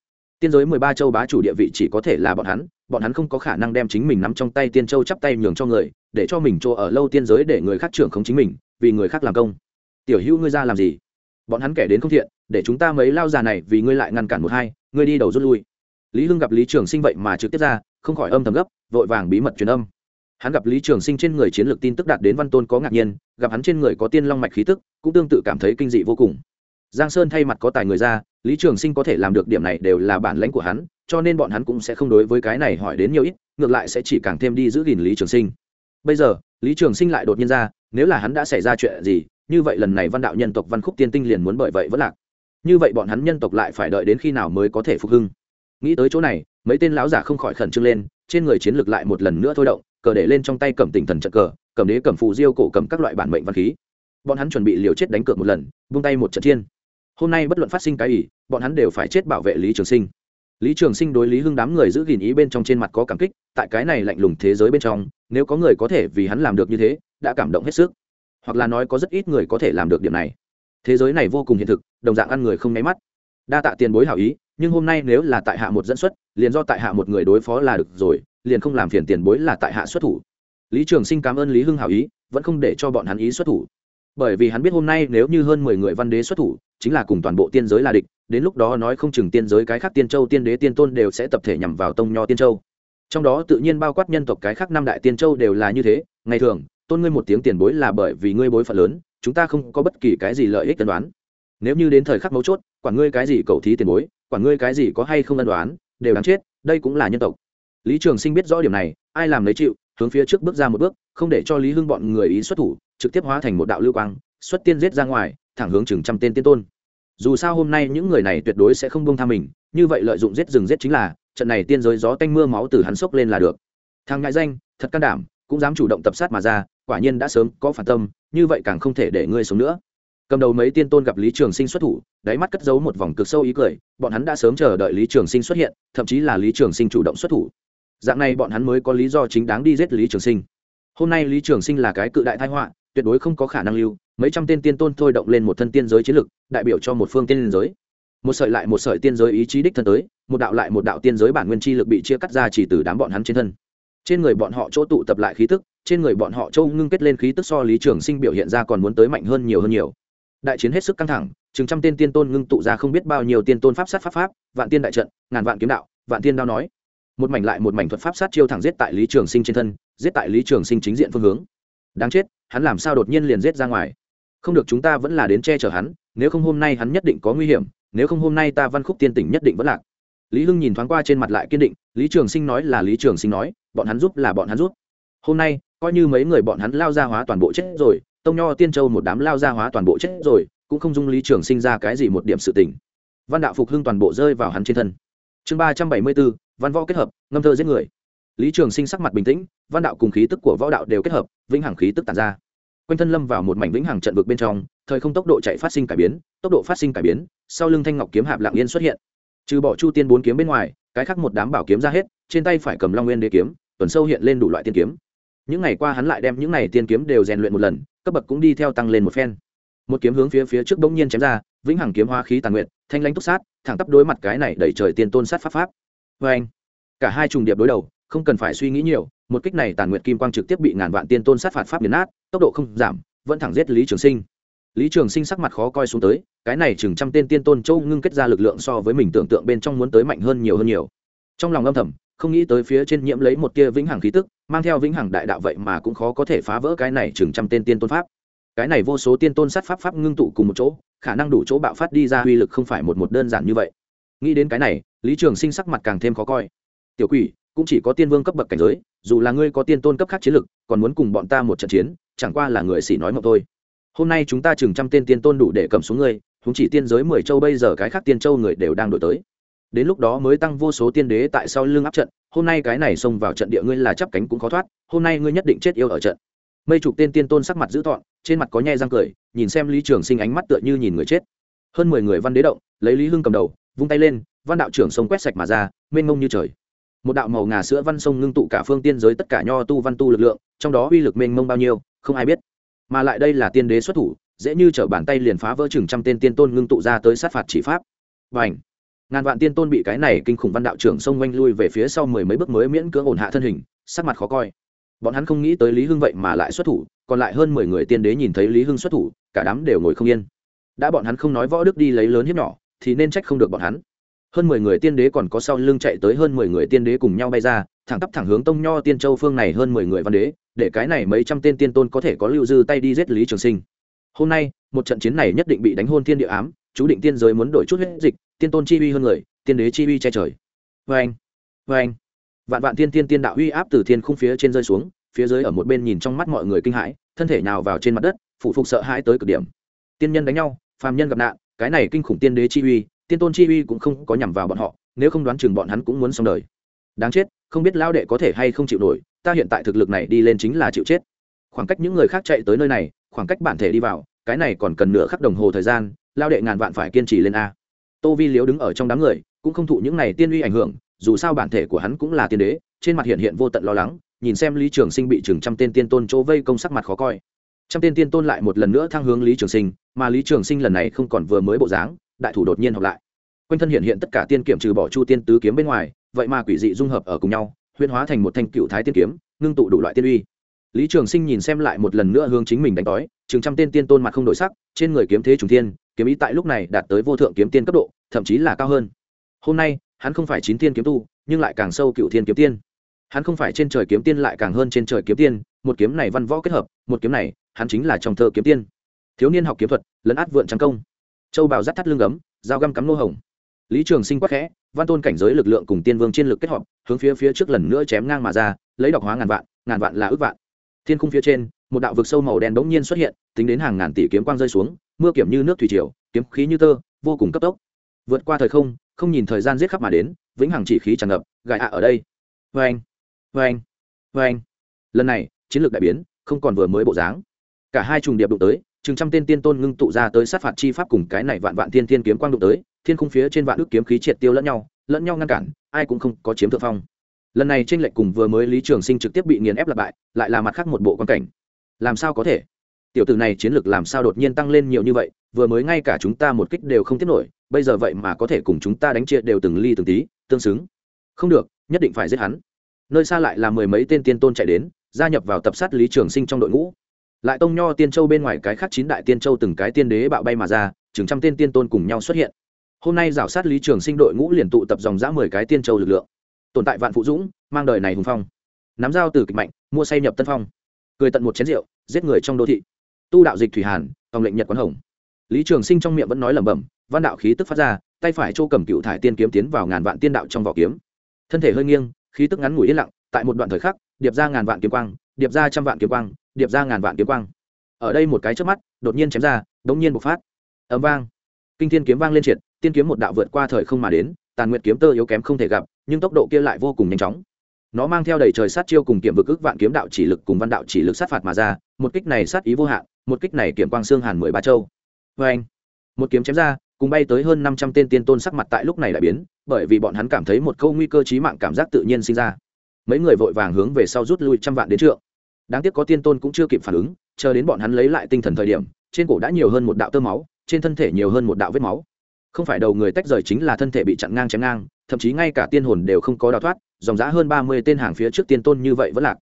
S1: tiên giới mười ba châu bá chủ địa vị chỉ có thể là bọn hắn bọn hắn không có khả năng đem chính mình nắm trong tay tiên châu chắp tay nhường cho người, để cho mình chỗ ở lâu tiên giới để người khác trưởng không chính mình, vì người khác làm công. Tiểu hữu ngươi ra làm gì? Bọn hắn kẻ đến không thiện, để chúng ta mấy lao già này vì ngươi lại ngăn cản một hai, ngươi đi đầu rút lui. Lý hưng gặp lý trường sinh vậy mà trực tiếp ra, không khỏi âm thầm gấp, vội vàng bí mật truyền âm. Hắn gặp lý trường sinh trên người chiến lược tin tức đạt đến văn tôn có ngạc nhiên, gặp hắn trên người có tiên long mạch khí tức, cũng tương tự cảm thấy kinh dị vô cùng giang sơn thay mặt có tài người ra, lý trường sinh có thể làm được điểm này đều là bản lãnh của hắn, cho nên bọn hắn cũng sẽ không đối với cái này hỏi đến nhiều ít, ngược lại sẽ chỉ càng thêm đi giữ gìn lý trường sinh. Bây giờ, lý trường sinh lại đột nhiên ra, nếu là hắn đã xảy ra chuyện gì, như vậy lần này văn đạo nhân tộc văn khúc tiên tinh liền muốn bởi vậy vẫn lạc. Như vậy bọn hắn nhân tộc lại phải đợi đến khi nào mới có thể phục hưng? Nghĩ tới chỗ này, mấy tên lão giả không khỏi khẩn trương lên, trên người chiến lược lại một lần nữa thôi động, cờ để lên trong tay cầm tỉnh thần trận cờ, cầm đế, cầm phù diêu, cổ cầm các loại bản mệnh văn khí. Bọn hắn chuẩn bị liều chết đánh cược một lần, vung tay một trận thiên hôm nay bất luận phát sinh cái ý bọn hắn đều phải chết bảo vệ lý trường sinh. Lý trường sinh đối lý hưng đám người giữ gìn ý bên trong trên mặt có cảm kích, tại cái này lạnh lùng thế giới bên trong, nếu có người có thể vì hắn làm được như thế, đã cảm động hết sức. Hoặc là nói có rất ít người có thể làm được điểm này. Thế giới này vô cùng hiện thực, đồng dạng ăn người không nháy mắt. Đa tạ tiền bối hảo ý, nhưng hôm nay nếu là tại hạ một dẫn xuất, liền do tại hạ một người đối phó là được rồi, liền không làm phiền tiền bối là tại hạ xuất thủ. Lý trường sinh cảm ơn lý hưng hảo ý, vẫn không để cho bọn hắn ý xuất thủ bởi vì hắn biết hôm nay nếu như hơn mười người văn đế xuất thủ, chính là cùng toàn bộ tiên giới là địch, đến lúc đó nói không chừng tiên giới cái khác tiên châu, tiên đế, tiên tôn đều sẽ tập thể nhằm vào tông nho tiên châu. Trong đó tự nhiên bao quát nhân tộc cái khác năm đại tiên châu đều là như thế, ngày thường, tôn ngươi một tiếng tiền bối là bởi vì ngươi bối phận lớn, chúng ta không có bất kỳ cái gì lợi ích tân đoán. Nếu như đến thời khắc mấu chốt, quản ngươi cái gì cầu thí tiền bối, quản ngươi cái gì có hay không ân đoán, đều đáng chết, đây cũng là nhân tộc. Lý trường sinh biết rõ điểm này, ai làm lấy chịu, hướng phía trước bước ra một bước, không để cho lý hưng bọn người ý xuất thủ trực tiếp hóa thành một đạo lưu quang, xuất tiên giết ra ngoài, thẳng hướng chừng trăm tên tiên tôn. Dù sao hôm nay những người này tuyệt đối sẽ không buông tha mình, như vậy lợi dụng giết rừng giết chính là, trận này tiên giới gió tanh mưa máu từ hắn sốc lên là được. Thằng ngại danh, thật can đảm, cũng dám chủ động tập sát mà ra, quả nhiên đã sớm có phản tâm, như vậy càng không thể để ngươi sống nữa. Cầm đầu mấy tiên tôn gặp lý trường sinh xuất thủ, đáy mắt cất giấu một vòng cực sâu ý cười, bọn hắn đã sớm chờ đợi lý trường sinh xuất hiện, thậm chí là lý trường sinh chủ động xuất thủ. Dạng này bọn hắn mới có lý do chính đáng đi giết lý trường sinh. Hôm nay lý trường sinh là cái cự đại thái họa tuyệt đối không có khả năng lưu, mấy trăm tên tiên tôn thôi động lên một thân tiên giới chiến lực, đại biểu cho một phương tiên giới. Một sợi lại một sợi tiên giới ý chí đích thân tới, một đạo lại một đạo tiên giới bản nguyên chi lực bị chia cắt ra chỉ từ đám bọn hắn trên thân. Trên người bọn họ chỗ tụ tập lại khí tức, trên người bọn họ châu ngưng kết lên khí tức so lý trường sinh biểu hiện ra còn muốn tới mạnh hơn nhiều hơn nhiều. Đại chiến hết sức căng thẳng, chừng trăm tên tiên tôn ngưng tụ ra không biết bao nhiêu tiên tôn pháp sát pháp pháp, vạn tiên đại trận, ngàn vạn kiếm đạo, vạn tiên đao nói. Một mảnh lại một mảnh thuật pháp sát chiêu thẳng giết tại lý trường sinh trên thân, giết tại lý trường sinh chính diện phương hướng đáng chết, hắn làm sao đột nhiên liền giết ra ngoài? Không được chúng ta vẫn là đến che chở hắn, nếu không hôm nay hắn nhất định có nguy hiểm, nếu không hôm nay ta văn khúc tiên tỉnh nhất định vẫn lạc. Lý hưng nhìn thoáng qua trên mặt lại kiên định, lý trường sinh nói là lý trường sinh nói, bọn hắn giúp là bọn hắn giúp. Hôm nay, coi như mấy người bọn hắn lao ra hóa toàn bộ chết rồi, tông nho tiên châu một đám lao ra hóa toàn bộ chết rồi, cũng không dung lý trường sinh ra cái gì một điểm sự tình. Văn đạo phục hưng toàn bộ rơi vào hắn trên thân. Chương ba trăm bảy mươi bốn, văn võ kết hợp, ngâm thơ giết người lý trường sinh sắc mặt bình tĩnh, văn đạo cùng khí tức của võ đạo đều kết hợp, vĩnh hằng khí tức tàn ra. Quanh thân lâm vào một mảnh vĩnh hằng trận vực bên trong, thời không tốc độ chạy phát sinh cải biến, tốc độ phát sinh cải biến, sau lưng thanh ngọc kiếm hạp lạng yên xuất hiện. Trừ bỏ chu tiên bốn kiếm bên ngoài, cái khác một đám bảo kiếm ra hết, trên tay phải cầm long nguyên đế kiếm, tuần sâu hiện lên đủ loại tiên kiếm. Những ngày qua hắn lại đem những này tiên kiếm đều rèn luyện một lần, cấp bậc cũng đi theo tăng lên một phen. Một kiếm hướng phía phía trước bỗng nhiên chém ra, vĩnh hằng kiếm hoa khí tàn nguyện, thanh lãnh túc sát, thẳng tắp đối mặt cái này đẩy trời tiên tôn sát pháp pháp. Vê anh cả hai trùng điệp đối đầu không cần phải suy nghĩ nhiều, một kích này tàn nguyệt kim quang trực tiếp bị ngàn vạn tiên tôn sát phạt pháp biến nát, tốc độ không giảm, vẫn thẳng giết lý trường sinh. Lý trường sinh sắc mặt khó coi xuống tới, cái này chừng trăm tên tiên tôn châu ngưng kết ra lực lượng so với mình tưởng tượng bên trong muốn tới mạnh hơn nhiều hơn nhiều. Trong lòng âm thầm, không nghĩ tới phía trên nhiễm lấy một tia vĩnh hằng khí tức, mang theo vĩnh hằng đại đạo vậy mà cũng khó có thể phá vỡ cái này chừng trăm tên tiên tôn pháp. Cái này vô số tiên tôn sát pháp pháp ngưng tụ cùng một chỗ, khả năng đủ chỗ bạo phát đi ra uy lực không phải một một đơn giản như vậy. Nghĩ đến cái này, lý trường sinh sắc mặt càng thêm khó coi. Tiểu quỷ cũng chỉ có tiên vương cấp bậc cảnh giới, dù là ngươi có tiên tôn cấp khác chiến lực, còn muốn cùng bọn ta một trận chiến, chẳng qua là người xỉ nói mộng thôi. Hôm nay chúng ta chừng trăm tên tiên tôn đủ để cầm xuống ngươi chúng chỉ tiên giới mười châu bây giờ cái khác tiên châu người đều đang đổi tới. Đến lúc đó mới tăng vô số tiên đế tại sau lưng áp trận, hôm nay cái này xông vào trận địa ngươi là chắp cánh cũng khó thoát, hôm nay ngươi nhất định chết yêu ở trận. Mây chục tên tiên tôn sắc mặt dữ tọn trên mặt có nhai răng cười, nhìn xem lý trường sinh ánh mắt tựa như nhìn người chết. Hơn mười người văn đế động, lấy lý hưng cầm đầu, vung tay lên, văn đạo trưởng sông quét sạch mà ra, mênh mông như trời một đạo màu ngà sữa văn sông ngưng tụ cả phương tiên giới tất cả nho tu văn tu lực lượng, trong đó uy lực mênh mông bao nhiêu, không ai biết. Mà lại đây là tiên đế xuất thủ, dễ như t bàn tay liền phá vỡ chừng trăm tên tiên tôn ngưng tụ ra tới sát phạt chỉ pháp. Và ảnh ngàn vạn tiên tôn bị cái này kinh khủng văn đạo trưởng xông oanh lui về phía sau mười mấy bước mới miễn cưỡng ổn hạ thân hình, sắc mặt khó coi. Bọn hắn không nghĩ tới lý hưng vậy mà lại xuất thủ, còn lại hơn mười người tiên đế nhìn thấy lý hưng xuất thủ, cả đám đều ngồi không yên. Đã bọn hắn không nói võ đức đi lấy lớn hiếp nhỏ, thì nên trách không được bọn hắn hơn mười người tiên đế còn có sau lưng chạy tới hơn mười người tiên đế cùng nhau bay ra, thẳng tắp thẳng hướng tông nho tiên châu phương này hơn mười người văn đế, để cái này mấy trăm tên tiên tôn có thể có lưu dư tay đi giết lý trường sinh. Hôm nay, một trận chiến này nhất định bị đánh hôn thiên địa ám, chú định tiên giới muốn đổi chút huyết dịch, tiên tôn chi uy hơn người, tiên đế chi uy che trời. Vê anh vê anh vạn vạn tiên tiên tiên đạo uy áp từ thiên khung phía trên rơi xuống, phía dưới ở một bên nhìn trong mắt mọi người kinh hãi, thân thể nào vào trên mặt đất, phụ phục sợ hãi tới cực điểm. Tiên nhân đánh nhau, phàm nhân gặp nạn, cái này kinh khủng tiên đế chi uy tiên tôn chi uy cũng không có nhằm vào bọn họ, nếu không đoán chừng bọn hắn cũng muốn xong đời. Đáng chết, không biết lao đệ có thể hay không chịu nổi, ta hiện tại thực lực này đi lên chính là chịu chết. Khoảng cách những người khác chạy tới nơi này, khoảng cách bản thể đi vào, cái này còn cần nửa khắc đồng hồ thời gian lao đệ ngàn vạn phải kiên trì lên a. Tô vi liếu đứng ở trong đám người, cũng không thụ những này tiên uy ảnh hưởng, dù sao bản thể của hắn cũng là tiên đế, trên mặt hiện hiện vô tận lo lắng, nhìn xem lý trường sinh bị chừng trăm tên tiên tôn chỗ vây công sắc mặt khó coi. Trăm tên tiên tôn lại một lần nữa thăng hướng lý trường sinh, mà lý trường sinh lần này không còn vừa mới bộ dáng đại thủ đột nhiên học lại. Quanh thân hiện hiện tất cả tiên kiểm trừ bỏ chu tiên tứ kiếm bên ngoài, vậy mà quỷ dị dung hợp ở cùng nhau huyên hóa thành một thanh cựu thái tiên kiếm, ngưng tụ đủ loại tiên uy. Lý trường sinh nhìn xem lại một lần nữa hướng chính mình đánh đói chừng trăm tên tiên tôn mặt không đổi sắc, trên người kiếm thế trùng tiên kiếm ý tại lúc này đạt tới vô thượng kiếm tiên cấp độ, thậm chí là cao hơn. Hôm nay, hắn không phải chín tiên kiếm tu, nhưng lại càng sâu cựu thiên kiếm tiên. Hắn không phải trên trời kiếm tiên lại càng hơn trên trời kiếm tiên, một kiếm này văn võ kết hợp, một kiếm này, hắn chính là trong thơ kiếm tiên. Thiếu niên học kiếm thuật, lấn át vượn trắng công châu bào rắt thắt lưng gấm, dao găm cắm nô hồng. Lý trường sinh quắc khẽ, văn tôn cảnh giới lực lượng cùng tiên vương chiến lực kết hợp, hướng phía phía trước lần nữa chém ngang mà ra, lấy đọc hóa ngàn vạn ngàn vạn là ước vạn. Thiên khung phía trên, một đạo vực sâu màu đen bỗng nhiên xuất hiện, tính đến hàng ngàn tỷ kiếm quang rơi xuống, mưa kiểm như nước thủy triều, kiếm khí như tơ, vô cùng cấp tốc. Vượt qua thời không không nhìn thời gian giết khắp mà đến, vĩnh hằng chỉ khí tràn ngập gại ạ ở đây. Vê anh vê anh vê anh lần này, chiến lược đại biến, không còn vừa mới bộ dáng. Cả hai trùng điệp đụng tới chừng trăm tên tiên tôn ngưng tụ ra tới sát phạt chi pháp cùng cái này vạn vạn thiên thiên kiếm quang đụng tới, thiên khung phía trên vạn ước kiếm khí triệt tiêu lẫn nhau lẫn nhau ngăn cản, ai cũng không có chiếm thượng phong. Lần này tranh lệch cùng vừa mới lý trường sinh trực tiếp bị nghiền ép lặp bại lại là mặt khác một bộ quan cảnh. Làm sao có thể? Tiểu tử này chiến lược làm sao đột nhiên tăng lên nhiều như vậy, vừa mới ngay cả chúng ta một kích đều không tiếp nổi, bây giờ vậy mà có thể cùng chúng ta đánh chia đều từng ly từng tí, tương xứng. Không được, nhất định phải giết hắn. Nơi xa lại là mười mấy tên tiên tôn chạy đến, gia nhập vào tập sát lý trường sinh trong đội ngũ lại tông nho tiên châu bên ngoài cái khác chín đại tiên châu từng cái tiên đế bạo bay mà ra, chừng trăm tên tiên tôn cùng nhau xuất hiện. Hôm nay rảo sát lý trường sinh đội ngũ liền tụ tập dòng dã mười cái tiên châu lực lượng. Tồn tại vạn phụ dũng, mang đời này hùng phong. Nắm dao từ kịch mạnh, mua say nhập tân phong. Cười tận một chén rượu, giết người trong đô thị. Tu đạo dịch thủy hàn, tòng lệnh nhật quán hồng. Lý trường sinh trong miệng vẫn nói lẩm bẩm, văn đạo khí tức phát ra, tay phải châu cầm cựu thải tiên kiếm tiến vào ngàn vạn tiên đạo trong vỏ kiếm. Thân thể hơi nghiêng, khí tức ngắn ngủi yên lặng, tại một đoạn thời khắc, điệp ra ngàn vạn kiếm quang, điệp ra trăm vạn kiếm quang điệp ra ngàn vạn kiếm quang. Ở đây một cái trước mắt, đột nhiên chém ra, đống nhiên bộc phát. Ấm vang. Kinh thiên kiếm vang lên triệt, tiên kiếm một đạo vượt qua thời không mà đến, tàn nguyệt kiếm tơ yếu kém không thể gặp, nhưng tốc độ kia lại vô cùng nhanh chóng. Nó mang theo đầy trời sát chiêu cùng kiểm vực ức vạn kiếm đạo chỉ lực cùng văn đạo chỉ lực sát phạt mà ra, một kích này sát ý vô hạn, một kích này kiểm quang xương hàn mười ba châu. Vê anh một kiếm chém ra, cùng bay tới hơn năm trăm tên tiên tôn sắc mặt tại lúc này đã biến, bởi vì bọn hắn cảm thấy một câu nguy cơ chí mạng cảm giác tự nhiên sinh ra. Mấy người vội vàng hướng về sau rút lui trăm vạn đến trượng đáng tiếc có tiên tôn cũng chưa kịp phản ứng, chờ đến bọn hắn lấy lại tinh thần thời điểm, trên cổ đã nhiều hơn một đạo tơ máu, trên thân thể nhiều hơn một đạo vết máu. Không phải đầu người tách rời chính là thân thể bị chặn ngang chém ngang, thậm chí ngay cả tiên hồn đều không có đào thoát, dòng giã hơn ba mươi tên hàng phía trước tiên tôn như vậy vẫn lạc.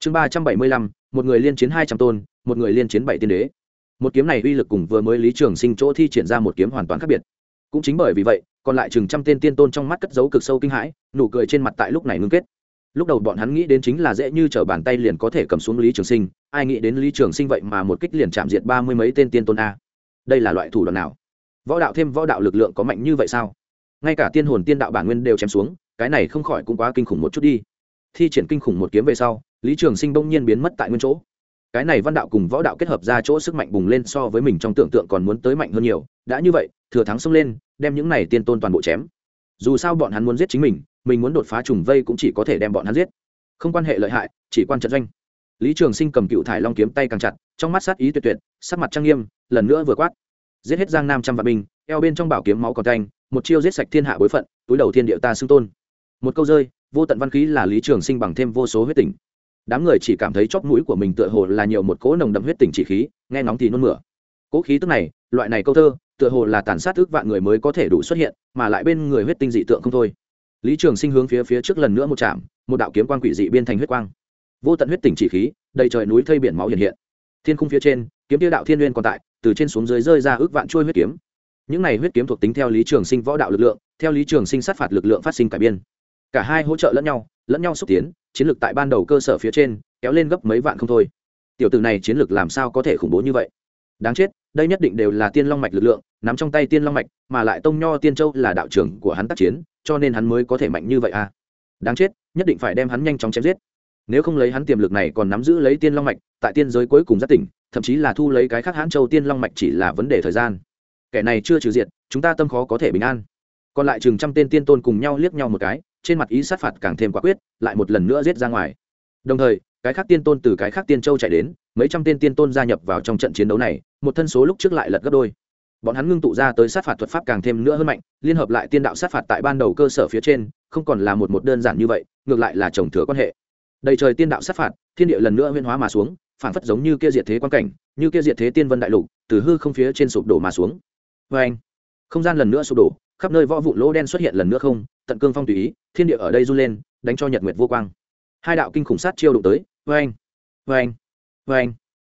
S1: Chương ba trăm bảy mươi lăm, một người liên chiến hai trăm tôn, một người liên chiến bảy tiên đế. Một kiếm này uy lực cùng vừa mới lý trường sinh chỗ thi triển ra một kiếm hoàn toàn khác biệt. Cũng chính bởi vì vậy, còn lại chừng trăm tên tiên tôn trong mắt cất dấu cực sâu kinh hãi, nụ cười trên mặt tại lúc này ngưng kết lúc đầu bọn hắn nghĩ đến chính là dễ như t r ở bàn tay liền có thể cầm xuống lý trường sinh, ai nghĩ đến lý trường sinh vậy mà một kích liền chạm diệt ba mươi mấy tên tiên tôn a. Đây là loại thủ đoạn nào? Võ đạo thêm võ đạo lực lượng có mạnh như vậy sao? Ngay cả tiên hồn tiên đạo bản nguyên đều chém xuống, cái này không khỏi cũng quá kinh khủng một chút đi. Thi triển kinh khủng một kiếm về sau, lý trường sinh bỗng nhiên biến mất tại nguyên chỗ. Cái này văn đạo cùng võ đạo kết hợp ra chỗ sức mạnh bùng lên so với mình trong tưởng tượng còn muốn tới mạnh hơn nhiều. Đã như vậy, thừa thắng xông lên, đem những này tiên tôn toàn bộ chém. Dù sao bọn hắn muốn giết chính mình mình muốn đột phá trùng vây cũng chỉ có thể đem bọn hắn giết. Không quan hệ lợi hại, chỉ quan trận doanh. Lý trường sinh cầm cựu thải long kiếm tay càng chặt, trong mắt sát ý tuyệt tuyệt, sắc mặt trang nghiêm, lần nữa vừa quát. Giết hết giang nam trăm vạn binh, eo bên trong bảo kiếm máu còn canh một chiêu giết sạch thiên hạ bối phận, túi đầu thiên địa ta xưng tôn. Một câu rơi, vô tận văn khí là lý trường sinh bằng thêm vô số huyết tỉnh. Đám người chỉ cảm thấy chóp mũi của mình tựa hồ là nhiều một cỗ nồng đậm huyết tỉnh chỉ khí, nghe nóng thì nôn mửa. Cỗ khí tức này, loại này câu thơ, tựa hồ là tàn sát ước vạn người mới có thể đủ xuất hiện, mà lại bên người huyết tinh dị tượng không thôi lý trường sinh hướng phía phía trước lần nữa một chạm, một đạo kiếm quang quỷ dị biên thành huyết quang. Vô tận huyết tỉnh chỉ khí, đầy trời núi thây biển máu hiện hiện. Thiên khung phía trên, kiếm tiêu đạo thiên nguyên còn tại, từ trên xuống dưới rơi ra ước vạn trôi huyết kiếm. Những này huyết kiếm thuộc tính theo lý trường sinh võ đạo lực lượng, theo lý trường sinh sát phạt lực lượng phát sinh cải biên. Cả hai hỗ trợ lẫn nhau lẫn nhau xúc tiến, chiến lược tại ban đầu cơ sở phía trên, kéo lên gấp mấy vạn không thôi. Tiểu tử này chiến lược làm sao có thể khủng bố như vậy? Đáng chết, đây nhất định đều là tiên long mạch lực lượng, nắm trong tay tiên long mạch, mà lại tông nho tiên châu là đạo trưởng của hắn tác chiến, cho nên hắn mới có thể mạnh như vậy à? Đáng chết, nhất định phải đem hắn nhanh chóng chém giết. Nếu không lấy hắn tiềm lực này còn nắm giữ lấy tiên long mạch, tại tiên giới cuối cùng rất tỉnh, thậm chí là thu lấy cái khác hãn châu tiên long mạch chỉ là vấn đề thời gian. Kẻ này chưa trừ diệt, chúng ta tâm khó có thể bình an. Còn lại chừng trăm tên tiên tôn cùng nhau liếc nhau một cái, trên mặt ý sát phạt càng thêm quả quyết, lại một lần nữa giết ra ngoài. Đồng thời, cái khác tiên tôn từ cái khác tiên châu chạy đến mấy trăm tên tiên tôn gia nhập vào trong trận chiến đấu này, một thân số lúc trước lại lật gấp đôi. Bọn hắn ngưng tụ ra tới sát phạt thuật pháp càng thêm nữa hơn mạnh, liên hợp lại tiên đạo sát phạt tại ban đầu cơ sở phía trên, không còn là một một đơn giản như vậy, ngược lại là trồng thừa quan hệ. Đầy trời tiên đạo sát phạt, thiên địa lần nữa huyên hóa mà xuống phản phất giống như kia diệt thế quan cảnh, như kia diệt thế tiên vân đại lục, từ hư không phía trên sụp đổ mà xuống. Vê anh, không gian lần nữa sụp đổ, khắp nơi võ vụ lỗ đen xuất hiện lần nữa không, tận cương phong tùy ý, thiên địa ở đây run lên, đánh cho nhật nguyệt vô quang. Hai đạo kinh khủng sát chiêu đụng tới vê anh vê anh vê anh.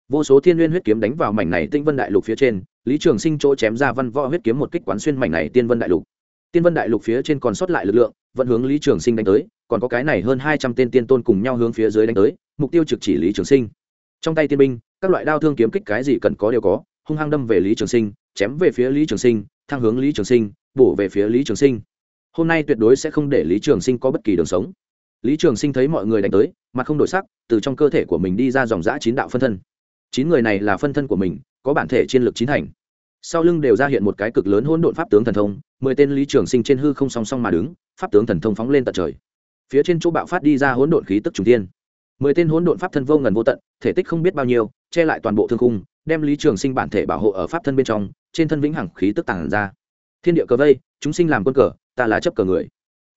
S1: Vô số thiên nguyên huyết kiếm đánh vào mảnh này tinh vân đại lục phía trên, lý trường sinh chỗ chém ra văn võ huyết kiếm một kích quán xuyên mảnh này tiên vân đại lục. Tiên vân đại lục phía trên còn sót lại lực lượng, vẫn hướng lý trường sinh đánh tới, còn có cái này hơn hai trăm tên tiên tôn cùng nhau hướng phía dưới đánh tới, mục tiêu trực chỉ lý trường sinh. Trong tay tiên binh, các loại đao thương kiếm kích cái gì cần có đều có, hung hăng đâm về lý trường sinh, chém về phía lý trường sinh thang hướng lý trường sinh, bổ về phía lý trường sinh. Hôm nay tuyệt đối sẽ không để lý trường sinh có bất kỳ đường sống lý trường sinh thấy mọi người đánh tới, mặt không đổi sắc, từ trong cơ thể của mình đi ra dòng giã chín đạo phân thân. Chín người này là phân thân của mình, có bản thể chiến lược chín thành. Sau lưng đều ra hiện một cái cực lớn hỗn độn pháp tướng thần thông, mười tên lý trường sinh trên hư không song song mà đứng, pháp tướng thần thông phóng lên tận trời. Phía trên chỗ bạo phát đi ra hỗn độn khí tức trùng tiên mười tên hỗn độn pháp thân vô ngần vô tận, thể tích không biết bao nhiêu, che lại toàn bộ thương khung, đem lý trường sinh bản thể bảo hộ ở pháp thân bên trong, trên thân vĩnh hằng khí tức tàng ra. Thiên địa cờ vây, chúng sinh làm quân cờ, ta là chấp cờ người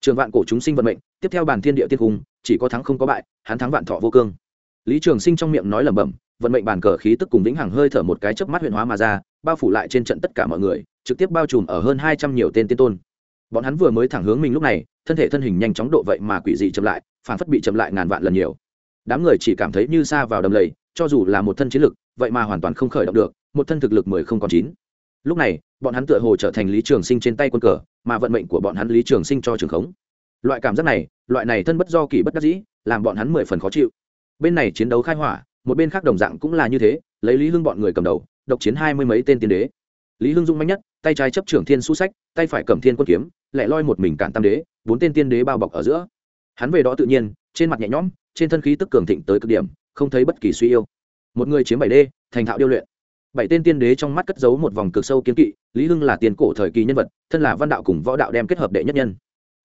S1: trường vạn cổ chúng sinh vận mệnh, tiếp theo bản thiên địa tiên cung, chỉ có thắng không có bại, hắn thắng vạn thọ vô cương. Lý trường sinh trong miệng nói lẩm bẩm, vận mệnh bản cờ khí tức cùng vĩnh hằng hơi thở một cái chớp mắt huyện hóa mà ra, bao phủ lại trên trận tất cả mọi người, trực tiếp bao trùm ở hơn hai trăm nhiều tên tiên tôn. Bọn hắn vừa mới thẳng hướng mình lúc này, thân thể thân hình nhanh chóng độ vậy mà quỷ dị chậm lại, phản phất bị chậm lại ngàn vạn lần nhiều. Đám người chỉ cảm thấy như xa vào đầm lầy, cho dù là một thân chiến lực, vậy mà hoàn toàn không khởi động được, một thân thực lực mười không còn chín. Lúc này bọn hắn tựa hồ trở thành lý trường sinh trên tay quân cờ, mà vận mệnh của bọn hắn lý trường sinh cho trường khống. Loại cảm giác này, loại này thân bất do kỳ bất đắc dĩ, làm bọn hắn mười phần khó chịu. Bên này chiến đấu khai hỏa, một bên khác đồng dạng cũng là như thế, lấy lý hưng bọn người cầm đầu, độc chiến hai mươi mấy tên tiên đế. Lý hưng dung mạnh nhất, tay trái chấp trưởng thiên su sách, tay phải cầm thiên quân kiếm lại loi một mình cản tam đế, bốn tên tiên đế bao bọc ở giữa. Hắn về đó tự nhiên, trên mặt nhẹ nhõm, trên thân khí tức cường thịnh tới cực điểm, không thấy bất kỳ suy yêu một người chiếm bảy đê, thành thạo điêu luyện bảy tên tiên đế trong mắt cất giấu một vòng cực sâu kiến kỵ, lý hưng là tiền cổ thời kỳ nhân vật, thân là văn đạo cùng võ đạo đem kết hợp đệ nhất nhân.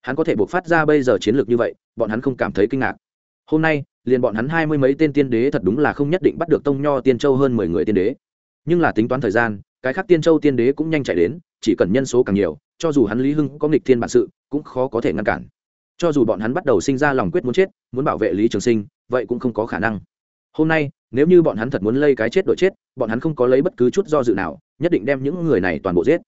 S1: Hắn có thể buộc phát ra bây giờ chiến lược như vậy, bọn hắn không cảm thấy kinh ngạc. Hôm nay, liền bọn hắn hai mươi mấy tên tiên đế thật đúng là không nhất định bắt được tông nho tiên châu hơn mười người tiên đế. Nhưng là tính toán thời gian, cái khác tiên châu tiên đế cũng nhanh chạy đến, chỉ cần nhân số càng nhiều, cho dù hắn lý hưng có nghịch thiên bản sự, cũng khó có thể ngăn cản. Cho dù bọn hắn bắt đầu sinh ra lòng quyết muốn chết, muốn bảo vệ lý trường sinh, vậy cũng không có khả năng hôm nay, nếu như bọn hắn thật muốn lây cái chết đội chết, bọn hắn không có lấy bất cứ chút do dự nào, nhất định đem những người này toàn bộ giết.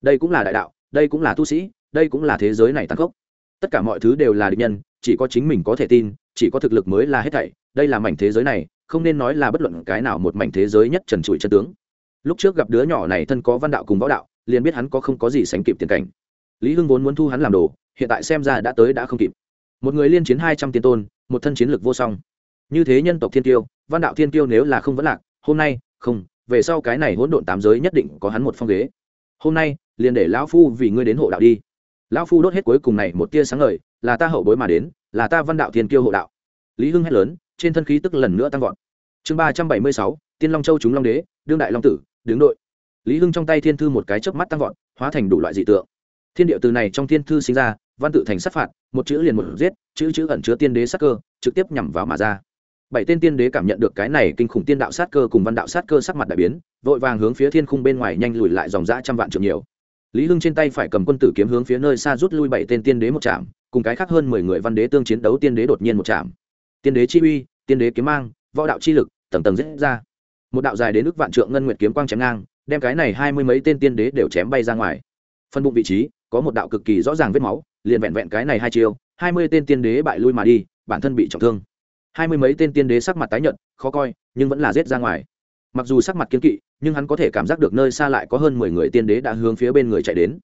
S1: Đây cũng là đại đạo, đây cũng là tu sĩ, đây cũng là thế giới này tăng khốc. Tất cả mọi thứ đều là định nhân, chỉ có chính mình có thể tin, chỉ có thực lực mới là hết thảy. Đây là mảnh thế giới này, không nên nói là bất luận cái nào một mảnh thế giới nhất trần trụi chân tướng. Lúc trước gặp đứa nhỏ này thân có văn đạo cùng võ đạo, liền biết hắn có không có gì sánh kịp tiền cảnh. Lý hưng vốn muốn thu hắn làm đồ, hiện tại xem ra đã tới đã không kịp. Một người liên chiến hai trăm tiên tôn, một thân chiến lực vô song như thế nhân tộc thiên tiêu văn đạo thiên tiêu nếu là không vẫn lạc, hôm nay, không, về sau cái này hỗn độn tám giới nhất định có hắn một phong ghế. Hôm nay, liền để lão phu vì ngươi đến hộ đạo đi. Lão phu đốt hết cuối cùng này một tia sáng ngời, là ta hậu bối mà đến, là ta văn đạo thiên kiêu hộ đạo. Lý hưng hét lớn, trên thân khí tức lần nữa tăng vọt. Chương ba trăm bảy mươi sáu, tiên long châu chúng long đế, đương đại long tử, đứng đội. Lý hưng trong tay thiên thư một cái chớp mắt tăng vọt, hóa thành đủ loại dị tượng. Thiên điệu từ này trong thiên thư sinh ra, văn tự thành sát phạt, một chữ liền một giết, chữ chữ ẩn chứa tiên đế sắc cơ, trực tiếp nhằm vào mà ra bảy tên tiên đế cảm nhận được cái này kinh khủng tiên đạo sát cơ cùng văn đạo sát cơ sắc mặt đại biến, vội vàng hướng phía thiên khung bên ngoài nhanh lùi lại dòng dã trăm vạn trượng nhiều. Lý hưng trên tay phải cầm quân tử kiếm hướng phía nơi xa rút lui bảy tên tiên đế một chạm cùng cái khác hơn mười người văn đế tương chiến đấu tiên đế đột nhiên một chạm tiên đế chi uy, tiên đế kiếm mang, võ đạo chi lực, tầng tầng rết ra. Một đạo dài đến ước vạn trượng ngân nguyệt kiếm quang chém ngang, đem cái này hai mươi mấy tên tiên đế đều chém bay ra ngoài. Phân bụng vị trí, có một đạo cực kỳ rõ ràng vết máu, liền vẹn vẹn cái này hai chiêu, hai mươi tên tiên đế bại lui mà đi, bản thân bị trọng thương hai mươi mấy tên tiên đế sắc mặt tái nhợt, khó coi, nhưng vẫn là giết ra ngoài. Mặc dù sắc mặt kiên kỵ, nhưng hắn có thể cảm giác được nơi xa lại có hơn mười người tiên đế đã hướng phía bên người chạy đến.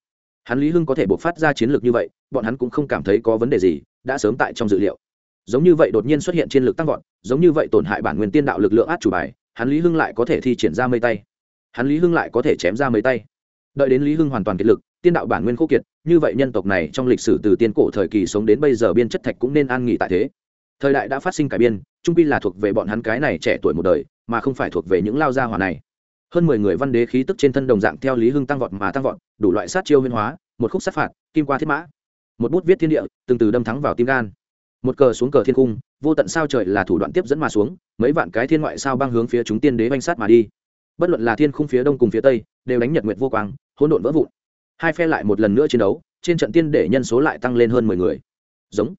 S1: Hắn lý hưng có thể buộc phát ra chiến lược như vậy, bọn hắn cũng không cảm thấy có vấn đề gì, đã sớm tại trong dự liệu. Giống như vậy đột nhiên xuất hiện chiến lược tăng vọt, giống như vậy tổn hại bản nguyên tiên đạo lực lượng át chủ bài, hắn lý hưng lại có thể thi triển ra mây tay. Hắn lý hưng lại có thể chém ra mấy tay. Đợi đến lý hưng hoàn toàn kiệt lực, tiên đạo bản nguyên khô kiệt, như vậy nhân tộc này trong lịch sử từ tiên cổ thời kỳ sống đến bây giờ biên chất thạch cũng nên an nghỉ tại thế thời đại đã phát sinh cải biên, trung pi là thuộc về bọn hắn cái này trẻ tuổi một đời, mà không phải thuộc về những lao gia hỏa này. Hơn mười người văn đế khí tức trên thân đồng dạng theo lý hưng tăng vọt mà tăng vọt, đủ loại sát chiêu huyên hóa, một khúc sát phạt, kim qua thiết mã. Một bút viết thiên địa, từng từ đâm thắng vào tim gan. Một cờ xuống cờ thiên cung, vô tận sao trời là thủ đoạn tiếp dẫn mà xuống, mấy vạn cái thiên ngoại sao băng hướng phía chúng tiên đế banh sát mà đi. Bất luận là thiên khung phía đông cùng phía tây, đều đánh nhật nguyệt vô quang, hỗn độn vỡ vụn. Hai phe lại một lần nữa chiến đấu, trên trận tiên để nhân số lại tăng lên hơn mười người. Giống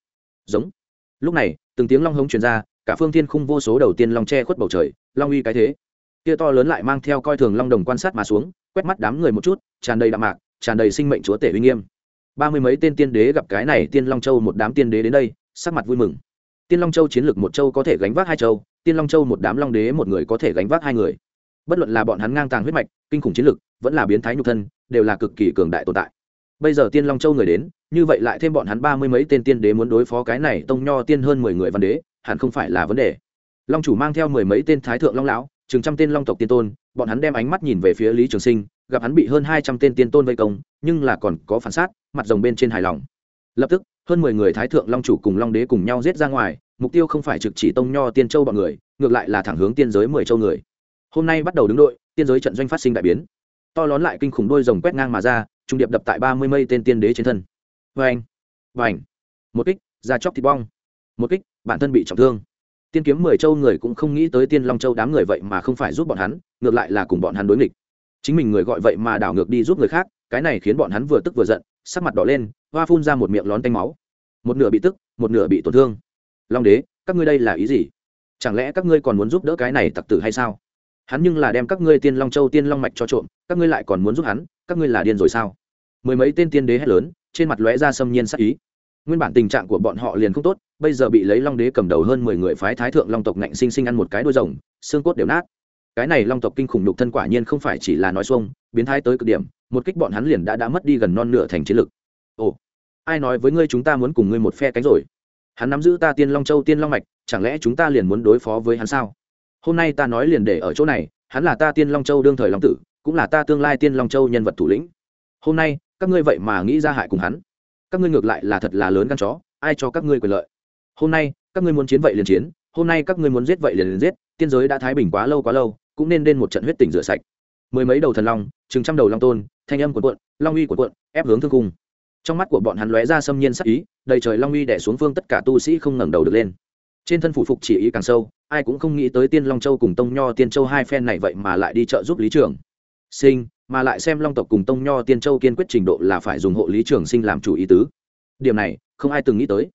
S1: giống lúc này, từng tiếng long hống truyền ra, cả phương thiên khung vô số đầu tiên long che khuất bầu trời, long uy cái thế. Kia to lớn lại mang theo coi thường long đồng quan sát mà xuống, quét mắt đám người một chút, tràn đầy đạm mạc, tràn đầy sinh mệnh chúa tể uy nghiêm. Ba mươi mấy tên tiên đế gặp cái này tiên long châu một đám tiên đế đến đây, sắc mặt vui mừng. Tiên long châu chiến lược một châu có thể gánh vác hai châu, tiên long châu một đám long đế một người có thể gánh vác hai người. Bất luận là bọn hắn ngang tàng huyết mạch, kinh khủng chiến lược, vẫn là biến thái nhục thân, đều là cực kỳ cường đại tồn tại bây giờ tiên long châu người đến, như vậy lại thêm bọn hắn ba mươi mấy tên tiên đế muốn đối phó cái này tông nho tiên hơn mười người văn đế, hẳn không phải là vấn đề. Long chủ mang theo mười mấy tên thái thượng long lão, chừng trăm tên long tộc tiên tôn, bọn hắn đem ánh mắt nhìn về phía lý trường sinh, gặp hắn bị hơn hai trăm tên tiên tôn vây công, nhưng là còn có phản sát, mặt rồng bên trên hài lòng. Lập tức, hơn mười người thái thượng long chủ cùng long đế cùng nhau giết ra ngoài, mục tiêu không phải trực chỉ tông nho tiên châu bọn người, ngược lại là thẳng hướng tiên giới mười châu người. Hôm nay bắt đầu đứng đội, tiên giới trận doanh phát sinh đại biến. To lớn lại kinh khủng đôi rồng quét ngang mà ra trung điệp đập tại ba mươi mây tên tiên đế trên thân. Vê anh một kích ra chóc thịt bong. Một kích, bản thân bị trọng thương. Tiên kiếm mười châu người cũng không nghĩ tới tiên long châu đám người vậy mà không phải giúp bọn hắn, ngược lại là cùng bọn hắn đối nghịch. Chính mình người gọi vậy mà đảo ngược đi giúp người khác, cái này khiến bọn hắn vừa tức vừa giận, sắc mặt đỏ lên, hoa phun ra một miệng lón tanh máu. Một nửa bị tức, một nửa bị tổn thương. Long đế, các ngươi đây là ý gì? Chẳng lẽ các ngươi còn muốn giúp đỡ cái này tặc tử hay sao? Hắn nhưng là đem các ngươi tiên long châu, tiên long mạch cho trộm, các ngươi lại còn muốn giúp hắn, các ngươi là điên rồi sao? Mười mấy tên tiên đế hét lớn, trên mặt lóe ra xâm nhiên sắc ý. Nguyên bản tình trạng của bọn họ liền không tốt, bây giờ bị lấy long đế cầm đầu hơn mười người phái thái thượng long tộc ngạnh sinh sinh ăn một cái đôi rồng, xương cốt đều nát. Cái này long tộc kinh khủng nhục thân quả nhiên không phải chỉ là nói xuông, biến thái tới cực điểm, một kích bọn hắn liền đã đã mất đi gần non nửa thành chiến lực. Ồ, ai nói với ngươi chúng ta muốn cùng ngươi một phe cánh rồi? Hắn nắm giữ ta tiên long châu, tiên long mạch, chẳng lẽ chúng ta liền muốn đối phó với hắn sao? Hôm nay ta nói liền để ở chỗ này hắn là ta tiên long châu đương thời long tử cũng là ta tương lai tiên long châu nhân vật thủ lĩnh. Hôm nay các ngươi vậy mà nghĩ ra hại cùng hắn. Các ngươi ngược lại là thật là lớn căn chó ai cho các ngươi quyền lợi? Hôm nay các ngươi muốn chiến vậy liền chiến hôm nay các ngươi muốn giết vậy liền, liền giết tiên giới đã thái bình quá lâu quá lâu cũng nên đến một trận huyết tỉnh rửa sạch. Mười mấy đầu thần long chừng trăm đầu long tôn thanh âm của quận long uy của quận ép hướng thương cung. Trong mắt của bọn hắn lóe ra xâm nhiên sắc ý đầy trời long uy đẻ xuống phương tất cả tu sĩ không ngẩng đầu được lên trên thân phủ phục chỉ ý càng sâu, ai cũng không nghĩ tới tiên long châu cùng tông nho tiên châu hai phen này vậy mà lại đi trợ giúp lý trường. Sinh, mà lại xem long tộc cùng tông nho tiên châu kiên quyết trình độ là phải dùng hộ lý trường sinh làm chủ ý tứ. Điểm này, không ai từng nghĩ tới.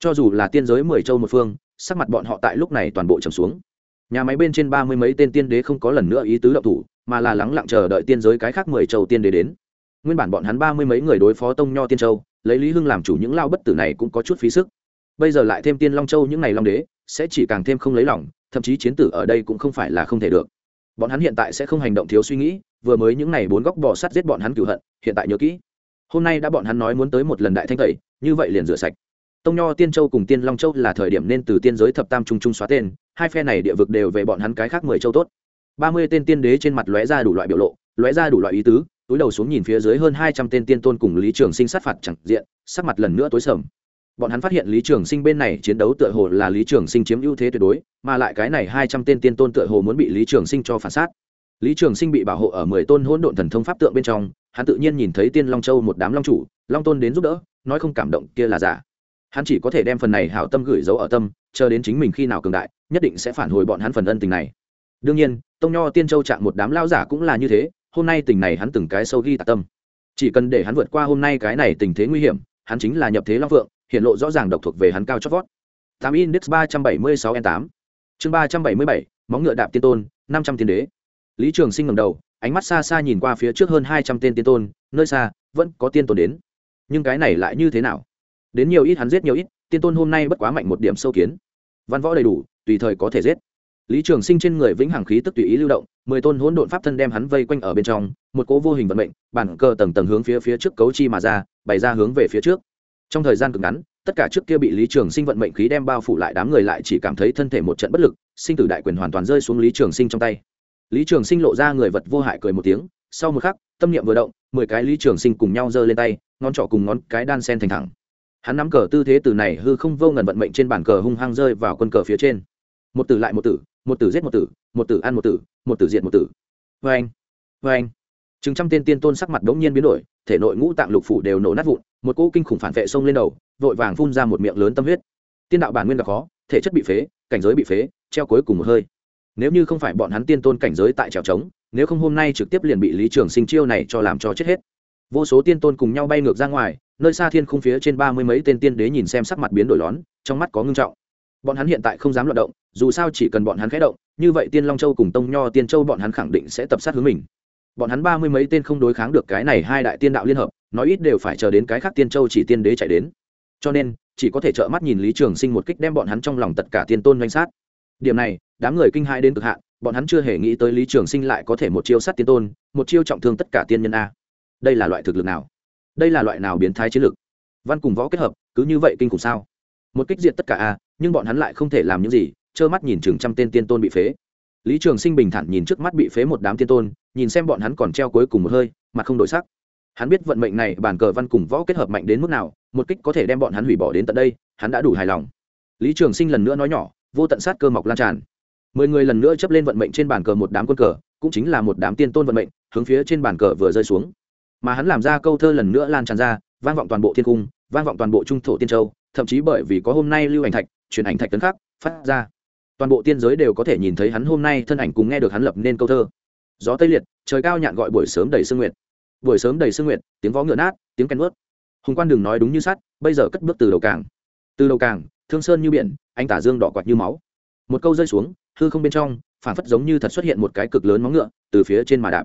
S1: Cho dù là tiên giới mười châu một phương, sắc mặt bọn họ tại lúc này toàn bộ trầm xuống. Nhà máy bên trên ba mươi mấy tên tiên đế không có lần nữa ý tứ động thủ, mà là lắng lặng chờ đợi tiên giới cái khác mười châu tiên đế đến. Nguyên bản bọn hắn ba mươi mấy người đối phó tông nho tiên châu, lấy lý hưng làm chủ những lao bất tử này cũng có chút phí sức bây giờ lại thêm tiên long châu những ngày long đế, sẽ chỉ càng thêm không lấy lòng, thậm chí chiến tử ở đây cũng không phải là không thể được. Bọn hắn hiện tại sẽ không hành động thiếu suy nghĩ, vừa mới những ngày bốn góc bỏ sắt giết bọn hắn cửu hận, hiện tại nhớ kỹ. Hôm nay đã bọn hắn nói muốn tới một lần đại thanh tẩy, như vậy liền rửa sạch. Tông nho, tiên châu cùng tiên long châu là thời điểm nên từ tiên giới thập tam trung trung xóa tên, hai phe này địa vực đều về bọn hắn cái khác mười châu tốt. Ba mươi tên tiên đế trên mặt lóe ra đủ loại biểu lộ, lóe ra đủ loại ý tứ, túi đầu xuống nhìn phía dưới hơn hai trăm tên tiên tôn cùng lý trường sinh sát phạt chẳng diện, sắc mặt lần nữa tối sầm bọn hắn phát hiện lý trường sinh bên này chiến đấu tựa hồ là lý trường sinh chiếm ưu thế tuyệt đối, mà lại cái này hai trăm tên tiên tôn tựa hồ muốn bị lý trường sinh cho phản sát. Lý trường sinh bị bảo hộ ở mười tôn hỗn độn thần thông pháp tượng bên trong, hắn tự nhiên nhìn thấy tiên long châu một đám long chủ, long tôn đến giúp đỡ, nói không cảm động kia là giả. Hắn chỉ có thể đem phần này hảo tâm gửi giấu ở tâm, chờ đến chính mình khi nào cường đại, nhất định sẽ phản hồi bọn hắn phần ân tình này. Đương nhiên, tông nho tiên châu chạm một đám lao giả cũng là như thế, hôm nay tình này hắn từng cái sâu ghi tạc tâm. Chỉ cần để hắn vượt qua hôm nay cái này tình thế nguy hiểm, hắn chính là nhập thế long phượng hiện lộ rõ ràng độc thuộc về hắn cao chót vót. Tám index ba trăm bảy mươi sáu n tám. Chương ba trăm bảy mươi bảy, móng ngựa đạp tiên tôn, năm trăm tiên đế. Lý trường sinh ngẩng đầu, ánh mắt xa xa nhìn qua phía trước hơn hai trăm tên tiên tôn, nơi xa, vẫn có tiên tôn đến. Nhưng cái này lại như thế nào? Đến nhiều ít hắn giết nhiều ít, tiên tôn hôm nay bất quá mạnh một điểm sâu kiến. Văn võ đầy đủ, tùy thời có thể giết. Lý trường sinh trên người vĩnh hằng khí tức tùy ý lưu động, mười tôn hỗn độn pháp thân đem hắn vây quanh ở bên trong, một cỗ vô hình vận mệnh, bản cờ tầng tầng hướng phía phía trước cấu chi mà ra, bày ra hướng về phía trước trong thời gian cực ngắn, tất cả trước kia bị lý trường sinh vận mệnh khí đem bao phủ lại đám người lại chỉ cảm thấy thân thể một trận bất lực, sinh tử đại quyền hoàn toàn rơi xuống lý trường sinh trong tay. Lý trường sinh lộ ra người vật vô hại cười một tiếng, sau một khắc, tâm niệm vừa động, mười cái lý trường sinh cùng nhau giơ lên tay, ngón trỏ cùng ngón cái đan sen thành thẳng. Hắn nắm cờ tư thế từ này hư không vô ngần vận mệnh trên bàn cờ hung hăng rơi vào quân cờ phía trên. Một tử lại một tử một tử giết một tử một tử ăn một tử một tử diệt một tử. Vê anh vê anh chừng trăm tên tiên tôn sắc mặt đống nhiên biến đổi thể nội ngũ tạng lục phủ đều nổ nát vụn, một cỗ kinh khủng phản vệ xông lên đầu, vội vàng phun ra một miệng lớn tâm huyết. Tiên đạo bản nguyên gặp khó, thể chất bị phế, cảnh giới bị phế, treo cuối cùng một hơi. Nếu như không phải bọn hắn tiên tôn cảnh giới tại trèo trống, nếu không hôm nay trực tiếp liền bị lý trường sinh chiêu này cho làm cho chết hết. Vô số tiên tôn cùng nhau bay ngược ra ngoài, nơi xa thiên khung phía trên ba mươi mấy tên tiên đế nhìn xem sắc mặt biến đổi lón, trong mắt có ngưng trọng. Bọn hắn hiện tại không dám loạt động, dù sao chỉ cần bọn hắn khé động, như vậy tiên long châu cùng tông nho tiên châu bọn hắn khẳng định sẽ tập sát hướng mình bọn hắn ba mươi mấy tên không đối kháng được cái này hai đại tiên đạo liên hợp, nói ít đều phải chờ đến cái khác tiên châu chỉ tiên đế chạy đến. Cho nên, chỉ có thể trợ mắt nhìn lý trường sinh một kích đem bọn hắn trong lòng tất cả tiên tôn danh sát. Điểm này, đám người kinh hãi đến cực hạn, bọn hắn chưa hề nghĩ tới lý trường sinh lại có thể một chiêu sát tiên tôn, một chiêu trọng thương tất cả tiên nhân a. Đây là loại thực lực nào? Đây là loại nào biến thái chiến lực? Văn cùng võ kết hợp, cứ như vậy kinh khủng sao? Một kích diệt tất cả a, nhưng bọn hắn lại không thể làm những gì, trơ mắt nhìn chừng trăm tên tiên tôn bị phế. Lý trường sinh bình thản nhìn trước mắt bị phế một đám tiên tôn nhìn xem bọn hắn còn treo cuối cùng một hơi, mà không đổi sắc. Hắn biết vận mệnh này bản cờ văn cùng võ kết hợp mạnh đến mức nào, một kích có thể đem bọn hắn hủy bỏ đến tận đây, hắn đã đủ hài lòng. Lý trường sinh lần nữa nói nhỏ, vô tận sát cơ mọc lan tràn. Mười người lần nữa chấp lên vận mệnh trên bàn cờ một đám quân cờ, cũng chính là một đám tiên tôn vận mệnh, hướng phía trên bàn cờ vừa rơi xuống. Mà hắn làm ra câu thơ lần nữa lan tràn ra, vang vọng toàn bộ thiên cung, vang vọng toàn bộ trung thổ tiên châu, thậm chí bởi vì có hôm nay lưu ảnh thạch, truyền ảnh thạch tấn khắc, phát ra. Toàn bộ tiên giới đều có thể nhìn thấy hắn hôm nay thân ảnh cùng nghe được hắn lập nên câu thơ gió tây liệt, trời cao nhạn gọi buổi sớm đầy sương nguyệt. Buổi sớm đầy sương nguyệt, tiếng vó ngựa nát, tiếng kèn ướt hùng quan đường nói đúng như sắt, bây giờ cất bước từ đầu cảng. Từ đầu cảng, thương sơn như biển, anh tả dương đỏ quạt như máu. Một câu rơi xuống, hư không bên trong phản phất giống như thật xuất hiện một cái cực lớn móng ngựa, từ phía trên mà đạp.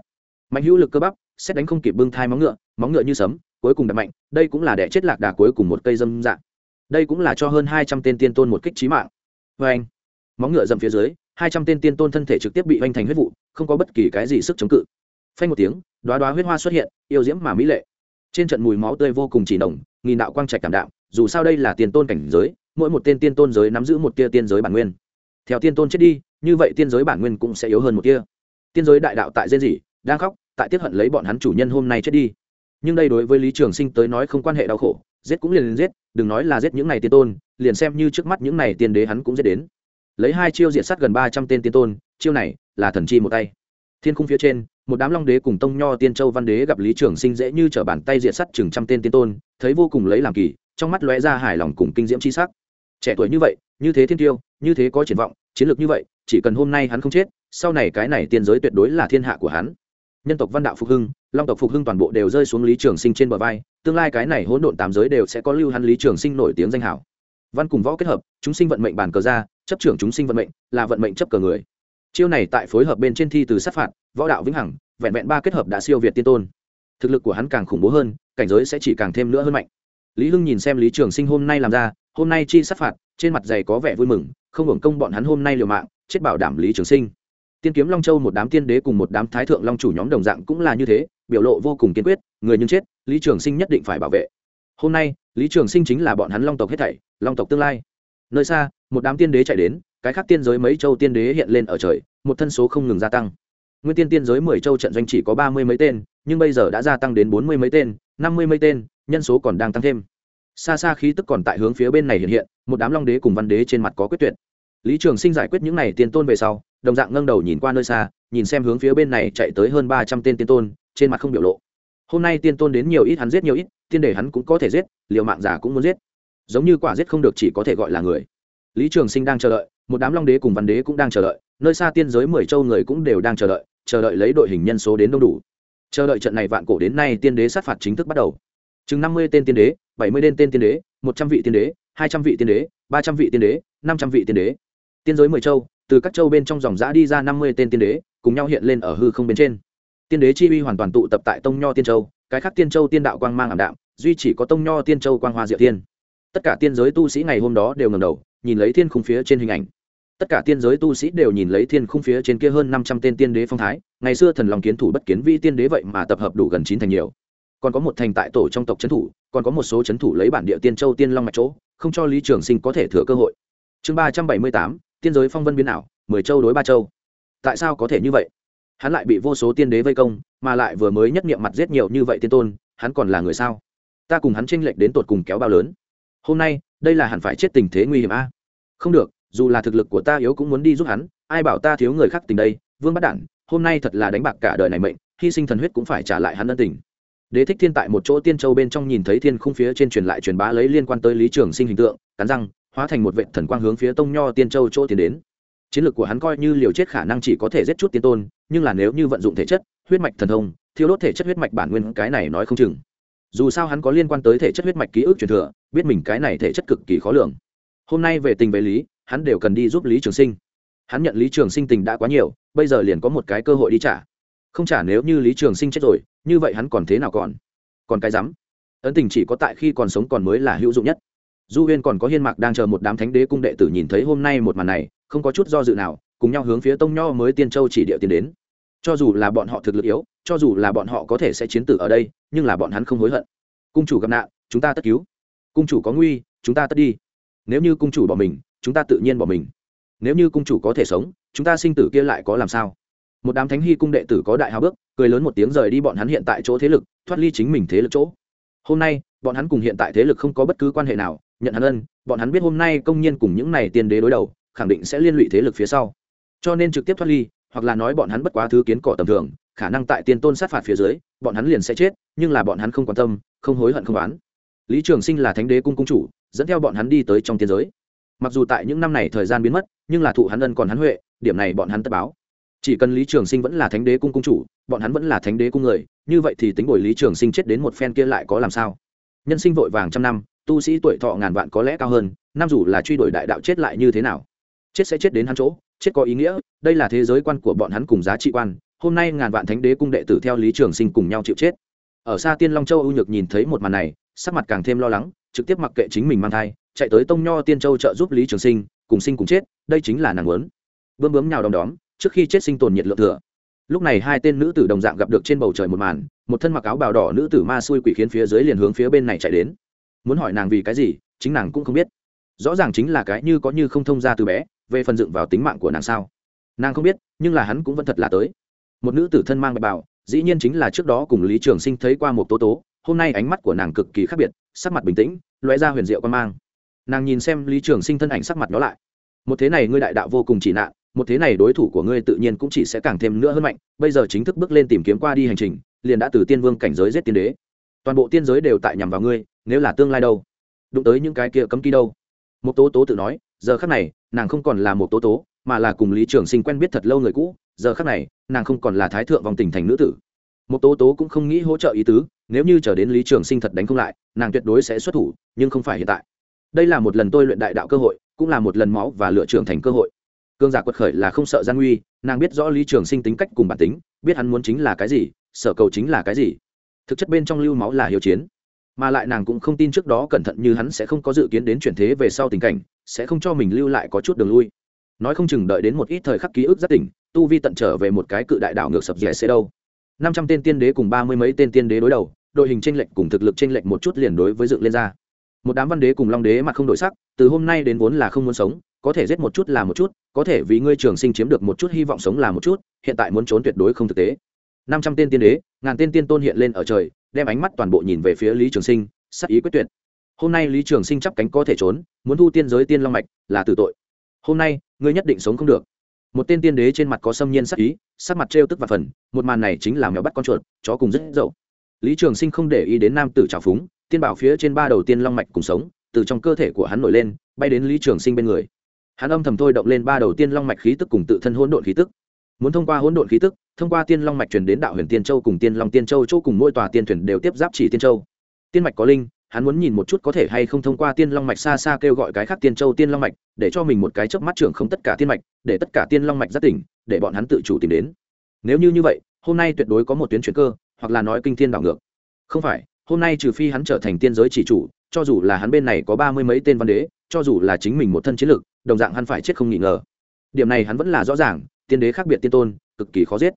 S1: Mạnh hữu lực cơ bắp, xét đánh không kịp bưng thai móng ngựa móng ngựa như sấm, cuối cùng đập mạnh, đây cũng là đẻ chết lạc đà cuối cùng một cây dâm dạng đây cũng là cho hơn hai trăm tên tiên tôn một kích trí mạng. Vê anh móng ngựa dầm phía dưới hai trăm tên tiên tôn thân thể trực tiếp bị oanh thành huyết vụ, không có bất kỳ cái gì sức chống cự. Phanh một tiếng đoá đoá huyết hoa xuất hiện, yêu diễm mà mỹ lệ. Trên trận mùi máu tươi vô cùng chỉ nồng, nghìn đạo quang trạch cảm đạo dù sao đây là tiền tôn cảnh giới, mỗi một tên tiên tôn giới nắm giữ một tia tiên giới bản nguyên. Theo tiên tôn chết đi, như vậy tiên giới bản nguyên cũng sẽ yếu hơn một tia. Tiên giới đại đạo tại dên dỉ đang khóc, tại tiết hận lấy bọn hắn chủ nhân hôm nay chết đi. Nhưng đây đối với lý trường sinh tới nói không quan hệ đau khổ, giết cũng liền giết, đừng nói là giết những này tiên tôn, liền xem như trước mắt những này tiên đế hắn cũng giết đến lấy hai chiêu diện sát gần ba trăm tên tiên tôn, chiêu này là thần chi một tay. Thiên khung phía trên, một đám long đế cùng tông nho tiên châu văn đế gặp lý trường sinh dễ như t r ở bàn tay diện sắt chừng trăm tên tiên tôn, thấy vô cùng lấy làm kỳ, trong mắt lóe ra hài lòng cùng kinh diễm c h i sắc. Trẻ tuổi như vậy, như thế thiên tiêu, như thế có triển vọng, chiến lược như vậy, chỉ cần hôm nay hắn không chết, sau này cái này tiên giới tuyệt đối là thiên hạ của hắn. Nhân tộc văn đạo phục hưng, long tộc phục hưng toàn bộ đều rơi xuống lý trường sinh trên bờ vai, tương lai cái này hỗn độn tám giới đều sẽ có lưu hắn lý trường sinh nổi tiếng danh hảo văn cùng võ kết hợp, chúng sinh vận mệnh bàn cờ ra, chấp trưởng chúng sinh vận mệnh, là vận mệnh chấp cờ người. Chiêu này tại phối hợp bên trên thi từ sát phạt, võ đạo vĩnh hằng, vẹn vẹn ba kết hợp đã siêu việt tiên tôn. Thực lực của hắn càng khủng bố hơn, cảnh giới sẽ chỉ càng thêm nữa hơn mạnh. Lý hưng nhìn xem lý trường sinh hôm nay làm ra, hôm nay chi sát phạt, trên mặt dày có vẻ vui mừng, không hưởng công bọn hắn hôm nay liều mạng, chết bảo đảm lý trường sinh. Tiên kiếm long châu một đám tiên đế cùng một đám thái thượng long chủ nhóm đồng dạng cũng là như thế, biểu lộ vô cùng kiên quyết, người nhưng chết, lý trường sinh nhất định phải bảo vệ. Hôm nay, lý trường sinh chính là bọn hắn long tộc hết thảy long tộc tương lai. Nơi xa, một đám tiên đế chạy đến, cái khác tiên giới mấy châu tiên đế hiện lên ở trời, một thân số không ngừng gia tăng. Nguyên tiên tiên giới mười châu trận doanh chỉ có ba mươi mấy tên, nhưng bây giờ đã gia tăng đến bốn mươi mấy tên, năm mươi mấy tên, nhân số còn đang tăng thêm. Xa xa khí tức còn tại hướng phía bên này hiện hiện, một đám long đế cùng văn đế trên mặt có quyết tuyệt. Lý trường sinh giải quyết những n à y tiên tôn về sau, đồng dạng ngâng đầu nhìn qua nơi xa, nhìn xem hướng phía bên này chạy tới hơn ba trăm tên tiên tôn, trên mặt không biểu lộ. Hôm nay tiên tôn đến nhiều ít hắn giết nhiều ít, tiên để hắn cũng có thể giết liệu mạng giả cũng muốn giết giống như quả giết không được chỉ có thể gọi là người. Lý trường sinh đang chờ đợi, một đám long đế cùng văn đế cũng đang chờ đợi, nơi xa tiên giới mười châu người cũng đều đang chờ đợi chờ đợi lấy đội hình nhân số đến đông đủ. Chờ đợi trận này vạn cổ đến nay tiên đế sát phạt chính thức bắt đầu. Chừng năm mươi tên tiên đế, bảy mươi tên tiên đế, một trăm vị tiên đế, hai trăm vị tiên đế, ba trăm vị tiên đế, năm trăm vị tiên đế. Tiên giới mười châu, từ các châu bên trong dòng giã đi ra năm mươi tên tiên đế, cùng nhau hiện lên ở hư không bên trên. Tiên đế chi uy hoàn toàn tụ tập tại tông nho tiên châu, cái khác tiên châu tiên đạo quang mang ảm đạm, duy chỉ có tông nho tiên châu quang hoa diệu tiên tất cả tiên giới tu sĩ ngày hôm đó đều ngầm đầu, nhìn lấy thiên khung phía trên hình ảnh. Tất cả tiên giới tu sĩ đều nhìn lấy thiên khung phía trên kia hơn năm trăm tên tiên đế phong thái. Ngày xưa thần lòng kiến thủ bất kiến vi tiên đế vậy mà tập hợp đủ gần chín thành nhiều. Còn có một thành tại tổ trong tộc trấn thủ, còn có một số trấn thủ lấy bản địa tiên châu tiên long mạch chỗ, không cho lý trường sinh có thể thừa cơ hội. Chương ba trăm bảy mươi tám, tiên giới phong vân biến ảo, mười châu đối ba châu. Tại sao có thể như vậy? Hắn lại bị vô số tiên đế vây công, mà lại vừa mới nhất nghiệm mặt giết nhiều như vậy tiên tôn, hắn còn là người sao? Ta cùng hắn tranh lệch đến tột cùng kéo bao lớn? Hôm nay, đây là hẳn phải chết tình thế nguy hiểm a. Không được, dù là thực lực của ta yếu cũng muốn đi giúp hắn, ai bảo ta thiếu người khác tình đây, vương bắt đản, hôm nay thật là đánh bạc cả đời này mệnh, hy sinh thần huyết cũng phải trả lại hắn ân tình. Đế thích thiên tại một chỗ tiên châu bên trong nhìn thấy thiên khung phía trên truyền lại truyền bá lấy liên quan tới lý trường sinh hình tượng, cắn răng, hóa thành một vệ thần quang hướng phía tông nho tiên châu chỗ tiến đến. Chiến lược của hắn coi như liều chết khả năng chỉ có thể giết chút tiên tôn, nhưng là nếu như vận dụng thể chất, huyết mạch thần thông, thiêu đốt thể chất huyết mạch bản nguyên, cái này nói không chừng dù sao hắn có liên quan tới thể chất huyết mạch ký ức truyền thừa, biết mình cái này thể chất cực kỳ khó lường. Hôm nay về tình về lý, hắn đều cần đi giúp lý trường sinh. Hắn nhận lý trường sinh tình đã quá nhiều, bây giờ liền có một cái cơ hội đi trả. Không trả nếu như lý trường sinh chết rồi, như vậy hắn còn thế nào còn? Còn cái rắm. Ấn tình chỉ có tại khi còn sống còn mới là hữu dụng nhất. Du huyên còn có hiên mạc đang chờ một đám thánh đế cung đệ tử nhìn thấy hôm nay một màn này, không có chút do dự nào, cùng nhau hướng phía tông nho mới tiên châu chỉ địa tiến đến. Cho dù là bọn họ thực lực yếu cho dù là bọn họ có thể sẽ chiến tử ở đây, nhưng là bọn hắn không hối hận. Cung chủ gặp nạn, chúng ta tất cứu. Cung chủ có nguy, chúng ta tất đi. Nếu như cung chủ bỏ mình, chúng ta tự nhiên bỏ mình. Nếu như cung chủ có thể sống, chúng ta sinh tử kia lại có làm sao? Một đám thánh hy cung đệ tử có đại hào bước, cười lớn một tiếng rời đi bọn hắn hiện tại chỗ thế lực, thoát ly chính mình thế lực chỗ. Hôm nay, bọn hắn cùng hiện tại thế lực không có bất cứ quan hệ nào, nhận hắn ân, bọn hắn biết hôm nay công nhiên cùng những này tiên đế đối đầu, khẳng định sẽ liên lụy thế lực phía sau. Cho nên trực tiếp thoát ly, hoặc là nói bọn hắn bất quá thứ kiến cỏ tầm thường khả năng tại tiên tôn sát phạt phía dưới, bọn hắn liền sẽ chết, nhưng là bọn hắn không quan tâm, không hối hận không oán. Lý trường sinh là thánh đế cung cung chủ, dẫn theo bọn hắn đi tới trong tiên giới. Mặc dù tại những năm này thời gian biến mất, nhưng là thụ hắn ân còn hắn huệ, điểm này bọn hắn tất báo. Chỉ cần lý trường sinh vẫn là thánh đế cung cung chủ, bọn hắn vẫn là thánh đế cung người, như vậy thì tính bồi lý trường sinh chết đến một phen kia lại có làm sao? Nhân sinh vội vàng trăm năm, tu sĩ tuổi thọ ngàn vạn có lẽ cao hơn, năm dù là truy đuổi đại đạo chết lại như thế nào? Chết sẽ chết đến hắn chỗ, chết có ý nghĩa, đây là thế giới quan của bọn hắn cùng giá trị quan hôm nay ngàn vạn thánh đế cung đệ tử theo lý trường sinh cùng nhau chịu chết. Ở xa tiên long châu ưu nhược nhìn thấy một màn này, sắc mặt càng thêm lo lắng, trực tiếp mặc kệ chính mình mang thai, chạy tới tông nho tiên châu trợ giúp lý trường sinh, cùng sinh cùng chết, đây chính là nàng lớn bướm bướm nhào đom đóm, trước khi chết sinh tồn nhiệt lượng thừa. Lúc này hai tên nữ tử đồng dạng gặp được trên bầu trời một màn, một thân mặc áo bào đỏ nữ tử ma xui quỷ khiến phía dưới liền hướng phía bên này chạy đến. Muốn hỏi nàng vì cái gì, chính nàng cũng không biết. Rõ ràng chính là cái như có như không thông ra từ bé, về phần dựng vào tính mạng của nàng sao? Nàng không biết, nhưng là hắn cũng vẫn thật là tới một nữ tử thân mang bạch bảo dĩ nhiên chính là trước đó cùng lý trường sinh thấy qua một tố tố, hôm nay ánh mắt của nàng cực kỳ khác biệt, sắc mặt bình tĩnh loé ra huyền diệu quan mang. Nàng nhìn xem lý trường sinh thân ảnh sắc mặt nó lại. Một thế này ngươi đại đạo vô cùng chỉ nạn, một thế này đối thủ của ngươi tự nhiên cũng chỉ sẽ càng thêm nữa hơn mạnh, bây giờ chính thức bước lên tìm kiếm qua đi hành trình, liền đã từ tiên vương cảnh giới giết tiên đế. Toàn bộ tiên giới đều tại nhằm vào ngươi, nếu là tương lai đâu? Đụng tới những cái kia cấm kỳ đâu? Một tố tố tự nói, giờ khắc này, nàng không còn là một tố tố mà là cùng lý trường sinh quen biết thật lâu người cũ, giờ khắc này, nàng không còn là thái thượng vòng tình thành nữ tử. Một tố tố cũng không nghĩ hỗ trợ ý tứ, nếu như chờ đến lý trường sinh thật đánh không lại, nàng tuyệt đối sẽ xuất thủ, nhưng không phải hiện tại. Đây là một lần tôi luyện đại đạo cơ hội, cũng là một lần máu và lựa trưởng thành cơ hội. Cương giả quật khởi là không sợ gian nguy, nàng biết rõ lý trường sinh tính cách cùng bản tính, biết hắn muốn chính là cái gì, sở cầu chính là cái gì. Thực chất bên trong lưu máu là hiếu chiến. Mà lại nàng cũng không tin trước đó cẩn thận như hắn sẽ không có dự kiến đến chuyển thế về sau tình cảnh, sẽ không cho mình lưu lại có chút đường lui nói không chừng đợi đến một ít thời khắc ký ức rất tỉnh, tu vi tận trở về một cái cự đại đảo ngược sập dẻ sẽ đâu. Năm trăm tên tiên đế cùng ba mươi mấy tên tiên đế đối đầu, đội hình tranh lệch cùng thực lực tranh lệch một chút liền đối với dựng lên ra. Một đám văn đế cùng long đế mặt không đổi sắc, từ hôm nay đến vốn là không muốn sống, có thể giết một chút là một chút, có thể vì ngươi trường sinh chiếm được một chút hy vọng sống là một chút, hiện tại muốn trốn tuyệt đối không thực tế. Năm trăm tên tiên đế, ngàn tên tiên tôn hiện lên ở trời, đem ánh mắt toàn bộ nhìn về phía lý trường sinh, sắc ý quyết tuyệt. Hôm nay lý trường sinh chắp cánh có thể trốn, muốn thu tiên giới tiên long mạch là tử tội. Hôm nay ngươi nhất định sống không được. Một tên tiên đế trên mặt có xâm nhiên sắc ý, sắc mặt trêu tức và phần, một màn này chính là mèo bắt con chuột, chó cùng rất dậu. Lý trường sinh không để ý đến nam tử trào phúng, tiên bảo phía trên ba đầu tiên long mạch cùng sống, từ trong cơ thể của hắn nổi lên, bay đến lý trường sinh bên người. Hắn âm thầm thôi động lên ba đầu tiên long mạch khí tức cùng tự thân hỗn độn khí tức. Muốn thông qua hỗn độn khí tức, thông qua tiên long mạch truyền đến đạo huyền tiên châu cùng tiên long tiên châu, chỗ cùng mỗi tòa tiên thuyền đều tiếp giáp chỉ tiên châu. Tiên mạch có linh hắn muốn nhìn một chút có thể hay không thông qua tiên long mạch xa xa kêu gọi cái khác tiên châu tiên long mạch, để cho mình một cái chớp mắt trưởng không tất cả tiên mạch, để tất cả tiên long mạch giác tỉnh, để bọn hắn tự chủ tìm đến. Nếu như như vậy, hôm nay tuyệt đối có một tuyến chuyển cơ, hoặc là nói kinh thiên đảo ngược. Không phải, hôm nay trừ phi hắn trở thành tiên giới chỉ chủ, cho dù là hắn bên này có ba mươi mấy tên văn đế, cho dù là chính mình một thân chiến lực, đồng dạng hắn phải chết không nghi ngờ. Điểm này hắn vẫn là rõ ràng, tiên đế khác biệt tiên tôn, cực kỳ khó giết.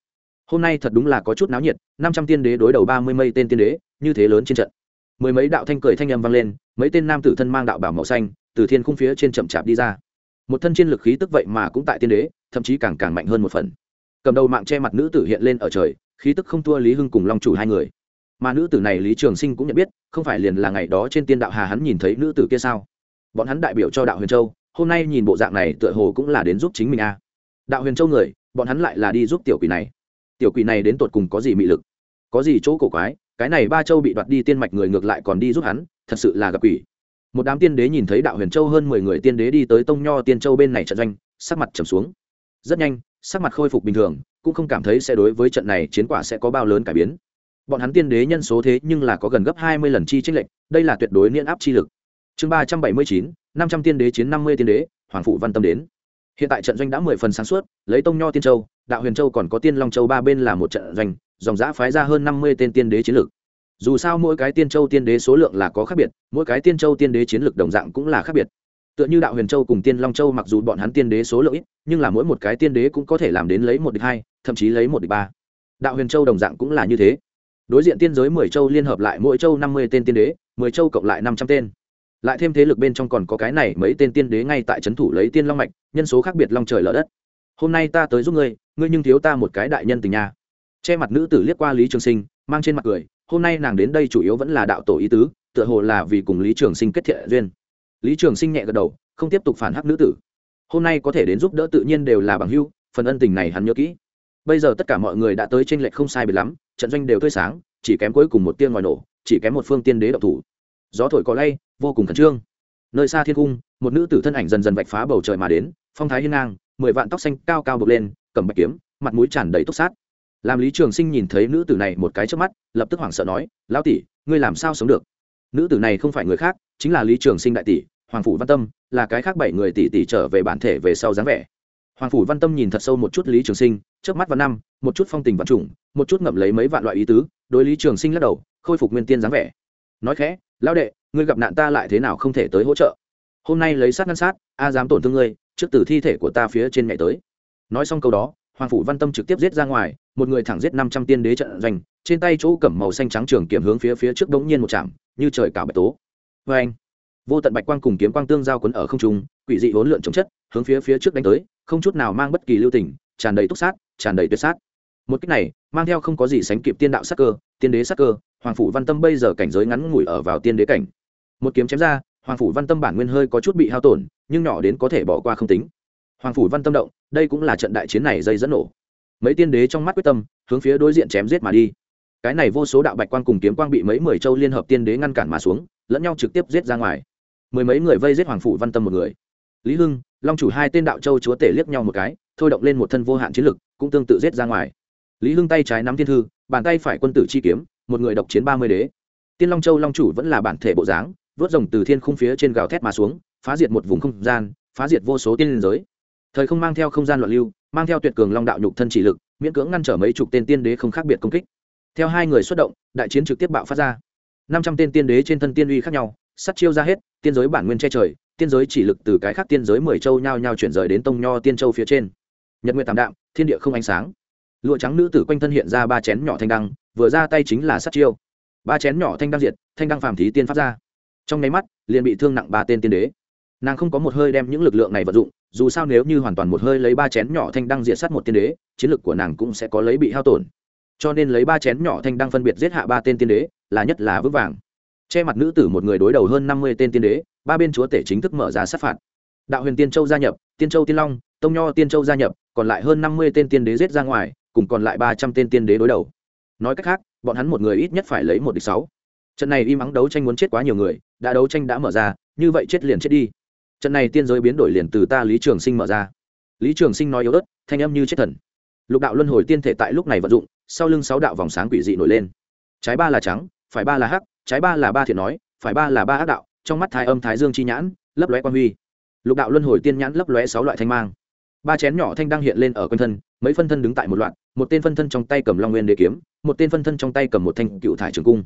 S1: Hôm nay thật đúng là có chút náo nhiệt, năm trăm tiên đế đối đầu ba mươi mây tên tiên đế, như thế lớn trên trận mười mấy đạo thanh cười thanh âm vang lên, mấy tên nam tử thân mang đạo bảo màu xanh, từ thiên khung phía trên chậm chạp đi ra. Một thân chiến lực khí tức vậy mà cũng tại tiên đế, thậm chí càng càng mạnh hơn một phần. Cầm đầu mạng che mặt nữ tử hiện lên ở trời, khí tức không thua lý hưng cùng long chủ hai người. Mà nữ tử này lý trường sinh cũng nhận biết, không phải liền là ngày đó trên tiên đạo hà hắn nhìn thấy nữ tử kia sao? Bọn hắn đại biểu cho đạo huyền châu, hôm nay nhìn bộ dạng này tựa hồ cũng là đến giúp chính mình a. Đạo huyền châu người, bọn hắn lại là đi giúp tiểu quỷ này. Tiểu quỷ này đến tột cùng có gì mị lực? Có gì chỗ cổ quái? Cái này ba châu bị đoạt đi tiên mạch người ngược lại còn đi giúp hắn, thật sự là gặp quỷ. Một đám tiên đế nhìn thấy đạo huyền châu hơn mười người tiên đế đi tới tông nho tiên châu bên này trận doanh, sắc mặt trầm xuống. Rất nhanh, sắc mặt khôi phục bình thường, cũng không cảm thấy sẽ đối với trận này chiến quả sẽ có bao lớn cải biến. Bọn hắn tiên đế nhân số thế nhưng là có gần gấp hai mươi lần chi tranh lệch, đây là tuyệt đối niên áp chi lực. Chương ba trăm bảy mươi chín, năm trăm tiên đế chiến năm mươi tiên đế, hoàng phụ văn tâm đến. Hiện tại trận doanh đã mười phần sáng suốt, lấy tông nho tiên châu, đạo huyền châu còn có tiên long châu ba bên là một trận doanh dòng giã phái ra hơn năm mươi tên tiên đế chiến lược. Dù sao mỗi cái tiên châu tiên đế số lượng là có khác biệt, mỗi cái tiên châu tiên đế chiến lược đồng dạng cũng là khác biệt. Tựa như đạo huyền châu cùng tiên long châu mặc dù bọn hắn tiên đế số lượng ít, nhưng là mỗi một cái tiên đế cũng có thể làm đến lấy một địch hai, thậm chí lấy một địch ba. Đạo huyền châu đồng dạng cũng là như thế. Đối diện tiên giới mười châu liên hợp lại mỗi châu năm mươi tên tiên đế, mười châu cộng lại năm trăm tên. Lại thêm thế lực bên trong còn có cái này mấy tên tiên đế ngay tại trấn thủ lấy tiên long mạch, nhân số khác biệt long trời lở đất. Hôm nay ta tới giúp ngươi ngươi nhưng thiếu ta một cái đại nhân tình nhà che mặt nữ tử liếc qua lý trường sinh, mang trên mặt cười, hôm nay nàng đến đây chủ yếu vẫn là đạo tổ ý tứ, tựa hồ là vì cùng lý trường sinh kết thiện duyên. Lý trường sinh nhẹ gật đầu, không tiếp tục phản hắc nữ tử. Hôm nay có thể đến giúp đỡ tự nhiên đều là bằng hưu phần ân tình này hắn nhớ kỹ. Bây giờ tất cả mọi người đã tới t r ê n lệch không sai biệt lắm, trận doanh đều tươi sáng, chỉ kém cuối cùng một tiên ngoài nổ, chỉ kém một phương tiên đế độc thủ. Gió thổi có lay, vô cùng khẩn trương. Nơi xa thiên cung, một nữ tử thân ảnh dần dần vạch phá bầu trời mà đến, phong thái hiên ngang, mười vạn tóc xanh cao cao bực lên, cầm bạch kiếm, mặt mũi tràn đầy túc sát làm lý trường sinh nhìn thấy nữ tử này một cái trước mắt, lập tức hoảng sợ nói, lão tỷ, ngươi làm sao sống được? Nữ tử này không phải người khác, chính là lý trường sinh đại tỷ, hoàng phủ văn tâm, là cái khác bảy người tỷ tỷ trở về bản thể về sau dáng vẻ. Hoàng phủ văn tâm nhìn thật sâu một chút lý trường sinh trước mắt vào năm, một chút phong tình văn trùng, một chút ngậm lấy mấy vạn loại ý tứ, đối lý trường sinh lắc đầu, khôi phục nguyên tiên dáng vẻ. Nói khẽ, lão đệ, ngươi gặp nạn ta lại thế nào không thể tới hỗ trợ? Hôm nay lấy sát ngăn sát, a dám tổn thương ngươi, trước từ thi thể của ta phía trên mẹ tới. Nói xong câu đó hoàng phủ văn tâm trực tiếp giết ra ngoài, một người thẳng giết năm trăm tiên đế trận doanh, trên tay chỗ cẩm màu xanh trắng trường kiểm hướng phía phía trước đống nhiên một chạm, như trời cả bạch tố. Vê anh, vô tận bạch quang cùng kiếm quang tương giao quấn ở không trung, quỷ dị hỗn lượn chống chất, hướng phía phía trước đánh tới, không chút nào mang bất kỳ lưu tình, tràn đầy túc sát, tràn đầy tuyệt sát. Một cách này, mang theo không có gì sánh kịp tiên đạo sắc cơ, tiên đế sắc cơ, hoàng phủ văn tâm bây giờ cảnh giới ngắn ngủi ở vào tiên đế cảnh. Một kiếm chém ra, hoàng phủ văn tâm bản nguyên hơi có chút bị hao tổn, nhưng nhỏ đến có thể bỏ qua không tính hoàng phủ văn tâm động, đây cũng là trận đại chiến này dây dẫn nổ. Mấy tiên đế trong mắt quyết tâm, hướng phía đối diện chém giết mà đi. Cái này vô số đạo bạch quan cùng kiếm quang bị mấy mười châu liên hợp tiên đế ngăn cản mà xuống, lẫn nhau trực tiếp giết ra ngoài. Mười mấy người vây giết hoàng phủ văn tâm một người. Lý hưng, long chủ hai tên đạo châu chúa tể liếc nhau một cái, thôi động lên một thân vô hạn chiến lực, cũng tương tự giết ra ngoài. Lý hưng tay trái nắm thiên thư, bàn tay phải quân tử chi kiếm, một người độc chiến ba mươi đế. Tiên long châu long chủ vẫn là bản thể bộ dáng, vớt rồng từ thiên khung phía trên gào thét mà xuống, phá diệt một vùng không gian, phá diệt vô số tiên liên giới thời không mang theo không gian loạn lưu, mang theo tuyệt cường long đạo nhục thân chỉ lực, miễn cưỡng ngăn trở mấy chục tên tiên đế không khác biệt công kích. Theo hai người xuất động, đại chiến trực tiếp bạo phát ra. Năm trăm tên tiên đế trên thân tiên uy khác nhau, sắt chiêu ra hết, tiên giới bản nguyên che trời, tiên giới chỉ lực từ cái khác tiên giới mười châu nhao nhao chuyển rời đến tông nho tiên châu phía trên. Nhật nguyện tạm đạm, thiên địa không ánh sáng. Lụa trắng nữ tử quanh thân hiện ra ba chén nhỏ thanh đăng, vừa ra tay chính là sắt chiêu. Ba chén nhỏ thanh đăng diệt, thanh đăng phàm thí tiên phát ra. Trong nháy mắt, liền bị thương nặng ba tên tiên đế nàng không có một hơi đem những lực lượng này vận dụng, dù sao nếu như hoàn toàn một hơi lấy ba chén nhỏ thanh đăng diệt sát một tiên đế, chiến lực của nàng cũng sẽ có lấy bị hao tổn. Cho nên lấy ba chén nhỏ thanh đăng phân biệt giết hạ ba tên tiên đế, là nhất là vững vàng. Che mặt nữ tử một người đối đầu hơn năm mươi tên tiên đế, ba bên chúa tể chính thức mở ra sát phạt. Đạo huyền tiên châu gia nhập, tiên châu tiên long, tông nho tiên châu gia nhập, còn lại hơn năm mươi tên tiên đế giết ra ngoài, cùng còn lại ba trăm tên tiên đế đối đầu. Nói cách khác, bọn hắn một người ít nhất phải lấy một địch sáu. Trận này im ắng đấu tranh muốn chết quá nhiều người, đã đấu tranh đã mở ra, như vậy chết liền chết đi trận này tiên giới biến đổi liền từ ta lý trường sinh mở ra lý trường sinh nói yếu ớt thanh âm như chết thần lục đạo luân hồi tiên thể tại lúc này vận dụng sau lưng sáu đạo vòng sáng quỷ dị nổi lên trái ba là trắng phải ba là hắc trái ba là ba thiện nói phải ba là ba ác đạo trong mắt thái âm thái dương chi nhãn lấp lóe quan huy lục đạo luân hồi tiên nhãn lấp lóe sáu loại thanh mang ba chén nhỏ thanh đang hiện lên ở quanh thân mấy phân thân đứng tại một loạt một tên phân thân trong tay cầm long nguyên đế kiếm một tên phân thân trong tay cầm một thanh cựu thải trường cung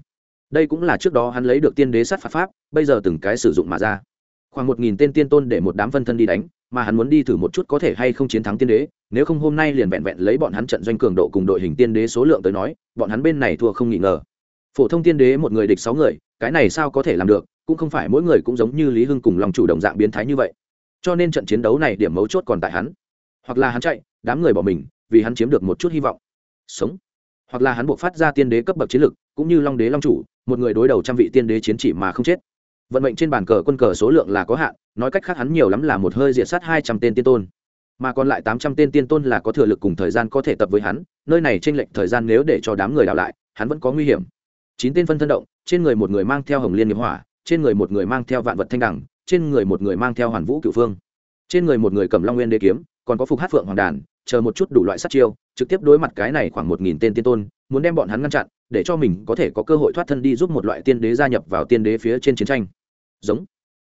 S1: đây cũng là trước đó hắn lấy được tiên đế sát phạt pháp bây giờ từng cái sử dụng mà ra khoảng một nghìn tên tiên tôn để một đám phân thân đi đánh, mà hắn muốn đi thử một chút có thể hay không chiến thắng tiên đế. Nếu không hôm nay liền vẹn vẹn lấy bọn hắn trận doanh cường độ cùng đội hình tiên đế số lượng tới nói, bọn hắn bên này thua không nghi ngờ. Phổ thông tiên đế một người địch sáu người, cái này sao có thể làm được? Cũng không phải mỗi người cũng giống như lý hưng cùng lòng chủ động dạng biến thái như vậy. Cho nên trận chiến đấu này điểm mấu chốt còn tại hắn. Hoặc là hắn chạy, đám người bỏ mình, vì hắn chiếm được một chút hy vọng. Sống. Hoặc là hắn buộc phát ra tiên đế cấp bậc chiến lực, cũng như long đế long chủ, một người đối đầu trăm vị tiên đế chiến chỉ mà không chết vận mệnh trên bàn cờ quân cờ số lượng là có hạn, nói cách khác hắn nhiều lắm là một hơi diệt sát hai trăm tên tiên tôn. Mà còn lại tám trăm tên tiên tôn là có thừa lực cùng thời gian có thể tập với hắn, nơi này t r ê n lệch thời gian nếu để cho đám người đào lại, hắn vẫn có nguy hiểm. Chín tên phân thân động, trên người một người mang theo hồng liên nghiệp hỏa, trên người một người mang theo vạn vật thanh đẳng, trên người một người mang theo hoàn vũ cửu phương. Trên người một người cầm long nguyên đế kiếm, còn có phục hát phượng hoàng đàn, chờ một chút đủ loại sát chiêu, trực tiếp đối mặt cái này khoảng một nghìn tên tiên tôn, muốn đem bọn hắn ngăn chặn, để cho mình có thể có cơ hội thoát thân đi giúp một loại tiên đế gia nhập vào tiên đế phía trên chiến tranh giống.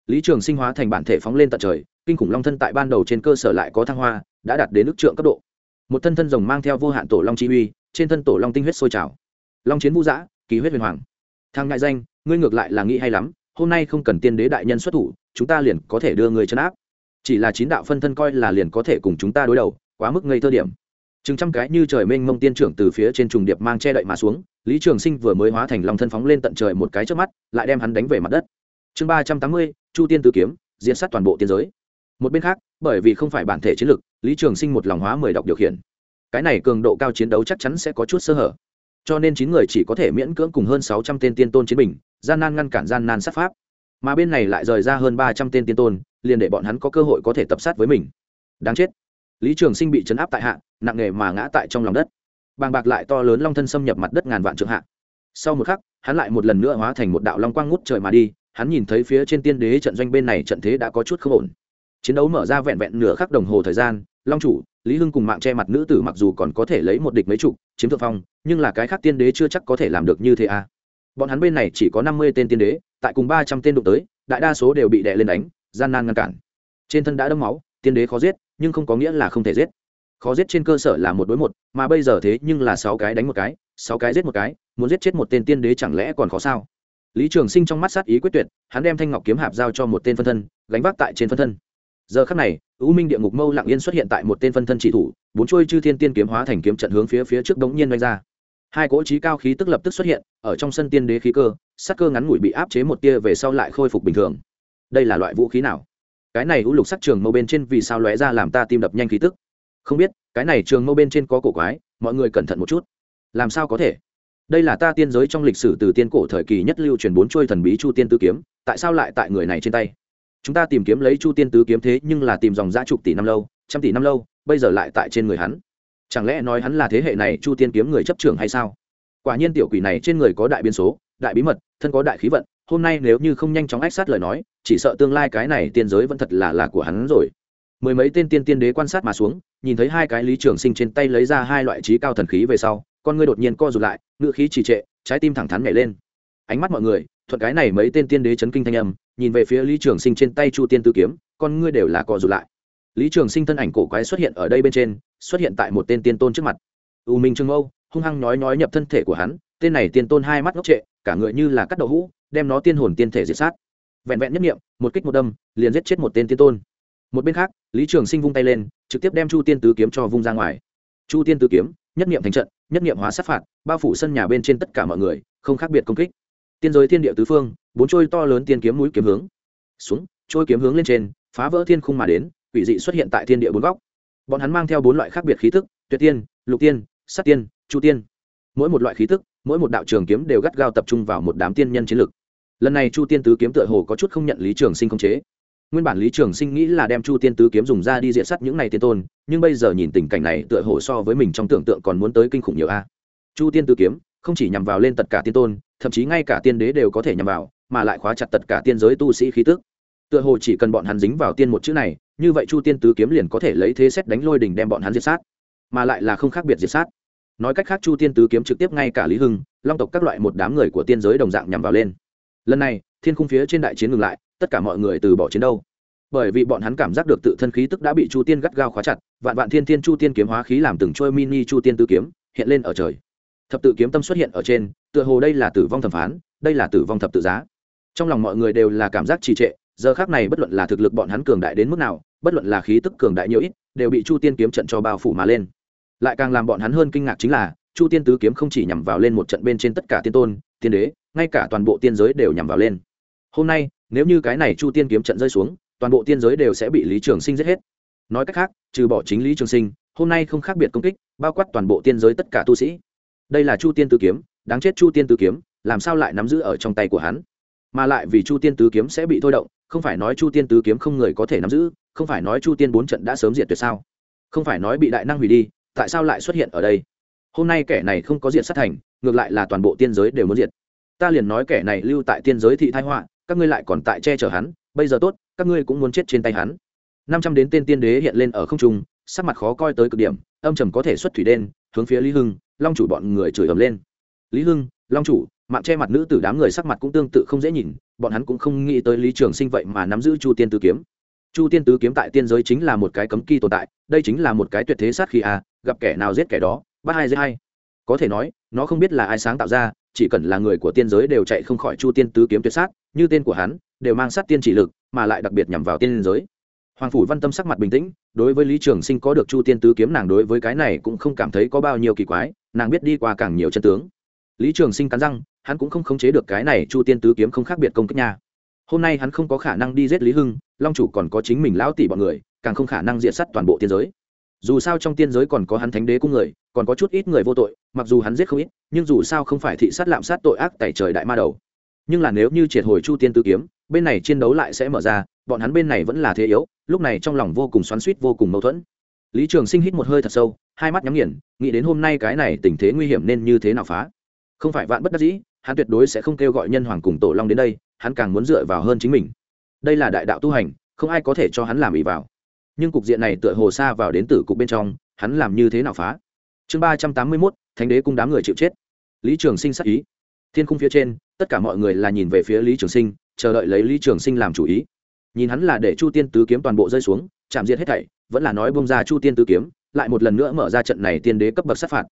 S1: Lý trường sinh hóa thành bản thể phóng lên tận trời, kinh khủng long thân tại ban đầu trên cơ sở lại có thăng hoa, đã đạt đến ước trượng cấp độ. Một thân thân rồng mang theo vô hạn tổ long chi uy, trên thân tổ long tinh huyết sôi trào. Long chiến vũ giã ký huyết huyền hoàng. Thang ngại danh, ngươi ngược lại là nghĩ hay lắm, hôm nay không cần tiên đế đại nhân xuất thủ, chúng ta liền có thể đưa người chấn áp. Chỉ là chín đạo phân thân coi là liền có thể cùng chúng ta đối đầu, quá mức ngây thơ điểm. Chừng trăm cái như trời mênh mông tiên trưởng từ phía trên trùng điệp mang che đậy mà xuống, lý trường sinh vừa mới hóa thành lòng thân phóng lên tận trời một cái trước mắt, lại đem hắn đánh về mặt đất chương ba trăm tám mươi, chu tiên Tử kiếm, diễn sát toàn bộ tiên giới. Một bên khác, bởi vì không phải bản thể chiến lực, lý trường sinh một lòng hóa mười đọc điều khiển. Cái này cường độ cao chiến đấu chắc chắn sẽ có chút sơ hở. Cho nên chín người chỉ có thể miễn cưỡng cùng hơn sáu trăm tên tiên tôn chiến bình gian nan ngăn cản gian nan sát pháp. Mà bên này lại rời ra hơn ba trăm tên tiên tôn, liền để bọn hắn có cơ hội có thể tập sát với mình. Đáng chết. Lý trường sinh bị chấn áp tại hạ, nặng nề mà ngã tại trong lòng đất. Bàng bạc lại to lớn long thân xâm nhập mặt đất ngàn vạn trượng hạ. Sau một khắc, hắn lại một lần nữa hóa thành một đạo long quang ngút trời mà đi hắn nhìn thấy phía trên tiên đế trận doanh bên này trận thế đã có chút không ổn. Chiến đấu mở ra vẹn vẹn nửa khắc đồng hồ thời gian, long chủ, lý hưng cùng mạng che mặt nữ tử mặc dù còn có thể lấy một địch mấy chục, chiếm thượng phong, nhưng là cái khác tiên đế chưa chắc có thể làm được như thế à. Bọn hắn bên này chỉ có năm mươi tên tiên đế, tại cùng ba trăm tên đụng tới, đại đa số đều bị đè lên đánh, gian nan ngăn cản. Trên thân đã đâm máu, tiên đế khó giết, nhưng không có nghĩa là không thể giết. Khó giết trên cơ sở là một đối một, mà bây giờ thế nhưng là sáu cái đánh một cái, sáu cái giết một cái, muốn giết chết một tên tiên đế chẳng lẽ còn khó sao? Lý trường sinh trong mắt sát ý quyết tuyệt, hắn đem thanh ngọc kiếm hạp giao cho một tên phân thân, gánh vác tại trên phân thân. Giờ khắc này, u minh địa ngục mâu lặng yên xuất hiện tại một tên phân thân chỉ thủ, bốn trôi chư thiên tiên kiếm hóa thành kiếm trận hướng phía phía trước đống nhiên đánh ra. Hai cỗ trí cao khí tức lập tức xuất hiện, ở trong sân tiên đế khí cơ sắc cơ ngắn ngủi bị áp chế một tia về sau lại khôi phục bình thường. Đây là loại vũ khí nào? Cái này u lục sắc trường mâu bên trên vì sao lóe ra làm ta tim đập nhanh khí tức? Không biết, cái này trường mâu bên trên có cổ quái, mọi người cẩn thận một chút. Làm sao có thể? Đây là ta tiên giới trong lịch sử từ tiên cổ thời kỳ nhất lưu truyền bốn trôi thần bí chu tiên tứ kiếm, tại sao lại tại người này trên tay? Chúng ta tìm kiếm lấy chu tiên tứ kiếm thế nhưng là tìm dòng giã chục tỷ năm lâu, trăm tỷ năm lâu, bây giờ lại tại trên người hắn. Chẳng lẽ nói hắn là thế hệ này chu tiên kiếm người chấp trưởng hay sao? Quả nhiên tiểu quỷ này trên người có đại biên số, đại bí mật, thân có đại khí vận, hôm nay nếu như không nhanh chóng ách sát lời nói, chỉ sợ tương lai cái này tiên giới vẫn thật là là của hắn rồi. Mười mấy tên tiên tiên đế quan sát mà xuống, nhìn thấy hai cái lý trường sinh trên tay lấy ra hai loại trí cao thần khí về sau con ngươi đột nhiên co rụt lại ngự khí trì trệ, trái tim thẳng thắn nhảy lên. Ánh mắt mọi người, thuận cái này mấy tên tiên đế chấn kinh thanh âm, nhìn về phía lý trường sinh trên tay chu tiên tư kiếm, con ngươi đều là co rụt lại. Lý trường sinh thân ảnh cổ quái xuất hiện ở đây bên trên, xuất hiện tại một tên tiên tôn trước mặt. U minh trương âu hung hăng nói nói nhập thân thể của hắn, tên này tiên tôn hai mắt ngốc trệ, cả người như là cắt đậu hũ, đem nó tiên hồn tiên thể diệt sát. Vẹn vẹn nhất nghiệm một kích một đâm, liền giết chết một tên tiên tôn. Một bên khác, lý trường sinh vung tay lên, trực tiếp đem chu tiên tứ kiếm cho vung ra ngoài. Chu tiên tứ kiếm, nhất nghiệm thành trận nhất nghiệm hóa sát phạt, bao phủ sân nhà bên trên tất cả mọi người, không khác biệt công kích. Tiên giới thiên địa tứ phương, bốn trôi to lớn tiên kiếm mũi kiếm hướng. Xuống, trôi kiếm hướng lên trên, phá vỡ thiên khung mà đến, quỷ dị xuất hiện tại thiên địa bốn góc. Bọn hắn mang theo bốn loại khác biệt khí tức tuyệt tiên, lục tiên sắt tiên, chu tiên. Mỗi một loại khí tức mỗi một đạo trường kiếm đều gắt gao tập trung vào một đám tiên nhân chiến lực. Lần này chu tiên tứ kiếm tựa hồ có chút không nhận lý trường sinh không chế nguyên bản lý trường sinh nghĩ là đem chu tiên tứ kiếm dùng ra đi diện sắt những n à y tiên tôn, nhưng bây giờ nhìn tình cảnh này tựa hồ so với mình trong tưởng tượng còn muốn tới kinh khủng nhiều a. Chu tiên tứ kiếm không chỉ nhằm vào lên tất cả tiên tôn, thậm chí ngay cả tiên đế đều có thể nhằm vào, mà lại khóa chặt tất cả tiên giới tu sĩ khí tức. Tựa hồ chỉ cần bọn hắn dính vào tiên một chữ này, như vậy chu tiên tứ kiếm liền có thể lấy thế xét đánh lôi đình đem bọn hắn diệt sát. Mà lại là không khác biệt diệt sát. Nói cách khác chu tiên tứ kiếm trực tiếp ngay cả lý hưng, long tộc các loại một đám người của tiên giới đồng dạng nhằm vào lên. Lần này, thiên khung phía trên đại chiến ngừng lại tất cả mọi người từ bỏ chiến đâu bởi vì bọn hắn cảm giác được tự thân khí tức đã bị chu tiên gắt gao khóa chặt, vạn vạn thiên thiên chu tiên kiếm hóa khí làm từng trôi mini chu tiên tứ kiếm, hiện lên ở trời. Thập tự kiếm tâm xuất hiện ở trên, tựa hồ đây là tử vong thẩm phán, đây là tử vong thập tự giá. Trong lòng mọi người đều là cảm giác trì trệ, giờ khác này bất luận là thực lực bọn hắn cường đại đến mức nào, bất luận là khí tức cường đại nhiều ít, đều bị chu tiên kiếm trận cho bao phủ mà lên. Lại càng làm bọn hắn hơn kinh ngạc chính là, chu tiên tứ kiếm không chỉ nhằm vào lên một trận bên trên tất cả tiên tôn, tiên đế, ngay cả toàn bộ tiên giới đều nhằm vào lên. Hôm nay nếu như cái này chu tiên kiếm trận rơi xuống, toàn bộ tiên giới đều sẽ bị lý trường sinh giết hết. Nói cách khác, trừ bỏ chính lý trường sinh, hôm nay không khác biệt công kích, bao quát toàn bộ tiên giới tất cả tu sĩ. Đây là chu tiên tứ kiếm, đáng chết chu tiên tứ kiếm, làm sao lại nắm giữ ở trong tay của hắn? Mà lại vì chu tiên tứ kiếm sẽ bị thôi động, không phải nói chu tiên tứ kiếm không người có thể nắm giữ, không phải nói chu tiên bốn trận đã sớm diệt tuyệt sao? Không phải nói bị đại năng hủy đi, tại sao lại xuất hiện ở đây? Hôm nay kẻ này không có diệt sát thành, ngược lại là toàn bộ tiên giới đều muốn diệt. Ta liền nói kẻ này lưu tại tiên giới thị thái họa các ngươi lại còn tại che chở hắn, bây giờ tốt, các ngươi cũng muốn chết trên tay hắn. Năm trăm đến tên tiên đế hiện lên ở không trung, sắc mặt khó coi tới cực điểm, âm trầm có thể xuất thủy đen, hướng phía lý hưng, long chủ bọn người chửi ầm lên. Lý hưng, long chủ, mạng che mặt nữ tử đám người sắc mặt cũng tương tự không dễ nhìn, bọn hắn cũng không nghĩ tới lý trường sinh vậy mà nắm giữ chu tiên tứ kiếm. Chu tiên tứ kiếm tại tiên giới chính là một cái cấm kỳ tồn tại, đây chính là một cái tuyệt thế sát khi a à, gặp kẻ nào giết kẻ đó, bắt hai giết hai có thể nói, nó không biết là ai sáng tạo ra chỉ cần là người của tiên giới đều chạy không khỏi chu tiên tứ kiếm tuyệt sát, như tên của hắn, đều mang sát tiên chỉ lực, mà lại đặc biệt nhằm vào tiên giới. Hoàng phủ văn tâm sắc mặt bình tĩnh, đối với lý trường sinh có được chu tiên tứ kiếm nàng đối với cái này cũng không cảm thấy có bao nhiêu kỳ quái, nàng biết đi qua càng nhiều chân tướng. Lý trường sinh cắn răng, hắn cũng không khống chế được cái này chu tiên tứ kiếm không khác biệt công kích nha. Hôm nay hắn không có khả năng đi giết lý hưng, long chủ còn có chính mình lão tỷ bọn người, càng không khả năng diện sát toàn bộ tiên giới dù sao trong tiên giới còn có hắn thánh đế cung người, còn có chút ít người vô tội, mặc dù hắn giết không ít, nhưng dù sao không phải thị sát lạm sát tội ác tại trời đại ma đầu. Nhưng là nếu như triệt hồi chu tiên tứ kiếm, bên này chiến đấu lại sẽ mở ra, bọn hắn bên này vẫn là thế yếu, lúc này trong lòng vô cùng xoắn suýt vô cùng mâu thuẫn. Lý trường sinh hít một hơi thật sâu, hai mắt nhắm nghiền, nghĩ đến hôm nay cái này tình thế nguy hiểm nên như thế nào phá. Không phải vạn bất đắc dĩ, hắn tuyệt đối sẽ không kêu gọi nhân hoàng cùng tổ long đến đây, hắn càng muốn dựa vào hơn chính mình. Đây là đại đạo tu hành, không ai có thể cho hắn làm ỉ vào nhưng cục diện này tựa hồ xa vào đến tử cục bên trong, hắn làm như thế nào phá? Chương ba trăm tám mươi mốt, thánh đế cung đám người chịu chết. Lý trường sinh sắc ý. Thiên khung phía trên, tất cả mọi người là nhìn về phía lý trường sinh, chờ đợi lấy lý trường sinh làm chủ ý. Nhìn hắn là để chu tiên tứ kiếm toàn bộ rơi xuống, chạm diệt hết thảy, vẫn là nói bông ra chu tiên tứ kiếm, lại một lần nữa mở ra trận này tiên đế cấp bậc sát phạt.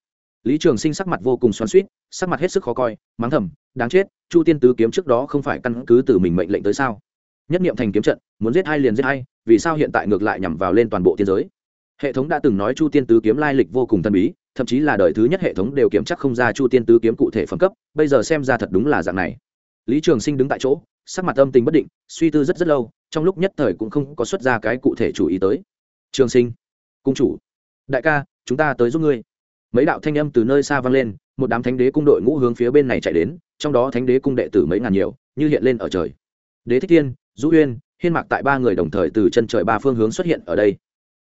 S1: Lý trường sinh sắc mặt vô cùng xoắn suýt sắc mặt hết sức khó coi, mắng thầm, đáng chết, chu tiên tứ kiếm trước đó không phải căn cứ từ mình mệnh lệnh tới sao? Nhất niệm thành kiếm trận, muốn giết hai liền giết hai vì sao hiện tại ngược lại nhằm vào lên toàn bộ tiên giới? Hệ thống đã từng nói chu tiên tứ kiếm lai lịch vô cùng thần bí, thậm chí là đời thứ nhất hệ thống đều kiểm chắc không ra chu tiên tứ kiếm cụ thể phẩm cấp, bây giờ xem ra thật đúng là dạng này. Lý trường sinh đứng tại chỗ, sắc mặt âm tình bất định, suy tư rất rất lâu, trong lúc nhất thời cũng không có xuất ra cái cụ thể chủ ý tới. Trường sinh, cung chủ, đại ca, chúng ta tới giúp ngươi. Mấy đạo thanh âm từ nơi xa vang lên, một đám thánh đế cung đội ngũ hướng phía bên này chạy đến, trong đó thánh đế cung đệ tử mấy ngàn nhiều, như hiện lên ở trời. Đế thích thiên, dũ uyên hiên mạc tại ba người đồng thời từ chân trời ba phương hướng xuất hiện ở đây.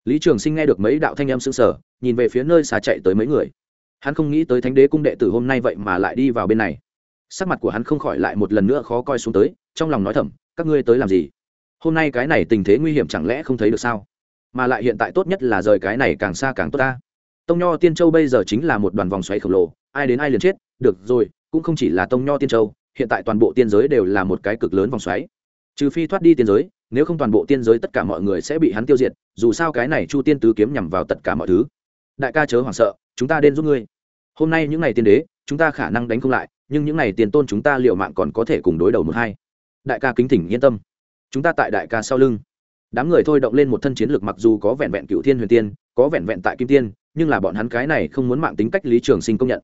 S1: Lý trường sinh nghe được mấy đạo thanh âm s ư sở nhìn về phía nơi xa chạy tới mấy người. Hắn không nghĩ tới thánh đế cung đệ tử hôm nay vậy mà lại đi vào bên này. Sắc mặt của hắn không khỏi lại một lần nữa khó coi xuống tới, trong lòng nói thầm, các ngươi tới làm gì? Hôm nay cái này tình thế nguy hiểm chẳng lẽ không thấy được sao? Mà lại hiện tại tốt nhất là rời cái này càng xa càng tốt ta. Tông nho tiên châu bây giờ chính là một đoàn vòng xoáy khổng lồ, ai đến ai liền chết, được rồi, cũng không chỉ là tông nho tiên châu, hiện tại toàn bộ tiên giới đều là một cái cực lớn vòng xoáy trừ phi thoát đi tiên giới, nếu không toàn bộ tiên giới tất cả mọi người sẽ bị hắn tiêu diệt, dù sao cái này chu tiên tứ kiếm nhằm vào tất cả mọi thứ. Đại ca chớ hoảng sợ, chúng ta đến giúp ngươi. Hôm nay những ngày tiên đế, chúng ta khả năng đánh không lại, nhưng những ngày tiền tôn chúng ta liệu mạng còn có thể cùng đối đầu một hai. Đại ca kính thỉnh, yên tâm. Chúng ta tại đại ca sau lưng. Đám người thôi động lên một thân chiến lược mặc dù có vẹn vẹn cựu thiên huyền tiên, có vẹn vẹn tại kim tiên, nhưng là bọn hắn cái này không muốn mạng tính cách lý trường sinh công nhận.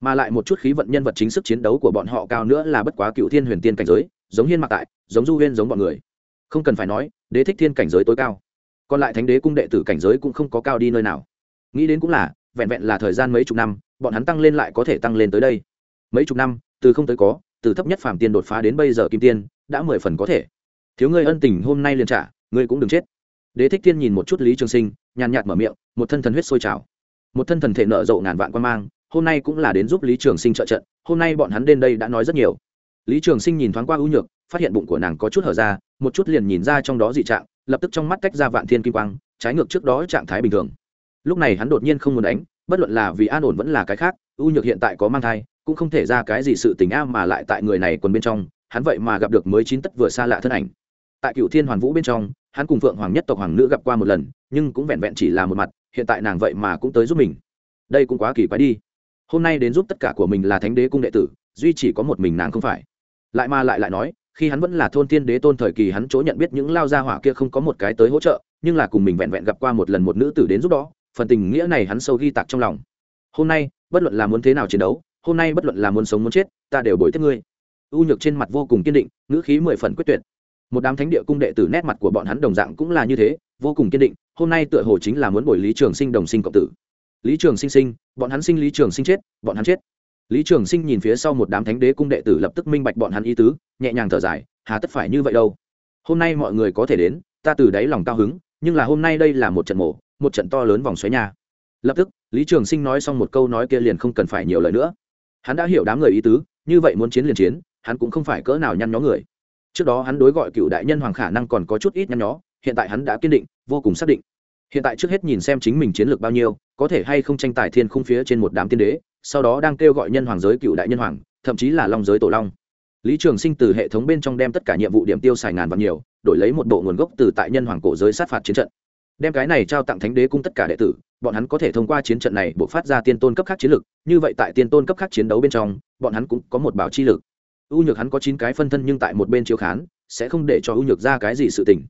S1: Mà lại một chút khí vận nhân vật chính sức chiến đấu của bọn họ cao nữa là bất quá cựu thiên huyền tiên cảnh giới giống hiên mặc tại, giống du huyên giống bọn người. Không cần phải nói, đế thích thiên cảnh giới tối cao. Còn lại thánh đế cung đệ tử cảnh giới cũng không có cao đi nơi nào. Nghĩ đến cũng là, vẹn vẹn là thời gian mấy chục năm, bọn hắn tăng lên lại có thể tăng lên tới đây. Mấy chục năm, từ không tới có, từ thấp nhất phàm tiên đột phá đến bây giờ kim tiên, đã mười phần có thể. Thiếu ngươi ân tình hôm nay liền trả, ngươi cũng đừng chết. Đế thích thiên nhìn một chút lý trường sinh, nhàn nhạt mở miệng, một thân thần huyết sôi trào. Một thân thần thể nợ rộ ngàn vạn quan mang, hôm nay cũng là đến giúp lý trường sinh trợ trận, hôm nay bọn hắn đến đây đã nói rất nhiều lý trường sinh nhìn thoáng qua ưu nhược, phát hiện bụng của nàng có chút hở ra, một chút liền nhìn ra trong đó dị trạng, lập tức trong mắt tách ra vạn thiên kim quang, trái ngược trước đó trạng thái bình thường. Lúc này hắn đột nhiên không muốn đánh, bất luận là vì an ổn vẫn là cái khác ưu nhược hiện tại có mang thai, cũng không thể ra cái gì sự tình a mà lại tại người này quần bên trong, hắn vậy mà gặp được mới chín tất vừa xa lạ thân ảnh. Tại cựu thiên hoàn vũ bên trong, hắn cùng phượng hoàng nhất tộc hoàng nữ gặp qua một lần, nhưng cũng vẹn vẹn chỉ là một mặt, hiện tại nàng vậy mà cũng tới giúp mình. Đây cũng quá kỳ quái đi. Hôm nay đến giúp tất cả của mình là thánh đế cung đệ tử, duy chỉ có một mình nàng không phải lại mà lại lại nói, khi hắn vẫn là thôn tiên đế tôn thời kỳ, hắn chỗ nhận biết những lao gia hỏa kia không có một cái tới hỗ trợ, nhưng là cùng mình vẹn vẹn gặp qua một lần một nữ tử đến giúp đó, phần tình nghĩa này hắn sâu ghi tạc trong lòng. Hôm nay, bất luận là muốn thế nào chiến đấu, hôm nay bất luận là muốn sống muốn chết, ta đều bồi tiếp ngươi. U nhược trên mặt vô cùng kiên định, ngữ khí mười phần quyết tuyệt. Một đám thánh địa cung đệ tử nét mặt của bọn hắn đồng dạng cũng là như thế, vô cùng kiên định, hôm nay tựa hồ chính là muốn bồi lý trường sinh đồng sinh cộng tử. Lý trường sinh sinh, bọn hắn sinh lý trường sinh chết, bọn hắn chết lý trường sinh nhìn phía sau một đám thánh đế cung đệ tử lập tức minh bạch bọn hắn ý tứ, nhẹ nhàng thở dài, hà tất phải như vậy đâu. Hôm nay mọi người có thể đến, ta từ đáy lòng cao hứng, nhưng là hôm nay đây là một trận mổ, một trận to lớn vòng xoáy nhà lập tức, lý trường sinh nói xong một câu nói kia liền không cần phải nhiều lời nữa. Hắn đã hiểu đám người ý tứ, như vậy muốn chiến liền chiến, hắn cũng không phải cỡ nào nhăn nhó người. Trước đó hắn đối gọi cựu đại nhân hoàng khả năng còn có chút ít nhăn nhó, hiện tại hắn đã kiên định, vô cùng xác định hiện tại trước hết nhìn xem chính mình chiến lược bao nhiêu, có thể hay không tranh tài thiên khung phía trên một đám tiên đế, sau đó đang kêu gọi nhân hoàng giới cựu đại nhân hoàng, thậm chí là long giới tổ long. Lý trường sinh từ hệ thống bên trong đem tất cả nhiệm vụ điểm tiêu xài ngàn và nhiều, đổi lấy một bộ nguồn gốc từ tại nhân hoàng cổ giới sát phạt chiến trận. Đem cái này trao tặng thánh đế cung tất cả đệ tử, bọn hắn có thể thông qua chiến trận này buộc phát ra tiên tôn cấp khác chiến lực, như vậy tại tiên tôn cấp khác chiến đấu bên trong, bọn hắn cũng có một bảo chi lực. Ưu nhược hắn có chín cái phân thân nhưng tại một bên chiếu khán, sẽ không để cho ưu nhược ra cái gì sự tình.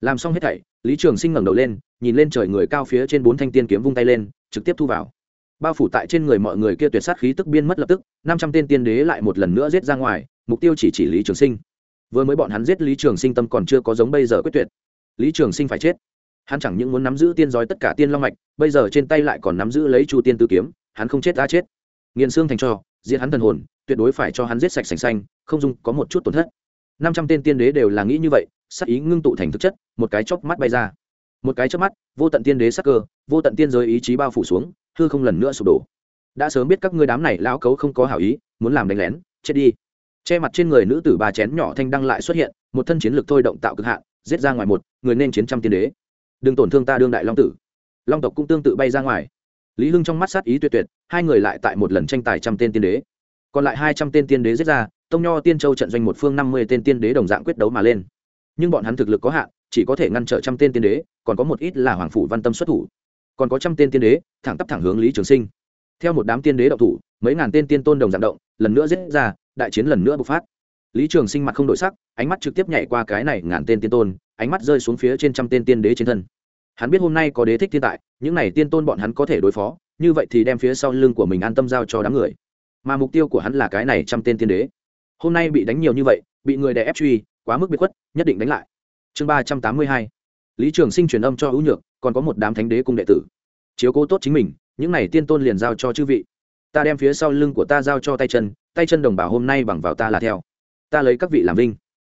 S1: Làm xong hết thảy lý trường sinh ngẩng đầu lên, nhìn lên trời người cao phía trên bốn thanh tiên kiếm vung tay lên, trực tiếp thu vào. Bao phủ tại trên người mọi người kia tuyệt sát khí tức biên mất lập tức, năm trăm tên tiên đế lại một lần nữa giết ra ngoài, mục tiêu chỉ chỉ lý trường sinh. Vừa mới bọn hắn giết lý trường sinh tâm còn chưa có giống bây giờ quyết tuyệt. Lý trường sinh phải chết. Hắn chẳng những muốn nắm giữ tiên giói tất cả tiên long mạch, bây giờ trên tay lại còn nắm giữ lấy chu tiên tư kiếm, hắn không chết đã chết. Nghiền xương thành cho giết hắn thần hồn, tuyệt đối phải cho hắn giết sạch sành xanh, không dung có một chút tổn thất. Năm trăm tên tiên đế đều là nghĩ như vậy sắc ý ngưng tụ thành thực chất, một cái chớp mắt bay ra. Một cái chớp mắt, vô tận tiên đế sắc cơ, vô tận tiên giới ý chí bao phủ xuống, hư không lần nữa sụp đổ. Đã sớm biết các ngươi đám này lão cấu không có hảo ý, muốn làm đánh lén, chết đi. Che mặt trên người nữ tử ba chén nhỏ thanh đăng lại xuất hiện, một thân chiến lực thôi động tạo cực hạn, giết ra ngoài một, người nên chiến trăm tiên đế. Đừng tổn thương ta đương đại long tử. Long tộc cũng tương tự bay ra ngoài. Lý hưng trong mắt sát ý tuyệt tuyệt, hai người lại tại một lần tranh tài trăm tên tiên đế. Còn lại hai trăm tên tiên đế giết ra, tông nho tiên châu trận doanh một phương năm mươi tên tiên đế đồng dạng quyết đấu mà lên nhưng bọn hắn thực lực có hạn, chỉ có thể ngăn trở trăm tên tiên đế, còn có một ít là hoàng phủ văn tâm xuất thủ. Còn có trăm tên tiên đế, thẳng tắp thẳng hướng lý trường sinh. Theo một đám tiên đế đậu thủ, mấy ngàn tên tiên tôn đồng dạng động, lần nữa giết ra, đại chiến lần nữa bộc phát. Lý trường sinh mặt không đổi sắc, ánh mắt trực tiếp nhảy qua cái này ngàn tên tiên tôn, ánh mắt rơi xuống phía trên trăm tên tiên đế trên thân. Hắn biết hôm nay có đế thích thiên tại, những này tiên tôn bọn hắn có thể đối phó, như vậy thì đem phía sau lưng của mình an tâm giao cho đám người. Mà mục tiêu của hắn là cái này trăm tên tiên đế. Hôm nay bị đánh nhiều như vậy, bị người đè ép truy quá mức biệt khuất, nhất định đánh lại. Chương ba trăm tám mươi hai, lý trường sinh truyền âm cho hữu nhược, còn có một đám thánh đế cung đệ tử. Chiếu cố tốt chính mình, những này tiên tôn liền giao cho chư vị. Ta đem phía sau lưng của ta giao cho tay chân tay chân đồng bào hôm nay bằng vào ta là theo. Ta lấy các vị làm vinh.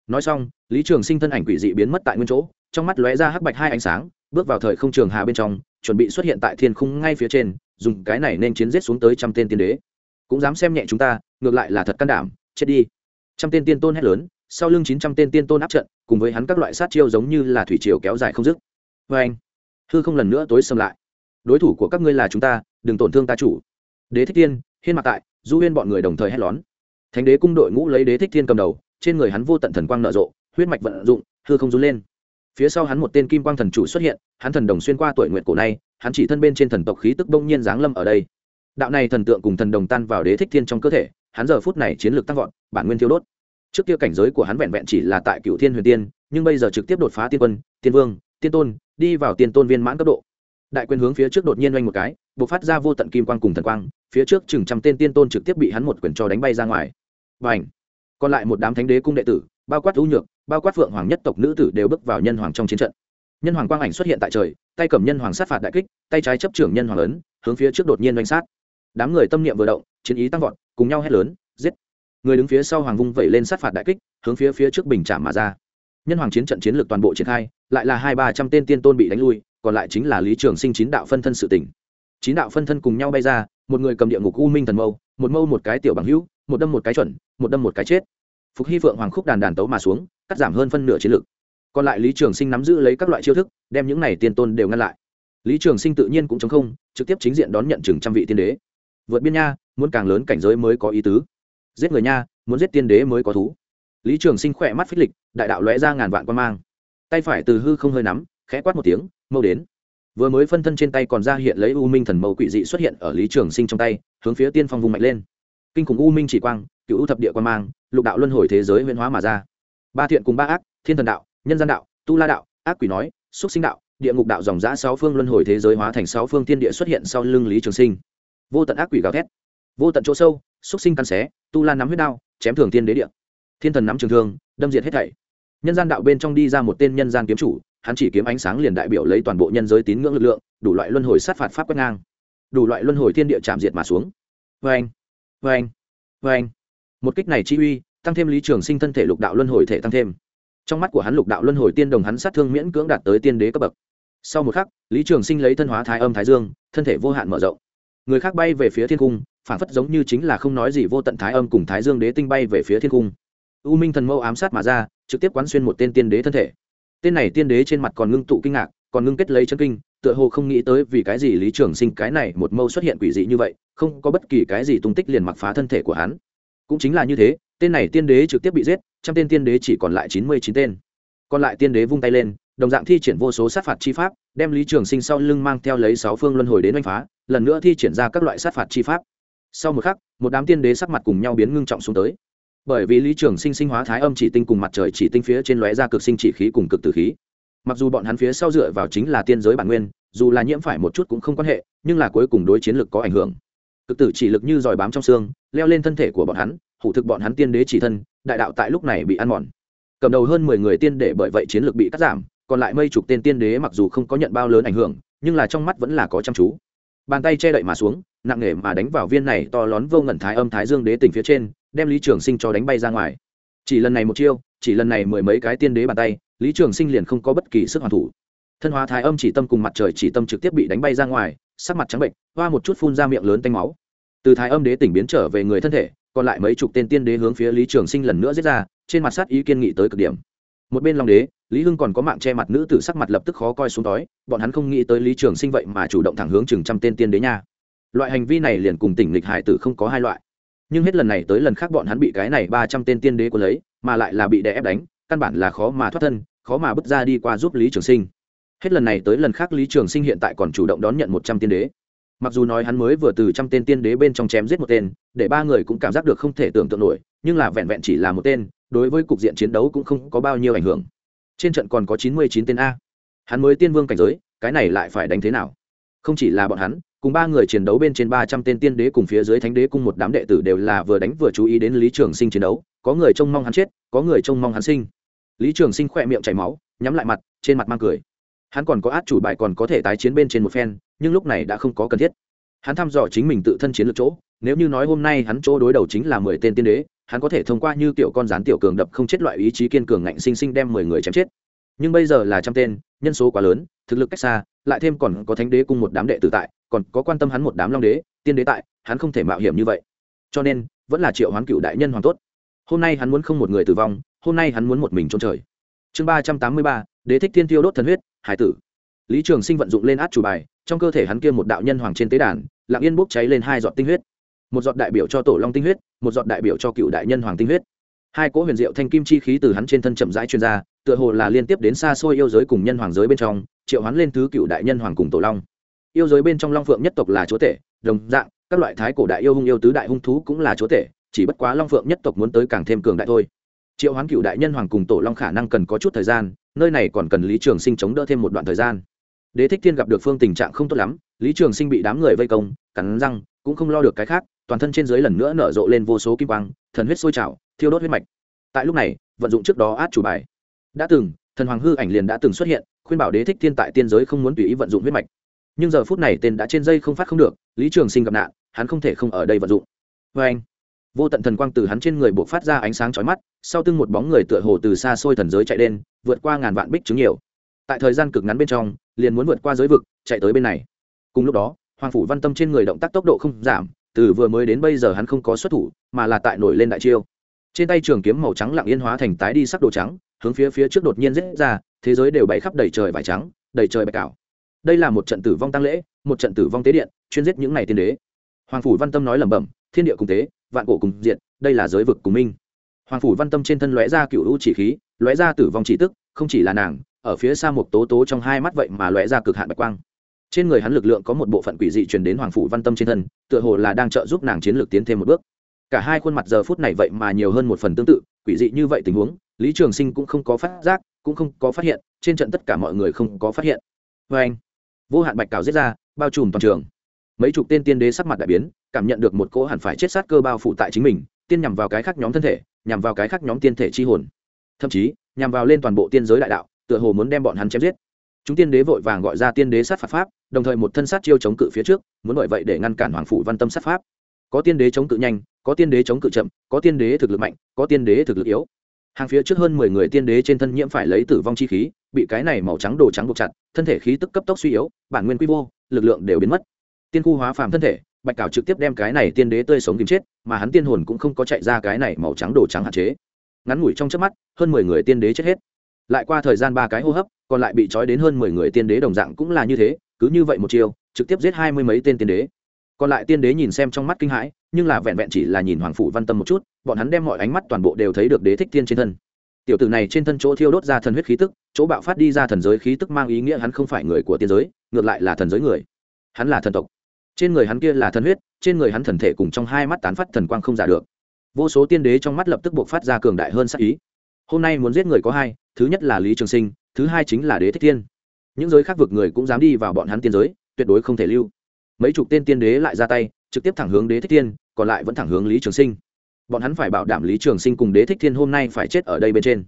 S1: Nói xong, lý trường sinh thân ảnh quỷ dị biến mất tại nguyên chỗ, trong mắt lóe ra hắc bạch hai ánh sáng, bước vào thời không trường hà bên trong, chuẩn bị xuất hiện tại thiên khung ngay phía trên, dùng cái này nên chiến giết xuống tới trăm tên tiên đế. Cũng dám xem nhẹ chúng ta, ngược lại là thật can đảm, chết đi. Trăm tên tiên tôn hét lớn sau lưng chín trăm tên tiên tôn áp trận cùng với hắn các loại sát chiêu giống như là thủy triều kéo dài không dứt. Vê anh hư không lần nữa tối xâm lại. Đối thủ của các ngươi là chúng ta đừng tổn thương ta chủ. Đế thích tiên hiên mặt tại du huyên bọn người đồng thời hét lón. Thánh đế cung đội ngũ lấy đế thích thiên cầm đầu trên người hắn vô tận thần quang nở rộ huyết mạch vận dụng hư không run lên. Phía sau hắn một tên kim quang thần chủ xuất hiện hắn thần đồng xuyên qua tuổi nguyện cổ này, hắn chỉ thân bên trên thần tộc khí tức bỗng nhiên giáng lâm ở đây. Đạo này thần tượng cùng thần đồng tan vào đế thích thiên trong cơ thể hắn giờ phút này chiến lược tăng vọt bản nguyên thiêu đốt trước kia cảnh giới của hắn vẹn vẹn chỉ là tại cựu thiên huyền tiên nhưng bây giờ trực tiếp đột phá tiên quân tiên vương tiên tôn đi vào tiên tôn viên mãn cấp độ. Đại quyền hướng phía trước đột nhiên oanh một cái b ộ c phát ra vô tận kim quang cùng thần quang phía trước chừng trăm tên tiên tôn trực tiếp bị hắn một quyền cho đánh bay ra ngoài. Và ảnh còn lại một đám thánh đế cung đệ tử bao quát ưu nhược bao quát phượng hoàng nhất tộc nữ tử đều bước vào nhân hoàng trong chiến trận. Nhân hoàng quang ảnh xuất hiện tại trời tay cầm nhân hoàng sát phạt đại kích tay trái chấp trưởng nhân hoàng lớn, hướng phía trước đột nhiên oanh sát. Đám người tâm niệm vừa động chiến ý tăng vọt cùng nhau hét lớn giết! Người đứng phía sau hoàng vung vẩy lên sát phạt đại kích, hướng phía phía trước bình trạm mà ra. Nhân hoàng chiến trận chiến lược toàn bộ triển khai, lại là hai ba trăm tên tiên tôn bị đánh lui, còn lại chính là lý trường sinh chín đạo phân thân sự tỉnh. Chín đạo phân thân cùng nhau bay ra, một người cầm địa ngục u minh thần mâu, một mâu một cái tiểu bằng hữu, một đâm một cái chuẩn, một đâm một cái chết. Phục hy phượng hoàng khúc đàn đàn tấu mà xuống, cắt giảm hơn phân nửa chiến lược còn lại lý trường sinh nắm giữ lấy các loại chiêu thức, đem những này tiên tôn đều ngăn lại. Lý trường sinh tự nhiên cũng chống không, trực tiếp chính diện đón nhận chừng trăm vị tiên đế. Vượt biên nha, muốn càng lớn cảnh giới mới có ý tứ giết người nha, muốn giết tiên đế mới có thú. Lý trường sinh khỏe mắt phích lịch, đại đạo lóe ra ngàn vạn quan mang. Tay phải từ hư không hơi nắm, khẽ quát một tiếng mâu đến. Vừa mới phân thân trên tay còn ra hiện lấy u minh thần mâu quỷ dị xuất hiện ở lý trường sinh trong tay, hướng phía tiên phong vùng mạnh lên. Kinh khủng u minh chỉ quang, cựu u thập địa quan mang, lục đạo luân hồi thế giới huyễn hóa mà ra. Ba thiện cùng ba ác, thiên thần đạo, nhân gian đạo, tu la đạo, ác quỷ nói, xúc sinh đạo, địa ngục đạo dòng giã sáu phương luân hồi thế giới hóa thành sáu phương tiên địa xuất hiện sau lưng lý trường sinh. Vô tận ác quỷ gào thét. Vô tận chỗ sâu xúc sinh căn xé, tu la nắm huyết đao, chém thường tiên đế địa. Thiên thần nắm trường thương, đâm diệt hết thảy. Nhân gian đạo bên trong đi ra một tên nhân gian kiếm chủ, hắn chỉ kiếm ánh sáng liền đại biểu lấy toàn bộ nhân giới tín ngưỡng lực lượng, đủ loại luân hồi sát phạt pháp quét ngang. Đủ loại luân hồi thiên địa chạm diệt mà xuống. Vê anh vê anh vê anh một kích này chi uy, tăng thêm lý trường sinh thân thể lục đạo luân hồi thể tăng thêm. Trong mắt của hắn lục đạo luân hồi tiên đồng hắn sát thương miễn cưỡng đạt tới tiên đế cấp bậc. Sau một khắc, lý trường sinh lấy thân hóa thái âm thái dương, thân thể vô hạn mở rộng người khác bay về phía thiên cung, phản phất giống như chính là không nói gì vô tận thái âm cùng thái dương đế tinh bay về phía thiên cung. U minh thần mâu ám sát mà ra, trực tiếp quán xuyên một tên tiên đế thân thể. Tên này tiên đế trên mặt còn ngưng tụ kinh ngạc, còn ngưng kết lấy chân kinh, tựa hồ không nghĩ tới vì cái gì lý trường sinh cái này một mâu xuất hiện quỷ dị như vậy, không có bất kỳ cái gì tung tích liền mặc phá thân thể của hắn. Cũng chính là như thế, tên này tiên đế trực tiếp bị giết, trăm tên tiên đế chỉ còn lại chín mươi chín tên. Còn lại tiên đế vung tay lên đồng dạng thi triển vô số sát phạt chi pháp, đem lý trường sinh sau lưng mang theo lấy sáu phương luân hồi đến đánh phá, lần nữa thi triển ra các loại sát phạt chi pháp. Sau một khắc, một đám tiên đế sắc mặt cùng nhau biến ngưng trọng xuống tới. Bởi vì lý trường sinh sinh hóa thái âm chỉ tinh cùng mặt trời chỉ tinh phía trên lóe ra cực sinh chỉ khí cùng cực tử khí. Mặc dù bọn hắn phía sau dựa vào chính là tiên giới bản nguyên, dù là nhiễm phải một chút cũng không quan hệ, nhưng là cuối cùng đối chiến lực có ảnh hưởng. Cực tử chỉ lực như giỏi bám trong xương, leo lên thân thể của bọn hắn, hủ thực bọn hắn tiên đế chỉ thân, đại đạo tại lúc này bị ăn mòn. Cầm đầu hơn mười người tiên để bởi vậy chiến lược bị cắt giảm còn lại mây chục tên tiên đế mặc dù không có nhận bao lớn ảnh hưởng, nhưng là trong mắt vẫn là có chăm chú. Bàn tay che đậy mà xuống, nặng nề mà đánh vào viên này to lón vô ngẩn thái âm thái dương đế tỉnh phía trên, đem lý trường sinh cho đánh bay ra ngoài. Chỉ lần này một chiêu, chỉ lần này mười mấy cái tiên đế bàn tay, lý trường sinh liền không có bất kỳ sức hoàn thủ. Thân hóa thái âm chỉ tâm cùng mặt trời chỉ tâm trực tiếp bị đánh bay ra ngoài, sắc mặt trắng bệnh, hoa một chút phun ra miệng lớn tanh máu. Từ thái âm đế tỉnh biến trở về người thân thể, còn lại mấy chục tên tiên đế hướng phía lý trường sinh lần nữa giết ra, trên mặt sát ý kiên nghị tới cực điểm một bên long đế, lý hưng còn có mạng che mặt nữ tử sắc mặt lập tức khó coi xuống đói bọn hắn không nghĩ tới lý trường sinh vậy mà chủ động thẳng hướng chừng trăm tên tiên đế nha. Loại hành vi này liền cùng tỉnh lịch hải tử không có hai loại. Nhưng hết lần này tới lần khác bọn hắn bị cái này ba trăm tên tiên đế của lấy, mà lại là bị đè ép đánh, căn bản là khó mà thoát thân, khó mà bước ra đi qua giúp lý trường sinh. Hết lần này tới lần khác lý trường sinh hiện tại còn chủ động đón nhận một trăm tiên đế mặc dù nói hắn mới vừa từ trăm tên tiên đế bên trong chém giết một tên, để ba người cũng cảm giác được không thể tưởng tượng nổi, nhưng là vẹn vẹn chỉ là một tên, đối với cục diện chiến đấu cũng không có bao nhiêu ảnh hưởng. Trên trận còn có chín mươi chín tên a. Hắn mới tiên vương cảnh giới, cái này lại phải đánh thế nào? Không chỉ là bọn hắn, cùng ba người chiến đấu bên trên ba trăm tên tiên đế cùng phía dưới thánh đế cùng một đám đệ tử đều là vừa đánh vừa chú ý đến lý trường sinh chiến đấu, có người trông mong hắn chết, có người trông mong hắn sinh. Lý trường sinh khỏe miệng chảy máu, nhắm lại mặt, trên mặt mang cười. Hắn còn có át chủ bài còn có thể tái chiến bên trên một phen nhưng lúc này đã không có cần thiết. Hắn thăm dò chính mình tự thân chiến lược chỗ, nếu như nói hôm nay hắn chỗ đối đầu chính là mười tên tiên đế, hắn có thể thông qua như kiểu con rán tiểu cường đập không chết loại ý chí kiên cường ngạnh sinh sinh đem mười người chém chết. Nhưng bây giờ là trăm tên, nhân số quá lớn, thực lực cách xa, lại thêm còn có thánh đế cùng một đám đệ tử tại, còn có quan tâm hắn một đám long đế, tiên đế tại, hắn không thể mạo hiểm như vậy. Cho nên, vẫn là triệu hoán cựu đại nhân hoàng tốt. Hôm nay hắn muốn không một người tử vong, hôm nay hắn muốn một mình trốn trời. Chương ba trăm tám mươi ba, đế thích thiên tiêu đốt thần huyết, hải tử lý trường sinh vận dụng lên át chủ bài, trong cơ thể hắn kia một đạo nhân hoàng trên tế đàn, lặng yên bốc cháy lên hai giọt tinh huyết. Một giọt đại biểu cho tổ long tinh huyết, một giọt đại biểu cho cựu đại nhân hoàng tinh huyết. Hai cỗ huyền diệu thanh kim chi khí từ hắn trên thân chậm rãi chuyên gia tựa hồ là liên tiếp đến xa xôi yêu giới cùng nhân hoàng giới bên trong, triệu hắn lên thứ cựu đại nhân hoàng cùng tổ long. Yêu giới bên trong long phượng nhất tộc là chúa tể, đồng dạng, các loại thái cổ đại yêu hung yêu tứ đại hung thú cũng là chúa tể, chỉ bất quá long phượng nhất tộc muốn tới càng thêm cường đại thôi. Triệu hoán cựu đại nhân hoàng cùng tổ long khả năng cần có chút thời gian, nơi này còn cần lý trường sinh chống đỡ thêm một đoạn thời gian đế thích thiên gặp được phương tình trạng không tốt lắm, lý trường sinh bị đám người vây công, cắn răng, cũng không lo được cái khác, toàn thân trên dưới lần nữa nở rộ lên vô số kim quang, thần huyết sôi trào, thiêu đốt huyết mạch. Tại lúc này, vận dụng trước đó át chủ bài. Đã từng, thần hoàng hư ảnh liền đã từng xuất hiện, khuyên bảo đế thích thiên tại tiên giới không muốn tùy ý vận dụng huyết mạch. Nhưng giờ phút này tên đã trên dây không phát không được, lý trường sinh gặp nạn, hắn không thể không ở đây vận dụng. Vê anh, vô tận thần quang từ hắn trên người buộc phát ra ánh sáng chói mắt, sau tưng một bóng người tựa hồ từ xa xôi thần giới chạy đen vượt qua ngàn vạn bích chứng nhiều tại thời gian cực ngắn bên trong, liền muốn vượt qua giới vực, chạy tới bên này. Cùng lúc đó, hoàng phủ văn tâm trên người động tác tốc độ không giảm, từ vừa mới đến bây giờ hắn không có xuất thủ, mà là tại nổi lên đại chiêu. Trên tay trường kiếm màu trắng lặng yên hóa thành tái đi sắc đồ trắng, hướng phía phía trước đột nhiên rết ra, thế giới đều bày khắp đầy trời vải trắng, đầy trời bạch cảo. Đây là một trận tử vong tăng lễ, một trận tử vong tế điện, chuyên giết những ngày tiên đế. Hoàng phủ văn tâm nói lẩm bẩm, thiên địa cùng tế vạn cổ cùng diện, đây là giới vực cùng minh. Hoàng phủ văn tâm trên thân lóe ra cựu hữu chỉ khí, lóe ra tử vong chỉ tức, không chỉ là nàng ở phía xa một tố tố trong hai mắt vậy mà lóe ra cực hạn bạch quang. Trên người hắn lực lượng có một bộ phận quỷ dị truyền đến hoàng phủ văn tâm trên thân, tựa hồ là đang trợ giúp nàng chiến lược tiến thêm một bước. Cả hai khuôn mặt giờ phút này vậy mà nhiều hơn một phần tương tự, quỷ dị như vậy tình huống, lý trường sinh cũng không có phát giác, cũng không có phát hiện, trên trận tất cả mọi người không có phát hiện. Vê anh, vô hạn bạch cào giết ra, bao trùm toàn trường. Mấy chục tên tiên đế sắc mặt đại biến, cảm nhận được một cỗ hẳn phải chết sát cơ bao phủ tại chính mình, tiên nhằm vào cái khác nhóm thân thể, nhằm vào cái khác nhóm tiên thể chi hồn. Thậm chí, nhằm vào lên toàn bộ tiên giới đại đạo tựa hồ muốn đem bọn hắn chém giết. Chúng tiên đế vội vàng gọi ra tiên đế sát phạt pháp, đồng thời một thân sát chiêu chống cự phía trước, muốn bởi vậy để ngăn cản hoàng phủ văn tâm sát pháp. Có tiên đế chống cự nhanh, có tiên đế chống cự chậm, có tiên đế thực lực mạnh, có tiên đế thực lực yếu. Hàng phía trước hơn mười người tiên đế trên thân nhiễm phải lấy tử vong chi khí, bị cái này màu trắng đồ trắng buộc chặt, thân thể khí tức cấp tốc suy yếu, bản nguyên quy vô, lực lượng đều biến mất. Tiên khu hóa phàm thân thể, bạch cảo trực tiếp đem cái này tiên đế tươi sống tìm chết, mà hắn tiên hồn cũng không có chạy ra cái này màu trắng đồ trắng hạn chế. Ngắn ngủi trong trước mắt, hơn mười người tiên đế chết hết lại qua thời gian ba cái hô hấp, còn lại bị trói đến hơn mười người tiên đế đồng dạng cũng là như thế, cứ như vậy một chiều trực tiếp giết hai mươi mấy tên tiên đế. Còn lại tiên đế nhìn xem trong mắt kinh hãi, nhưng là vẹn vẹn chỉ là nhìn hoàng phủ văn tâm một chút, bọn hắn đem mọi ánh mắt toàn bộ đều thấy được đế thích thiên trên thân. Tiểu tử này trên thân chỗ thiêu đốt ra thần huyết khí tức, chỗ bạo phát đi ra thần giới khí tức mang ý nghĩa hắn không phải người của tiên giới, ngược lại là thần giới người. Hắn là thần tộc. Trên người hắn kia là thần huyết, trên người hắn thần thể cùng trong hai mắt tán phát thần quang không giả được. Vô số tiên đế trong mắt lập tức buộc phát ra cường đại hơn sắc ý hôm nay muốn giết người có hai, thứ nhất là lý trường sinh, thứ hai chính là đế thích thiên. Những giới khác vực người cũng dám đi vào bọn hắn tiên giới, tuyệt đối không thể lưu. Mấy chục tên tiên đế lại ra tay, trực tiếp thẳng hướng đế thích thiên, còn lại vẫn thẳng hướng lý trường sinh. Bọn hắn phải bảo đảm lý trường sinh cùng đế thích thiên hôm nay phải chết ở đây bên trên.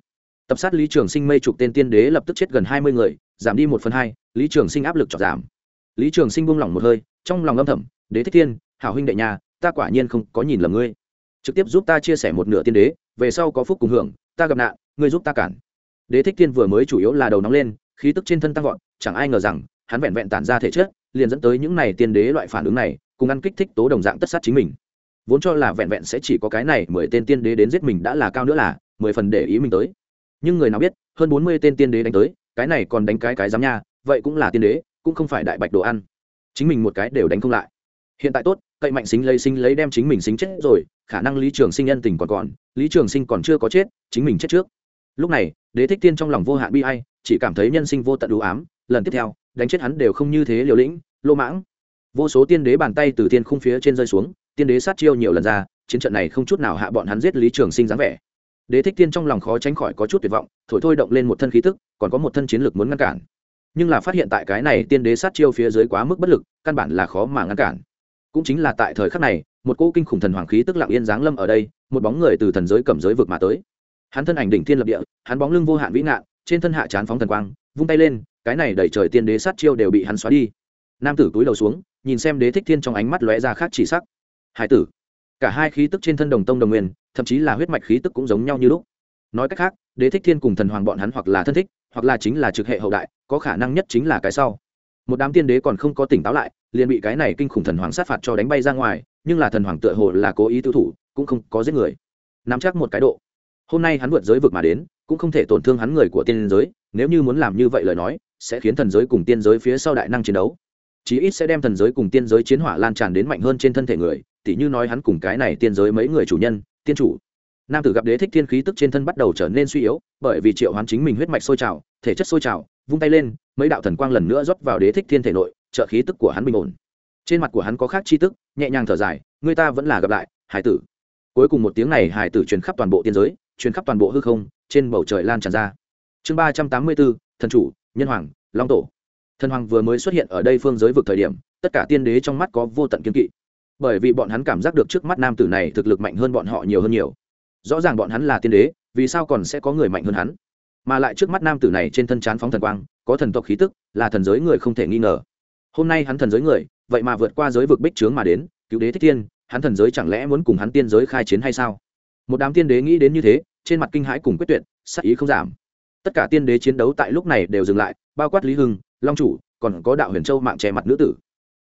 S1: Tập sát lý trường sinh mây chục tên tiên đế lập tức chết gần hai mươi người, giảm đi một phần hai, lý trường sinh áp lực trọt giảm. Lý trường sinh buông lỏng một hơi, trong lòng âm thầm, đế thích thiên, hảo huynh đệ nhà, ta quả nhiên không có nhìn lầm ngươi. Trực tiếp giúp ta chia sẻ một nửa tiên đế, về sau có phúc cùng hưởng ta gặp nạn, ngươi giúp ta cản. Đế thích thiên vừa mới chủ yếu là đầu nóng lên, khí tức trên thân tăng vọt, chẳng ai ngờ rằng, hắn vẹn vẹn tản ra thể chất, liền dẫn tới những này tiên đế loại phản ứng này, cùng ăn kích thích tố đồng dạng tất sát chính mình. Vốn cho là vẹn vẹn sẽ chỉ có cái này mười tên tiên đế đến giết mình đã là cao nữa là, mười phần để ý mình tới. Nhưng người nào biết, hơn bốn mươi tên tiên đế đánh tới, cái này còn đánh cái cái dám nha, vậy cũng là tiên đế, cũng không phải đại bạch đồ ăn. Chính mình một cái đều đánh không lại. Hiện tại tốt, cậy mạnh xính lấy sinh lấy đem chính mình xính chết rồi, khả năng lý trường sinh nhân tình còn còn lý trường sinh còn chưa có chết, chính mình chết trước. Lúc này, đế thích tiên trong lòng vô hạn bi ai, chỉ cảm thấy nhân sinh vô tận đủ ám, lần tiếp theo, đánh chết hắn đều không như thế liều lĩnh lô mãng. Vô số tiên đế bàn tay từ tiên khung phía trên rơi xuống, tiên đế sát chiêu nhiều lần ra, chiến trận này không chút nào hạ bọn hắn giết lý trường sinh dáng vẻ. Đế thích tiên trong lòng khó tránh khỏi có chút tuyệt vọng, thổi thôi động lên một thân khí tức, còn có một thân chiến lược muốn ngăn cản. Nhưng là phát hiện tại cái này tiên đế sát chiêu phía dưới quá mức bất lực, căn bản là khó mà ngăn cản. Cũng chính là tại thời khắc này một cỗ kinh khủng thần hoàng khí tức lặng yên giáng lâm ở đây, một bóng người từ thần giới cầm giới vực mà tới. Hắn thân ảnh đỉnh thiên lập địa, hắn bóng lưng vô hạn vĩ ngạn, trên thân hạ chán phóng thần quang, vung tay lên, cái này đẩy trời tiên đế sát chiêu đều bị hắn xóa đi. Nam tử túi đầu xuống, nhìn xem đế thích thiên trong ánh mắt lóe ra khác chỉ sắc. Hải tử, cả hai khí tức trên thân đồng tông đồng nguyên, thậm chí là huyết mạch khí tức cũng giống nhau như lúc. Nói cách khác, đế thích thiên cùng thần hoàng bọn hắn hoặc là thân thích, hoặc là chính là trực hệ hậu đại, có khả năng nhất chính là cái sau. Một đám tiên đế còn không có tỉnh táo lại, liền bị cái này kinh khủng thần hoàng sát phạt cho đánh bay ra ngoài nhưng là thần hoàng tựa hồ là cố ý tiêu thủ cũng không có giết người. Nắm chắc một cái độ. Hôm nay hắn vượt giới vực mà đến, cũng không thể tổn thương hắn người của tiên giới, nếu như muốn làm như vậy lời nói, sẽ khiến thần giới cùng tiên giới phía sau đại năng chiến đấu. Chí ít sẽ đem thần giới cùng tiên giới chiến hỏa lan tràn đến mạnh hơn trên thân thể người, tỉ như nói hắn cùng cái này tiên giới mấy người chủ nhân, tiên chủ. Nam tử gặp đế thích thiên khí tức trên thân bắt đầu trở nên suy yếu, bởi vì triệu hoán chính mình huyết mạch sôi trào, thể chất sôi trào, vung tay lên, mấy đạo thần quang lần nữa rót vào đế thích thiên thể nội, trợ khí tức của hắn bình ổn trên mặt của hắn có khác chi tức, nhẹ nhàng thở dài người ta vẫn là gặp lại, hải tử. Cuối cùng một tiếng này hải tử truyền khắp toàn bộ tiên giới, truyền khắp toàn bộ hư không, trên bầu trời lan tràn ra. Chương ba trăm tám mươi bốn, thần chủ, nhân hoàng, long tổ. Thần hoàng vừa mới xuất hiện ở đây phương giới vực thời điểm, tất cả tiên đế trong mắt có vô tận kiên kỵ. Bởi vì bọn hắn cảm giác được trước mắt nam tử này thực lực mạnh hơn bọn họ nhiều hơn nhiều. Rõ ràng bọn hắn là tiên đế, vì sao còn sẽ có người mạnh hơn hắn? Mà lại trước mắt nam tử này trên thân chán phóng thần quang, có thần tộc khí tức, là thần giới người không thể nghi ngờ hôm nay hắn thần giới người, vậy mà vượt qua giới vực bích trướng mà đến, cứu đế thích tiên hắn thần giới chẳng lẽ muốn cùng hắn tiên giới khai chiến hay sao? Một đám tiên đế nghĩ đến như thế, trên mặt kinh hãi cùng quyết tuyệt, sắc ý không giảm. Tất cả tiên đế chiến đấu tại lúc này đều dừng lại, bao quát lý hưng, long chủ, còn có đạo huyền châu mạng che mặt nữ tử.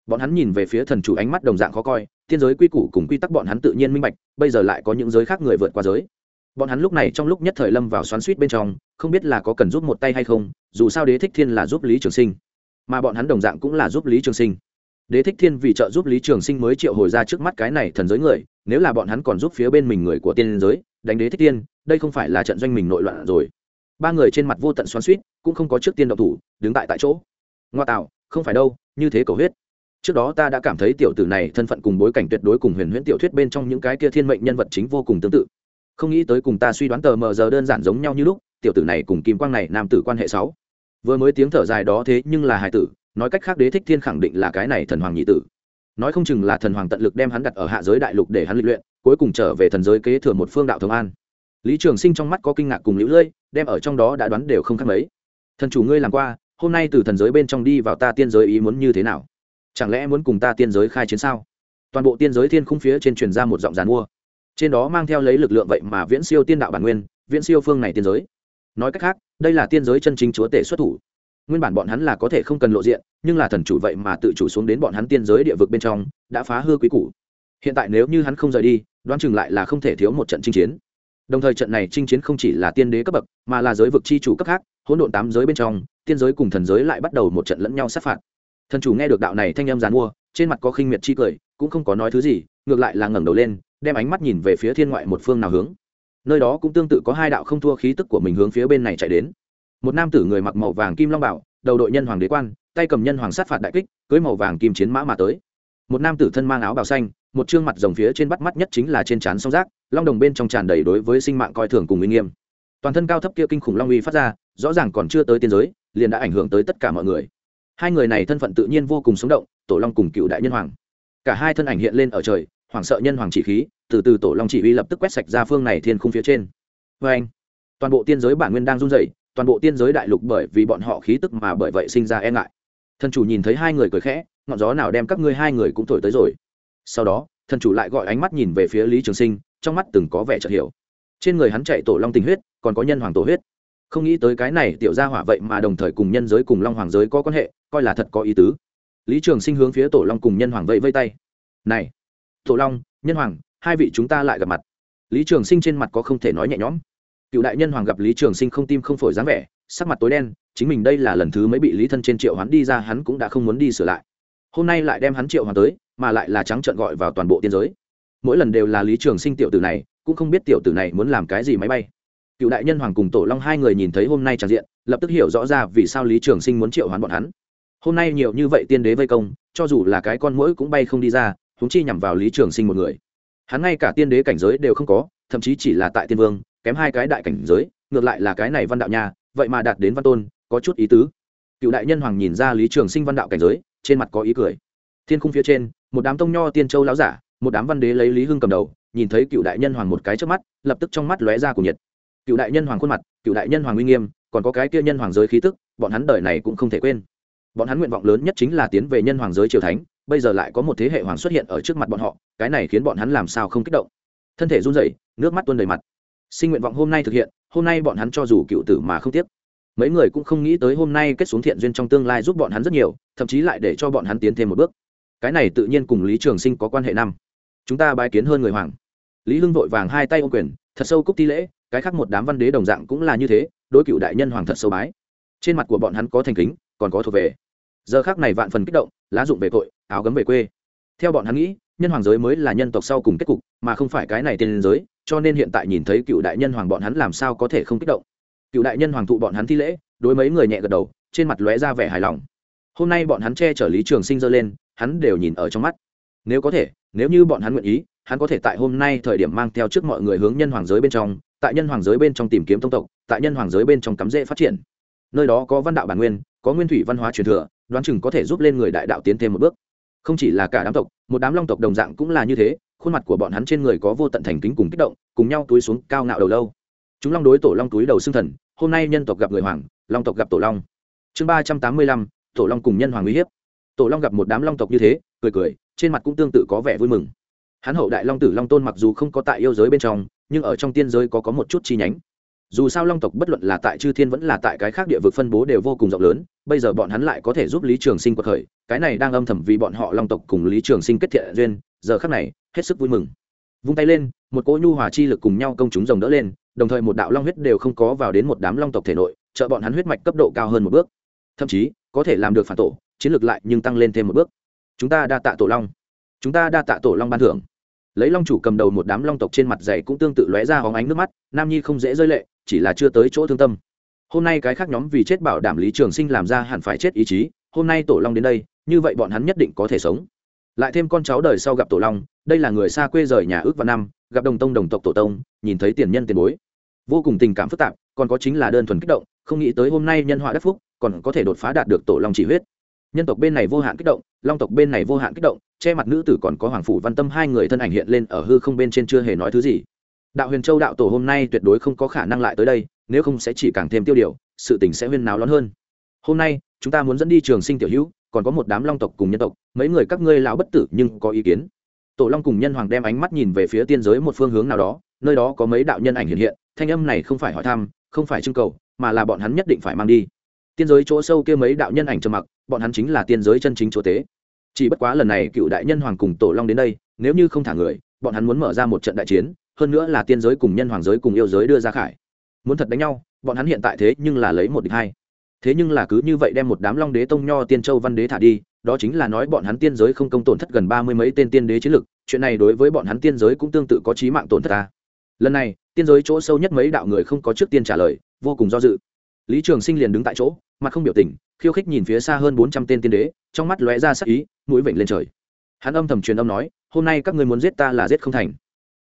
S1: Bọn hắn nhìn về phía thần chủ ánh mắt đồng dạng khó coi, tiên giới quy củ cùng quy tắc bọn hắn tự nhiên minh bạch, bây giờ lại có những giới khác người vượt qua giới. Bọn hắn lúc này trong lúc nhất thời lâm vào xoắn suýt bên trong, không biết là có cần giúp một tay hay không, dù sao đế thích thiên là giúp lý trường sinh mà bọn hắn đồng dạng cũng là giúp lý trường sinh. Đế thích thiên vì trợ giúp lý trường sinh mới triệu hồi ra trước mắt cái này thần giới người, nếu là bọn hắn còn giúp phía bên mình người của tiên giới, đánh đế thích thiên, đây không phải là trận doanh mình nội loạn rồi. Ba người trên mặt vô tận xoắn suýt cũng không có trước tiên động thủ, đứng tại tại chỗ. Ngoa tạo, không phải đâu, như thế cầu huyết. Trước đó ta đã cảm thấy tiểu tử này thân phận cùng bối cảnh tuyệt đối cùng huyền huyễn tiểu thuyết bên trong những cái kia thiên mệnh nhân vật chính vô cùng tương tự. Không nghĩ tới cùng ta suy đoán tờ mờ giờ đơn giản giống nhau như lúc, tiểu tử này cùng kim quang này nam tử quan hệ sáu vừa mới tiếng thở dài đó thế nhưng là hài tử, nói cách khác đế thích thiên khẳng định là cái này thần hoàng nhị tử. Nói không chừng là thần hoàng tận lực đem hắn đặt ở hạ giới đại lục để hắn lịch luyện, cuối cùng trở về thần giới kế thừa một phương đạo thống an. Lý trường sinh trong mắt có kinh ngạc cùng lũ lưỡi đem ở trong đó đã đoán đều không khác mấy. Thần chủ ngươi làm qua, hôm nay từ thần giới bên trong đi vào ta tiên giới ý muốn như thế nào? Chẳng lẽ muốn cùng ta tiên giới khai chiến sao? Toàn bộ tiên giới thiên khung phía trên truyền ra một giọng giàn mua. Trên đó mang theo lấy lực lượng vậy mà viễn siêu tiên đạo bản nguyên, viễn siêu phương này tiên giới nói cách khác, đây là tiên giới chân chính chúa tể xuất thủ. Nguyên bản bọn hắn là có thể không cần lộ diện, nhưng là thần chủ vậy mà tự chủ xuống đến bọn hắn tiên giới địa vực bên trong, đã phá hư quý củ. Hiện tại nếu như hắn không rời đi, đoán chừng lại là không thể thiếu một trận chinh chiến. Đồng thời trận này chinh chiến không chỉ là tiên đế cấp bậc, mà là giới vực chi chủ cấp khác, hỗn độn tám giới bên trong, tiên giới cùng thần giới lại bắt đầu một trận lẫn nhau sát phạt. Thần chủ nghe được đạo này thanh âm giàn mua, trên mặt có khinh miệt chi cười, cũng không có nói thứ gì, ngược lại là ngẩng đầu lên, đem ánh mắt nhìn về phía thiên ngoại một phương nào hướng nơi đó cũng tương tự có hai đạo không thua khí tức của mình hướng phía bên này chạy đến. Một nam tử người mặc màu vàng kim long bảo, đầu đội nhân hoàng đế quan, tay cầm nhân hoàng sát phạt đại kích, cưới màu vàng kim chiến mã mà tới. Một nam tử thân mang áo bào xanh, một chương mặt rồng phía trên bắt mắt nhất chính là trên trán song rác long đồng bên trong tràn đầy đối với sinh mạng coi thường cùng uy nghiêm. Toàn thân cao thấp kia kinh khủng long uy phát ra, rõ ràng còn chưa tới tiên giới, liền đã ảnh hưởng tới tất cả mọi người. Hai người này thân phận tự nhiên vô cùng sống động, tổ long cùng cựu đại nhân hoàng. Cả hai thân ảnh hiện lên ở trời hoảng sợ nhân hoàng chỉ khí, từ từ tổ long chỉ uy lập tức quét sạch ra phương này thiên khung phía trên. Vê anh, toàn bộ tiên giới bản nguyên đang run rẩy, toàn bộ tiên giới đại lục bởi vì bọn họ khí tức mà bởi vậy sinh ra e ngại. Thần chủ nhìn thấy hai người cười khẽ, ngọn gió nào đem các ngươi hai người cũng thổi tới rồi. Sau đó, thần chủ lại gọi ánh mắt nhìn về phía lý trường sinh, trong mắt từng có vẻ chợt hiểu. Trên người hắn chạy tổ long tình huyết, còn có nhân hoàng tổ huyết. Không nghĩ tới cái này tiểu ra hỏa vậy mà đồng thời cùng nhân giới cùng long hoàng giới có quan hệ, coi là thật có ý tứ. Lý trường sinh hướng phía tổ long cùng nhân hoàng vẫy vây tay. Này tổ long, nhân hoàng, hai vị chúng ta lại gặp mặt. Lý trường sinh trên mặt có không thể nói nhẹ nhõm. Cựu đại nhân hoàng gặp lý trường sinh không tim không phổi dáng vẻ, sắc mặt tối đen, chính mình đây là lần thứ mới bị lý thân trên triệu hắn đi ra, hắn cũng đã không muốn đi sửa lại. Hôm nay lại đem hắn triệu hoàng tới, mà lại là trắng trợn gọi vào toàn bộ tiên giới. Mỗi lần đều là lý trường sinh tiểu tử này, cũng không biết tiểu tử này muốn làm cái gì máy bay. Cựu đại nhân hoàng cùng tổ long hai người nhìn thấy hôm nay tràn diện, lập tức hiểu rõ ra vì sao lý trường sinh muốn triệu hoán bọn hắn. Hôm nay nhiều như vậy tiên đế vây công, cho dù là cái con mũi cũng bay không đi ra húng chi nhằm vào lý trường sinh một người. Hắn ngay cả tiên đế cảnh giới đều không có, thậm chí chỉ là tại tiên vương, kém hai cái đại cảnh giới, ngược lại là cái này văn đạo nha, vậy mà đạt đến văn tôn, có chút ý tứ. Cựu đại nhân hoàng nhìn ra lý trường sinh văn đạo cảnh giới, trên mặt có ý cười. Thiên khung phía trên, một đám tông nho tiên châu láo giả, một đám văn đế lấy lý hưng cầm đầu, nhìn thấy cựu đại nhân hoàng một cái trước mắt, lập tức trong mắt lóe ra của nhiệt. Cựu đại nhân hoàng khuôn mặt, cựu đại nhân hoàng uy nghiêm, còn có cái kia nhân hoàng giới khí tức, bọn hắn đời này cũng không thể quên. Bọn hắn nguyện vọng lớn nhất chính là tiến về nhân hoàng giới triều thánh bây giờ lại có một thế hệ hoàng xuất hiện ở trước mặt bọn họ, cái này khiến bọn hắn làm sao không kích động. Thân thể run rẩy, nước mắt tuôn đầy mặt. Sinh nguyện vọng hôm nay thực hiện, hôm nay bọn hắn cho dù cựu tử mà không tiếc. Mấy người cũng không nghĩ tới hôm nay kết xuống thiện duyên trong tương lai giúp bọn hắn rất nhiều, thậm chí lại để cho bọn hắn tiến thêm một bước. Cái này tự nhiên cùng lý trường sinh có quan hệ năm. Chúng ta bái kiến hơn người hoàng. Lý hưng vội vàng hai tay ô quyền, thật sâu cúc thi lễ, cái khác một đám văn đế đồng dạng cũng là như thế, đối cựu đại nhân hoàng thật sâu bái. Trên mặt của bọn hắn có thành kính, còn có thuộc về. Giờ khác này vạn phần kích động lá dụng về cội, áo gấm về quê. Theo bọn hắn nghĩ nhân hoàng giới mới là nhân tộc sau cùng kết cục mà không phải cái này tên giới cho nên hiện tại nhìn thấy cựu đại nhân hoàng bọn hắn làm sao có thể không kích động. Cựu đại nhân hoàng thụ bọn hắn thi lễ đối mấy người nhẹ gật đầu trên mặt lóe ra vẻ hài lòng. Hôm nay bọn hắn che chở lý trường sinh dơ lên hắn đều nhìn ở trong mắt. Nếu có thể nếu như bọn hắn nguyện ý hắn có thể tại hôm nay thời điểm mang theo trước mọi người hướng nhân hoàng giới bên trong tại nhân hoàng giới bên trong tìm kiếm thông tộc tại nhân hoàng giới bên trong cắm rễ phát triển. Nơi đó có văn đạo bản nguyên có nguyên thủy văn hóa truyền thừa đoán chừng có thể giúp lên người đại đạo tiến thêm một bước. Không chỉ là cả đám tộc, một đám long tộc đồng dạng cũng là như thế, khuôn mặt của bọn hắn trên người có vô tận thành kính cùng kích động, cùng nhau túi xuống cao ngạo đầu lâu. Chúng long đối tổ long túi đầu xương thần, hôm nay nhân tộc gặp người hoàng, long tộc gặp tổ long. Chương ba trăm tám mươi lăm, tổ long cùng nhân hoàng uy hiếp. Tổ long gặp một đám long tộc như thế, cười cười, trên mặt cũng tương tự có vẻ vui mừng. Hắn hậu đại long tử long tôn mặc dù không có tại yêu giới bên trong, nhưng ở trong tiên giới có có một chút chi nhánh dù sao long tộc bất luận là tại chư thiên vẫn là tại cái khác địa vực phân bố đều vô cùng rộng lớn, bây giờ bọn hắn lại có thể giúp lý trường sinh cuộc khởi, cái này đang âm thầm vì bọn họ long tộc cùng lý trường sinh kết thiện duyên, giờ khác này, hết sức vui mừng. Vung tay lên, một cỗ nhu hòa chi lực cùng nhau công chúng rồng đỡ lên, đồng thời một đạo long huyết đều không có vào đến một đám long tộc thể nội, trợ bọn hắn huyết mạch cấp độ cao hơn một bước. Thậm chí, có thể làm được phản tổ, chiến lược lại nhưng tăng lên thêm một bước. Chúng ta đa tạ tổ long. Chúng ta đa tạ tổ long ban thưởng. Lấy long chủ cầm đầu một đám long tộc trên mặt dày cũng tương tự lóe ra hóng ánh nước mắt, nam nhi không dễ rơi lệ chỉ là chưa tới chỗ thương tâm. Hôm nay cái khác nhóm vì chết bảo đảm lý trường sinh làm ra hẳn phải chết ý chí, hôm nay tổ long đến đây, như vậy bọn hắn nhất định có thể sống. Lại thêm con cháu đời sau gặp tổ long, đây là người xa quê rời nhà ước và năm, gặp đồng tông đồng tộc tổ tông, nhìn thấy tiền nhân tiền bối. Vô cùng tình cảm phức tạp, còn có chính là đơn thuần kích động, không nghĩ tới hôm nay nhân họa đắc phúc, còn có thể đột phá đạt được tổ long chỉ huyết. Nhân tộc bên này vô hạn kích động, long tộc bên này vô hạn kích động, che mặt nữ tử còn có hoàng phủ văn tâm hai người thân ảnh hiện lên ở hư không bên trên chưa hề nói thứ gì đạo huyền châu đạo tổ hôm nay tuyệt đối không có khả năng lại tới đây, nếu không sẽ chỉ càng thêm tiêu điều, sự tình sẽ huyên náo lớn hơn. Hôm nay, chúng ta muốn dẫn đi trường sinh tiểu hữu, còn có một đám long tộc cùng nhân tộc, mấy người các ngươi lão bất tử nhưng có ý kiến. Tổ long cùng nhân hoàng đem ánh mắt nhìn về phía tiên giới một phương hướng nào đó, nơi đó có mấy đạo nhân ảnh hiện hiện, thanh âm này không phải hỏi thăm, không phải trưng cầu, mà là bọn hắn nhất định phải mang đi. Tiên giới chỗ sâu kia mấy đạo nhân ảnh trầm mặc, bọn hắn chính là tiên giới chân chính chỗ tế chỉ bất quá lần này cựu đại nhân hoàng cùng tổ long đến đây, nếu như không thả người, bọn hắn muốn mở ra một trận đại chiến hơn nữa là tiên giới cùng nhân hoàng giới cùng yêu giới đưa ra khải. Muốn thật đánh nhau, bọn hắn hiện tại thế nhưng là lấy một địch hai. Thế nhưng là cứ như vậy đem một đám long đế tông nho tiên châu văn đế thả đi, đó chính là nói bọn hắn tiên giới không công tổn thất gần ba mươi mấy tên tiên đế chiến lực chuyện này đối với bọn hắn tiên giới cũng tương tự có trí mạng tổn thất ta. Lần này, tiên giới chỗ sâu nhất mấy đạo người không có trước tiên trả lời, vô cùng do dự. Lý trường sinh liền đứng tại chỗ, mặt không biểu tình, khiêu khích nhìn phía xa hơn bốn trăm tên tiên đế, trong mắt lóe ra sắc ý, mũi vểnh lên trời. Hắn âm thầm truyền âm nói, hôm nay các ngươi muốn giết ta là giết không thành.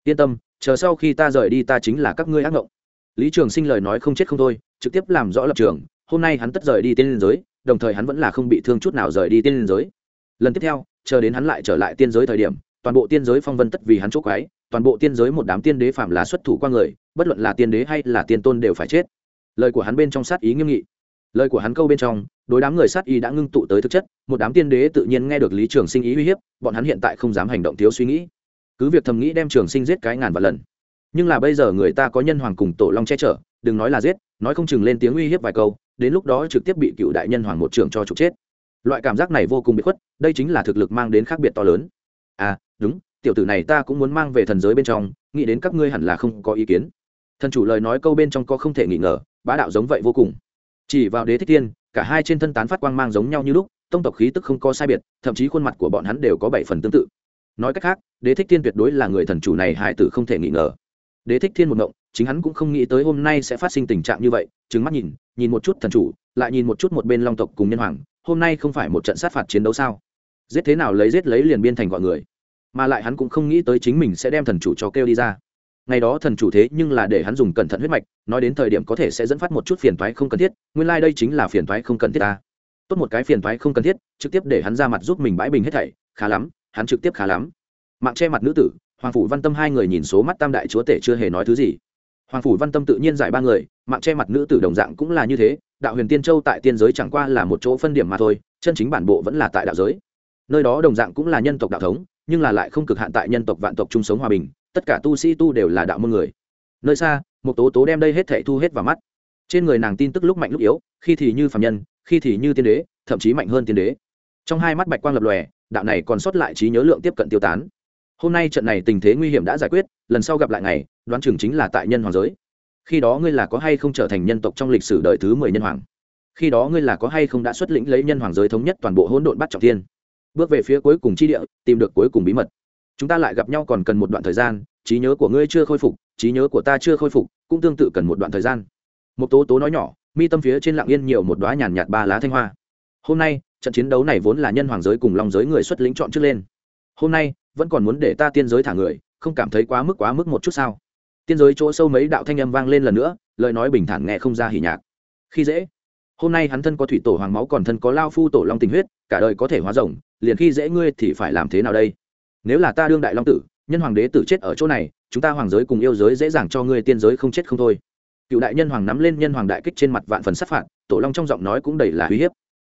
S1: Yên tâm chờ sau khi ta rời đi ta chính là các ngươi ác ngộng. Lý trường sinh lời nói không chết không thôi, trực tiếp làm rõ lập trường, hôm nay hắn tất rời đi tiên liên giới, đồng thời hắn vẫn là không bị thương chút nào rời đi tiên liên giới. Lần tiếp theo, chờ đến hắn lại trở lại tiên giới thời điểm, toàn bộ tiên giới phong vân tất vì hắn chốt quái, toàn bộ tiên giới một đám tiên đế phạm là xuất thủ qua người, bất luận là tiên đế hay là tiên tôn đều phải chết. Lời của hắn bên trong sát ý nghiêm nghị. Lời của hắn câu bên trong, đối đám người sát ý đã ngưng tụ tới thực chất, một đám tiên đế tự nhiên nghe được lý trường sinh ý uy hiếp, bọn hắn hiện tại không dám hành động thiếu suy nghĩ cứ việc thầm nghĩ đem trường sinh giết cái ngàn vạn lần. Nhưng là bây giờ người ta có nhân hoàng cùng tổ long che chở, đừng nói là giết, nói không chừng lên tiếng uy hiếp vài câu, đến lúc đó trực tiếp bị cựu đại nhân hoàng một trường cho trục chết. Loại cảm giác này vô cùng bị khuất, đây chính là thực lực mang đến khác biệt to lớn. À đúng, tiểu tử này ta cũng muốn mang về thần giới bên trong, nghĩ đến các ngươi hẳn là không có ý kiến. Thần chủ lời nói câu bên trong có không thể nghi ngờ, bá đạo giống vậy vô cùng. Chỉ vào đế thích tiên, cả hai trên thân tán phát quang mang giống nhau như lúc, tông tộc khí tức không có sai biệt, thậm chí khuôn mặt của bọn hắn đều có bảy phần tương tự nói cách khác, đế thích thiên tuyệt đối là người thần chủ này hại tử không thể nghi ngờ. Đế thích thiên một ngộng, chính hắn cũng không nghĩ tới hôm nay sẽ phát sinh tình trạng như vậy trứng mắt nhìn nhìn một chút thần chủ, lại nhìn một chút một bên long tộc cùng nhân hoàng, hôm nay không phải một trận sát phạt chiến đấu sao? Giết thế nào lấy giết lấy liền biên thành gọi người. Mà lại hắn cũng không nghĩ tới chính mình sẽ đem thần chủ cho kêu đi ra. Ngày đó thần chủ thế nhưng là để hắn dùng cẩn thận huyết mạch, nói đến thời điểm có thể sẽ dẫn phát một chút phiền toái không cần thiết, nguyên lai、like、đây chính là phiền toái không cần thiết ta. Tốt một cái phiền toái không cần thiết, trực tiếp để hắn ra mặt giúp mình bãi bình hết thảy, khá lắm hắn trực tiếp khá lắm. Mạng che mặt nữ tử, hoàng phủ văn tâm hai người nhìn số mắt tam đại chúa tể chưa hề nói thứ gì. Hoàng phủ văn tâm tự nhiên giải ba người, mạng che mặt nữ tử đồng dạng cũng là như thế, đạo huyền tiên châu tại tiên giới chẳng qua là một chỗ phân điểm mà thôi, chân chính bản bộ vẫn là tại đạo giới. Nơi đó đồng dạng cũng là nhân tộc đạo thống, nhưng là lại không cực hạn tại nhân tộc vạn tộc chung sống hòa bình, tất cả tu sĩ tu đều là đạo môn người. Nơi xa, một tố tố đem đây hết thệ thu hết vào mắt. Trên người nàng tin tức lúc mạnh lúc yếu, khi thì như phạm nhân, khi thì như tiên đế, thậm chí mạnh hơn tiên đế. Trong hai mắt bạch quang lập lòe đạo này còn sót lại trí nhớ lượng tiếp cận tiêu tán. Hôm nay trận này tình thế nguy hiểm đã giải quyết, lần sau gặp lại ngày, đoán chừng chính là tại nhân hoàng giới. Khi đó ngươi là có hay không trở thành nhân tộc trong lịch sử đời thứ mười nhân hoàng? Khi đó ngươi là có hay không đã xuất lĩnh lấy nhân hoàng giới thống nhất toàn bộ hỗn độn bắt trọng thiên? Bước về phía cuối cùng chi địa, tìm được cuối cùng bí mật. Chúng ta lại gặp nhau còn cần một đoạn thời gian, trí nhớ của ngươi chưa khôi phục, trí nhớ của ta chưa khôi phục, cũng tương tự cần một đoạn thời gian. Một tố tố nói nhỏ, mi tâm phía trên lạng yên nhiều một đoá nhàn nhạt ba lá thanh hoa. Hôm nay trận chiến đấu này vốn là nhân hoàng giới cùng long giới người xuất lĩnh chọn trước lên. Hôm nay, vẫn còn muốn để ta tiên giới thả người, không cảm thấy quá mức quá mức một chút sao? Tiên giới chỗ sâu mấy đạo thanh âm vang lên lần nữa, lời nói bình thản nghe không ra hỉ nhạc. Khi dễ, hôm nay hắn thân có thủy tổ hoàng máu còn thân có lao phu tổ long tình huyết, cả đời có thể hóa rồng, liền khi dễ ngươi thì phải làm thế nào đây? Nếu là ta đương đại long tử, nhân hoàng đế tử chết ở chỗ này, chúng ta hoàng giới cùng yêu giới dễ dàng cho ngươi tiên giới không chết không thôi. Cựu đại nhân hoàng nắm lên nhân hoàng đại kích trên mặt vạn phần sát phạt, tổ long trong giọng nói cũng đầy là uy hiếp.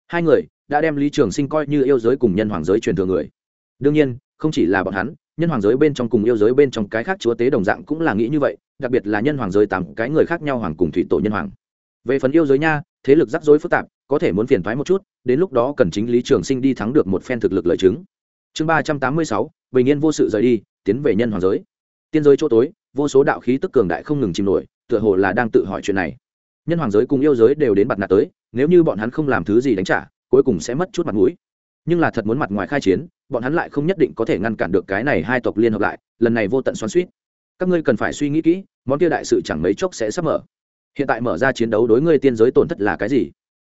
S1: Hai người đã đem lý trường sinh coi như yêu giới cùng nhân hoàng giới truyền thừa người. Đương nhiên, không chỉ là bọn hắn, nhân hoàng giới bên trong cùng yêu giới bên trong cái khác chúa tế đồng dạng cũng là nghĩ như vậy, đặc biệt là nhân hoàng giới tám cái người khác nhau hoàng cùng thủy tổ nhân hoàng. Về phần yêu giới nha, thế lực rắc rối phức tạp, có thể muốn phiền thoái một chút, đến lúc đó cần chính lý trường sinh đi thắng được một phen thực lực lợi chứng. Chương ba trăm tám mươi sáu, bình yên vô sự rời đi, tiến về nhân hoàng giới. Tiên giới chỗ tối, vô số đạo khí tức cường đại không ngừng chìm nổi, tựa hồ là đang tự hỏi chuyện này. Nhân hoàng giới cùng yêu giới đều đến bặt nạt tới, nếu như bọn hắn không làm thứ gì đánh trả cuối cùng sẽ mất chút mặt mũi. Nhưng là thật muốn mặt ngoài khai chiến, bọn hắn lại không nhất định có thể ngăn cản được cái này hai tộc liên hợp lại, lần này vô tận xoắn suýt các ngươi cần phải suy nghĩ kỹ, món kia đại sự chẳng mấy chốc sẽ sắp mở. Hiện tại mở ra chiến đấu đối ngươi tiên giới tổn thất là cái gì?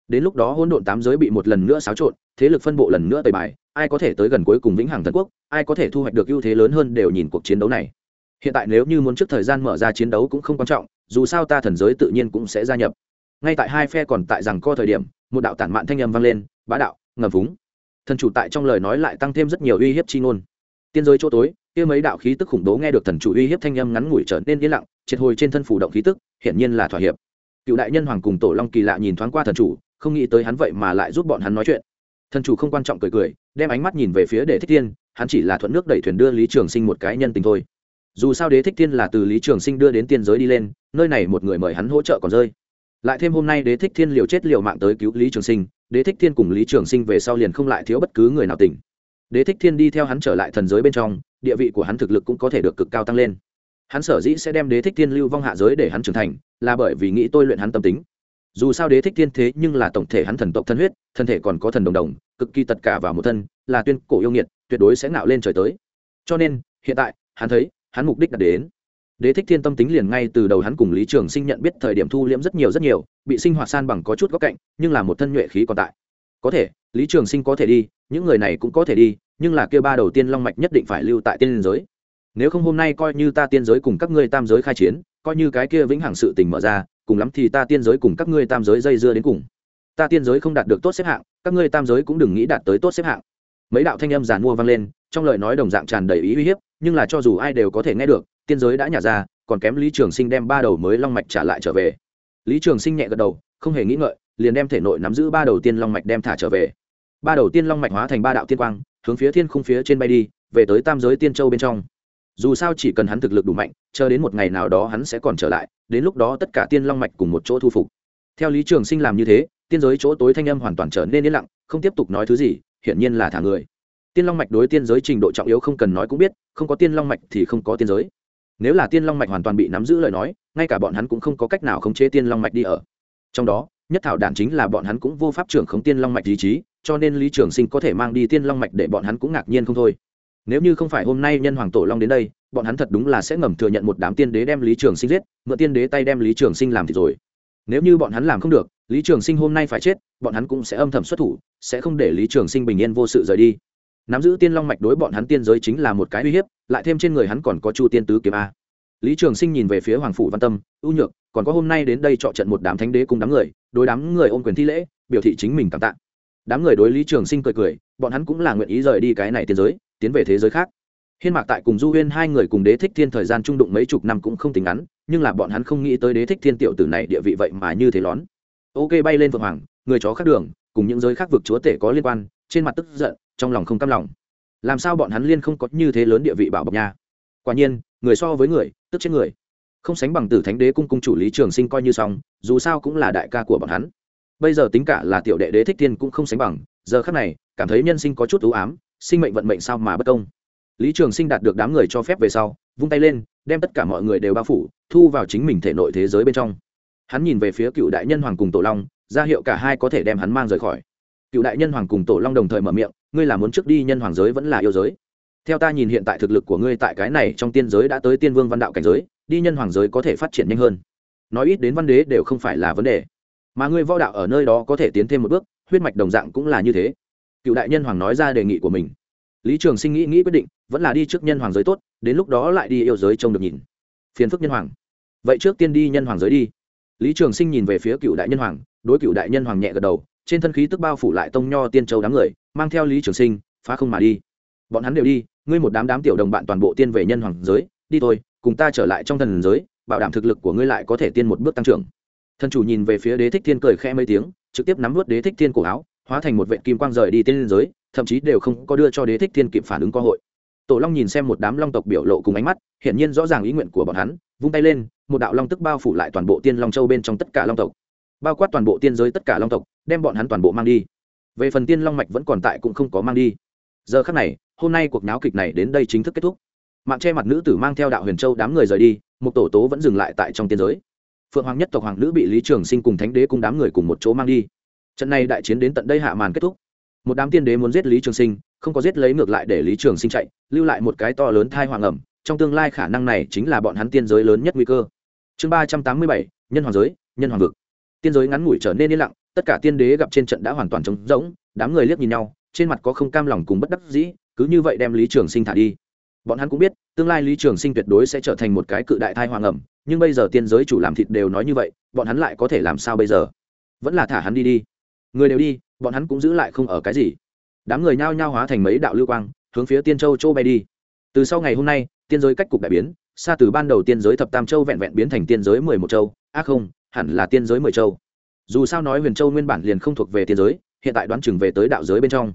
S1: Đến lúc đó hỗn độn tám giới bị một lần nữa xáo trộn, thế lực phân bộ lần nữa tời bài, ai có thể tới gần cuối cùng vĩnh hằng thần quốc, ai có thể thu hoạch được ưu thế lớn hơn đều nhìn cuộc chiến đấu này. Hiện tại nếu như muốn trước thời gian mở ra chiến đấu cũng không quan trọng, dù sao ta thần giới tự nhiên cũng sẽ gia nhập. Ngay tại hai phe còn tại rằng co thời điểm, một đạo tản mạn thanh âm vang lên bá đạo, ngầm vúng thần chủ tại trong lời nói lại tăng thêm rất nhiều uy hiếp chi ngôn. Tiên giới chỗ tối, kia mấy đạo khí tức khủng bố nghe được thần chủ uy hiếp thanh âm ngắn ngủi trở nên yên lặng, triệt hồi trên thân phủ động khí tức, hiển nhiên là thỏa hiệp. Cựu đại nhân hoàng cùng tổ long kỳ lạ nhìn thoáng qua thần chủ, không nghĩ tới hắn vậy mà lại giúp bọn hắn nói chuyện. Thần chủ không quan trọng cười cười, đem ánh mắt nhìn về phía đệ thích thiên, hắn chỉ là thuận nước đẩy thuyền đưa lý trường sinh một cái nhân tình thôi. Dù sao đế thích thiên là từ lý trường sinh đưa đến tiên giới đi lên, nơi này một người mời hắn hỗ trợ còn rơi. Lại thêm hôm nay đế thích thiên liều chết liều mạng tới cứu lý trường sinh đế thích thiên cùng lý trường sinh về sau liền không lại thiếu bất cứ người nào tỉnh. Đế thích thiên đi theo hắn trở lại thần giới bên trong, địa vị của hắn thực lực cũng có thể được cực cao tăng lên. Hắn sở dĩ sẽ đem đế thích thiên lưu vong hạ giới để hắn trưởng thành, là bởi vì nghĩ tôi luyện hắn tâm tính. Dù sao đế thích thiên thế nhưng là tổng thể hắn thần tộc thân huyết, thân thể còn có thần đồng đồng, cực kỳ tất cả vào một thân, là tuyên cổ yêu nghiệt, tuyệt đối sẽ nạo lên trời tới. Cho nên, hiện tại, hắn thấy, hắn mục đích đạt đến đế thích thiên tâm tính liền ngay từ đầu hắn cùng lý trường sinh nhận biết thời điểm thu liễm rất nhiều rất nhiều, bị sinh hoạt san bằng có chút góc cạnh, nhưng là một thân nhuệ khí còn tại. Có thể, lý trường sinh có thể đi, những người này cũng có thể đi, nhưng là kêu ba đầu tiên long mạch nhất định phải lưu tại tiên giới. Nếu không hôm nay coi như ta tiên giới cùng các ngươi tam giới khai chiến, coi như cái kia vĩnh hằng sự tình mở ra, cùng lắm thì ta tiên giới cùng các ngươi tam giới dây dưa đến cùng. Ta tiên giới không đạt được tốt xếp hạng, các ngươi tam giới cũng đừng nghĩ đạt tới tốt xếp hạng. Mấy đạo thanh âm giàn mua vang lên, trong lời nói đồng dạng tràn đầy ý uy hiếp, nhưng là cho dù ai đều có thể nghe được tiên giới đã nhả ra, còn kém lý trường sinh đem ba đầu mới long mạch trả lại trở về. Lý trường sinh nhẹ gật đầu, không hề nghĩ ngợi, liền đem thể nội nắm giữ ba đầu tiên long mạch đem thả trở về. Ba đầu tiên long mạch hóa thành ba đạo tiên quang, hướng phía thiên khung phía trên bay đi, về tới tam giới tiên châu bên trong. Dù sao chỉ cần hắn thực lực đủ mạnh, chờ đến một ngày nào đó hắn sẽ còn trở lại, đến lúc đó tất cả tiên long mạch cùng một chỗ thu phục. Theo lý trường sinh làm như thế, tiên giới chỗ tối thanh âm hoàn toàn trở nên yên lặng, không tiếp tục nói thứ gì, hiển nhiên là thả người. Tiên long mạch đối tiên giới trình độ trọng yếu không cần nói cũng biết, không có tiên long mạch thì không có tiên giới nếu là tiên long mạch hoàn toàn bị nắm giữ lời nói, ngay cả bọn hắn cũng không có cách nào khống chế tiên long mạch đi ở. Trong đó, nhất thảo đản chính là bọn hắn cũng vô pháp trưởng khống tiên long mạch ý chí, cho nên lý trường sinh có thể mang đi tiên long mạch để bọn hắn cũng ngạc nhiên không thôi. Nếu như không phải hôm nay nhân hoàng tổ long đến đây, bọn hắn thật đúng là sẽ ngầm thừa nhận một đám tiên đế đem lý trường sinh giết, mượn tiên đế tay đem lý trường sinh làm thì rồi. Nếu như bọn hắn làm không được, lý trường sinh hôm nay phải chết, bọn hắn cũng sẽ âm thầm xuất thủ, sẽ không để lý trường sinh bình yên vô sự rời đi nắm giữ tiên long mạch đối bọn hắn tiên giới chính là một cái uy hiếp, lại thêm trên người hắn còn có chu tiên tứ kiếm a. Lý trường sinh nhìn về phía hoàng phủ văn tâm ưu nhược, còn có hôm nay đến đây trọ trận một đám thánh đế cùng đám người, đối đám người ôm quyền thi lễ, biểu thị chính mình cảm tạ. Đám người đối lý trường sinh cười cười, bọn hắn cũng là nguyện ý rời đi cái này tiên giới, tiến về thế giới khác. Hiên mạc tại cùng du huyên hai người cùng đế thích thiên thời gian trung đụng mấy chục năm cũng không tính ngắn, nhưng là bọn hắn không nghĩ tới đế thích thiên tiểu tử này địa vị vậy mà như thế lón. Ok, bay lên vượng hoàng, người chó khác đường, cùng những giới khác vực chúa tể có liên quan trên mặt tức giận, trong lòng không cam lòng. Làm sao bọn hắn liên không có như thế lớn địa vị bảo bọc nha? Quả nhiên, người so với người, tức chết người. Không sánh bằng tử thánh đế cung cung chủ lý trường sinh coi như xong, dù sao cũng là đại ca của bọn hắn. Bây giờ tính cả là tiểu đệ đế thích thiên cũng không sánh bằng, giờ khác này, cảm thấy nhân sinh có chút ưu ám, sinh mệnh vận mệnh sao mà bất công. Lý trường sinh đạt được đám người cho phép về sau, vung tay lên, đem tất cả mọi người đều bao phủ, thu vào chính mình thể nội thế giới bên trong. Hắn nhìn về phía cựu đại nhân hoàng cùng tổ long, ra hiệu cả hai có thể đem hắn mang rời khỏi cựu đại nhân hoàng cùng tổ long đồng thời mở miệng, ngươi là muốn trước đi nhân hoàng giới vẫn là yêu giới? Theo ta nhìn hiện tại thực lực của ngươi tại cái này trong tiên giới đã tới tiên vương văn đạo cảnh giới, đi nhân hoàng giới có thể phát triển nhanh hơn. Nói ít đến văn đế đều không phải là vấn đề. Mà ngươi võ đạo ở nơi đó có thể tiến thêm một bước, huyết mạch đồng dạng cũng là như thế. Cựu đại nhân hoàng nói ra đề nghị của mình. Lý trường sinh nghĩ nghĩ quyết định, vẫn là đi trước nhân hoàng giới tốt, đến lúc đó lại đi yêu giới trông được nhìn. Phiền phức nhân hoàng. Vậy trước tiên đi nhân hoàng giới đi. Lý trường sinh nhìn về phía cựu đại nhân hoàng, đối cựu đại nhân hoàng nhẹ gật đầu trên thân khí tức bao phủ lại tông nho tiên châu đám người, mang theo lý trường sinh, phá không mà đi. Bọn hắn đều đi, ngươi một đám đám tiểu đồng bạn toàn bộ tiên về nhân hoàng giới, đi thôi, cùng ta trở lại trong thần giới, bảo đảm thực lực của ngươi lại có thể tiên một bước tăng trưởng. Thần chủ nhìn về phía đế thích thiên cười khẽ mấy tiếng, trực tiếp nắm vớt đế thích thiên cổ áo, hóa thành một vệ kim quang rời đi tiên giới, thậm chí đều không có đưa cho đế thích thiên kịp phản ứng cơ hội. Tổ long nhìn xem một đám long tộc biểu lộ cùng ánh mắt, hiển nhiên rõ ràng ý nguyện của bọn hắn, vung tay lên, một đạo long tức bao phủ lại toàn bộ tiên long châu bên trong tất cả long tộc bao quát toàn bộ tiên giới tất cả long tộc, đem bọn hắn toàn bộ mang đi. Về phần tiên long mạch vẫn còn tại cũng không có mang đi. Giờ khắc này, hôm nay cuộc náo kịch này đến đây chính thức kết thúc. Mạng che mặt nữ tử mang theo đạo huyền châu đám người rời đi, một tổ tố vẫn dừng lại tại trong tiên giới. Phượng hoàng nhất tộc hoàng nữ bị lý trường sinh cùng thánh đế cùng đám người cùng một chỗ mang đi. Trận này đại chiến đến tận đây hạ màn kết thúc. Một đám tiên đế muốn giết lý trường sinh, không có giết lấy ngược lại để lý trường sinh chạy, lưu lại một cái to lớn thai hoàng ẩm, trong tương lai khả năng này chính là bọn hắn tiên giới lớn nhất nguy cơ. Chương ba trăm tám mươi bảy, nhân hoàng giới, nhân hoàng vực tiên giới ngắn ngủi trở nên yên lặng, tất cả tiên đế gặp trên trận đã hoàn toàn trống rỗng, đám người liếc nhìn nhau, trên mặt có không cam lòng cùng bất đắc dĩ, cứ như vậy đem lý trường sinh thả đi. Bọn hắn cũng biết, tương lai lý trường sinh tuyệt đối sẽ trở thành một cái cự đại thai hoàng ẩm, nhưng bây giờ tiên giới chủ làm thịt đều nói như vậy, bọn hắn lại có thể làm sao bây giờ? Vẫn là thả hắn đi đi. Người đều đi, bọn hắn cũng giữ lại không ở cái gì. Đám người nhao nhao hóa thành mấy đạo lưu quang, hướng phía tiên châu châu bay đi. Từ sau ngày hôm nay, tiên giới cách cục đại biến, xa từ ban đầu tiên giới thập tam châu vẹn vẹn biến thành tiên giới mười một châu. Á không hẳn là tiên giới mười châu. Dù sao nói huyền châu nguyên bản liền không thuộc về tiên giới, hiện tại đoán chừng về tới đạo giới bên trong.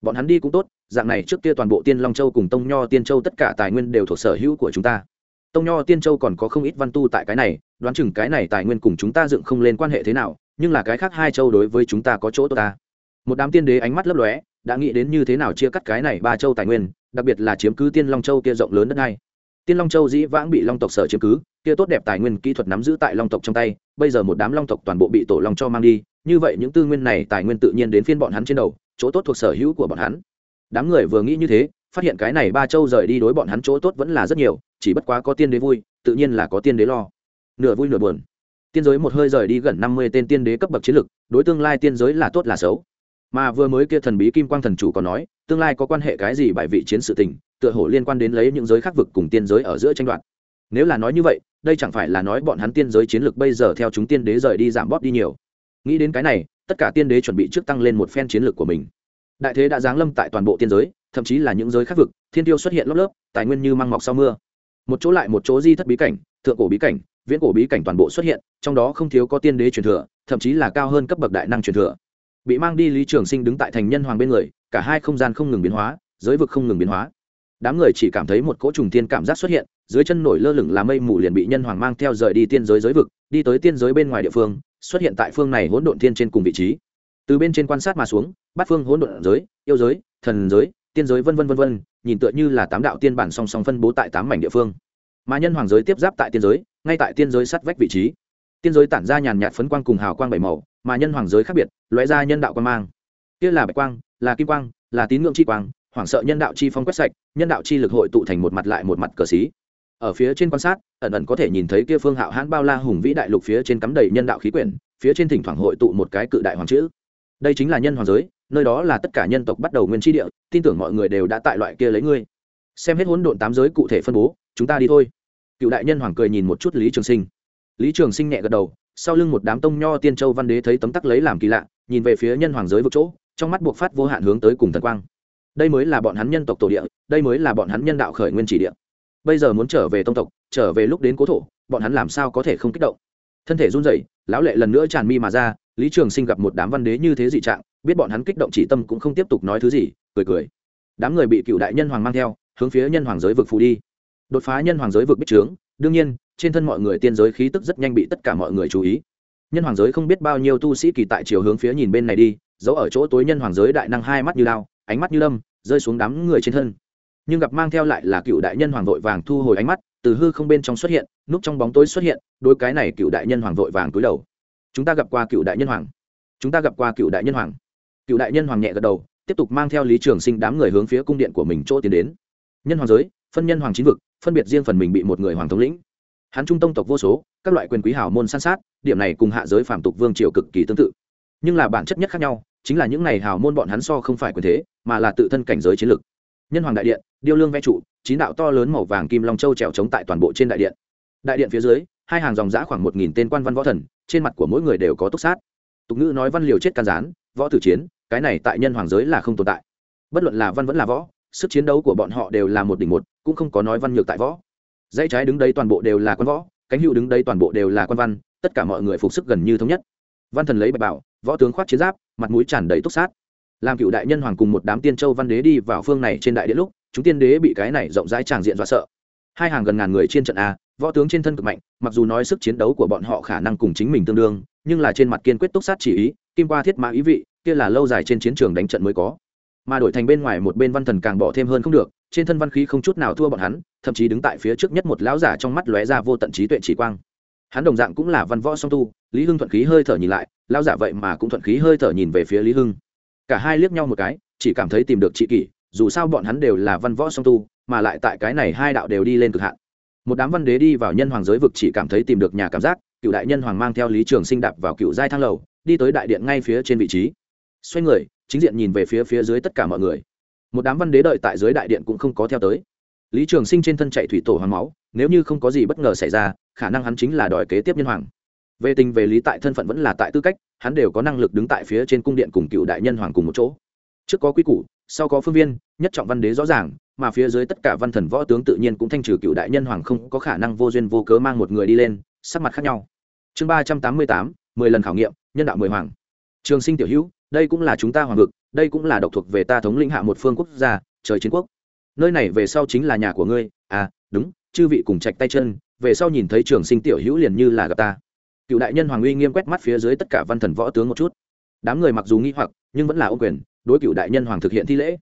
S1: Bọn hắn đi cũng tốt, dạng này trước kia toàn bộ tiên long châu cùng tông nho tiên châu tất cả tài nguyên đều thuộc sở hữu của chúng ta. Tông nho tiên châu còn có không ít văn tu tại cái này, đoán chừng cái này tài nguyên cùng chúng ta dựng không lên quan hệ thế nào, nhưng là cái khác hai châu đối với chúng ta có chỗ tốt ta. Một đám tiên đế ánh mắt lấp lóe, đã nghĩ đến như thế nào chia cắt cái này ba châu tài nguyên, đặc biệt là chiếm cứ tiên long châu kia rộng lớn đất này tiên long châu dĩ vãng bị long tộc sở chiếm cứ, kia tốt đẹp tài nguyên kỹ thuật nắm giữ tại long tộc trong tay, bây giờ một đám long tộc toàn bộ bị tổ long cho mang đi, như vậy những tư nguyên này tài nguyên tự nhiên đến phiên bọn hắn trên đầu, chỗ tốt thuộc sở hữu của bọn hắn. Đám người vừa nghĩ như thế, phát hiện cái này ba châu rời đi đối bọn hắn chỗ tốt vẫn là rất nhiều, chỉ bất quá có tiên đế vui, tự nhiên là có tiên đế lo. Nửa vui nửa buồn. Tiên giới một hơi rời đi gần năm mươi tên tiên đế cấp bậc chiến lực, đối tương lai tiên giới là tốt là xấu. Mà vừa mới kia thần bí kim quang thần chủ còn nói, tương lai có quan hệ cái gì bài vị chiến sự tình tựa hồ liên quan đến lấy những giới khác vực cùng tiên giới ở giữa tranh đoạt. Nếu là nói như vậy, đây chẳng phải là nói bọn hắn tiên giới chiến lược bây giờ theo chúng tiên đế rời đi giảm bóp đi nhiều. Nghĩ đến cái này, tất cả tiên đế chuẩn bị trước tăng lên một phen chiến lược của mình. Đại thế đã giáng lâm tại toàn bộ tiên giới, thậm chí là những giới khác vực, thiên tiêu xuất hiện lớp lớp, tài nguyên như măng mọc sau mưa. Một chỗ lại một chỗ di thất bí cảnh, thượng cổ bí cảnh, viễn cổ bí cảnh toàn bộ xuất hiện, trong đó không thiếu có tiên đế truyền thừa, thậm chí là cao hơn cấp bậc đại năng truyền thừa. Bị mang đi lý trường sinh đứng tại thành nhân hoàng bên người, cả hai không gian không ngừng biến hóa, giới vực không ngừng biến hóa đám người chỉ cảm thấy một cỗ trùng tiên cảm giác xuất hiện, dưới chân nổi lơ lửng là mây mù liền bị nhân hoàng mang theo rời đi tiên giới giới vực, đi tới tiên giới bên ngoài địa phương, xuất hiện tại phương này hỗn độn thiên trên cùng vị trí. Từ bên trên quan sát mà xuống, bát phương hỗn độn giới, yêu giới, thần giới, tiên giới vân vân vân vân, nhìn tựa như là tám đạo tiên bản song song phân bố tại tám mảnh địa phương. Mà nhân hoàng giới tiếp giáp tại tiên giới, ngay tại tiên giới sát vách vị trí. Tiên giới tản ra nhàn nhạt phấn quang cùng hào quang bảy màu, mà nhân hoàng giới khác biệt, lóe ra nhân đạo quan mang. Kia là bạch quang, là kim quang, là tín ngưỡng chi quang hoảng sợ nhân đạo chi phong quét sạch, nhân đạo chi lực hội tụ thành một mặt lại một mặt cờ xí. Ở phía trên quan sát, ẩn ẩn có thể nhìn thấy kia phương hạo hãn bao la hùng vĩ đại lục phía trên cắm đầy nhân đạo khí quyển, phía trên thỉnh thoảng hội tụ một cái cự đại hoàng chữ. Đây chính là nhân hoàng giới, nơi đó là tất cả nhân tộc bắt đầu nguyên tri địa, tin tưởng mọi người đều đã tại loại kia lấy ngươi. Xem hết hỗn độn tám giới cụ thể phân bố, chúng ta đi thôi. Cựu đại nhân hoàng cười nhìn một chút lý trường sinh. Lý trường sinh nhẹ gật đầu, sau lưng một đám tông nho tiên châu văn đế thấy tấm tắc lấy làm kỳ lạ, nhìn về phía nhân hoàng giới vực chỗ, trong mắt buộc phát vô hạn hướng tới cùng thần quang đây mới là bọn hắn nhân tộc tổ địa, đây mới là bọn hắn nhân đạo khởi nguyên chỉ địa. Bây giờ muốn trở về tông tộc, trở về lúc đến cố thổ, bọn hắn làm sao có thể không kích động? Thân thể run rẩy, lão lệ lần nữa tràn mi mà ra, lý trường sinh gặp một đám văn đế như thế dị trạng, biết bọn hắn kích động chỉ tâm cũng không tiếp tục nói thứ gì, cười cười. Đám người bị cựu đại nhân hoàng mang theo, hướng phía nhân hoàng giới vực phù đi. Đột phá nhân hoàng giới vực bích trướng, đương nhiên, trên thân mọi người tiên giới khí tức rất nhanh bị tất cả mọi người chú ý. Nhân hoàng giới không biết bao nhiêu tu sĩ kỳ tại chiều hướng phía nhìn bên này đi, giấu ở chỗ tối nhân hoàng giới đại năng hai mắt như lao, ánh mắt như lâm rơi xuống đám người trên thân. Nhưng gặp mang theo lại là cựu đại nhân hoàng vội vàng thu hồi ánh mắt, từ hư không bên trong xuất hiện, núp trong bóng tối xuất hiện đôi cái này cựu đại nhân hoàng vội vàng túi đầu. Chúng ta gặp qua cựu đại nhân hoàng. Chúng ta gặp qua cựu đại nhân hoàng. Cựu đại nhân hoàng nhẹ gật đầu, tiếp tục mang theo lý trường sinh đám người hướng phía cung điện của mình chỗ tiến đến. Nhân hoàng giới, phân nhân hoàng chín vực, phân biệt riêng phần mình bị một người hoàng thống lĩnh. Hắn trung tông tộc vô số, các loại quyền quý hào môn san sát, điểm này cùng hạ giới phạm tục vương triều cực kỳ tương tự. Nhưng là bản chất nhất khác nhau chính là những này hào môn bọn hắn so không phải quyền thế, mà là tự thân cảnh giới chiến lược nhân hoàng đại điện, điêu lương vẽ trụ, chín đạo to lớn màu vàng kim long châu trèo trống tại toàn bộ trên đại điện. Đại điện phía dưới, hai hàng dòng giã khoảng một nghìn tên quan văn võ thần, trên mặt của mỗi người đều có túc sát. Tục ngữ nói văn liều chết can gián, võ tử chiến, cái này tại nhân hoàng giới là không tồn tại. Bất luận là văn vẫn là võ, sức chiến đấu của bọn họ đều là một đỉnh một, cũng không có nói văn nhược tại võ. Dãy trái đứng đây toàn bộ đều là quan võ, cánh hữu đứng đây toàn bộ đều là quan văn, tất cả mọi người phục sức gần như thống nhất. Văn thần lấy bạch bảo, võ tướng khoác chiến giáp mặt mũi tràn đầy túc sát. Làm cựu đại nhân hoàng cùng một đám tiên châu văn đế đi vào phương này trên đại điện lúc, chúng tiên đế bị cái này rộng rãi tràng diện dọa sợ. Hai hàng gần ngàn người trên trận a, võ tướng trên thân cực mạnh, mặc dù nói sức chiến đấu của bọn họ khả năng cùng chính mình tương đương, nhưng là trên mặt kiên quyết túc sát chỉ ý, kim qua thiết mã ý vị, kia là lâu dài trên chiến trường đánh trận mới có. Mà đổi thành bên ngoài một bên văn thần càng bỏ thêm hơn không được, trên thân văn khí không chút nào thua bọn hắn, thậm chí đứng tại phía trước nhất một lão giả trong mắt lóe ra vô tận trí tuệ chỉ quang. Hắn đồng dạng cũng là văn võ song tu, lý hưng thuận khí hơi thở nhìn lại lao giả vậy mà cũng thuận khí hơi thở nhìn về phía lý hưng. Cả hai liếc nhau một cái, chỉ cảm thấy tìm được chị kỷ, dù sao bọn hắn đều là văn võ song tu, mà lại tại cái này hai đạo đều đi lên cực hạn. Một đám văn đế đi vào nhân hoàng giới vực chỉ cảm thấy tìm được nhà cảm giác, cựu đại nhân hoàng mang theo lý trường sinh đạp vào cựu giai thang lầu, đi tới đại điện ngay phía trên vị trí. Xoay người, chính diện nhìn về phía phía dưới tất cả mọi người. Một đám văn đế đợi tại dưới đại điện cũng không có theo tới. Lý trường sinh trên thân chạy thủy tổ hoàng máu, nếu như không có gì bất ngờ xảy ra, khả năng hắn chính là đòi kế tiếp nhân hoàng về tình về lý tại thân phận vẫn là tại tư cách, hắn đều có năng lực đứng tại phía trên cung điện cùng cựu đại nhân hoàng cùng một chỗ. Trước có quy củ, sau có phương viên, nhất trọng văn đế rõ ràng, mà phía dưới tất cả văn thần võ tướng tự nhiên cũng thanh trừ cựu đại nhân hoàng không có khả năng vô duyên vô cớ mang một người đi lên, sắc mặt khác nhau. Chương ba trăm tám mươi tám, mười lần khảo nghiệm, nhân đạo mười hoàng. Trường sinh tiểu hữu, đây cũng là chúng ta hoàng vực, đây cũng là độc thuộc về ta thống lĩnh hạ một phương quốc gia, trời chiến quốc. Nơi này về sau chính là nhà của ngươi à đúng, chư vị cùng chạch tay chân, về sau nhìn thấy trường sinh tiểu hữu liền như là gặp ta cựu đại nhân hoàng uy nghiêm quét mắt phía dưới tất cả văn thần võ tướng một chút. Đám người mặc dù nghi hoặc, nhưng vẫn là ô quyền, đối cựu đại nhân hoàng thực hiện thi lễ.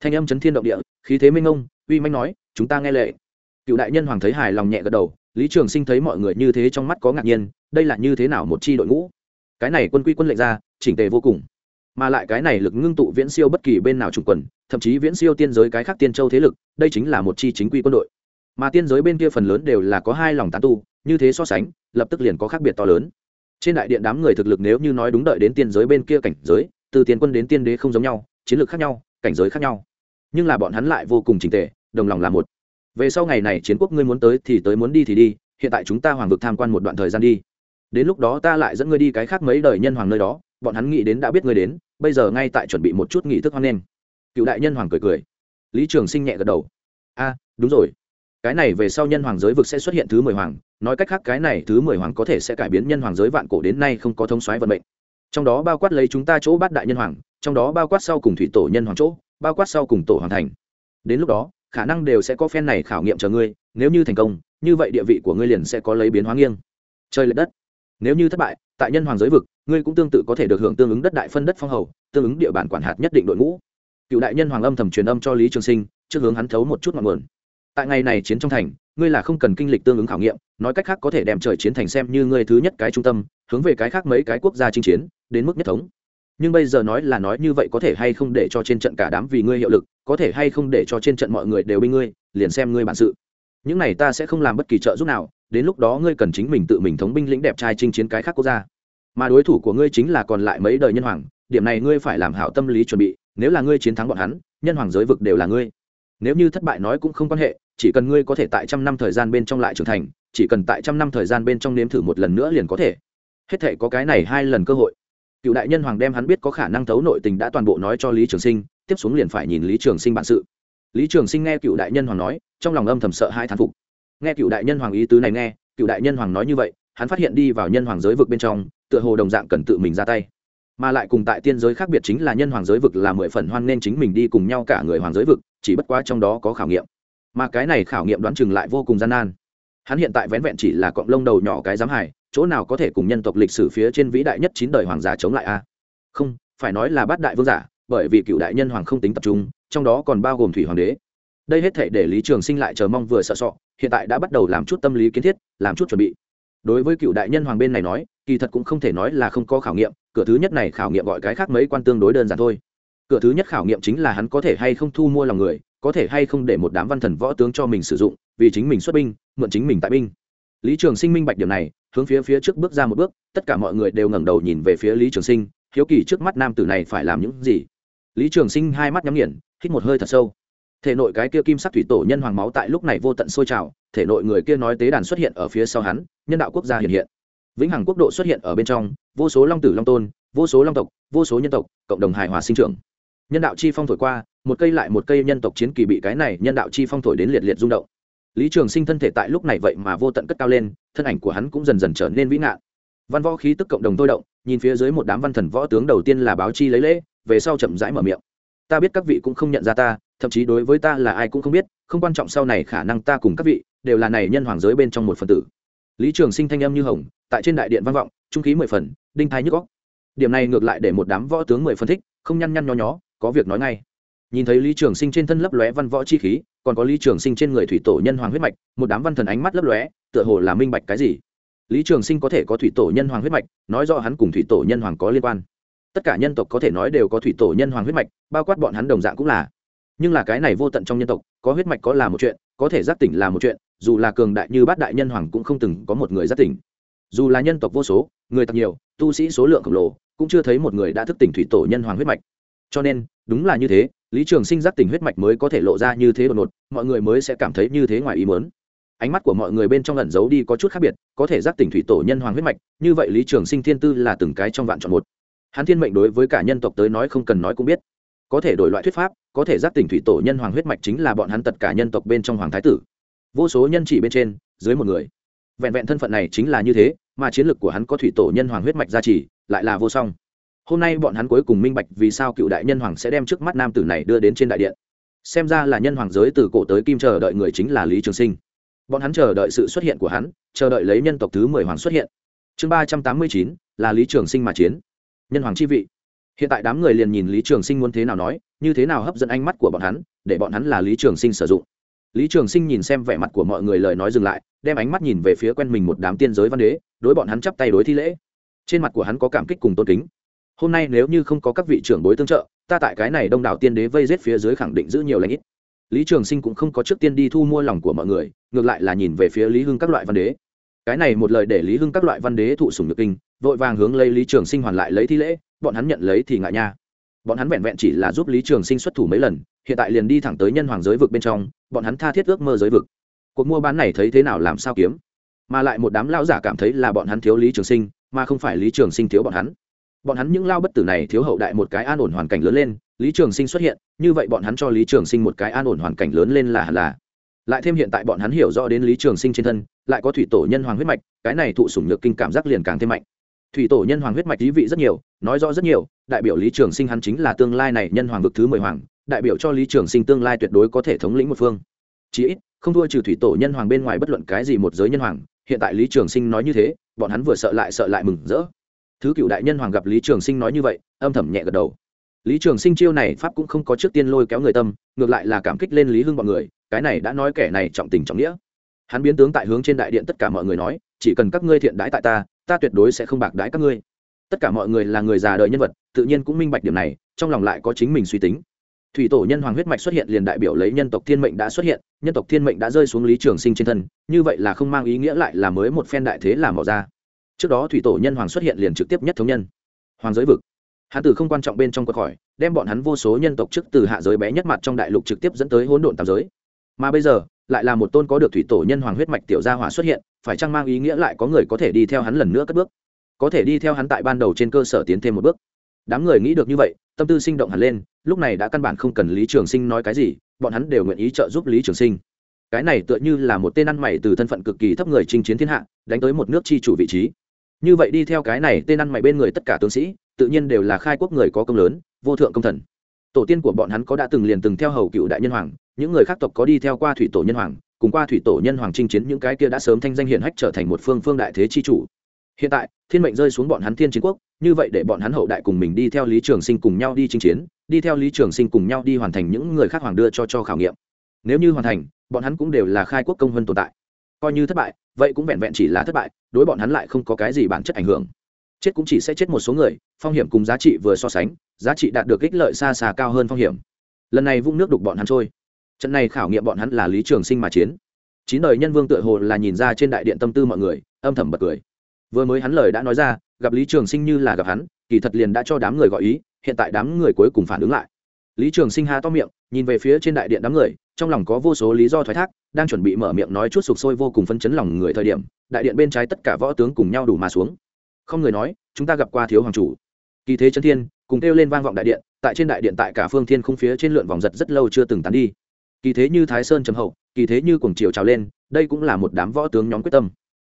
S1: Thanh âm chấn thiên động địa, khí thế minh ông, uy manh nói, chúng ta nghe lệ. Cựu đại nhân hoàng thấy hài lòng nhẹ gật đầu, lý trường sinh thấy mọi người như thế trong mắt có ngạc nhiên, đây là như thế nào một chi đội ngũ? Cái này quân quy quân lệnh ra, chỉnh tề vô cùng. Mà lại cái này lực ngưng tụ viễn siêu bất kỳ bên nào trùng quần, thậm chí viễn siêu tiên giới cái khác tiên châu thế lực, đây chính là một chi chính quy quân đội mà tiên giới bên kia phần lớn đều là có hai lòng tán tu, như thế so sánh, lập tức liền có khác biệt to lớn. Trên đại điện đám người thực lực nếu như nói đúng đợi đến tiên giới bên kia cảnh giới, từ tiên quân đến tiên đế không giống nhau, chiến lược khác nhau, cảnh giới khác nhau. Nhưng là bọn hắn lại vô cùng trình tệ đồng lòng là một. Về sau ngày này chiến quốc ngươi muốn tới thì tới, muốn đi thì đi, hiện tại chúng ta hoàng vực tham quan một đoạn thời gian đi. Đến lúc đó ta lại dẫn ngươi đi cái khác mấy đời nhân hoàng nơi đó, bọn hắn nghĩ đến đã biết ngươi đến, bây giờ ngay tại chuẩn bị một chút nghị thức hoan nghênh. Cựu đại nhân hoàng cười cười. Lý trường sinh nhẹ gật đầu. A đúng rồi cái này về sau nhân hoàng giới vực sẽ xuất hiện thứ mười hoàng, nói cách khác cái này thứ mười hoàng có thể sẽ cải biến nhân hoàng giới vạn cổ đến nay không có thông xoáy vận mệnh. Trong đó bao quát lấy chúng ta chỗ bát đại nhân hoàng, trong đó bao quát sau cùng thủy tổ nhân hoàng chỗ, bao quát sau cùng tổ hoàng thành. Đến lúc đó, khả năng đều sẽ có phen này khảo nghiệm chờ ngươi, nếu như thành công, như vậy địa vị của ngươi liền sẽ có lấy biến hóa nghiêng. Chơi lệch đất. Nếu như thất bại, tại nhân hoàng giới vực, ngươi cũng tương tự có thể được hưởng tương ứng đất đại phân đất phong hầu, tương ứng địa bàn quản hạt nhất định đội ngũ. Cựu đại nhân hoàng âm thầm truyền âm cho lý trường sinh, trước hướng hắn thấu một chút ngọn nguồn tại ngày này chiến trong thành, ngươi là không cần kinh lịch tương ứng khảo nghiệm, nói cách khác có thể đem trời chiến thành xem như ngươi thứ nhất cái trung tâm, hướng về cái khác mấy cái quốc gia chinh chiến, đến mức nhất thống. Nhưng bây giờ nói là nói như vậy có thể hay không để cho trên trận cả đám vì ngươi hiệu lực, có thể hay không để cho trên trận mọi người đều binh ngươi, liền xem ngươi bản sự. Những này ta sẽ không làm bất kỳ trợ giúp nào, đến lúc đó ngươi cần chính mình tự mình thống binh lĩnh đẹp trai chinh chiến cái khác quốc gia. Mà đối thủ của ngươi chính là còn lại mấy đời nhân hoàng, điểm này ngươi phải làm hảo tâm lý chuẩn bị, nếu là ngươi chiến thắng bọn hắn, nhân hoàng giới vực đều là ngươi. Nếu như thất bại nói cũng không quan hệ chỉ cần ngươi có thể tại trăm năm thời gian bên trong lại trưởng thành, chỉ cần tại trăm năm thời gian bên trong nếm thử một lần nữa liền có thể. Hết thể có cái này hai lần cơ hội. Cựu đại nhân hoàng đem hắn biết có khả năng thấu nội tình đã toàn bộ nói cho lý trường sinh, tiếp xuống liền phải nhìn lý trường sinh bản sự. Lý trường sinh nghe cựu đại nhân hoàng nói, trong lòng âm thầm sợ hai thán phục. Nghe cựu đại nhân hoàng ý tứ này nghe, cựu đại nhân hoàng nói như vậy, hắn phát hiện đi vào nhân hoàng giới vực bên trong, tựa hồ đồng dạng cần tự mình ra tay. Mà lại cùng tại tiên giới khác biệt chính là nhân hoàng giới vực là mười phần hoan nên chính mình đi cùng nhau cả người hoàng giới vực, chỉ bất quá trong đó có khảo nghiệm mà cái này khảo nghiệm đoán chừng lại vô cùng gian nan. Hắn hiện tại vén vẹn chỉ là cọng lông đầu nhỏ cái giám hải chỗ nào có thể cùng nhân tộc lịch sử phía trên vĩ đại nhất chín đời hoàng giả chống lại a? Không, phải nói là bát đại vương giả, bởi vì cựu đại nhân hoàng không tính tập trung, trong đó còn bao gồm thủy hoàng đế. Đây hết thể để lý trường sinh lại chờ mong vừa sợ sọ, hiện tại đã bắt đầu làm chút tâm lý kiến thiết, làm chút chuẩn bị. Đối với cựu đại nhân hoàng bên này nói, kỳ thật cũng không thể nói là không có khảo nghiệm, cửa thứ nhất này khảo nghiệm gọi cái khác mấy quan tương đối đơn giản thôi. Cửa thứ nhất khảo nghiệm chính là hắn có thể hay không thu mua lòng người có thể hay không để một đám văn thần võ tướng cho mình sử dụng, vì chính mình xuất binh, mượn chính mình tại binh. Lý trường sinh minh bạch điểm này, hướng phía phía trước bước ra một bước, tất cả mọi người đều ngẩng đầu nhìn về phía lý trường sinh, hiếu kỳ trước mắt nam tử này phải làm những gì. Lý trường sinh hai mắt nhắm nghiền, hít một hơi thật sâu. Thể nội cái kia kim sắc thủy tổ nhân hoàng máu tại lúc này vô tận sôi trào, thể nội người kia nói tế đàn xuất hiện ở phía sau hắn, nhân đạo quốc gia hiện hiện. Vĩnh hằng quốc độ xuất hiện ở bên trong, vô số long tử long tôn, vô số long tộc, vô số nhân tộc, cộng đồng hài hòa sinh trưởng nhân đạo chi phong thổi qua, một cây lại một cây nhân tộc chiến kỳ bị cái này nhân đạo chi phong thổi đến liệt liệt rung động. Lý trường sinh thân thể tại lúc này vậy mà vô tận cất cao lên, thân ảnh của hắn cũng dần dần trở nên vĩ ngạn. Văn võ khí tức cộng đồng tôi động, nhìn phía dưới một đám văn thần võ tướng đầu tiên là báo chi lấy lễ, về sau chậm rãi mở miệng. Ta biết các vị cũng không nhận ra ta, thậm chí đối với ta là ai cũng không biết, không quan trọng sau này khả năng ta cùng các vị đều là này nhân hoàng giới bên trong một phần tử. Lý trường sinh thanh âm như hồng, tại trên đại điện văn vọng, trung khí mười phần, đinh thái nhức góc điểm này ngược lại để một đám võ tướng mười phân thích, không nhăn nhăn nho nhó có việc nói ngay. Nhìn thấy lý trường sinh trên thân lấp lóe văn võ chi khí, còn có lý trường sinh trên người thủy tổ nhân hoàng huyết mạch, một đám văn thần ánh mắt lấp lóe, tựa hồ là minh bạch cái gì. Lý trường sinh có thể có thủy tổ nhân hoàng huyết mạch, nói rõ hắn cùng thủy tổ nhân hoàng có liên quan. Tất cả nhân tộc có thể nói đều có thủy tổ nhân hoàng huyết mạch, bao quát bọn hắn đồng dạng cũng là. Nhưng là cái này vô tận trong nhân tộc, có huyết mạch có là một chuyện, có thể giác tỉnh là một chuyện, dù là cường đại như bát đại nhân hoàng cũng không từng có một người giác tỉnh. Dù là nhân tộc vô số, người tặc nhiều, tu sĩ số lượng khổng lồ, cũng chưa thấy một người đã thức tỉnh thủy tổ nhân hoàng huyết mạch cho nên, đúng là như thế, lý trường sinh giác tình huyết mạch mới có thể lộ ra như thế đột ngột, mọi người mới sẽ cảm thấy như thế ngoài ý mớn ánh mắt của mọi người bên trong ẩn giấu đi có chút khác biệt, có thể giác tỉnh thủy tổ nhân hoàng huyết mạch, như vậy lý trường sinh thiên tư là từng cái trong vạn chọn một. Hắn thiên mệnh đối với cả nhân tộc tới nói không cần nói cũng biết. Có thể đổi loại thuyết pháp, có thể giác tỉnh thủy tổ nhân hoàng huyết mạch chính là bọn hắn tất cả nhân tộc bên trong hoàng thái tử. Vô số nhân chỉ bên trên, dưới một người. Vẹn vẹn thân phận này chính là như thế, mà chiến lược của hắn có thủy tổ nhân hoàng huyết mạch gia trì, lại là vô song hôm nay bọn hắn cuối cùng minh bạch vì sao cựu đại nhân hoàng sẽ đem trước mắt nam tử này đưa đến trên đại điện. Xem ra là nhân hoàng giới từ cổ tới kim chờ đợi người chính là lý trường sinh. Bọn hắn chờ đợi sự xuất hiện của hắn, chờ đợi lấy nhân tộc thứ mười hoàng xuất hiện. Chương ba trăm tám mươi chín, là lý trường sinh mà chiến. Nhân hoàng chi vị. Hiện tại đám người liền nhìn lý trường sinh muốn thế nào nói, như thế nào hấp dẫn ánh mắt của bọn hắn, để bọn hắn là lý trường sinh sử dụng. Lý trường sinh nhìn xem vẻ mặt của mọi người lời nói dừng lại, đem ánh mắt nhìn về phía quen mình một đám tiên giới văn đế, đối bọn hắn chắp tay đối thi lễ. Trên mặt của hắn có cảm kích cùng tôn kính hôm nay nếu như không có các vị trưởng bối tương trợ, ta tại cái này đông đảo tiên đế vây rết phía dưới khẳng định giữ nhiều lãnh ít. Lý trường sinh cũng không có trước tiên đi thu mua lòng của mọi người, ngược lại là nhìn về phía lý hưng các loại văn đế. Cái này một lời để lý hưng các loại văn đế thụ sùng nhược kinh, vội vàng hướng lấy lý trường sinh hoàn lại lấy thi lễ, bọn hắn nhận lấy thì ngại nha. Bọn hắn vẹn vẹn chỉ là giúp lý trường sinh xuất thủ mấy lần, hiện tại liền đi thẳng tới nhân hoàng giới vực bên trong, bọn hắn tha thiết ước mơ giới vực. Cuộc mua bán này thấy thế nào làm sao kiếm? Mà lại một đám lao giả cảm thấy là bọn hắn thiếu lý trường sinh, mà không phải lý trường sinh thiếu bọn hắn bọn hắn những lao bất tử này thiếu hậu đại một cái an ổn hoàn cảnh lớn lên, lý trường sinh xuất hiện, như vậy bọn hắn cho lý trường sinh một cái an ổn hoàn cảnh lớn lên là hẳn là. Lại thêm hiện tại bọn hắn hiểu rõ đến lý trường sinh trên thân, lại có thủy tổ nhân hoàng huyết mạch, cái này thụ sủng nhược kinh cảm giác liền càng thêm mạnh. Thủy tổ nhân hoàng huyết mạch ý vị rất nhiều, nói rõ rất nhiều, đại biểu lý trường sinh hắn chính là tương lai này nhân hoàng vực thứ mười hoàng, đại biểu cho lý trường sinh tương lai tuyệt đối có thể thống lĩnh một phương. Chí ít, không thua trừ thủy tổ nhân hoàng bên ngoài bất luận cái gì một giới nhân hoàng, hiện tại lý trường sinh nói như thế, bọn hắn vừa sợ lại sợ lại mừng rỡ thứ cựu đại nhân hoàng gặp lý trường sinh nói như vậy, âm thầm nhẹ gật đầu. Lý trường sinh chiêu này pháp cũng không có trước tiên lôi kéo người tâm, ngược lại là cảm kích lên lý hưng bọn người, cái này đã nói kẻ này trọng tình trọng nghĩa. Hắn biến tướng tại hướng trên đại điện tất cả mọi người nói, chỉ cần các ngươi thiện đái tại ta ta tuyệt đối sẽ không bạc đái các ngươi. Tất cả mọi người là người già đời nhân vật, tự nhiên cũng minh bạch điểm này, trong lòng lại có chính mình suy tính. Thủy tổ nhân hoàng huyết mạch xuất hiện liền đại biểu lấy nhân tộc thiên mệnh đã xuất hiện, nhân tộc thiên mệnh đã rơi xuống lý trường sinh trên thân, như vậy là không mang ý nghĩa lại là mới một phen đại thế làm bỏ ra trước đó thủy tổ nhân hoàng xuất hiện liền trực tiếp nhất thống nhân. Hoàng giới vực. Hắn tử không quan trọng bên trong quật khỏi, đem bọn hắn vô số nhân tộc trước từ hạ giới bé nhất mặt trong đại lục trực tiếp dẫn tới hỗn độn tam giới. Mà bây giờ, lại là một tôn có được thủy tổ nhân hoàng huyết mạch tiểu gia hỏa xuất hiện, phải chăng mang ý nghĩa lại có người có thể đi theo hắn lần nữa cất bước? Có thể đi theo hắn tại ban đầu trên cơ sở tiến thêm một bước. Đám người nghĩ được như vậy, tâm tư sinh động hẳn lên, lúc này đã căn bản không cần lý trường sinh nói cái gì, bọn hắn đều nguyện ý trợ giúp lý trường sinh. Cái này tựa như là một tên ăn mày từ thân phận cực kỳ thấp người chinh chiến thiên hạ, đánh tới một nước chi chủ vị trí như vậy đi theo cái này tên ăn mày bên người tất cả tướng sĩ, tự nhiên đều là khai quốc người có công lớn, vô thượng công thần. Tổ tiên của bọn hắn có đã từng liền từng theo hầu cựu đại nhân hoàng, những người khác tộc có đi theo qua thủy tổ nhân hoàng, cùng qua thủy tổ nhân hoàng chinh chiến những cái kia đã sớm thanh danh hiển hách trở thành một phương phương đại thế chi chủ. Hiện tại, thiên mệnh rơi xuống bọn hắn thiên chiến quốc, như vậy để bọn hắn hậu đại cùng mình đi theo lý trường sinh cùng nhau đi chinh chiến, đi theo lý trường sinh cùng nhau đi hoàn thành những người khác hoàng đưa cho cho khảo nghiệm. Nếu như hoàn thành, bọn hắn cũng đều là khai quốc công hơn tồn tại coi như thất bại, vậy cũng vẹn vẹn chỉ là thất bại, đối bọn hắn lại không có cái gì bản chất ảnh hưởng. Chết cũng chỉ sẽ chết một số người, phong hiểm cùng giá trị vừa so sánh, giá trị đạt được ích lợi xa xa cao hơn phong hiểm. Lần này vung nước đục bọn hắn trôi. Trận này khảo nghiệm bọn hắn là lý trường sinh mà chiến. Chín đời nhân vương tựa hồ là nhìn ra trên đại điện tâm tư mọi người, âm thầm bật cười. Vừa mới hắn lời đã nói ra, gặp lý trường sinh như là gặp hắn, kỳ thật liền đã cho đám người gọi ý, hiện tại đám người cuối cùng phản ứng lại lý trường sinh ha to miệng, nhìn về phía trên đại điện đám người, trong lòng có vô số lý do thoái thác, đang chuẩn bị mở miệng nói chút sục sôi vô cùng phân chấn lòng người thời điểm, đại điện bên trái tất cả võ tướng cùng nhau đủ mà xuống. Không người nói, chúng ta gặp qua thiếu hoàng chủ. Kỳ thế chân thiên, cùng kêu lên vang vọng đại điện, tại trên đại điện tại cả phương thiên không phía trên lượn vòng giật rất lâu chưa từng tán đi. Kỳ thế như thái sơn trầm hậu, kỳ thế như cuồng triều trào lên, đây cũng là một đám võ tướng nhóm quyết tâm.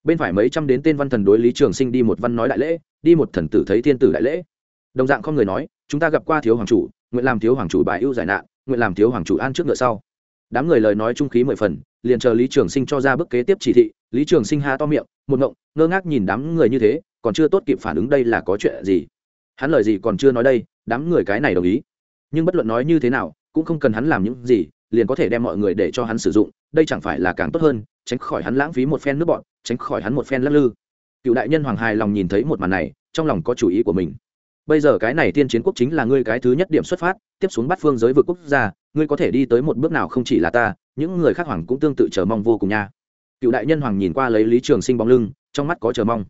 S1: Bên phải mấy trăm đến tên văn thần đối lý trường sinh đi một văn nói đại lễ, đi một thần tử thấy thiên tử đại lễ. Đồng dạng không người nói, chúng ta gặp qua thiếu hoàng chủ nguyện làm thiếu hoàng chủ bài ưu giải nạn, nguyện làm thiếu hoàng chủ an trước ngựa sau. Đám người lời nói trung khí mười phần, liền chờ lý trường sinh cho ra bức kế tiếp chỉ thị, lý trường sinh ha to miệng, một ngộng, ngơ ngác nhìn đám người như thế, còn chưa tốt kịp phản ứng đây là có chuyện gì. Hắn lời gì còn chưa nói đây, đám người cái này đồng ý. Nhưng bất luận nói như thế nào, cũng không cần hắn làm những gì, liền có thể đem mọi người để cho hắn sử dụng, đây chẳng phải là càng tốt hơn, tránh khỏi hắn lãng phí một phen nước bọn tránh khỏi hắn một phen lắc lư. Cựu đại nhân hoàng hài lòng nhìn thấy một màn này, trong lòng có chủ ý của mình bây giờ cái này tiên chiến quốc chính là ngươi cái thứ nhất điểm xuất phát, tiếp xuống bắt phương giới vực quốc gia, ngươi có thể đi tới một bước nào không chỉ là ta, những người khác hoàng cũng tương tự chờ mong vô cùng nha. Cựu đại nhân hoàng nhìn qua lấy lý trường sinh bóng lưng, trong mắt có chờ mong.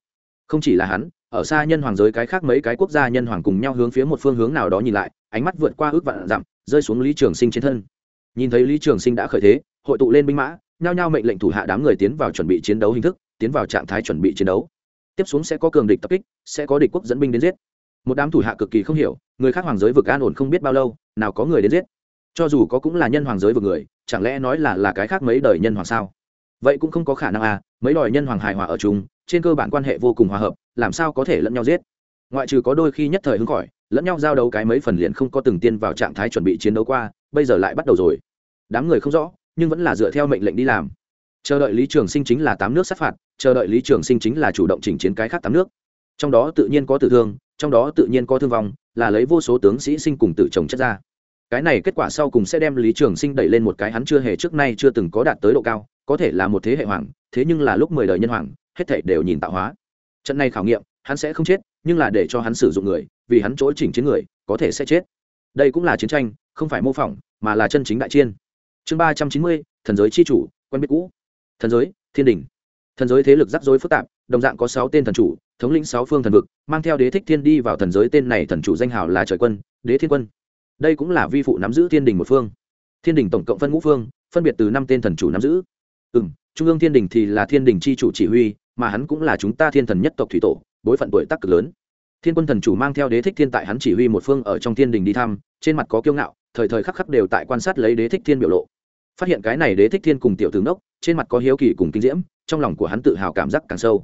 S1: Không chỉ là hắn, ở xa nhân hoàng giới cái khác mấy cái quốc gia nhân hoàng cùng nhau hướng phía một phương hướng nào đó nhìn lại, ánh mắt vượt qua ước vạn dặm, rơi xuống lý trường sinh trên thân. Nhìn thấy lý trường sinh đã khởi thế, hội tụ lên binh mã, nhao nhao mệnh lệnh thủ hạ đám người tiến vào chuẩn bị chiến đấu hình thức, tiến vào trạng thái chuẩn bị chiến đấu. Tiếp xuống sẽ có cường địch tập kích, sẽ có địch quốc dẫn binh đến giết một đám thủ hạ cực kỳ không hiểu, người khác hoàng giới vực an ổn không biết bao lâu, nào có người đến giết. Cho dù có cũng là nhân hoàng giới vực người, chẳng lẽ nói là là cái khác mấy đời nhân hoàng sao? Vậy cũng không có khả năng à mấy đời nhân hoàng hài hòa ở chung, trên cơ bản quan hệ vô cùng hòa hợp, làm sao có thể lẫn nhau giết? Ngoại trừ có đôi khi nhất thời hứng khỏi, lẫn nhau giao đấu cái mấy phần liền không có từng tiên vào trạng thái chuẩn bị chiến đấu qua, bây giờ lại bắt đầu rồi. Đám người không rõ, nhưng vẫn là dựa theo mệnh lệnh đi làm. Chờ đợi lý trường sinh chính là tám nước sát phạt, chờ đợi lý trường sinh chính là chủ động chỉnh chiến cái khác tám nước. Trong đó tự nhiên có tử thương trong đó tự nhiên có thương vong, là lấy vô số tướng sĩ sinh cùng tử chồng chất ra. Cái này kết quả sau cùng sẽ đem lý trường sinh đẩy lên một cái hắn chưa hề trước nay chưa từng có đạt tới độ cao, có thể là một thế hệ hoàng, thế nhưng là lúc mười đời nhân hoàng, hết thể đều nhìn tạo hóa. Trận này khảo nghiệm, hắn sẽ không chết, nhưng là để cho hắn sử dụng người, vì hắn chỗ chỉnh chiến người, có thể sẽ chết. Đây cũng là chiến tranh, không phải mô phỏng, mà là chân chính đại chiên. Chương ba trăm chín mươi, thần giới c h i chủ, quen biết cũ. Thần giới, thiên đình thần giới thế lực rắc rối phức tạp, đồng dạng có sáu tên thần chủ, thống lĩnh sáu phương thần vực, mang theo đế thích thiên đi vào thần giới tên này thần chủ danh hào là trời quân, đế thiên quân. Đây cũng là vi phụ nắm giữ thiên đình một phương. Thiên đình tổng cộng phân ngũ phương, phân biệt từ năm tên thần chủ nắm giữ. Ừ m trung ương thiên đình thì là thiên đình c h i chủ chỉ huy, mà hắn cũng là chúng ta thiên thần nhất tộc thủy tổ, bối phận tuổi tắc cực lớn. Thiên quân thần chủ mang theo đế thích thiên tại hắn chỉ huy một phương ở trong thiên đình đi thăm, trên mặt có kiêu ngạo, thời thời khắc khắc đều tại quan sát lấy đế thích thiên biểu lộ phát hiện cái này đế thích thiên cùng tiểu tướng đốc trên mặt có hiếu kỳ cùng kinh diễm, trong lòng của hắn tự hào cảm giác càng sâu.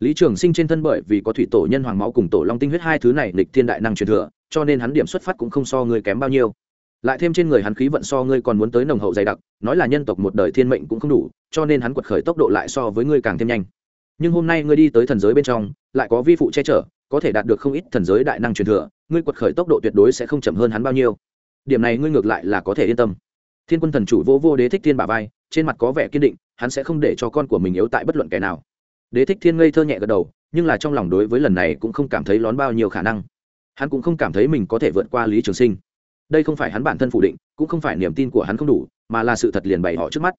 S1: Lý trường sinh trên thân bởi vì có thủy tổ nhân hoàng máu cùng tổ long tinh huyết hai thứ này lịch thiên đại năng truyền thừa, cho nên hắn điểm xuất phát cũng không so ngươi kém bao nhiêu. Lại thêm trên người hắn khí vận so ngươi còn muốn tới nồng hậu dày đặc, nói là nhân tộc một đời thiên mệnh cũng không đủ, cho nên hắn quật khởi tốc độ lại so với ngươi càng thêm nhanh. Nhưng hôm nay ngươi đi tới thần giới bên trong, lại có vi phụ che chở, có thể đạt được không ít thần giới đại năng truyền thừa, ngươi quật khởi tốc độ tuyệt đối sẽ không chậm hơn hắn bao nhiêu. Điểm này ngươi ngược lại là có thể yên tâm thiên quân thần chủ vô vô đế thích thiên bà vai, trên mặt có vẻ kiên định, hắn sẽ không để cho con của mình yếu tại bất luận kẻ nào. Đế thích thiên ngây thơ nhẹ gật đầu, nhưng là trong lòng đối với lần này cũng không cảm thấy lón bao nhiêu khả năng. Hắn cũng không cảm thấy mình có thể vượt qua lý trường sinh. Đây không phải hắn bản thân phủ định, cũng không phải niềm tin của hắn không đủ, mà là sự thật liền bày họ trước mắt.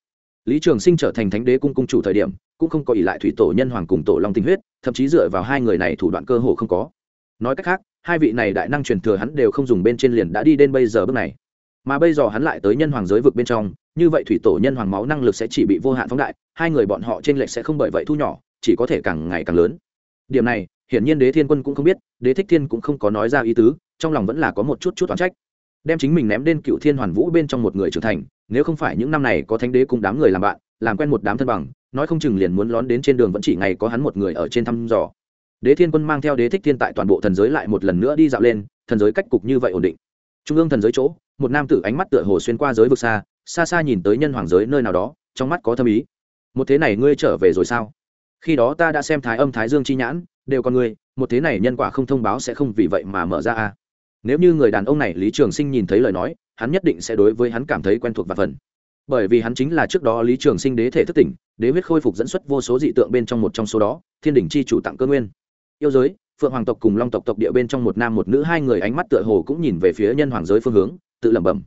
S1: Lý trường sinh trở thành thánh đế cung cung chủ thời điểm, cũng không có ỷ lại thủy tổ nhân hoàng cùng tổ long tinh huyết, thậm chí dựa vào hai người này thủ đoạn cơ hồ không có. Nói cách khác, hai vị này đại năng truyền thừa hắn đều không dùng bên trên liền đã đi đến bây giờ bước này mà bây giờ hắn lại tới nhân hoàng giới vực bên trong, như vậy thủy tổ nhân hoàng máu năng lực sẽ chỉ bị vô hạn phóng đại, hai người bọn họ trên lệch sẽ không bởi vậy thu nhỏ, chỉ có thể càng ngày càng lớn. Điểm này, hiển nhiên đế thiên quân cũng không biết, đế thích thiên cũng không có nói ra ý tứ, trong lòng vẫn là có một chút chút toán trách. Đem chính mình ném đến cựu thiên hoàn vũ bên trong một người trưởng thành, nếu không phải những năm này có thánh đế cùng đám người làm bạn, làm quen một đám thân bằng, nói không chừng liền muốn lón đến trên đường vẫn chỉ ngày có hắn một người ở trên thăm dò. Đế thiên quân mang theo đế thích thiên tại toàn bộ thần giới lại một lần nữa đi dạo lên, thần giới cách cục như vậy ổn định. Trung ương thần giới chỗ một nam tử ánh mắt tựa hồ xuyên qua giới vực xa xa xa nhìn tới nhân hoàng giới nơi nào đó, trong mắt có thâm ý. Một thế này ngươi trở về rồi sao? Khi đó ta đã xem thái âm, thái dương chi nhãn, đều còn ngươi, một thế này nhân quả không thông báo sẽ không vì vậy mà mở ra a. Nếu như người đàn ông này lý trường sinh nhìn thấy lời nói, hắn nhất định sẽ đối với hắn cảm thấy quen thuộc và phần. Bởi vì hắn chính là trước đó lý trường sinh đế thể thức tỉnh, đế huyết khôi phục dẫn xuất vô số dị tượng bên trong một trong số đó, thiên đình chi chủ tặng cơ nguyên. Yêu giới, phượng hoàng tộc cùng long tộc tộc địa bên trong một nam một nữ hai người ánh mắt tựa hồ cũng nhìn về phía nhân hoàng giới phương hướng tự lẩm bẩm.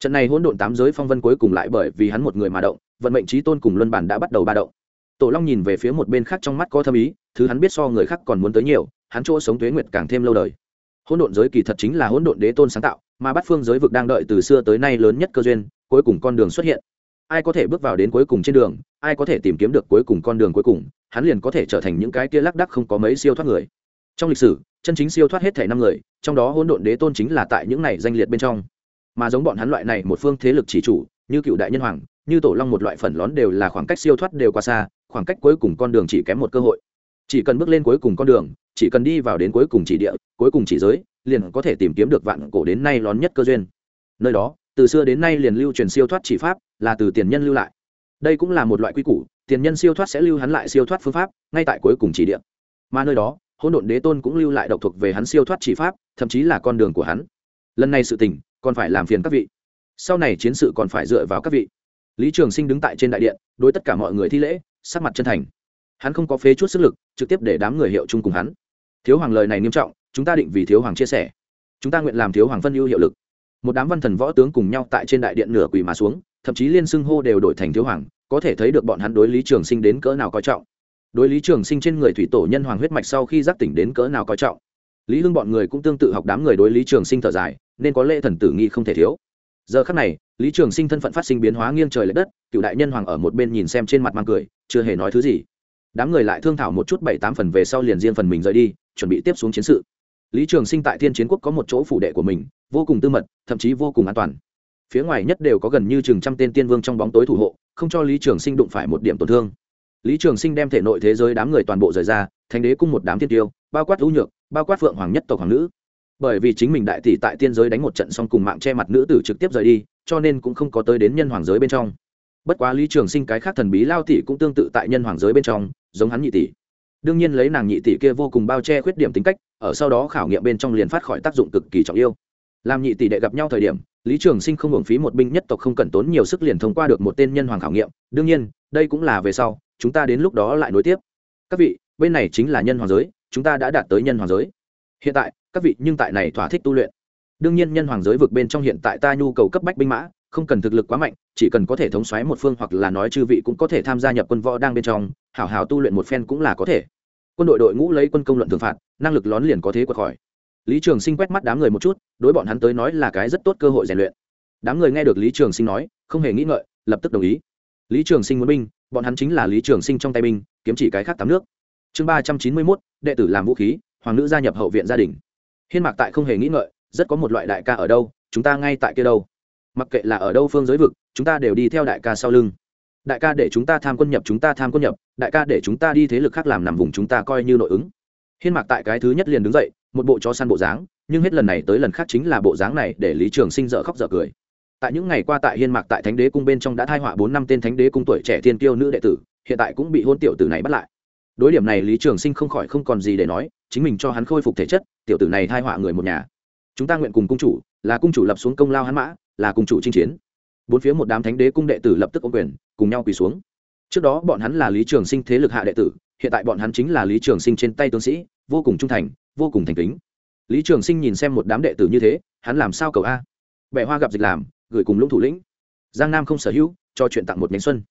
S1: Trận này hỗn độn tám giới phong vân cuối cùng lại bởi vì hắn một người mà động, vận mệnh trí tôn cùng luân bản đã bắt đầu ba động. Tổ long nhìn về phía một bên khác trong mắt có thâm ý, thứ hắn biết so người khác còn muốn tới nhiều, hắn chỗ sống tuế nguyệt càng thêm lâu đời. Hỗn độn giới kỳ thật chính là hỗn độn đế tôn sáng tạo, mà bắt phương giới vực đang đợi từ xưa tới nay lớn nhất cơ duyên, cuối cùng con đường xuất hiện. Ai có thể bước vào đến cuối cùng trên đường, ai có thể tìm kiếm được cuối cùng con đường cuối cùng, hắn liền có thể trở thành những cái kia lác đắc không có mấy siêu thoát người. Trong lịch sử, chân chính siêu thoát hết thể năm người, trong đó hỗn độn đế tôn chính là tại những này danh liệt bên trong mà giống bọn hắn loại này một phương thế lực chỉ chủ, như cựu đại nhân hoàng, như tổ long một loại phần lón đều là khoảng cách siêu thoát đều quá xa, khoảng cách cuối cùng con đường chỉ kém một cơ hội. Chỉ cần bước lên cuối cùng con đường, chỉ cần đi vào đến cuối cùng chỉ địa, cuối cùng chỉ giới, liền có thể tìm kiếm được vạn cổ đến nay lón nhất cơ duyên. Nơi đó, từ xưa đến nay liền lưu truyền siêu thoát chỉ pháp, là từ tiền nhân lưu lại. Đây cũng là một loại quy củ, tiền nhân siêu thoát sẽ lưu hắn lại siêu thoát phương pháp, ngay tại cuối cùng chỉ địa. Mà nơi đó, hỗn độn đế tôn cũng lưu lại độc thuộc về hắn siêu thoát chỉ pháp, thậm chí là con đường của hắn. Lần này sự tình còn phải làm phiền các vị. Sau này chiến sự còn phải dựa vào các vị. Lý trường sinh đứng tại trên đại điện, đối tất cả mọi người thi lễ, sắc mặt chân thành. Hắn không có phế chút sức lực, trực tiếp để đám người hiệu chung cùng hắn. Thiếu hoàng lời này nghiêm trọng, chúng ta định vì thiếu hoàng chia sẻ. Chúng ta nguyện làm thiếu hoàng phân ưu hiệu lực. Một đám văn thần võ tướng cùng nhau tại trên đại điện nửa quỳ mà xuống, thậm chí liên xưng hô đều đổi thành thiếu hoàng, có thể thấy được bọn hắn đối lý trường sinh đến cỡ nào coi trọng. Đối lý trường sinh trên người thủy tổ nhân hoàng huyết mạch sau khi giác tỉnh đến cỡ nào coi trọng. Lý hưng bọn người cũng tương tự học đám người đối lý trường sinh thở dài nên có lễ thần tử nghi không thể thiếu. Giờ khắc này, lý trường sinh thân phận phát sinh biến hóa nghiêng trời l ệ đất, cựu đại nhân hoàng ở một bên nhìn xem trên mặt mang cười, chưa hề nói thứ gì. Đám người lại thương thảo một chút bảy tám phần về sau liền riêng phần mình rời đi, chuẩn bị tiếp xuống chiến sự. Lý trường sinh tại thiên chiến quốc có một chỗ phủ đệ của mình, vô cùng tư mật, thậm chí vô cùng an toàn. Phía ngoài nhất đều có gần như chừng trăm tên tiên vương trong bóng tối thủ hộ, không cho lý trường sinh đụng phải một điểm tổn thương. Lý trường sinh đem thể nội thế giới đám người toàn bộ rời ra, Thánh đế cung một đám thiên tiêu, bao quát ưu nhược, bao quát phượng hoàng nhất tộc hoàng nữ bởi vì chính mình đại tỷ tại tiên giới đánh một trận xong cùng mạng che mặt nữ tử trực tiếp rời đi, cho nên cũng không có tới đến nhân hoàng giới bên trong. Bất quá lý trường sinh cái khác thần bí lao tỷ cũng tương tự tại nhân hoàng giới bên trong, giống hắn nhị tỷ. Đương nhiên lấy nàng nhị tỷ kia vô cùng bao che khuyết điểm tính cách, ở sau đó khảo nghiệm bên trong liền phát khỏi tác dụng cực kỳ trọng yêu. Làm nhị tỷ đệ gặp nhau thời điểm, lý trường sinh không hưởng phí một binh nhất tộc không cần tốn nhiều sức liền thông qua được một tên nhân hoàng khảo nghiệm. Đương nhiên, đây cũng là về sau, chúng ta đến lúc đó lại nối tiếp. Các vị, bên này chính là nhân hoàng giới, chúng ta đã đạt tới nhân hoàng giới. Hiện tại các vị nhưng tại này thỏa thích tu luyện. Đương nhiên nhân hoàng giới vực bên trong hiện tại ta nhu cầu cấp bách binh mã, không cần thực lực quá mạnh, chỉ cần có thể thống xoáy một phương hoặc là nói chư vị cũng có thể tham gia nhập quân võ đang bên trong, hảo hảo tu luyện một phen cũng là có thể. Quân đội đội ngũ lấy quân công luận thường phạt, năng lực lón liền có thế quật khỏi. Lý trường sinh quét mắt đám người một chút, đối bọn hắn tới nói là cái rất tốt cơ hội rèn luyện. Đám người nghe được lý trường sinh nói, không hề nghĩ ngợi, lập tức đồng ý. Lý trường sinh muốn binh, bọn hắn chính là lý trường sinh trong tay binh, kiếm chỉ cái khác tám nước. Chương ba trăm chín mươi mốt, đệ tử làm vũ khí, hoàng nữ gia nhập hậu viện gia đình hiên mạc tại không hề nghĩ ngợi, rất có một loại đại ca ở đâu, chúng ta ngay tại kia đâu. Mặc kệ là ở đâu phương giới vực, chúng ta đều đi theo đại ca sau lưng. Đại ca để chúng ta tham quân nhập, chúng ta tham quân nhập, đại ca để chúng ta đi thế lực khác làm nằm vùng chúng ta coi như nội ứng. Hiên mạc tại cái thứ nhất liền đứng dậy, một bộ chó săn bộ dáng, nhưng hết lần này tới lần khác chính là bộ dáng này để lý trường sinh dở khóc dở cười. Tại những ngày qua tại hiên mạc tại thánh đế cung bên trong đã thai họa bốn năm tên thánh đế cung tuổi trẻ thiên kiêu nữ đệ tử, hiện tại cũng bị hôn tiểu tử này bắt lại đối điểm này lý trường sinh không khỏi không còn gì để nói, chính mình cho hắn khôi phục thể chất, tiểu tử này thai họa người một nhà. Chúng ta nguyện cùng cung chủ, là cung chủ lập xuống công lao hắn mã, là cung chủ chinh chiến. Bốn phía một đám thánh đế cung đệ tử lập tức ô quyền, cùng nhau quỳ xuống. Trước đó bọn hắn là lý trường sinh thế lực hạ đệ tử, hiện tại bọn hắn chính là lý trường sinh trên tay tướng sĩ, vô cùng trung thành, vô cùng thành kính. Lý trường sinh nhìn xem một đám đệ tử như thế, hắn làm sao cầu a? Bệ hoa gặp dịch làm, gửi cùng lũng thủ lĩnh. Giang nam không sở hữu, cho chuyện tặng một nhánh xuân.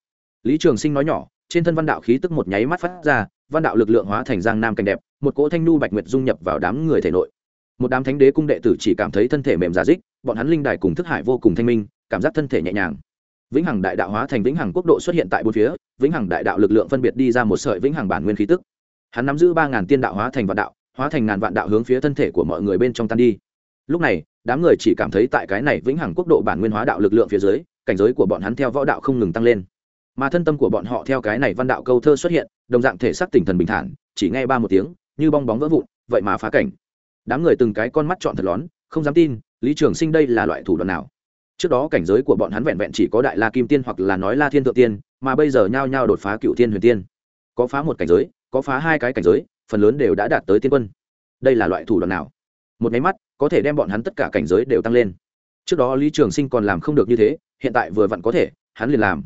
S1: Lý trường sinh nói nhỏ trên thân văn đạo khí tức một nháy mắt phát ra, văn đạo lực lượng hóa thành giang nam cảnh đẹp, một cỗ thanh nu bạch nguyệt dung nhập vào đám người thể nội. Một đám thánh đế cung đệ tử chỉ cảm thấy thân thể mềm giả dích, bọn hắn linh đài cùng thức hải vô cùng thanh minh, cảm giác thân thể nhẹ nhàng. Vĩnh hằng đại đạo hóa thành vĩnh hằng quốc độ xuất hiện tại bốn phía, vĩnh hằng đại đạo lực lượng phân biệt đi ra một sợi vĩnh hằng bản nguyên khí tức. Hắn nắm giữ ba ngàn tiên đạo hóa thành vạn đạo, hóa thành ngàn vạn đạo hướng phía thân thể của mọi người bên trong tan đi. Lúc này, đám người chỉ cảm thấy tại cái này vĩnh hằng quốc độ bản nguyên hóa đạo lực lượng phía dưới, cảnh giới của bọn hắn theo võ đạo không ngừng tăng lên mà thân tâm của bọn họ theo cái này văn đạo câu thơ xuất hiện, đồng dạng thể xác tỉnh thần bình thản, chỉ nghe ba một tiếng, như bong bóng vỡ vụn, vậy mà phá cảnh. Đám người từng cái con mắt chọn thật lón, không dám tin, lý trường sinh đây là loại thủ đoạn nào? Trước đó cảnh giới của bọn hắn vẹn vẹn chỉ có đại la kim tiên hoặc là nói la thiên thượng tiên, mà bây giờ nhao nhao đột phá cựu thiên huyền tiên. Có phá một cảnh giới, có phá hai cái cảnh giới, phần lớn đều đã đạt tới tiên quân. Đây là loại thủ đoạn nào? Một máy mắt, có thể đem bọn hắn tất cả cảnh giới đều tăng lên. Trước đó lý trường sinh còn làm không được như thế, hiện tại vừa vặn có thể, hắn liền làm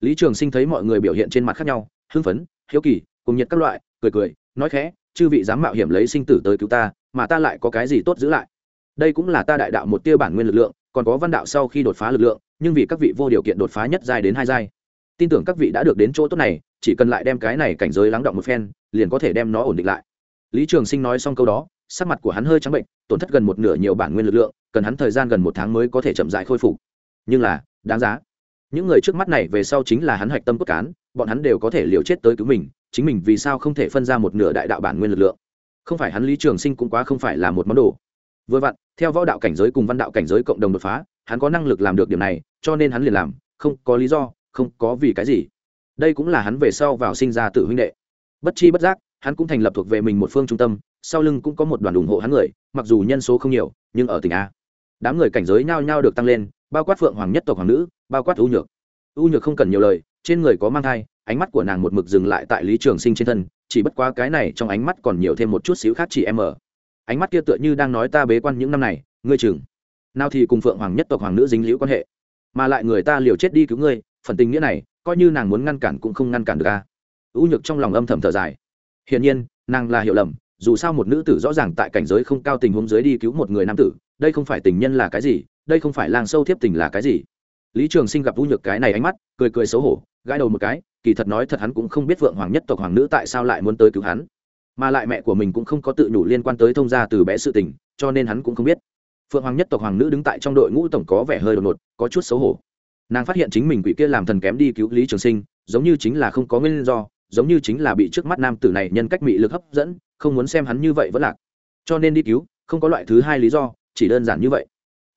S1: lý trường sinh thấy mọi người biểu hiện trên mặt khác nhau, hưng phấn, hiếu kỳ, cùng nhiệt các loại, cười cười, nói khẽ, chư vị dám mạo hiểm lấy sinh tử tới cứu ta, mà ta lại có cái gì tốt giữ lại? Đây cũng là ta đại đạo một tia bản nguyên lực lượng, còn có văn đạo sau khi đột phá lực lượng, nhưng vì các vị vô điều kiện đột phá nhất giai đến hai giai, tin tưởng các vị đã được đến chỗ tốt này, chỉ cần lại đem cái này cảnh giới lắng động một phen, liền có thể đem nó ổn định lại. Lý trường sinh nói xong câu đó, sắc mặt của hắn hơi trắng bệnh, tổn thất gần một nửa nhiều bản nguyên lực lượng, cần hắn thời gian gần một tháng mới có thể chậm dại khôi phục. Nhưng là, đáng giá những người trước mắt này về sau chính là hắn hạch tâm cốt cán, bọn hắn đều có thể liều chết tới cứu mình, chính mình vì sao không thể phân ra một nửa đại đạo bản nguyên lực lượng? Không phải hắn lý trường sinh cũng quá không phải là một món đồ. Vừa vặn, theo võ đạo cảnh giới cùng văn đạo cảnh giới cộng đồng đột phá, hắn có năng lực làm được điểm này, cho nên hắn liền làm, không có lý do, không có vì cái gì. Đây cũng là hắn về sau vào sinh ra tự huynh đệ. Bất chi bất giác, hắn cũng thành lập thuộc về mình một phương trung tâm, sau lưng cũng có một đoàn ủng hộ hắn người, mặc dù nhân số không nhiều, nhưng ở tỉnh a. Đám người cảnh giới nhao nhao được tăng lên bao quát phượng hoàng nhất tộc hoàng nữ, bao quát ưu nhược. Ưu nhược không cần nhiều lời, trên người có mang thai, ánh mắt của nàng một mực dừng lại tại lý trường sinh trên thân, chỉ bất quá cái này trong ánh mắt còn nhiều thêm một chút xíu khác chỉ em ở. Ánh mắt kia tựa như đang nói ta bế quan những năm này, ngươi chừng. Nào thì cùng phượng hoàng nhất tộc hoàng nữ dính liễu quan hệ, mà lại người ta liều chết đi cứu ngươi, phần tình nghĩa này, coi như nàng muốn ngăn cản cũng không ngăn cản được a. Ưu nhược trong lòng âm thầm thở dài. Hiển nhiên, nàng là hiểu lầm, dù sao một nữ tử rõ ràng tại cảnh giới không cao tình huống dưới đi cứu một người nam tử, đây không phải tình nhân là cái gì đây không phải lang sâu thiếp tình là cái gì? Lý trường sinh gặp vũ nhược cái này ánh mắt, cười cười xấu hổ, gãi đầu một cái, kỳ thật nói thật hắn cũng không biết vượng hoàng nhất tộc hoàng nữ tại sao lại muốn tới cứu hắn. Mà lại mẹ của mình cũng không có tự nhủ liên quan tới thông gia từ bé sự tình, cho nên hắn cũng không biết. Phượng hoàng nhất tộc hoàng nữ đứng tại trong đội ngũ tổng có vẻ hơi đột ngột, có chút xấu hổ. Nàng phát hiện chính mình quỷ kia làm thần kém đi cứu lý trường sinh, giống như chính là không có nguyên do, giống như chính là bị trước mắt nam tử này nhân cách mị lực hấp dẫn, không muốn xem hắn như vậy vẫn lạc. Cho nên đi cứu, không có loại thứ hai lý do, chỉ đơn giản như vậy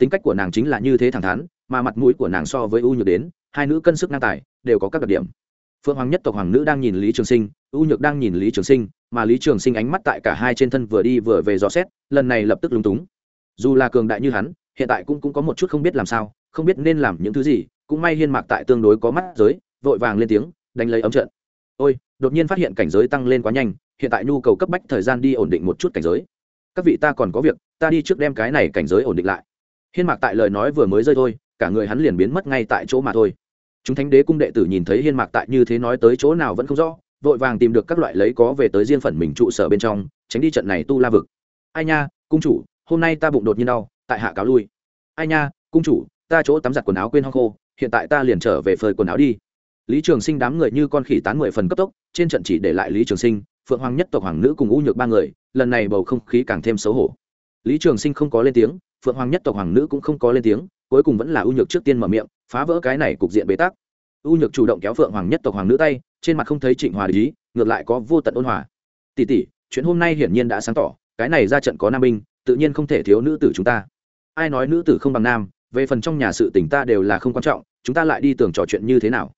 S1: tính cách của nàng chính là như thế thẳng thắn mà mặt mũi của nàng so với u nhược đến hai nữ cân sức ngang tài đều có các đặc điểm. Phượng hoàng nhất tộc hoàng nữ đang nhìn lý trường sinh u nhược đang nhìn lý trường sinh mà lý trường sinh ánh mắt tại cả hai trên thân vừa đi vừa về dò xét lần này lập tức lúng túng. Dù là cường đại như hắn hiện tại cũng, cũng có một chút không biết làm sao không biết nên làm những thứ gì cũng may hiên mạc tại tương đối có mắt giới vội vàng lên tiếng đánh lấy ấm trận. Ôi đột nhiên phát hiện cảnh giới tăng lên quá nhanh hiện tại nhu cầu cấp bách thời gian đi ổn định một chút cảnh giới. Các vị ta còn có việc ta đi trước đem cái này cảnh giới ổn định lại hiên mạc tại lời nói vừa mới rơi thôi, cả người hắn liền biến mất ngay tại chỗ mà thôi. Chúng thánh đế cung đệ tử nhìn thấy hiên mạc tại như thế nói tới chỗ nào vẫn không rõ, vội vàng tìm được các loại lấy có về tới riêng phần mình trụ sở bên trong, tránh đi trận này tu la vực. Ai nha, cung chủ, hôm nay ta bụng đột nhiên đau, tại hạ cáo lui. Ai nha, cung chủ, ta chỗ tắm giặt quần áo quên hong khô, hiện tại ta liền trở về phơi quần áo đi. Lý trường sinh đám người như con khỉ tán mười phần cấp tốc, trên trận chỉ để lại lý trường sinh, phượng hoàng nhất tộc hoàng nữ cùng u nhược ba người, lần này bầu không khí càng thêm xấu hổ. Lý trường sinh không có lên tiếng phượng hoàng nhất tộc hoàng nữ cũng không có lên tiếng, cuối cùng vẫn là u nhược trước tiên mở miệng, phá vỡ cái này cục diện bế tắc. U nhược chủ động kéo phượng hoàng nhất tộc hoàng nữ tay, trên mặt không thấy trịnh hòa lý ngược lại có vô tận ôn hòa. Tỷ tỷ, chuyện hôm nay hiển nhiên đã sáng tỏ, cái này ra trận có nam binh, tự nhiên không thể thiếu nữ tử chúng ta. Ai nói nữ tử không bằng nam, về phần trong nhà sự tình ta đều là không quan trọng, chúng ta lại đi tưởng trò chuyện như thế nào?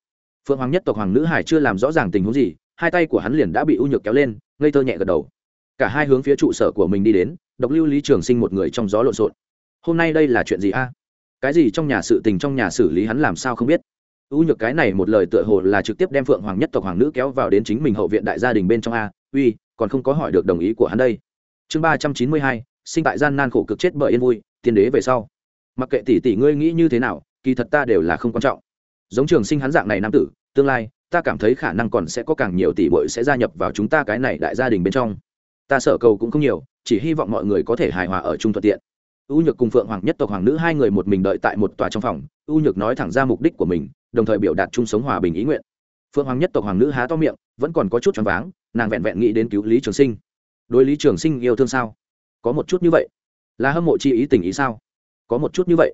S1: Phượng hoàng nhất tộc hoàng nữ hải chưa làm rõ ràng tình huống gì, hai tay của hắn liền đã bị u nhược kéo lên, ngây thơ nhẹ gật đầu. Cả hai hướng phía trụ sở của mình đi đến, độc lưu lý trường sinh một người trong gió lộn xộn hôm nay đây là chuyện gì a? Cái gì trong nhà sự tình trong nhà xử lý hắn làm sao không biết? U nhược cái này một lời tựa hồ là trực tiếp đem phượng hoàng nhất tộc hoàng nữ kéo vào đến chính mình hậu viện đại gia đình bên trong a. Uy, còn không có hỏi được đồng ý của hắn đây. Chương ba trăm chín mươi hai, sinh tại gian nan khổ cực chết bởi yên vui, tiên đế về sau. Mặc kệ tỷ tỷ ngươi nghĩ như thế nào, kỳ thật ta đều là không quan trọng. Giống trường sinh hắn dạng này nam tử, tương lai, ta cảm thấy khả năng còn sẽ có càng nhiều tỷ bội sẽ gia nhập vào chúng ta cái này đại gia đình bên trong. Ta sợ cầu cũng không nhiều, chỉ hy vọng mọi người có thể hài hòa ở chung thuận tiện u nhược cùng phượng hoàng nhất tộc hoàng nữ hai người một mình đợi tại một tòa trong phòng, u nhược nói thẳng ra mục đích của mình, đồng thời biểu đạt chung sống hòa bình ý nguyện. Phượng hoàng nhất tộc hoàng nữ há to miệng, vẫn còn có chút choáng váng, nàng vẹn vẹn nghĩ đến cứu lý trường sinh. Đối lý trường sinh yêu thương sao? Có một chút như vậy. Là hâm mộ chi ý tình ý sao? Có một chút như vậy.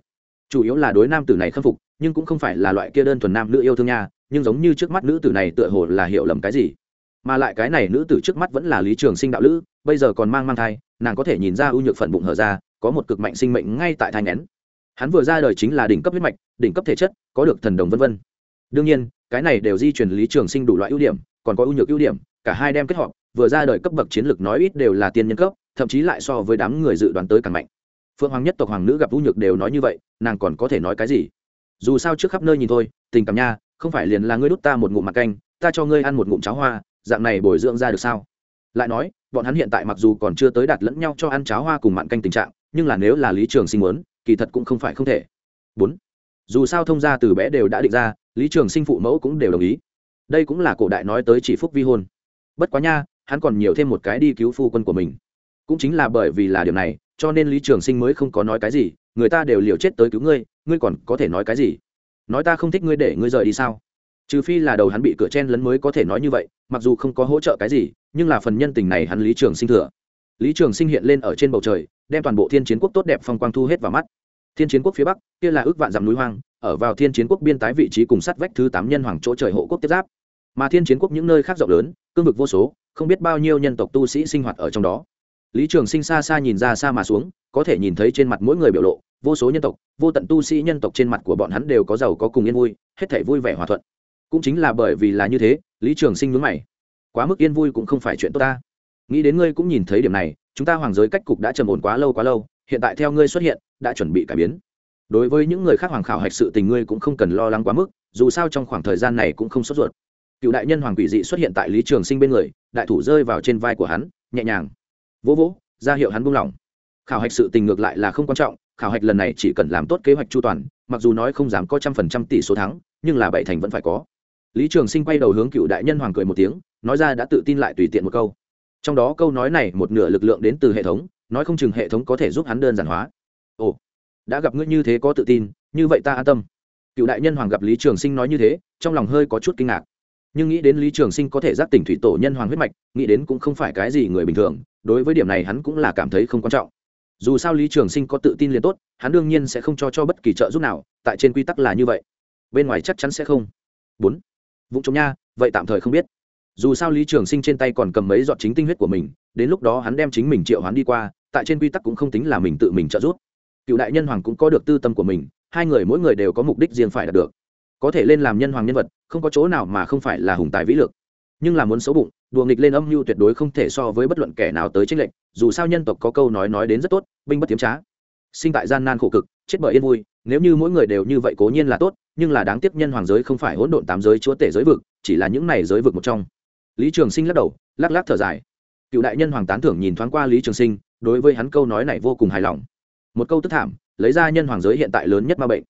S1: Chủ yếu là đối nam tử này khâm phục, nhưng cũng không phải là loại kia đơn thuần nam nữ yêu thương nha, nhưng giống như trước mắt nữ tử này tựa hồ là hiểu lầm cái gì. Mà lại cái này nữ tử trước mắt vẫn là lý trường sinh đạo lữ, bây giờ còn mang mang thai, nàng có thể nhìn ra ưu nhược phần bụng hở ra có một cực mạnh sinh mệnh ngay tại thai ngén. Hắn vừa ra đời chính là đỉnh cấp huyết mạch, đỉnh cấp thể chất, có được thần đồng vân vân. Đương nhiên, cái này đều di truyền lý trường sinh đủ loại ưu điểm, còn có ưu nhược ưu điểm, cả hai đem kết hợp, vừa ra đời cấp bậc chiến lược nói ít đều là tiên nhân cấp, thậm chí lại so với đám người dự đoán tới càng mạnh. Phượng hoàng nhất tộc hoàng nữ gặp ưu nhược đều nói như vậy, nàng còn có thể nói cái gì? Dù sao trước khắp nơi nhìn thôi, tình cảm nha, không phải liền là ngươi đút ta một ngụm mặt canh, ta cho ngươi ăn một ngụm cháo hoa, dạng này bồi dưỡng ra được sao? Lại nói, bọn hắn hiện tại mặc dù còn chưa tới đạt lẫn nhau cho ăn cháo hoa cùng mặn canh tình trạng nhưng là nếu là lý trường sinh muốn, kỳ thật cũng không phải không thể. Bốn, dù sao thông gia từ bé đều đã định ra, lý trường sinh phụ mẫu cũng đều đồng ý. Đây cũng là cổ đại nói tới chỉ phúc vi hôn. Bất quá nha, hắn còn nhiều thêm một cái đi cứu phu quân của mình. Cũng chính là bởi vì là điều này, cho nên lý trường sinh mới không có nói cái gì, người ta đều liều chết tới cứu ngươi ngươi còn có thể nói cái gì? Nói ta không thích ngươi để ngươi rời đi sao? Trừ phi là đầu hắn bị cửa chen lấn mới có thể nói như vậy, mặc dù không có hỗ trợ cái gì, nhưng là phần nhân tình này hắn lý trường sinh thừa lý trường sinh hiện lên ở trên bầu trời, đem toàn bộ thiên chiến quốc tốt đẹp phong quang thu hết vào mắt. Thiên chiến quốc phía bắc, kia là ước vạn dặm núi hoang, ở vào thiên chiến quốc biên tái vị trí cùng sắt vách thứ tám nhân hoàng chỗ trời hộ quốc tiếp giáp. Mà thiên chiến quốc những nơi khác rộng lớn, cương vực vô số, không biết bao nhiêu nhân tộc tu sĩ sinh hoạt ở trong đó. Lý trường sinh xa xa nhìn ra xa mà xuống, có thể nhìn thấy trên mặt mỗi người biểu lộ, vô số nhân tộc, vô tận tu sĩ nhân tộc trên mặt của bọn hắn đều có giàu có cùng yên vui, hết thể vui vẻ hòa thuận. Cũng chính là bởi vì là như thế, lý trường sinh mướn mày. Quá mức yên vui cũng không phải chuyện tốt ta nghĩ đến ngươi cũng nhìn thấy điểm này, chúng ta hoàng giới cách cục đã trầm ổn quá lâu quá lâu, hiện tại theo ngươi xuất hiện, đã chuẩn bị cải biến. Đối với những người khác hoàng khảo hạch sự tình ngươi cũng không cần lo lắng quá mức, dù sao trong khoảng thời gian này cũng không sốt ruột. Cựu đại nhân hoàng quỷ dị xuất hiện tại lý trường sinh bên người, đại thủ rơi vào trên vai của hắn, nhẹ nhàng. Vỗ vỗ, ra hiệu hắn buông lỏng. Khảo hạch sự tình ngược lại là không quan trọng, khảo hạch lần này chỉ cần làm tốt kế hoạch chu toàn, mặc dù nói không dám có trăm phần trăm tỷ số thắng, nhưng là bảy thành vẫn phải có. Lý trường sinh quay đầu hướng cựu đại nhân hoàng cười một tiếng, nói ra đã tự tin lại tùy tiện một câu trong đó câu nói này một nửa lực lượng đến từ hệ thống, nói không chừng hệ thống có thể giúp hắn đơn giản hóa. Ồ, đã gặp ngươi như thế có tự tin, như vậy ta an tâm. Cựu đại nhân hoàng gặp lý trường sinh nói như thế, trong lòng hơi có chút kinh ngạc. Nhưng nghĩ đến lý trường sinh có thể giác tỉnh thủy tổ nhân hoàng huyết mạch, nghĩ đến cũng không phải cái gì người bình thường, đối với điểm này hắn cũng là cảm thấy không quan trọng. Dù sao lý trường sinh có tự tin liền tốt, hắn đương nhiên sẽ không cho cho bất kỳ trợ giúp nào, tại trên quy tắc là như vậy. Bên ngoài chắc chắn sẽ không. Bốn. Vụ trộm nha, vậy tạm thời không biết dù sao lý trường sinh trên tay còn cầm mấy giọt chính tinh huyết của mình, đến lúc đó hắn đem chính mình triệu hắn đi qua, tại trên quy tắc cũng không tính là mình tự mình trợ giúp. Cựu đại nhân hoàng cũng có được tư tâm của mình, hai người mỗi người đều có mục đích riêng phải đạt được. Có thể lên làm nhân hoàng nhân vật, không có chỗ nào mà không phải là hùng tài vĩ lược nhưng là muốn xấu bụng, đùa nghịch lên âm mưu tuyệt đối không thể so với bất luận kẻ nào tới tranh lệch, dù sao nhân tộc có câu nói nói đến rất tốt, binh bất tiếm trá. Sinh tại gian nan khổ cực, chết bởi yên vui, nếu như mỗi người đều như vậy cố nhiên là tốt, nhưng là đáng tiếc nhân hoàng giới không phải hỗn độn tám giới chúa tể giới vực, chỉ là những này giới vực một trong lý trường sinh lắc đầu, lắc lắc thở dài. Cựu đại nhân hoàng tán thưởng nhìn thoáng qua lý trường sinh, đối với hắn câu nói này vô cùng hài lòng. Một câu tức thảm, lấy ra nhân hoàng giới hiện tại lớn nhất ma bệnh.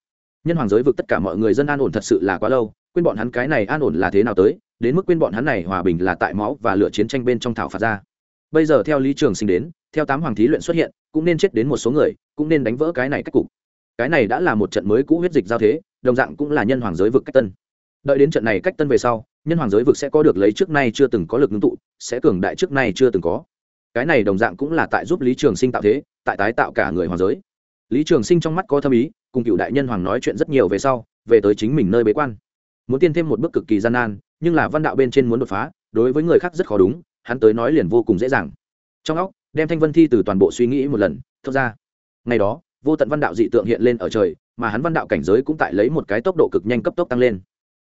S1: Nhân hoàng giới vực tất cả mọi người dân an ổn thật sự là quá lâu, quên bọn hắn cái này an ổn là thế nào tới, đến mức quên bọn hắn này hòa bình là tại máu và lửa chiến tranh bên trong thảo phạt ra. Bây giờ theo lý trường sinh đến, theo tám hoàng thí luyện xuất hiện, cũng nên chết đến một số người, cũng nên đánh vỡ cái này cách cục. Cái này đã là một trận mới cũ huyết dịch giao thế, đồng dạng cũng là nhân hoàng giới vực cách tân. Đợi đến trận này cách tân về sau nhân hoàng giới vực sẽ có được lấy trước nay chưa từng có lực ngưng tụ, sẽ cường đại trước nay chưa từng có. Cái này đồng dạng cũng là tại giúp lý trường sinh tạo thế, tại tái tạo cả người hoàng giới. Lý trường sinh trong mắt có thâm ý, cùng cựu đại nhân hoàng nói chuyện rất nhiều về sau, về tới chính mình nơi bế quan. Muốn tiên thêm một bước cực kỳ gian nan, nhưng là văn đạo bên trên muốn đột phá, đối với người khác rất khó đúng, hắn tới nói liền vô cùng dễ dàng. Trong óc, đem thanh vân thi từ toàn bộ suy nghĩ một lần Thật ra. Ngày đó, vô tận văn đạo dị tượng hiện lên ở trời, mà hắn văn đạo cảnh giới cũng tại lấy một cái tốc độ cực nhanh cấp tốc tăng lên.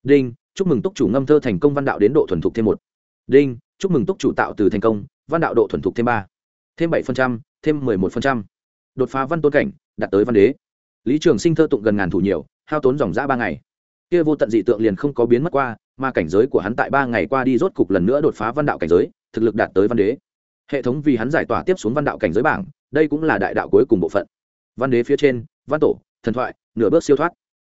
S1: Đinh chúc mừng túc chủ ngâm thơ thành công văn đạo đến độ thuần thục thêm một. Đinh, chúc mừng túc chủ tạo từ thành công, văn đạo độ thuần thục thêm ba. Thêm bảy thêm mười một đột phá văn tôn cảnh, đạt tới văn đế. Lý trường sinh thơ tụng gần ngàn thủ nhiều, hao tốn dòng g ba ngày. Kia vô tận dị tượng liền không có biến mất qua, mà cảnh giới của hắn tại ba ngày qua đi rốt cục lần nữa đột phá văn đạo cảnh giới, thực lực đạt tới văn đế. Hệ thống vì hắn giải tỏa tiếp xuống văn đạo cảnh giới bảng, đây cũng là đại đạo cuối cùng bộ phận. Văn đế phía trên, văn tổ, thần thoại, nửa bước siêu thoát.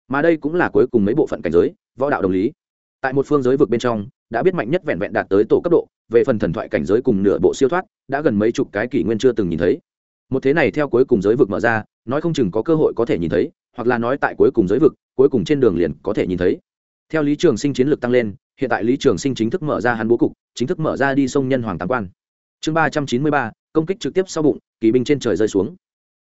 S1: Mà đây cũng là cuối cùng mấy bộ phận cảnh giới, võ đạo đồng lý tại một phương giới vực bên trong, đã biết mạnh nhất vẹn vẹn đạt tới tổ cấp độ, về phần thần thoại cảnh giới cùng nửa bộ siêu thoát, đã gần mấy chục cái kỷ nguyên chưa từng nhìn thấy. Một thế này theo cuối cùng giới vực mở ra, nói không chừng có cơ hội có thể nhìn thấy, hoặc là nói tại cuối cùng giới vực, cuối cùng trên đường liền có thể nhìn thấy. Theo lý trường sinh chiến lược tăng lên, hiện tại lý trường sinh chính thức mở ra hắn bố cục, chính thức mở ra đi sông nhân hoàng tám quan. Chương ba trăm chín mươi ba, công kích trực tiếp sau bụng, kỳ binh trên trời rơi xuống.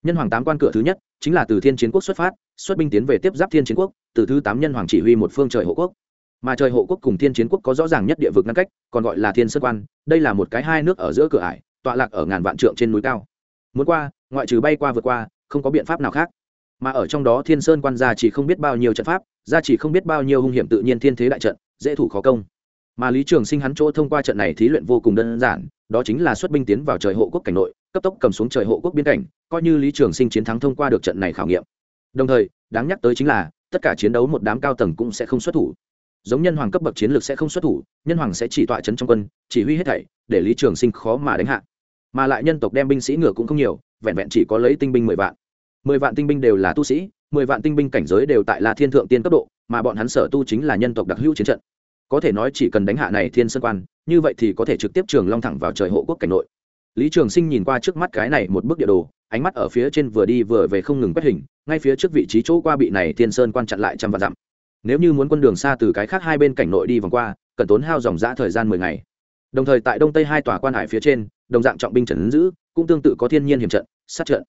S1: Nhân hoàng tám quan cửa thứ nhất, chính là từ thiên chiến quốc xuất phát, xuất binh tiến về tiếp giáp thiên chiến quốc, từ thứ tám nhân hoàng chỉ huy một phương trời hộ quốc mà trời hộ quốc cùng thiên chiến quốc có rõ ràng nhất địa vực ngăn cách, còn gọi là thiên sơn quan, đây là một cái hai nước ở giữa cửa ải, tọa lạc ở ngàn vạn trượng trên núi cao. Muốn qua, ngoại trừ bay qua vượt qua, không có biện pháp nào khác. Mà ở trong đó thiên sơn quan gia chỉ không biết bao nhiêu trận pháp, gia chỉ không biết bao nhiêu hung hiểm tự nhiên thiên thế đại trận, dễ thủ khó công. Mà lý trường sinh hắn chỗ thông qua trận này thí luyện vô cùng đơn giản, đó chính là xuất binh tiến vào trời hộ quốc cảnh nội, cấp tốc cầm xuống trời hộ quốc biên cảnh, coi như lý trường sinh chiến thắng thông qua được trận này khảo nghiệm. Đồng thời, đáng nhắc tới chính là, tất cả chiến đấu một đám cao tầng cũng sẽ không xuất thủ giống nhân hoàng cấp bậc chiến lược sẽ không xuất thủ, nhân hoàng sẽ chỉ tọa chấn trong quân, chỉ huy hết thảy, để lý trường sinh khó mà đánh hạ. Mà lại nhân tộc đem binh sĩ ngựa cũng không nhiều, vẹn vẹn chỉ có lấy tinh binh mười vạn. Mười vạn tinh binh đều là tu sĩ, mười vạn tinh binh cảnh giới đều tại là thiên thượng tiên cấp độ, mà bọn hắn sở tu chính là nhân tộc đặc hữu chiến trận. Có thể nói chỉ cần đánh hạ này thiên sơn quan, như vậy thì có thể trực tiếp trường long thẳng vào trời hộ quốc cảnh nội. Lý trường sinh nhìn qua trước mắt cái này một bức địa đồ, ánh mắt ở phía trên vừa đi vừa về không ngừng quét hình, ngay phía trước vị trí chỗ qua bị này thiên sơn quan chặn lại trăm vạn dặm nếu như muốn quân đường xa từ cái khác hai bên cảnh nội đi vòng qua cần tốn hao dòng giã thời gian mười ngày. Đồng thời tại đông tây hai tòa quan hải phía trên đồng dạng trọng binh trần giữ cũng tương tự có thiên nhiên hiểm trận sát trận.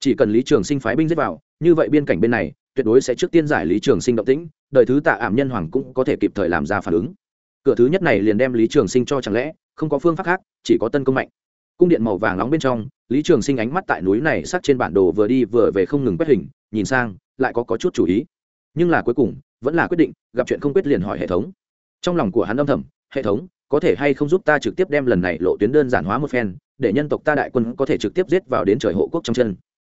S1: Chỉ cần lý trường sinh phái binh giết vào như vậy biên cảnh bên này tuyệt đối sẽ trước tiên giải lý trường sinh động tĩnh đợi thứ tạ ảm nhân hoàng cũng có thể kịp thời làm ra phản ứng. Cửa thứ nhất này liền đem lý trường sinh cho chẳng lẽ không có phương pháp khác chỉ có tân công mạnh. Cung điện màu vàng nóng bên trong lý trường sinh ánh mắt tại núi này sát trên bản đồ vừa đi vừa về không ngừng quét hình nhìn sang lại có, có chút chủ ý. Nhưng là cuối cùng vẫn là quyết định, gặp chuyện không quyết liền hỏi hệ thống. Trong lòng của hắn âm thầm, hệ thống, có thể hay không giúp ta trực tiếp đem lần này lộ tuyến đơn giản hóa một phen, để nhân tộc ta đại quân có thể trực tiếp giết vào đến trời hộ quốc trong chân.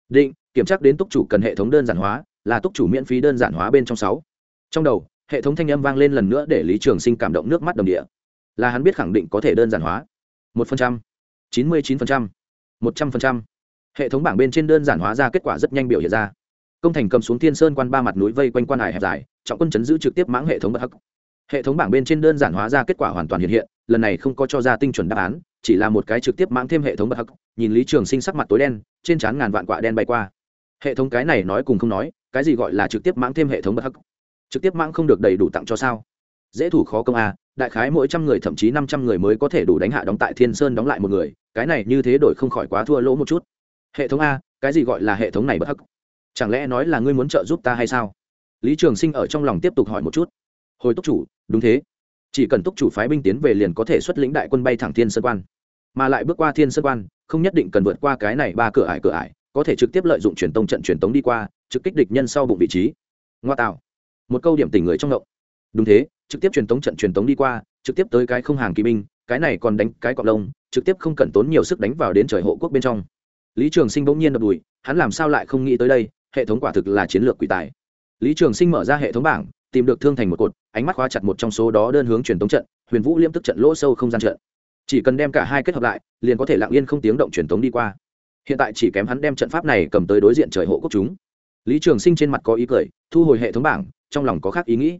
S1: Định, kiểm tra đến túc chủ cần hệ thống đơn giản hóa, là túc chủ miễn phí đơn giản hóa bên trong sáu. Trong đầu, hệ thống thanh âm vang lên lần nữa để lý trường sinh cảm động nước mắt đồng địa. Là hắn biết khẳng định có thể đơn giản hóa. Một phần trăm, chín mươi chín phần trăm, một trăm phần trăm. Hệ thống bảng bên trên đơn giản hóa ra kết quả rất nhanh biểu hiện ra công thành cầm xuống thiên sơn quan ba mặt núi vây quanh quan hải hẹp dài, trọng quân chấn giữ trực tiếp mãng hệ thống bất hắc. Hệ thống bảng bên trên đơn giản hóa ra kết quả hoàn toàn hiện hiện, lần này không có cho ra tinh chuẩn đáp án, chỉ là một cái trực tiếp mãng thêm hệ thống bất hắc, nhìn lý trường sinh sắc mặt tối đen, trên trán ngàn vạn quả đen bay qua. Hệ thống cái này nói cùng không nói, cái gì gọi là trực tiếp mãng thêm hệ thống bất hắc? Trực tiếp mãng không được đầy đủ tặng cho sao? Dễ thủ khó công a đại khái mỗi trăm người thậm chí năm trăm người mới có thể đủ đánh hạ đóng tại thiên sơn đóng lại một người, cái này như thế đổi không khỏi quá thua lỗ một chút. Hệ thống a, cái gì gọi là hệ thống này bất hắc? Chẳng lẽ nói là ngươi muốn trợ giúp ta hay sao? Lý trường sinh ở trong lòng tiếp tục hỏi một chút. Hồi túc chủ, đúng thế. Chỉ cần túc chủ phái binh tiến về liền có thể xuất lĩnh đại quân bay thẳng thiên sơn quan. Mà lại bước qua thiên sơn quan, không nhất định cần vượt qua cái này ba cửa ải cửa ải, có thể trực tiếp lợi dụng truyền tông trận truyền tống đi qua, trực kích địch nhân sau bụng vị trí. Ngoa tạo. Một câu điểm tỉnh người trong ngộng. Đúng thế, trực tiếp truyền tống trận truyền tống đi qua, trực tiếp tới cái không hàng kỳ binh, cái này còn đánh cái cọp lông, trực tiếp không cần tốn nhiều sức đánh vào đến trời hộ quốc bên trong. Lý trường sinh bỗng nhiên đập đùi, hắn làm sao lại không nghĩ tới đây? Hệ thống quả thực là chiến lược quỷ tài. Lý trường sinh mở ra hệ thống bảng, tìm được thương thành một cột, ánh mắt khóa chặt một trong số đó đơn hướng truyền tống trận, huyền vũ liêm tức trận lỗ sâu không gian trận. Chỉ cần đem cả hai kết hợp lại, liền có thể lặng yên không tiếng động truyền tống đi qua. Hiện tại chỉ kém hắn đem trận pháp này cầm tới đối diện trời hộ quốc chúng. Lý trường sinh trên mặt có ý cười, thu hồi hệ thống bảng, trong lòng có khác ý nghĩ.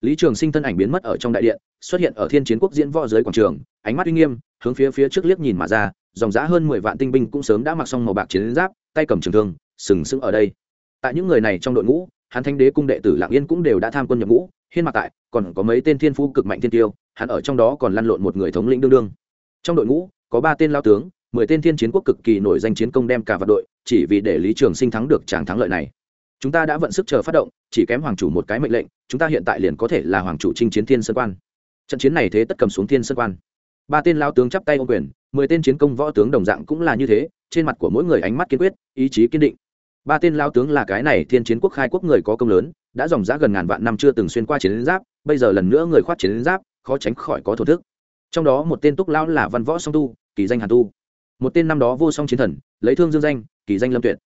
S1: Lý trường sinh thân ảnh biến mất ở trong đại điện, xuất hiện ở thiên chiến quốc diễn võ dưới quảng trường, ánh mắt uy nghiêm, hướng phía phía trước liếc nhìn mà ra, dòng giã hơn mười vạn tinh binh cũng sớm đã mặc xong màu bạc chiến giáp, tay cầm trường thương, sừng sững ở đây tại những người này trong đội ngũ, hắn thanh đế cung đệ tử lạng yên cũng đều đã tham quân nhập ngũ, hiên mặc tại, còn có mấy tên thiên phú cực mạnh thiên tiêu, hắn ở trong đó còn lăn lộn một người thống lĩnh đương đương. Trong đội ngũ, có ba tên lao tướng, mười tên thiên chiến quốc cực kỳ nổi danh chiến công đem cả vào đội, chỉ vì để lý trường sinh thắng được tràng thắng lợi này. Chúng ta đã vận sức chờ phát động, chỉ kém hoàng chủ một cái mệnh lệnh, chúng ta hiện tại liền có thể là hoàng chủ chinh chiến thiên sơn quan. Trận chiến này thế tất cầm xuống thiên sơn quan. Ba tên lao tướng chắp tay ô quyền, mười tên chiến công võ tướng đồng dạng cũng là như thế, trên mặt của mỗi người ánh mắt kiên quyết, ý chí kiên định ba tên lao tướng là cái này thiên chiến quốc khai quốc người có công lớn, đã dòng giã gần ngàn vạn năm chưa từng xuyên qua chiến giáp, bây giờ lần nữa người khoát chiến giáp, khó tránh khỏi có thổ thức. Trong đó một tên túc lão là văn võ song tu, kỳ danh hàn tu. Một tên năm đó vô song chiến thần, lấy thương dương danh, kỳ danh lâm tuyệt.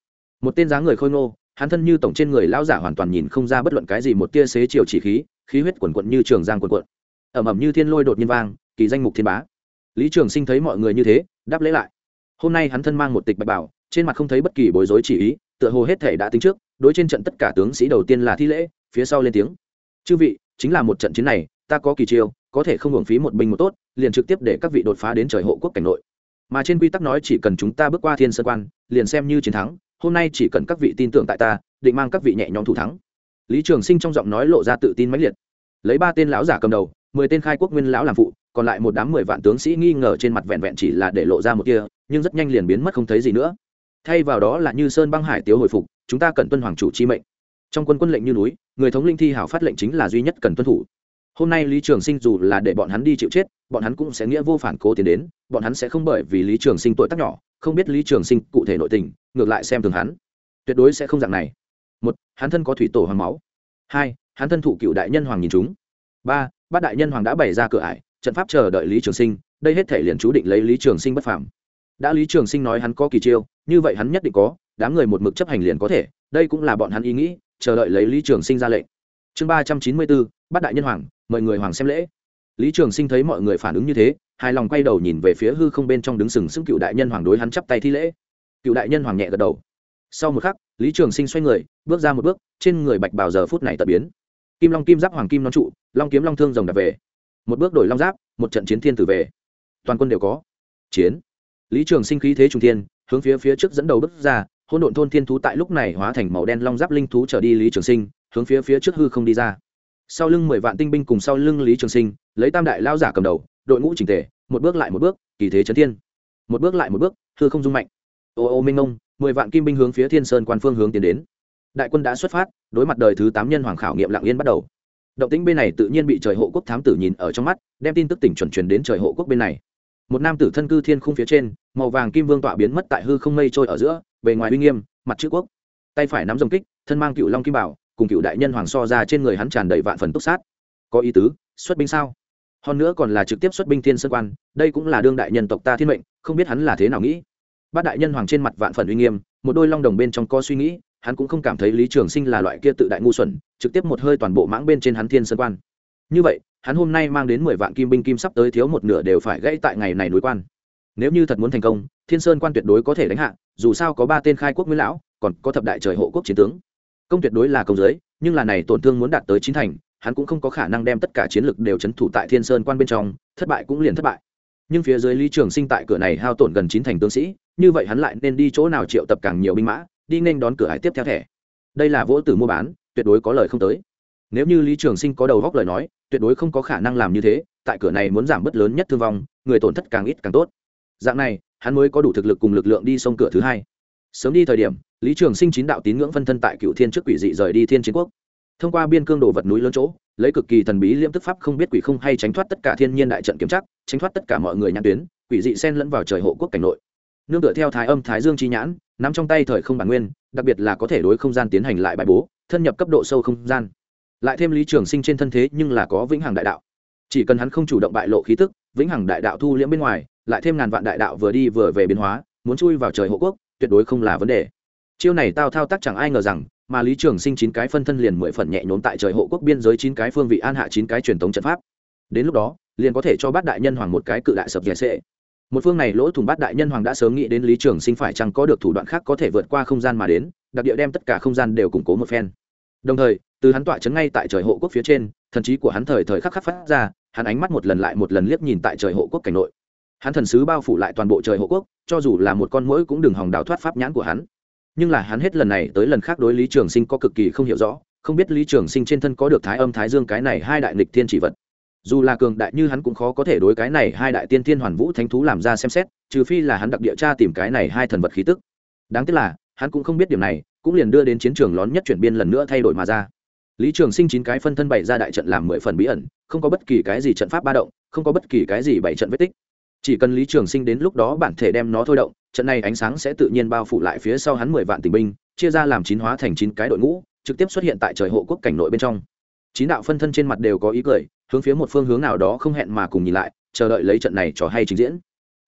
S1: Một tên dáng người khôi ngô, hắn thân như tổng trên người lão giả hoàn toàn nhìn không ra bất luận cái gì một tia xế chiều chỉ khí khí huyết quần quận như trường giang quần quận. Ẩm ẩm như thiên lôi đột nhiên vang, kỳ danh mục thiên bá. Lý trường sinh thấy mọi người như thế, đáp lễ lại. Hôm nay hắn thân mang một tịch bạch bảo, trên mặt không thấy bất kỳ bối rối chỉ ý tựa hồ hết thể đã tính trước, đối trên trận tất cả tướng sĩ đầu tiên là thi lễ, phía sau lên tiếng. Chư vị, chính là một trận chiến này, ta có kỳ chiêu, có thể không hưởng phí một binh một tốt, liền trực tiếp để các vị đột phá đến trời hộ quốc cảnh nội. Mà trên quy tắc nói chỉ cần chúng ta bước qua thiên sơn quan, liền xem như chiến thắng, hôm nay chỉ cần các vị tin tưởng tại ta, định mang các vị nhẹ nhõm thủ thắng. Lý trường sinh trong giọng nói lộ ra tự tin mãnh liệt. Lấy ba tên lão giả cầm đầu, mười tên khai quốc nguyên lão làm phụ, còn lại một đám mười vạn tướng sĩ nghi ngờ trên mặt vẹn vẹn chỉ là để lộ ra một kia nhưng rất nhanh liền biến mất không thấy gì nữa thay vào đó là như sơn băng hải tiếu hồi phục, chúng ta cần tuân hoàng chủ chi mệnh. Trong quân quân lệnh như núi, người thống linh thi hảo phát lệnh chính là duy nhất cần tuân thủ. Hôm nay lý trường sinh dù là để bọn hắn đi chịu chết, bọn hắn cũng sẽ nghĩa vô phản cố tiến đến, bọn hắn sẽ không bởi vì lý trường sinh tuổi tác nhỏ, không biết lý trường sinh cụ thể nội tình, ngược lại xem thường hắn. Tuyệt đối sẽ không dạng này. Một, hắn thân có thủy tổ hoàng máu. Hai, hắn thân thụ cựu đại nhân hoàng nhìn chúng. Ba, bát đại nhân hoàng đã bày ra cửa ải, trận pháp chờ đợi lý trường sinh, đây hết thể liền chú định lấy lý trường sinh bất phạm đã lý trường sinh nói hắn có kỳ chiêu, như vậy hắn nhất định có, đám người một mực chấp hành liền có thể, đây cũng là bọn hắn ý nghĩ, chờ đợi lấy lý trường sinh ra lệnh. Chương ba trăm chín mươi bốn bát đại nhân hoàng, mời người hoàng xem lễ. Lý trường sinh thấy mọi người phản ứng như thế, hài lòng quay đầu nhìn về phía hư không bên trong đứng sừng sững cựu đại nhân hoàng đối hắn chắp tay thi lễ. Cựu đại nhân hoàng nhẹ gật đầu. Sau một khắc, lý trường sinh xoay người, bước ra một bước, trên người bạch bào giờ phút này tận biến. Kim long kim giáp hoàng kim non trụ, long kiếm long thương rồng đặt về. Một bước đổi long giáp, một trận chiến thiên tử về. Toàn quân đều có. Chiến lý trường sinh khí thế trung thiên, hướng phía phía trước dẫn đầu bước ra, hỗn độn thôn thiên thú tại lúc này hóa thành màu đen long giáp linh thú trở đi lý trường sinh, hướng phía phía trước hư không đi ra. Sau lưng mười vạn tinh binh cùng sau lưng lý trường sinh, lấy tam đại lao giả cầm đầu, đội ngũ trình tề, một bước lại một bước, kỳ thế trấn thiên. Một bước lại một bước, hư không dung mạnh. Ô ô minh ông, mười vạn kim binh hướng phía thiên sơn quan phương hướng tiến đến. Đại quân đã xuất phát, đối mặt đời thứ tám nhân hoàng khảo nghiệm lạng yên bắt đầu. Động tĩnh bên này tự nhiên bị trời hộ quốc thám tử nhìn ở trong mắt, đem tin tức tỉnh chuẩn truyền đến trời hộ quốc bên này một nam tử thân cư thiên khung phía trên, màu vàng kim vương tọa biến mất tại hư không mây trôi ở giữa, bề ngoài uy nghiêm, mặt chữ quốc. Tay phải nắm dòng kích, thân mang cựu long kim bảo, cùng cựu đại nhân hoàng so ra trên người hắn tràn đầy vạn phần túc sát. Có ý tứ, xuất binh sao? Hơn nữa còn là trực tiếp xuất binh thiên sơn quan, đây cũng là đương đại nhân tộc ta thiên mệnh, không biết hắn là thế nào nghĩ. Bát đại nhân hoàng trên mặt vạn phần uy nghiêm, một đôi long đồng bên trong co suy nghĩ, hắn cũng không cảm thấy lý trường sinh là loại kia tự đại ngu xuẩn, trực tiếp một hơi toàn bộ mãng bên trên hắn thiên sơn quan. Như vậy hắn hôm nay mang đến mười vạn kim binh kim sắp tới thiếu một nửa đều phải gãy tại ngày này núi quan. Nếu như thật muốn thành công, thiên sơn quan tuyệt đối có thể đánh hạ, dù sao có ba tên khai quốc nguyên lão, còn có thập đại trời hộ quốc chiến tướng. Công tuyệt đối là công giới, nhưng là này tổn thương muốn đạt tới chín thành, hắn cũng không có khả năng đem tất cả chiến lực đều c h ấ n thủ tại thiên sơn quan bên trong, thất bại cũng liền thất bại. Nhưng phía dưới lý trường sinh tại cửa này hao tổn gần chín thành tướng sĩ, như vậy hắn lại nên đi chỗ nào triệu tập càng nhiều binh mã, đi nên đón cửa hải tiếp theo thẻ. Đây là vỗ tử mua bán, tuyệt đối có lời không tới. Nếu như lý trường sinh có đầu góc lời nói tuyệt đối không có khả năng làm như thế, tại cửa này muốn giảm bớt lớn nhất thương vong, người tổn thất càng ít càng tốt. Dạng này, hắn mới có đủ thực lực cùng lực lượng đi sông cửa thứ hai. Sớm đi thời điểm, lý trường sinh chín đạo tín ngưỡng phân thân tại cựu thiên trước quỷ dị rời đi thiên chiến quốc. Thông qua biên cương đồ vật núi lớn chỗ, lấy cực kỳ thần bí liễm tức pháp không biết quỷ không hay tránh thoát tất cả thiên nhiên đại trận kiểm chắc tránh thoát tất cả mọi người nhãn tuyến, quỷ dị xen lẫn vào trời hộ quốc cảnh nội. Nương tựa theo thái âm, thái dương chi nhãn, nắm trong tay thời không bản nguyên, đặc biệt là có thể đối không gian tiến hành lại bài bố, thân nhập cấp độ sâu không gian lại thêm lý trường sinh trên thân thế nhưng là có vĩnh hằng đại đạo. Chỉ cần hắn không chủ động bại lộ khí tức, vĩnh hằng đại đạo thu liễm bên ngoài, lại thêm ngàn vạn đại đạo vừa đi vừa về biến hóa, muốn chui vào trời hộ quốc, tuyệt đối không là vấn đề. Chiêu này tao thao tác chẳng ai ngờ rằng, mà lý trường sinh chín cái phân thân liền mười phần nhẹ nhốn tại trời hộ quốc biên giới chín cái phương vị an hạ chín cái truyền thống trận pháp. Đến lúc đó, liền có thể cho bát đại nhân hoàng một cái cự đại sập dẻ sệ một phương này lỗ thủng bát đại nhân hoàng đã sớm nghĩ đến lý trường sinh phải chăng có được thủ đoạn khác có thể vượt qua không gian mà đến, đặc địa đem tất cả không gian đều củng cố một phen. Đồng thời từ hắn tọa chấn ngay tại trời hộ quốc phía trên, thần trí của hắn thời thời khắc khắc phát ra, hắn ánh mắt một lần lại một lần liếc nhìn tại trời hộ quốc cảnh nội. Hắn thần sứ bao phủ lại toàn bộ trời hộ quốc, cho dù là một con mũi cũng đừng hòng đào thoát pháp nhãn của hắn. Nhưng là hắn hết lần này tới lần khác đối lý trường sinh có cực kỳ không hiểu rõ, không biết lý trường sinh trên thân có được thái âm thái dương cái này hai đại nghịch thiên chỉ vật. Dù là cường đại như hắn cũng khó có thể đối cái này hai đại tiên thiên hoàn vũ thánh thú làm ra xem xét, trừ phi là hắn đặc địa tra tìm cái này hai thần vật khí tức. Đáng tiếc là, hắn cũng không biết điểm này, cũng liền đưa đến chiến trường lón nhất chuyển biên lần nữa thay đổi mà ra lý trường sinh chín cái phân thân bày ra đại trận làm mười phần bí ẩn, không có bất kỳ cái gì trận pháp ba động, không có bất kỳ cái gì bảy trận vết tích. Chỉ cần lý trường sinh đến lúc đó bản thể đem nó thôi động, trận này ánh sáng sẽ tự nhiên bao phủ lại phía sau hắn mười vạn tình binh, chia ra làm chín hóa thành chín cái đội ngũ, trực tiếp xuất hiện tại trời hộ quốc cảnh nội bên trong. Chín đạo phân thân trên mặt đều có ý cười, hướng phía một phương hướng nào đó không hẹn mà cùng nhìn lại, chờ đợi lấy trận này trò hay trình diễn.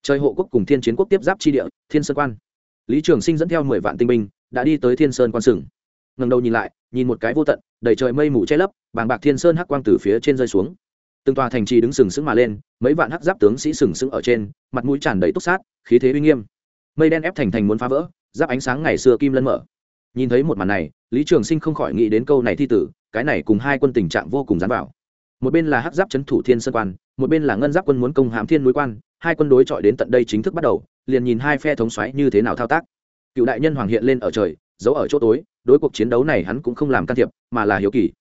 S1: Trời hộ quốc cùng thiên chiến quốc tiếp giáp chi địa, thiên sơn quan. Lý trường sinh dẫn theo mười vạn tinh binh, đã đi tới thiên sơn quan sừng. Ngần đầu nhìn lại, nhìn một cái vô tận đầy trời mây mù che lấp, bàng bạc thiên sơn hắc quang từ phía trên rơi xuống. Từng tòa thành trì đứng sừng sững mà lên, mấy vạn hắc giáp tướng sĩ sừng sững ở trên, mặt mũi tràn đầy túc sát, khí thế uy nghiêm. Mây đen ép thành thành muốn phá vỡ, giáp ánh sáng ngày xưa kim lân mở. Nhìn thấy một màn này, lý trường sinh không khỏi nghĩ đến câu này thi tử, cái này cùng hai quân tình trạng vô cùng dán vào một bên là hắc giáp trấn thủ thiên sơn quan, một bên là ngân giáp quân muốn công hãm thiên núi quan, hai quân đối chọi đến tận đây chính thức bắt đầu, liền nhìn hai phe thống xoáy như thế nào thao tác. Cựu đại nhân hoàng hiện lên ở trời, giấu ở chỗ tối đối cuộc chiến đấu này hắn cũng không làm can thiệp, mà là hiếu kỳ.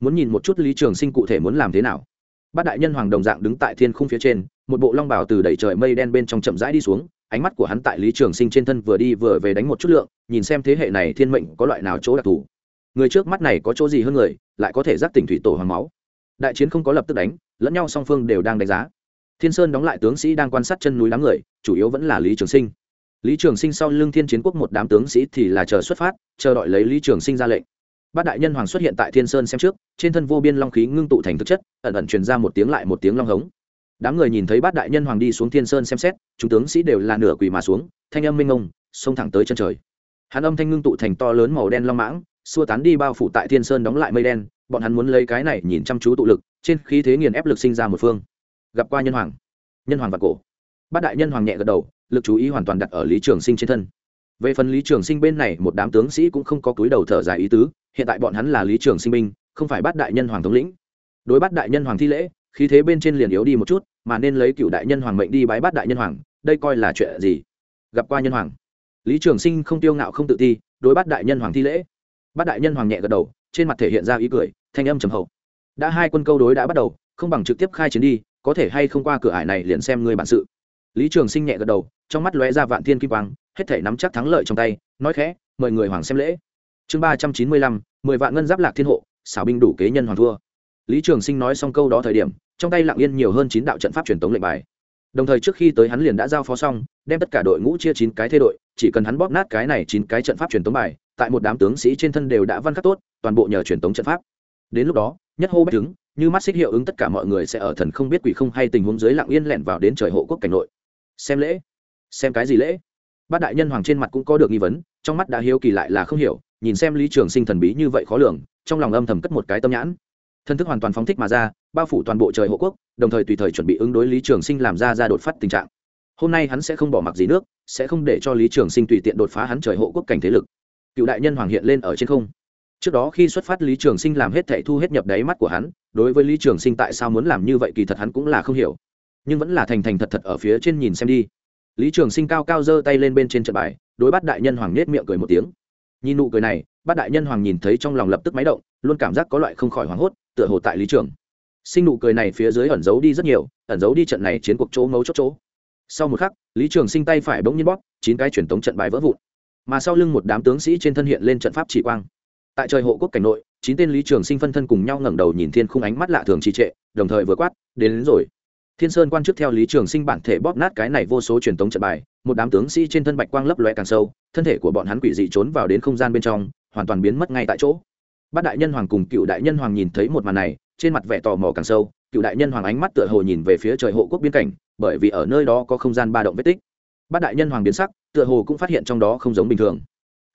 S1: Muốn nhìn một chút lý trường sinh cụ thể muốn làm thế nào. Bát đại nhân hoàng đồng dạng đứng tại thiên khung phía trên, một bộ long bảo từ đẩy trời mây đen bên trong chậm rãi đi xuống, ánh mắt của hắn tại lý trường sinh trên thân vừa đi vừa về đánh một chút lượng, nhìn xem thế hệ này thiên mệnh có loại nào chỗ đặc thù. Người trước mắt này có chỗ gì hơn người, lại có thể giác tỉnh thủy tổ hoàng máu. Đại chiến không có lập tức đánh, lẫn nhau song phương đều đang đánh giá. Thiên sơn đóng lại tướng sĩ đang quan sát chân núi đám người, chủ yếu vẫn là lý trường sinh lý trường sinh sau lưng thiên chiến quốc một đám tướng sĩ thì là chờ xuất phát, chờ đợi lấy lý trường sinh ra lệnh. Bát đại nhân hoàng xuất hiện tại thiên sơn xem trước, trên thân vô biên long khí ngưng tụ thành thực chất, ẩn ẩn truyền ra một tiếng lại một tiếng long hống. Đám người nhìn thấy bát đại nhân hoàng đi xuống thiên sơn xem xét, chúng tướng sĩ đều là nửa quỳ mà xuống, thanh âm minh ông xông thẳng tới chân trời. Hắn âm thanh ngưng tụ thành to lớn màu đen long mãng, xua tán đi bao phủ tại thiên sơn đóng lại mây đen, bọn hắn muốn lấy cái này nhìn chăm chú tụ lực, trên khí thế nghiền ép lực sinh ra một phương. Gặp qua nhân hoàng. Nhân hoàng và cổ. Bát đại nhân hoàng nhẹ gật đầu lực chú ý hoàn toàn đặt ở lý trường sinh trên thân. Về phần lý trường sinh bên này, một đám tướng sĩ cũng không có túi đầu thở dài ý tứ, hiện tại bọn hắn là lý trường sinh binh, không phải bát đại nhân hoàng thống lĩnh. Đối bát đại nhân hoàng thi lễ, khí thế bên trên liền yếu đi một chút, mà nên lấy cựu đại nhân hoàng mệnh đi bái bát đại nhân hoàng, đây coi là chuyện gì? Gặp qua nhân hoàng. Lý trường sinh không tiêu ngạo không tự ti, đối bát đại nhân hoàng thi lễ. Bát đại nhân hoàng nhẹ gật đầu, trên mặt thể hiện ra ý cười, thanh âm trầm hậu. Đã hai quân câu đối đã bắt đầu, không bằng trực tiếp khai chiến đi, có thể hay không qua cửa ải này liền xem ngươi bản sự. Lý trường sinh nhẹ gật đầu trong mắt lóe ra vạn thiên kim quang, hết thể nắm chắc thắng lợi trong tay, nói khẽ, mời người hoàng xem lễ. Chương ba trăm chín mươi lăm, mười vạn ngân giáp lạc thiên hộ, xảo binh đủ kế nhân hoàng thua. Lý trường sinh nói xong câu đó thời điểm, trong tay lặng yên nhiều hơn chín đạo trận pháp truyền tống lệnh bài. Đồng thời trước khi tới hắn liền đã giao phó xong, đem tất cả đội ngũ chia chín cái thê đội, chỉ cần hắn bóp nát cái này chín cái trận pháp truyền tống bài, tại một đám tướng sĩ trên thân đều đã văn khắc tốt, toàn bộ nhờ truyền tống trận pháp. Đến lúc đó, nhất hô bách chứng như mắt xích hiệu ứng tất cả mọi người sẽ ở thần không biết quỷ không hay tình huống dưới lặng yên lẻn vào đến trời hộ quốc cảnh nội. Xem lễ xem cái gì lễ? Bát đại nhân hoàng trên mặt cũng có được nghi vấn, trong mắt đã hiếu kỳ lại là không hiểu, nhìn xem lý trường sinh thần bí như vậy khó lường, trong lòng âm thầm cất một cái tâm nhãn. Thân thức hoàn toàn phóng thích mà ra, bao phủ toàn bộ trời hộ quốc, đồng thời tùy thời chuẩn bị ứng đối lý trường sinh làm ra ra đột phát tình trạng. Hôm nay hắn sẽ không bỏ mặc gì nước, sẽ không để cho lý trường sinh tùy tiện đột phá hắn trời hộ quốc cảnh thế lực. Cựu đại nhân hoàng hiện lên ở trên không. Trước đó khi xuất phát lý trường sinh làm hết thệ thu hết nhập đáy mắt của hắn, đối với lý trường sinh tại sao muốn làm như vậy kỳ thật hắn cũng là không hiểu, nhưng vẫn là thành thành thật thật ở phía trên nhìn xem đi lý trường sinh cao cao giơ tay lên bên trên trận bài đối bắt đại nhân hoàng nết miệng cười một tiếng. Nhìn nụ cười này bát đại nhân hoàng nhìn thấy trong lòng lập tức máy động luôn cảm giác có loại không khỏi hoảng hốt tựa hồ tại lý trường. Sinh nụ cười này phía dưới ẩn giấu đi rất nhiều ẩn giấu đi trận này chiến cuộc chỗ ngấu chốt chỗ. Sau một khắc lý trường sinh tay phải bỗng nhiên bóp chín cái truyền tống trận bài vỡ vụn. Mà sau lưng một đám tướng sĩ trên thân hiện lên trận pháp chỉ quang. Tại trời hộ quốc cảnh nội chín tên lý trường sinh phân thân cùng nhau ngẩng đầu nhìn thiên khung ánh mắt lạ thường trì trệ đồng thời vừa quát đến, đến rồi thiên sơn quan trước theo lý trường sinh bản thể bóp nát cái này vô số truyền tống trận bài, một đám tướng sĩ trên thân bạch quang lấp loe càng sâu, thân thể của bọn hắn quỷ dị trốn vào đến không gian bên trong, hoàn toàn biến mất ngay tại chỗ. Bát đại nhân hoàng cùng cựu đại nhân hoàng nhìn thấy một màn này, trên mặt vẻ tò mò càng sâu, cựu đại nhân hoàng ánh mắt tựa hồ nhìn về phía trời hộ quốc biên cảnh, bởi vì ở nơi đó có không gian ba động vết tích. Bát đại nhân hoàng biến sắc, tựa hồ cũng phát hiện trong đó không giống bình thường.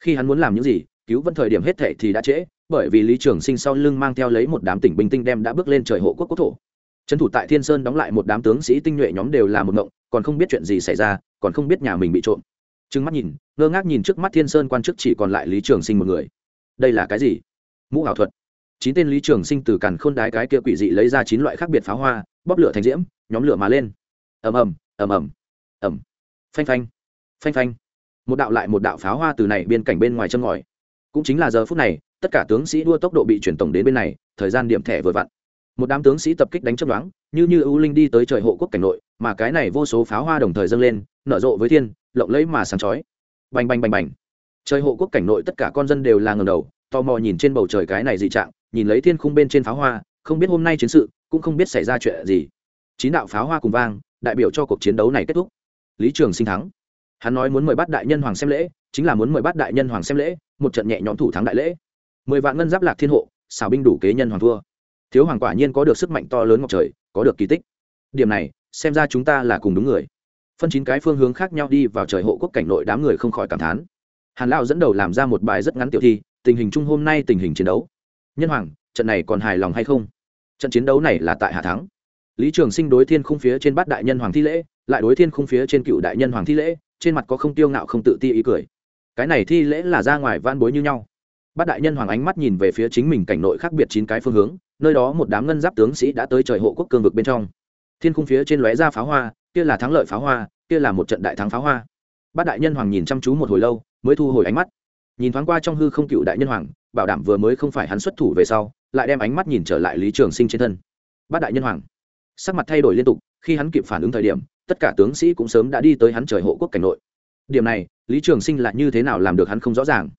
S1: Khi hắn muốn làm những gì, cứu vẫn thời điểm hết thệ thì đã trễ, bởi vì lý trường sinh sau lưng mang theo lấy một đám tỉnh binh tinh đem đã bước lên trời hộ quốc quốc thổ trấn thủ tại thiên sơn đóng lại một đám tướng sĩ tinh nhuệ nhóm đều là một ngộng, còn không biết chuyện gì xảy ra, còn không biết nhà mình bị trộm. Trừng mắt nhìn, ngơ ngác nhìn trước mắt thiên sơn quan chức chỉ còn lại lý trường sinh một người. Đây là cái gì? Mũ ảo thuật. Chín tên lý trường sinh từ càn khôn đái cái kia quỷ dị lấy ra chín loại khác biệt pháo hoa, bóp lửa thành diễm, nhóm lửa mà lên. Ầm ầm ầm ầm ầm. Phanh phanh phanh phanh. Một đạo lại một đạo pháo hoa từ này bên cạnh bên ngoài chân ngòi. Cũng chính là giờ phút này, tất cả tướng sĩ đua tốc độ bị chuyển tổng đến bên này, thời gian điểm thẻ vừa vặn một đám tướng sĩ tập kích đánh chấp đoán như như ưu linh đi tới trời hộ quốc cảnh nội, mà cái này vô số pháo hoa đồng thời dâng lên, nở rộ với thiên, lộng lẫy mà sáng chói. Bành bành bành bành. Trời hộ quốc cảnh nội tất cả con dân đều là ngầm đầu, tò mò nhìn trên bầu trời cái này dị trạng, nhìn lấy thiên khung bên trên pháo hoa, không biết hôm nay chiến sự, cũng không biết xảy ra chuyện gì. Chín đạo pháo hoa cùng vang, đại biểu cho cuộc chiến đấu này kết thúc. Lý trường sinh thắng. Hắn nói muốn mời bắt đại nhân hoàng xem lễ, chính là muốn mời bắt đại nhân hoàng xem lễ, một trận nhẹ nhõm thủ thắng đại lễ. Mười vạn ngân giáp lạc thiên hộ, xào binh đủ kế nhân hoàng thua thiếu hoàng quả nhiên có được sức mạnh to lớn ngọc trời, có được kỳ tích. Điểm này, xem ra chúng ta là cùng đúng người. Phân chín cái phương hướng khác nhau đi vào trời hộ quốc cảnh nội đám người không khỏi cảm thán. Hàn lão dẫn đầu làm ra một bài rất ngắn tiểu thi, tình hình chung hôm nay tình hình chiến đấu. Nhân hoàng, trận này còn hài lòng hay không? Trận chiến đấu này là tại hạ thắng. Lý trường sinh đối thiên khung phía trên bát đại nhân hoàng thi lễ, lại đối thiên khung phía trên cựu đại nhân hoàng thi lễ, trên mặt có không tiêu ngạo không tự ti ý cười. Cái này thi lễ là ra ngoài van bối như nhau bát đại nhân hoàng ánh mắt nhìn về phía chính mình cảnh nội khác biệt chín cái phương hướng, nơi đó một đám ngân giáp tướng sĩ đã tới trời hộ quốc cương vực bên trong. Thiên khung phía trên lóe ra pháo hoa, kia là thắng lợi pháo hoa, kia là một trận đại thắng pháo hoa. Bát đại nhân hoàng nhìn chăm chú một hồi lâu, mới thu hồi ánh mắt. Nhìn thoáng qua trong hư không cựu đại nhân hoàng, bảo đảm vừa mới không phải hắn xuất thủ về sau, lại đem ánh mắt nhìn trở lại lý trường sinh trên thân. Bát đại nhân hoàng, sắc mặt thay đổi liên tục, khi hắn kịp phản ứng thời điểm, tất cả tướng sĩ cũng sớm đã đi tới hắn trời hộ quốc cảnh nội. Điểm này, lý trường sinh là như thế nào làm được hắn không rõ ràng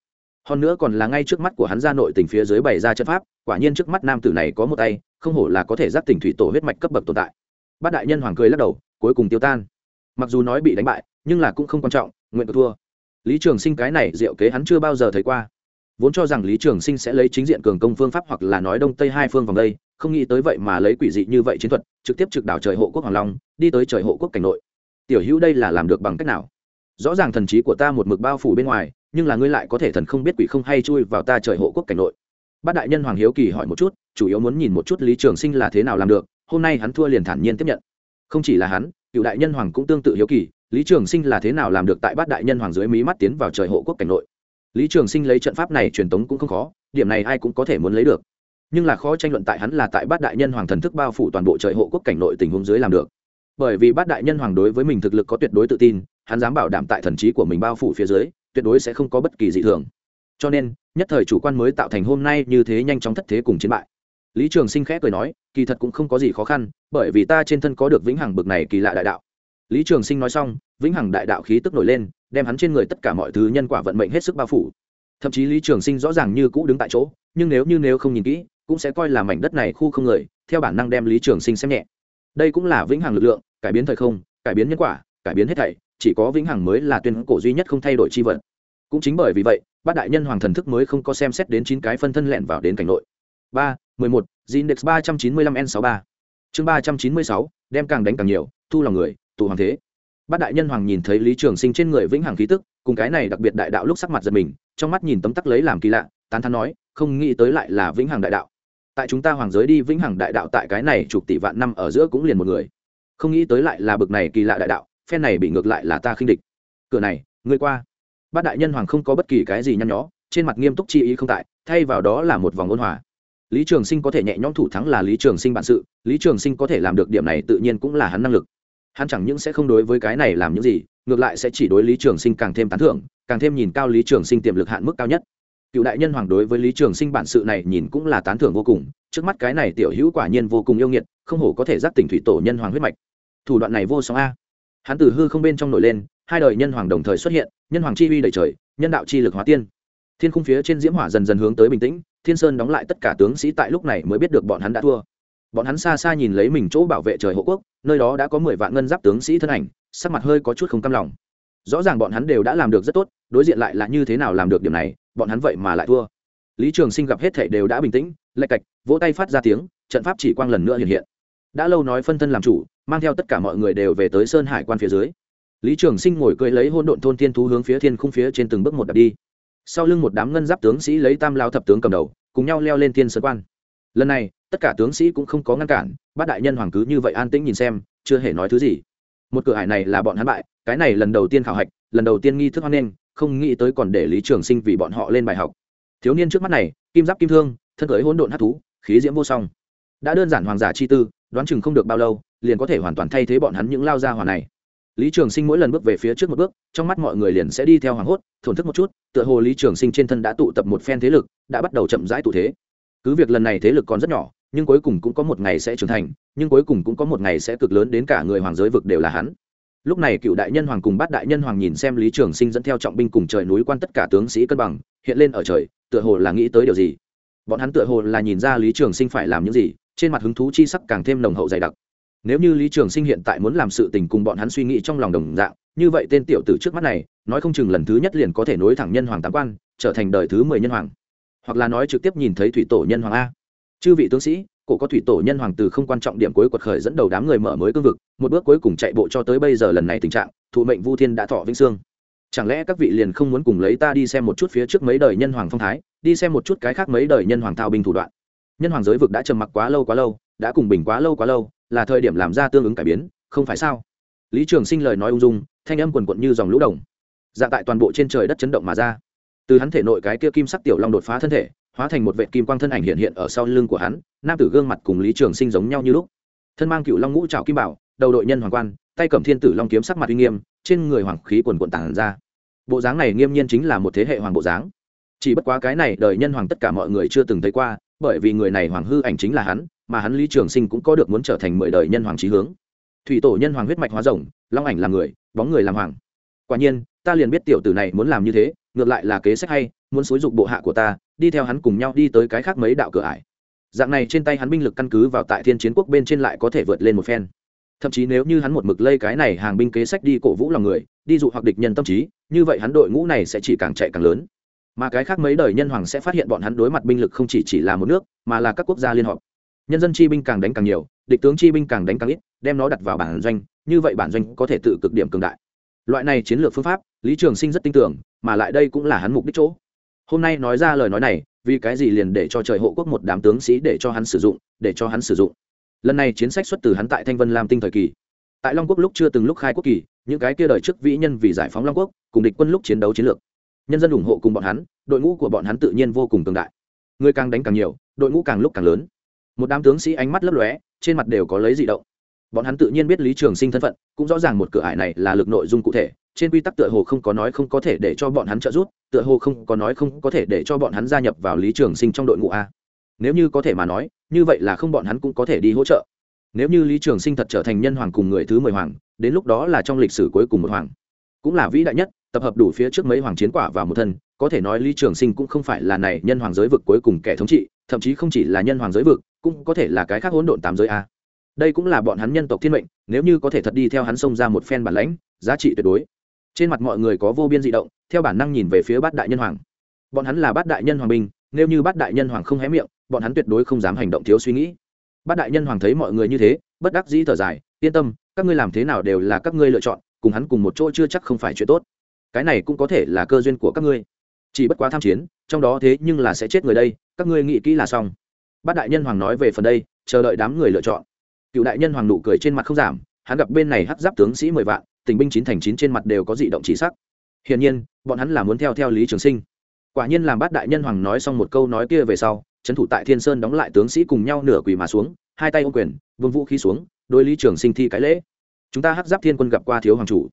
S1: hơn nữa còn là ngay trước mắt của hắn ra nội tình phía dưới bày ra trận pháp, quả nhiên trước mắt nam tử này có một tay, không hổ là có thể giáp tỉnh thủy tổ huyết mạch cấp bậc tồn tại. Bát đại nhân hoàng cười lắc đầu, cuối cùng tiêu tan. Mặc dù nói bị đánh bại, nhưng là cũng không quan trọng, nguyện được thua. Lý trường sinh cái này diệu kế hắn chưa bao giờ thấy qua. Vốn cho rằng lý trường sinh sẽ lấy chính diện cường công phương pháp hoặc là nói đông tây hai phương vòng đây, không nghĩ tới vậy mà lấy quỷ dị như vậy chiến thuật, trực tiếp trực đảo trời hộ quốc hoàng long, đi tới trời hộ quốc cảnh nội. Tiểu hữu đây là làm được bằng cách nào? Rõ ràng thần trí của ta một mực bao phủ bên ngoài nhưng là ngươi lại có thể thần không biết quỷ không hay chui vào ta trời hộ quốc cảnh nội. Bát đại nhân hoàng hiếu kỳ hỏi một chút, chủ yếu muốn nhìn một chút lý trường sinh là thế nào làm được, hôm nay hắn thua liền thản nhiên tiếp nhận. Không chỉ là hắn, cựu đại nhân hoàng cũng tương tự hiếu kỳ, lý trường sinh là thế nào làm được tại bát đại nhân hoàng dưới mí mắt tiến vào trời hộ quốc cảnh nội? Lý trường sinh lấy trận pháp này truyền tống cũng không khó, điểm này ai cũng có thể muốn lấy được. Nhưng là khó tranh luận tại hắn là tại bát đại nhân hoàng thần thức bao phủ toàn bộ trời hộ quốc cảnh nội tình huống dưới làm được. Bởi vì bát đại nhân hoàng đối với mình thực lực có tuyệt đối tự tin, hắn dám bảo đảm tại thần trí của mình bao phủ phía dưới tuyệt đối sẽ không có bất kỳ dị thường. Cho nên, nhất thời chủ quan mới tạo thành hôm nay như thế nhanh chóng thất thế cùng chiến bại. Lý trường sinh khẽ cười nói, kỳ thật cũng không có gì khó khăn, bởi vì ta trên thân có được vĩnh hằng bực này kỳ lạ đại đạo. Lý trường sinh nói xong, vĩnh hằng đại đạo khí tức nổi lên, đem hắn trên người tất cả mọi thứ nhân quả vận mệnh hết sức bao phủ. Thậm chí lý trường sinh rõ ràng như cũ đứng tại chỗ, nhưng nếu như nếu không nhìn kỹ, cũng sẽ coi là mảnh đất này khu không người, theo bản năng đem lý trường sinh xem nhẹ. Đây cũng là vĩnh hằng lực lượng, cải biến thời không, cải biến nhân quả, cải biến hết thảy chỉ có vĩnh hằng mới là tuyên cổ duy nhất không thay đổi chi vật. Cũng chính bởi vì vậy, bát đại nhân hoàng thần thức mới không có xem xét đến chín cái phân thân lẹn vào đến cảnh nội. Ba, mười một, zindex ba trăm chín mươi lăm n sáu ba. Chương ba trăm chín mươi sáu, đem càng đánh càng nhiều, thu lòng người, tụ hoàng thế. Bát đại nhân hoàng nhìn thấy lý trường sinh trên người vĩnh hằng khí tức, cùng cái này đặc biệt đại đạo lúc sắc mặt giật mình, trong mắt nhìn tấm tắc lấy làm kỳ lạ, tán thán nói, không nghĩ tới lại là vĩnh hằng đại đạo. Tại chúng ta hoàng giới đi, vĩnh hằng đại đạo tại cái này chục tỷ vạn năm ở giữa cũng liền một người. Không nghĩ tới lại là bực này kỳ lạ đại đạo phen này bị ngược lại là ta khinh địch. Cửa này, ngươi qua. Bát đại nhân hoàng không có bất kỳ cái gì nhăn nhó, trên mặt nghiêm túc chi ý không tại, thay vào đó là một vòng ôn hòa. Lý trường sinh có thể nhẹ nhõm thủ thắng là lý trường sinh bản sự, lý trường sinh có thể làm được điểm này tự nhiên cũng là hắn năng lực. Hắn chẳng những sẽ không đối với cái này làm những gì, ngược lại sẽ chỉ đối lý trường sinh càng thêm tán thưởng, càng thêm nhìn cao lý trường sinh tiềm lực hạn mức cao nhất. Cựu đại nhân hoàng đối với lý trường sinh bản sự này nhìn cũng là tán thưởng vô cùng, trước mắt cái này tiểu hữu quả nhiên vô cùng yêu nghiệt, không hổ có thể giác tỉnh thủy tổ nhân hoàng huyết mạch. Thủ đoạn này vô song a hắn từ hư không bên trong nổi lên, hai đời nhân hoàng đồng thời xuất hiện, nhân hoàng chi uy đầy trời, nhân đạo chi lực hóa tiên. Thiên khung phía trên diễm hỏa dần dần hướng tới bình tĩnh, thiên sơn đóng lại tất cả tướng sĩ tại lúc này mới biết được bọn hắn đã thua. Bọn hắn xa xa nhìn lấy mình chỗ bảo vệ trời hộ quốc, nơi đó đã có mười vạn ngân giáp tướng sĩ thân ảnh, sắc mặt hơi có chút không cam lòng. Rõ ràng bọn hắn đều đã làm được rất tốt, đối diện lại là như thế nào làm được điểm này, bọn hắn vậy mà lại thua. Lý trường sinh gặp hết thể đều đã bình tĩnh lạch cạch, vỗ tay phát ra tiếng, trận pháp chỉ quang lần nữa hiện hiện. Đã lâu nói phân thân làm chủ mang theo tất cả mọi người đều về tới sơn hải quan phía dưới. Lý trường sinh ngồi cưỡi lấy hôn độn thôn thiên thú hướng phía thiên khung phía trên từng bước một đập đi. Sau lưng một đám ngân giáp tướng sĩ lấy tam lao thập tướng cầm đầu, cùng nhau leo lên thiên sơn quan. Lần này, tất cả tướng sĩ cũng không có ngăn cản, bát đại nhân hoàng cứ như vậy an tĩnh nhìn xem, chưa hề nói thứ gì. Một cửa hải này là bọn hắn bại, cái này lần đầu tiên khảo hạch, lần đầu tiên nghi thức hoan nghênh, không nghĩ tới còn để lý trường sinh vì bọn họ lên bài học. Thiếu niên trước mắt này, kim giáp kim thương, thân cưới hỗn độn hát thú, khí diễm vô song. Đã đơn giản hoàng giả chi tư đoán chừng không được bao lâu, liền có thể hoàn toàn thay thế bọn hắn những lao gia hòa này. Lý trường sinh mỗi lần bước về phía trước một bước, trong mắt mọi người liền sẽ đi theo hoàng hốt, thổn thức một chút, tựa hồ lý trường sinh trên thân đã tụ tập một phen thế lực, đã bắt đầu chậm rãi tụ thế. Cứ việc lần này thế lực còn rất nhỏ, nhưng cuối cùng cũng có một ngày sẽ trưởng thành, nhưng cuối cùng cũng có một ngày sẽ cực lớn đến cả người hoàng giới vực đều là hắn. Lúc này cựu đại nhân hoàng cùng bát đại nhân hoàng nhìn xem lý trường sinh dẫn theo trọng binh cùng trời núi quan tất cả tướng sĩ cân bằng, hiện lên ở trời, tựa hồ là nghĩ tới điều gì. Bọn hắn tựa hồ là nhìn ra lý trường sinh phải làm những gì trên mặt hứng thú chi sắc càng thêm nồng hậu dày đặc. Nếu như lý trường sinh hiện tại muốn làm sự tình cùng bọn hắn suy nghĩ trong lòng đồng dạng, như vậy tên tiểu tử trước mắt này, nói không chừng lần thứ nhất liền có thể nối thẳng nhân hoàng tám quan, trở thành đời thứ mười nhân hoàng. Hoặc là nói trực tiếp nhìn thấy thủy tổ nhân hoàng a. Chư vị tướng sĩ, cổ có thủy tổ nhân hoàng từ không quan trọng điểm cuối quật khởi dẫn đầu đám người mở mới cương vực, một bước cuối cùng chạy bộ cho tới bây giờ lần này tình trạng, thụ mệnh vu thiên đã thọ vĩnh sương chẳng lẽ các vị liền không muốn cùng lấy ta đi xem một chút phía trước mấy đời nhân hoàng phong thái, đi xem một chút cái khác mấy đời nhân hoàng thao binh thủ đoạn? Nhân hoàng giới vực đã trầm mặc quá lâu quá lâu, đã cùng bình quá lâu quá lâu, là thời điểm làm ra tương ứng cải biến, không phải sao? Lý trường sinh lời nói ung dung, thanh âm quần quận như dòng lũ đồng. Dạng tại toàn bộ trên trời đất chấn động mà ra. Từ hắn thể nội cái kia kim sắc tiểu long đột phá thân thể, hóa thành một vệ kim quang thân ảnh hiện hiện ở sau lưng của hắn, nam tử gương mặt cùng lý trường sinh giống nhau như lúc. Thân mang cựu long ngũ trào kim bảo, đầu đội nhân hoàng quan, tay cầm thiên tử long kiếm sắc mặt uy nghiêm, trên người hoàng khí quần quận tản ra. Bộ dáng này nghiêm nhiên chính là một thế hệ hoàng bộ dáng. Chỉ bất quá cái này đời nhân hoàng tất cả mọi người chưa từng thấy qua bởi vì người này hoàng hư ảnh chính là hắn, mà hắn lý trường sinh cũng có được muốn trở thành mười đời nhân hoàng trí hướng. Thủy tổ nhân hoàng huyết mạch hóa rồng, long ảnh làm người, bóng người làm hoàng. Quả nhiên, ta liền biết tiểu tử này muốn làm như thế, ngược lại là kế sách hay, muốn xúi dục bộ hạ của ta, đi theo hắn cùng nhau đi tới cái khác mấy đạo cửa ải. Dạng này trên tay hắn binh lực căn cứ vào tại thiên chiến quốc bên trên lại có thể vượt lên một phen. Thậm chí nếu như hắn một mực lây cái này hàng binh kế sách đi cổ vũ lòng người, đi dụ hoặc địch nhân tâm trí, như vậy hắn đội ngũ này sẽ chỉ càng chạy càng lớn mà cái khác mấy đời nhân hoàng sẽ phát hiện bọn hắn đối mặt binh lực không chỉ chỉ là một nước, mà là các quốc gia liên hợp. Nhân dân chi binh càng đánh càng nhiều, địch tướng chi binh càng đánh càng ít, đem nó đặt vào bản doanh, như vậy bản doanh có thể tự cực điểm cường đại. Loại này chiến lược phương pháp, lý trường sinh rất tin tưởng, mà lại đây cũng là hắn mục đích chỗ. Hôm nay nói ra lời nói này, vì cái gì liền để cho trời hộ quốc một đám tướng sĩ để cho hắn sử dụng, để cho hắn sử dụng. Lần này chiến sách xuất từ hắn tại thanh vân lam tinh thời kỳ. Tại long quốc lúc chưa từng lúc khai quốc kỳ, những cái kia đời trước vĩ nhân vì giải phóng long quốc, cùng địch quân lúc chiến đấu chiến lược nhân dân ủng hộ cùng bọn hắn, đội ngũ của bọn hắn tự nhiên vô cùng cường đại. Người càng đánh càng nhiều, đội ngũ càng lúc càng lớn. Một đám tướng sĩ ánh mắt lấp lóe, trên mặt đều có lấy dị động. Bọn hắn tự nhiên biết lý trường sinh thân phận, cũng rõ ràng một cửa ải này là lực nội dung cụ thể, trên quy tắc tựa hồ không có nói không có thể để cho bọn hắn trợ giúp, tựa hồ không có nói không có thể để cho bọn hắn gia nhập vào lý trường sinh trong đội ngũ a. Nếu như có thể mà nói, như vậy là không bọn hắn cũng có thể đi hỗ trợ. Nếu như lý trường sinh thật trở thành nhân hoàng cùng người thứ mười hoàng, đến lúc đó là trong lịch sử cuối cùng một hoàng. Cũng là vĩ đại nhất tập hợp đủ phía trước mấy hoàng chiến quả vào một thân, có thể nói lý trường sinh cũng không phải là này nhân hoàng giới vực cuối cùng kẻ thống trị, thậm chí không chỉ là nhân hoàng giới vực, cũng có thể là cái khác hỗn độn tám giới a. Đây cũng là bọn hắn nhân tộc thiên mệnh, nếu như có thể thật đi theo hắn xông ra một phen bản lãnh, giá trị tuyệt đối. Trên mặt mọi người có vô biên dị động, theo bản năng nhìn về phía bát đại nhân hoàng. Bọn hắn là bát đại nhân hoàng binh, nếu như bát đại nhân hoàng không hé miệng, bọn hắn tuyệt đối không dám hành động thiếu suy nghĩ. Bát đại nhân hoàng thấy mọi người như thế, bất đắc dĩ thở dài, yên tâm, các ngươi làm thế nào đều là các ngươi lựa chọn, cùng hắn cùng một chỗ chưa chắc không phải chuyện tốt cái này cũng có thể là cơ duyên của các ngươi. Chỉ bất quá tham chiến, trong đó thế nhưng là sẽ chết người đây, các ngươi nghĩ kỹ là xong. Bát đại nhân hoàng nói về phần đây, chờ đợi đám người lựa chọn. Cựu đại nhân hoàng nụ cười trên mặt không giảm, hắn gặp bên này hắt giáp tướng sĩ mười vạn, tình binh chín thành chín trên mặt đều có dị động chỉ sắc. Hiển nhiên, bọn hắn là muốn theo theo lý trường sinh. Quả nhiên làm bát đại nhân hoàng nói xong một câu nói kia về sau, trấn thủ tại thiên sơn đóng lại tướng sĩ cùng nhau nửa quỳ mà xuống, hai tay ô quyền vương vũ khí xuống đôi lý trường sinh thi cái lễ. Chúng ta hắc giáp thiên quân gặp qua thiếu hoàng chủ.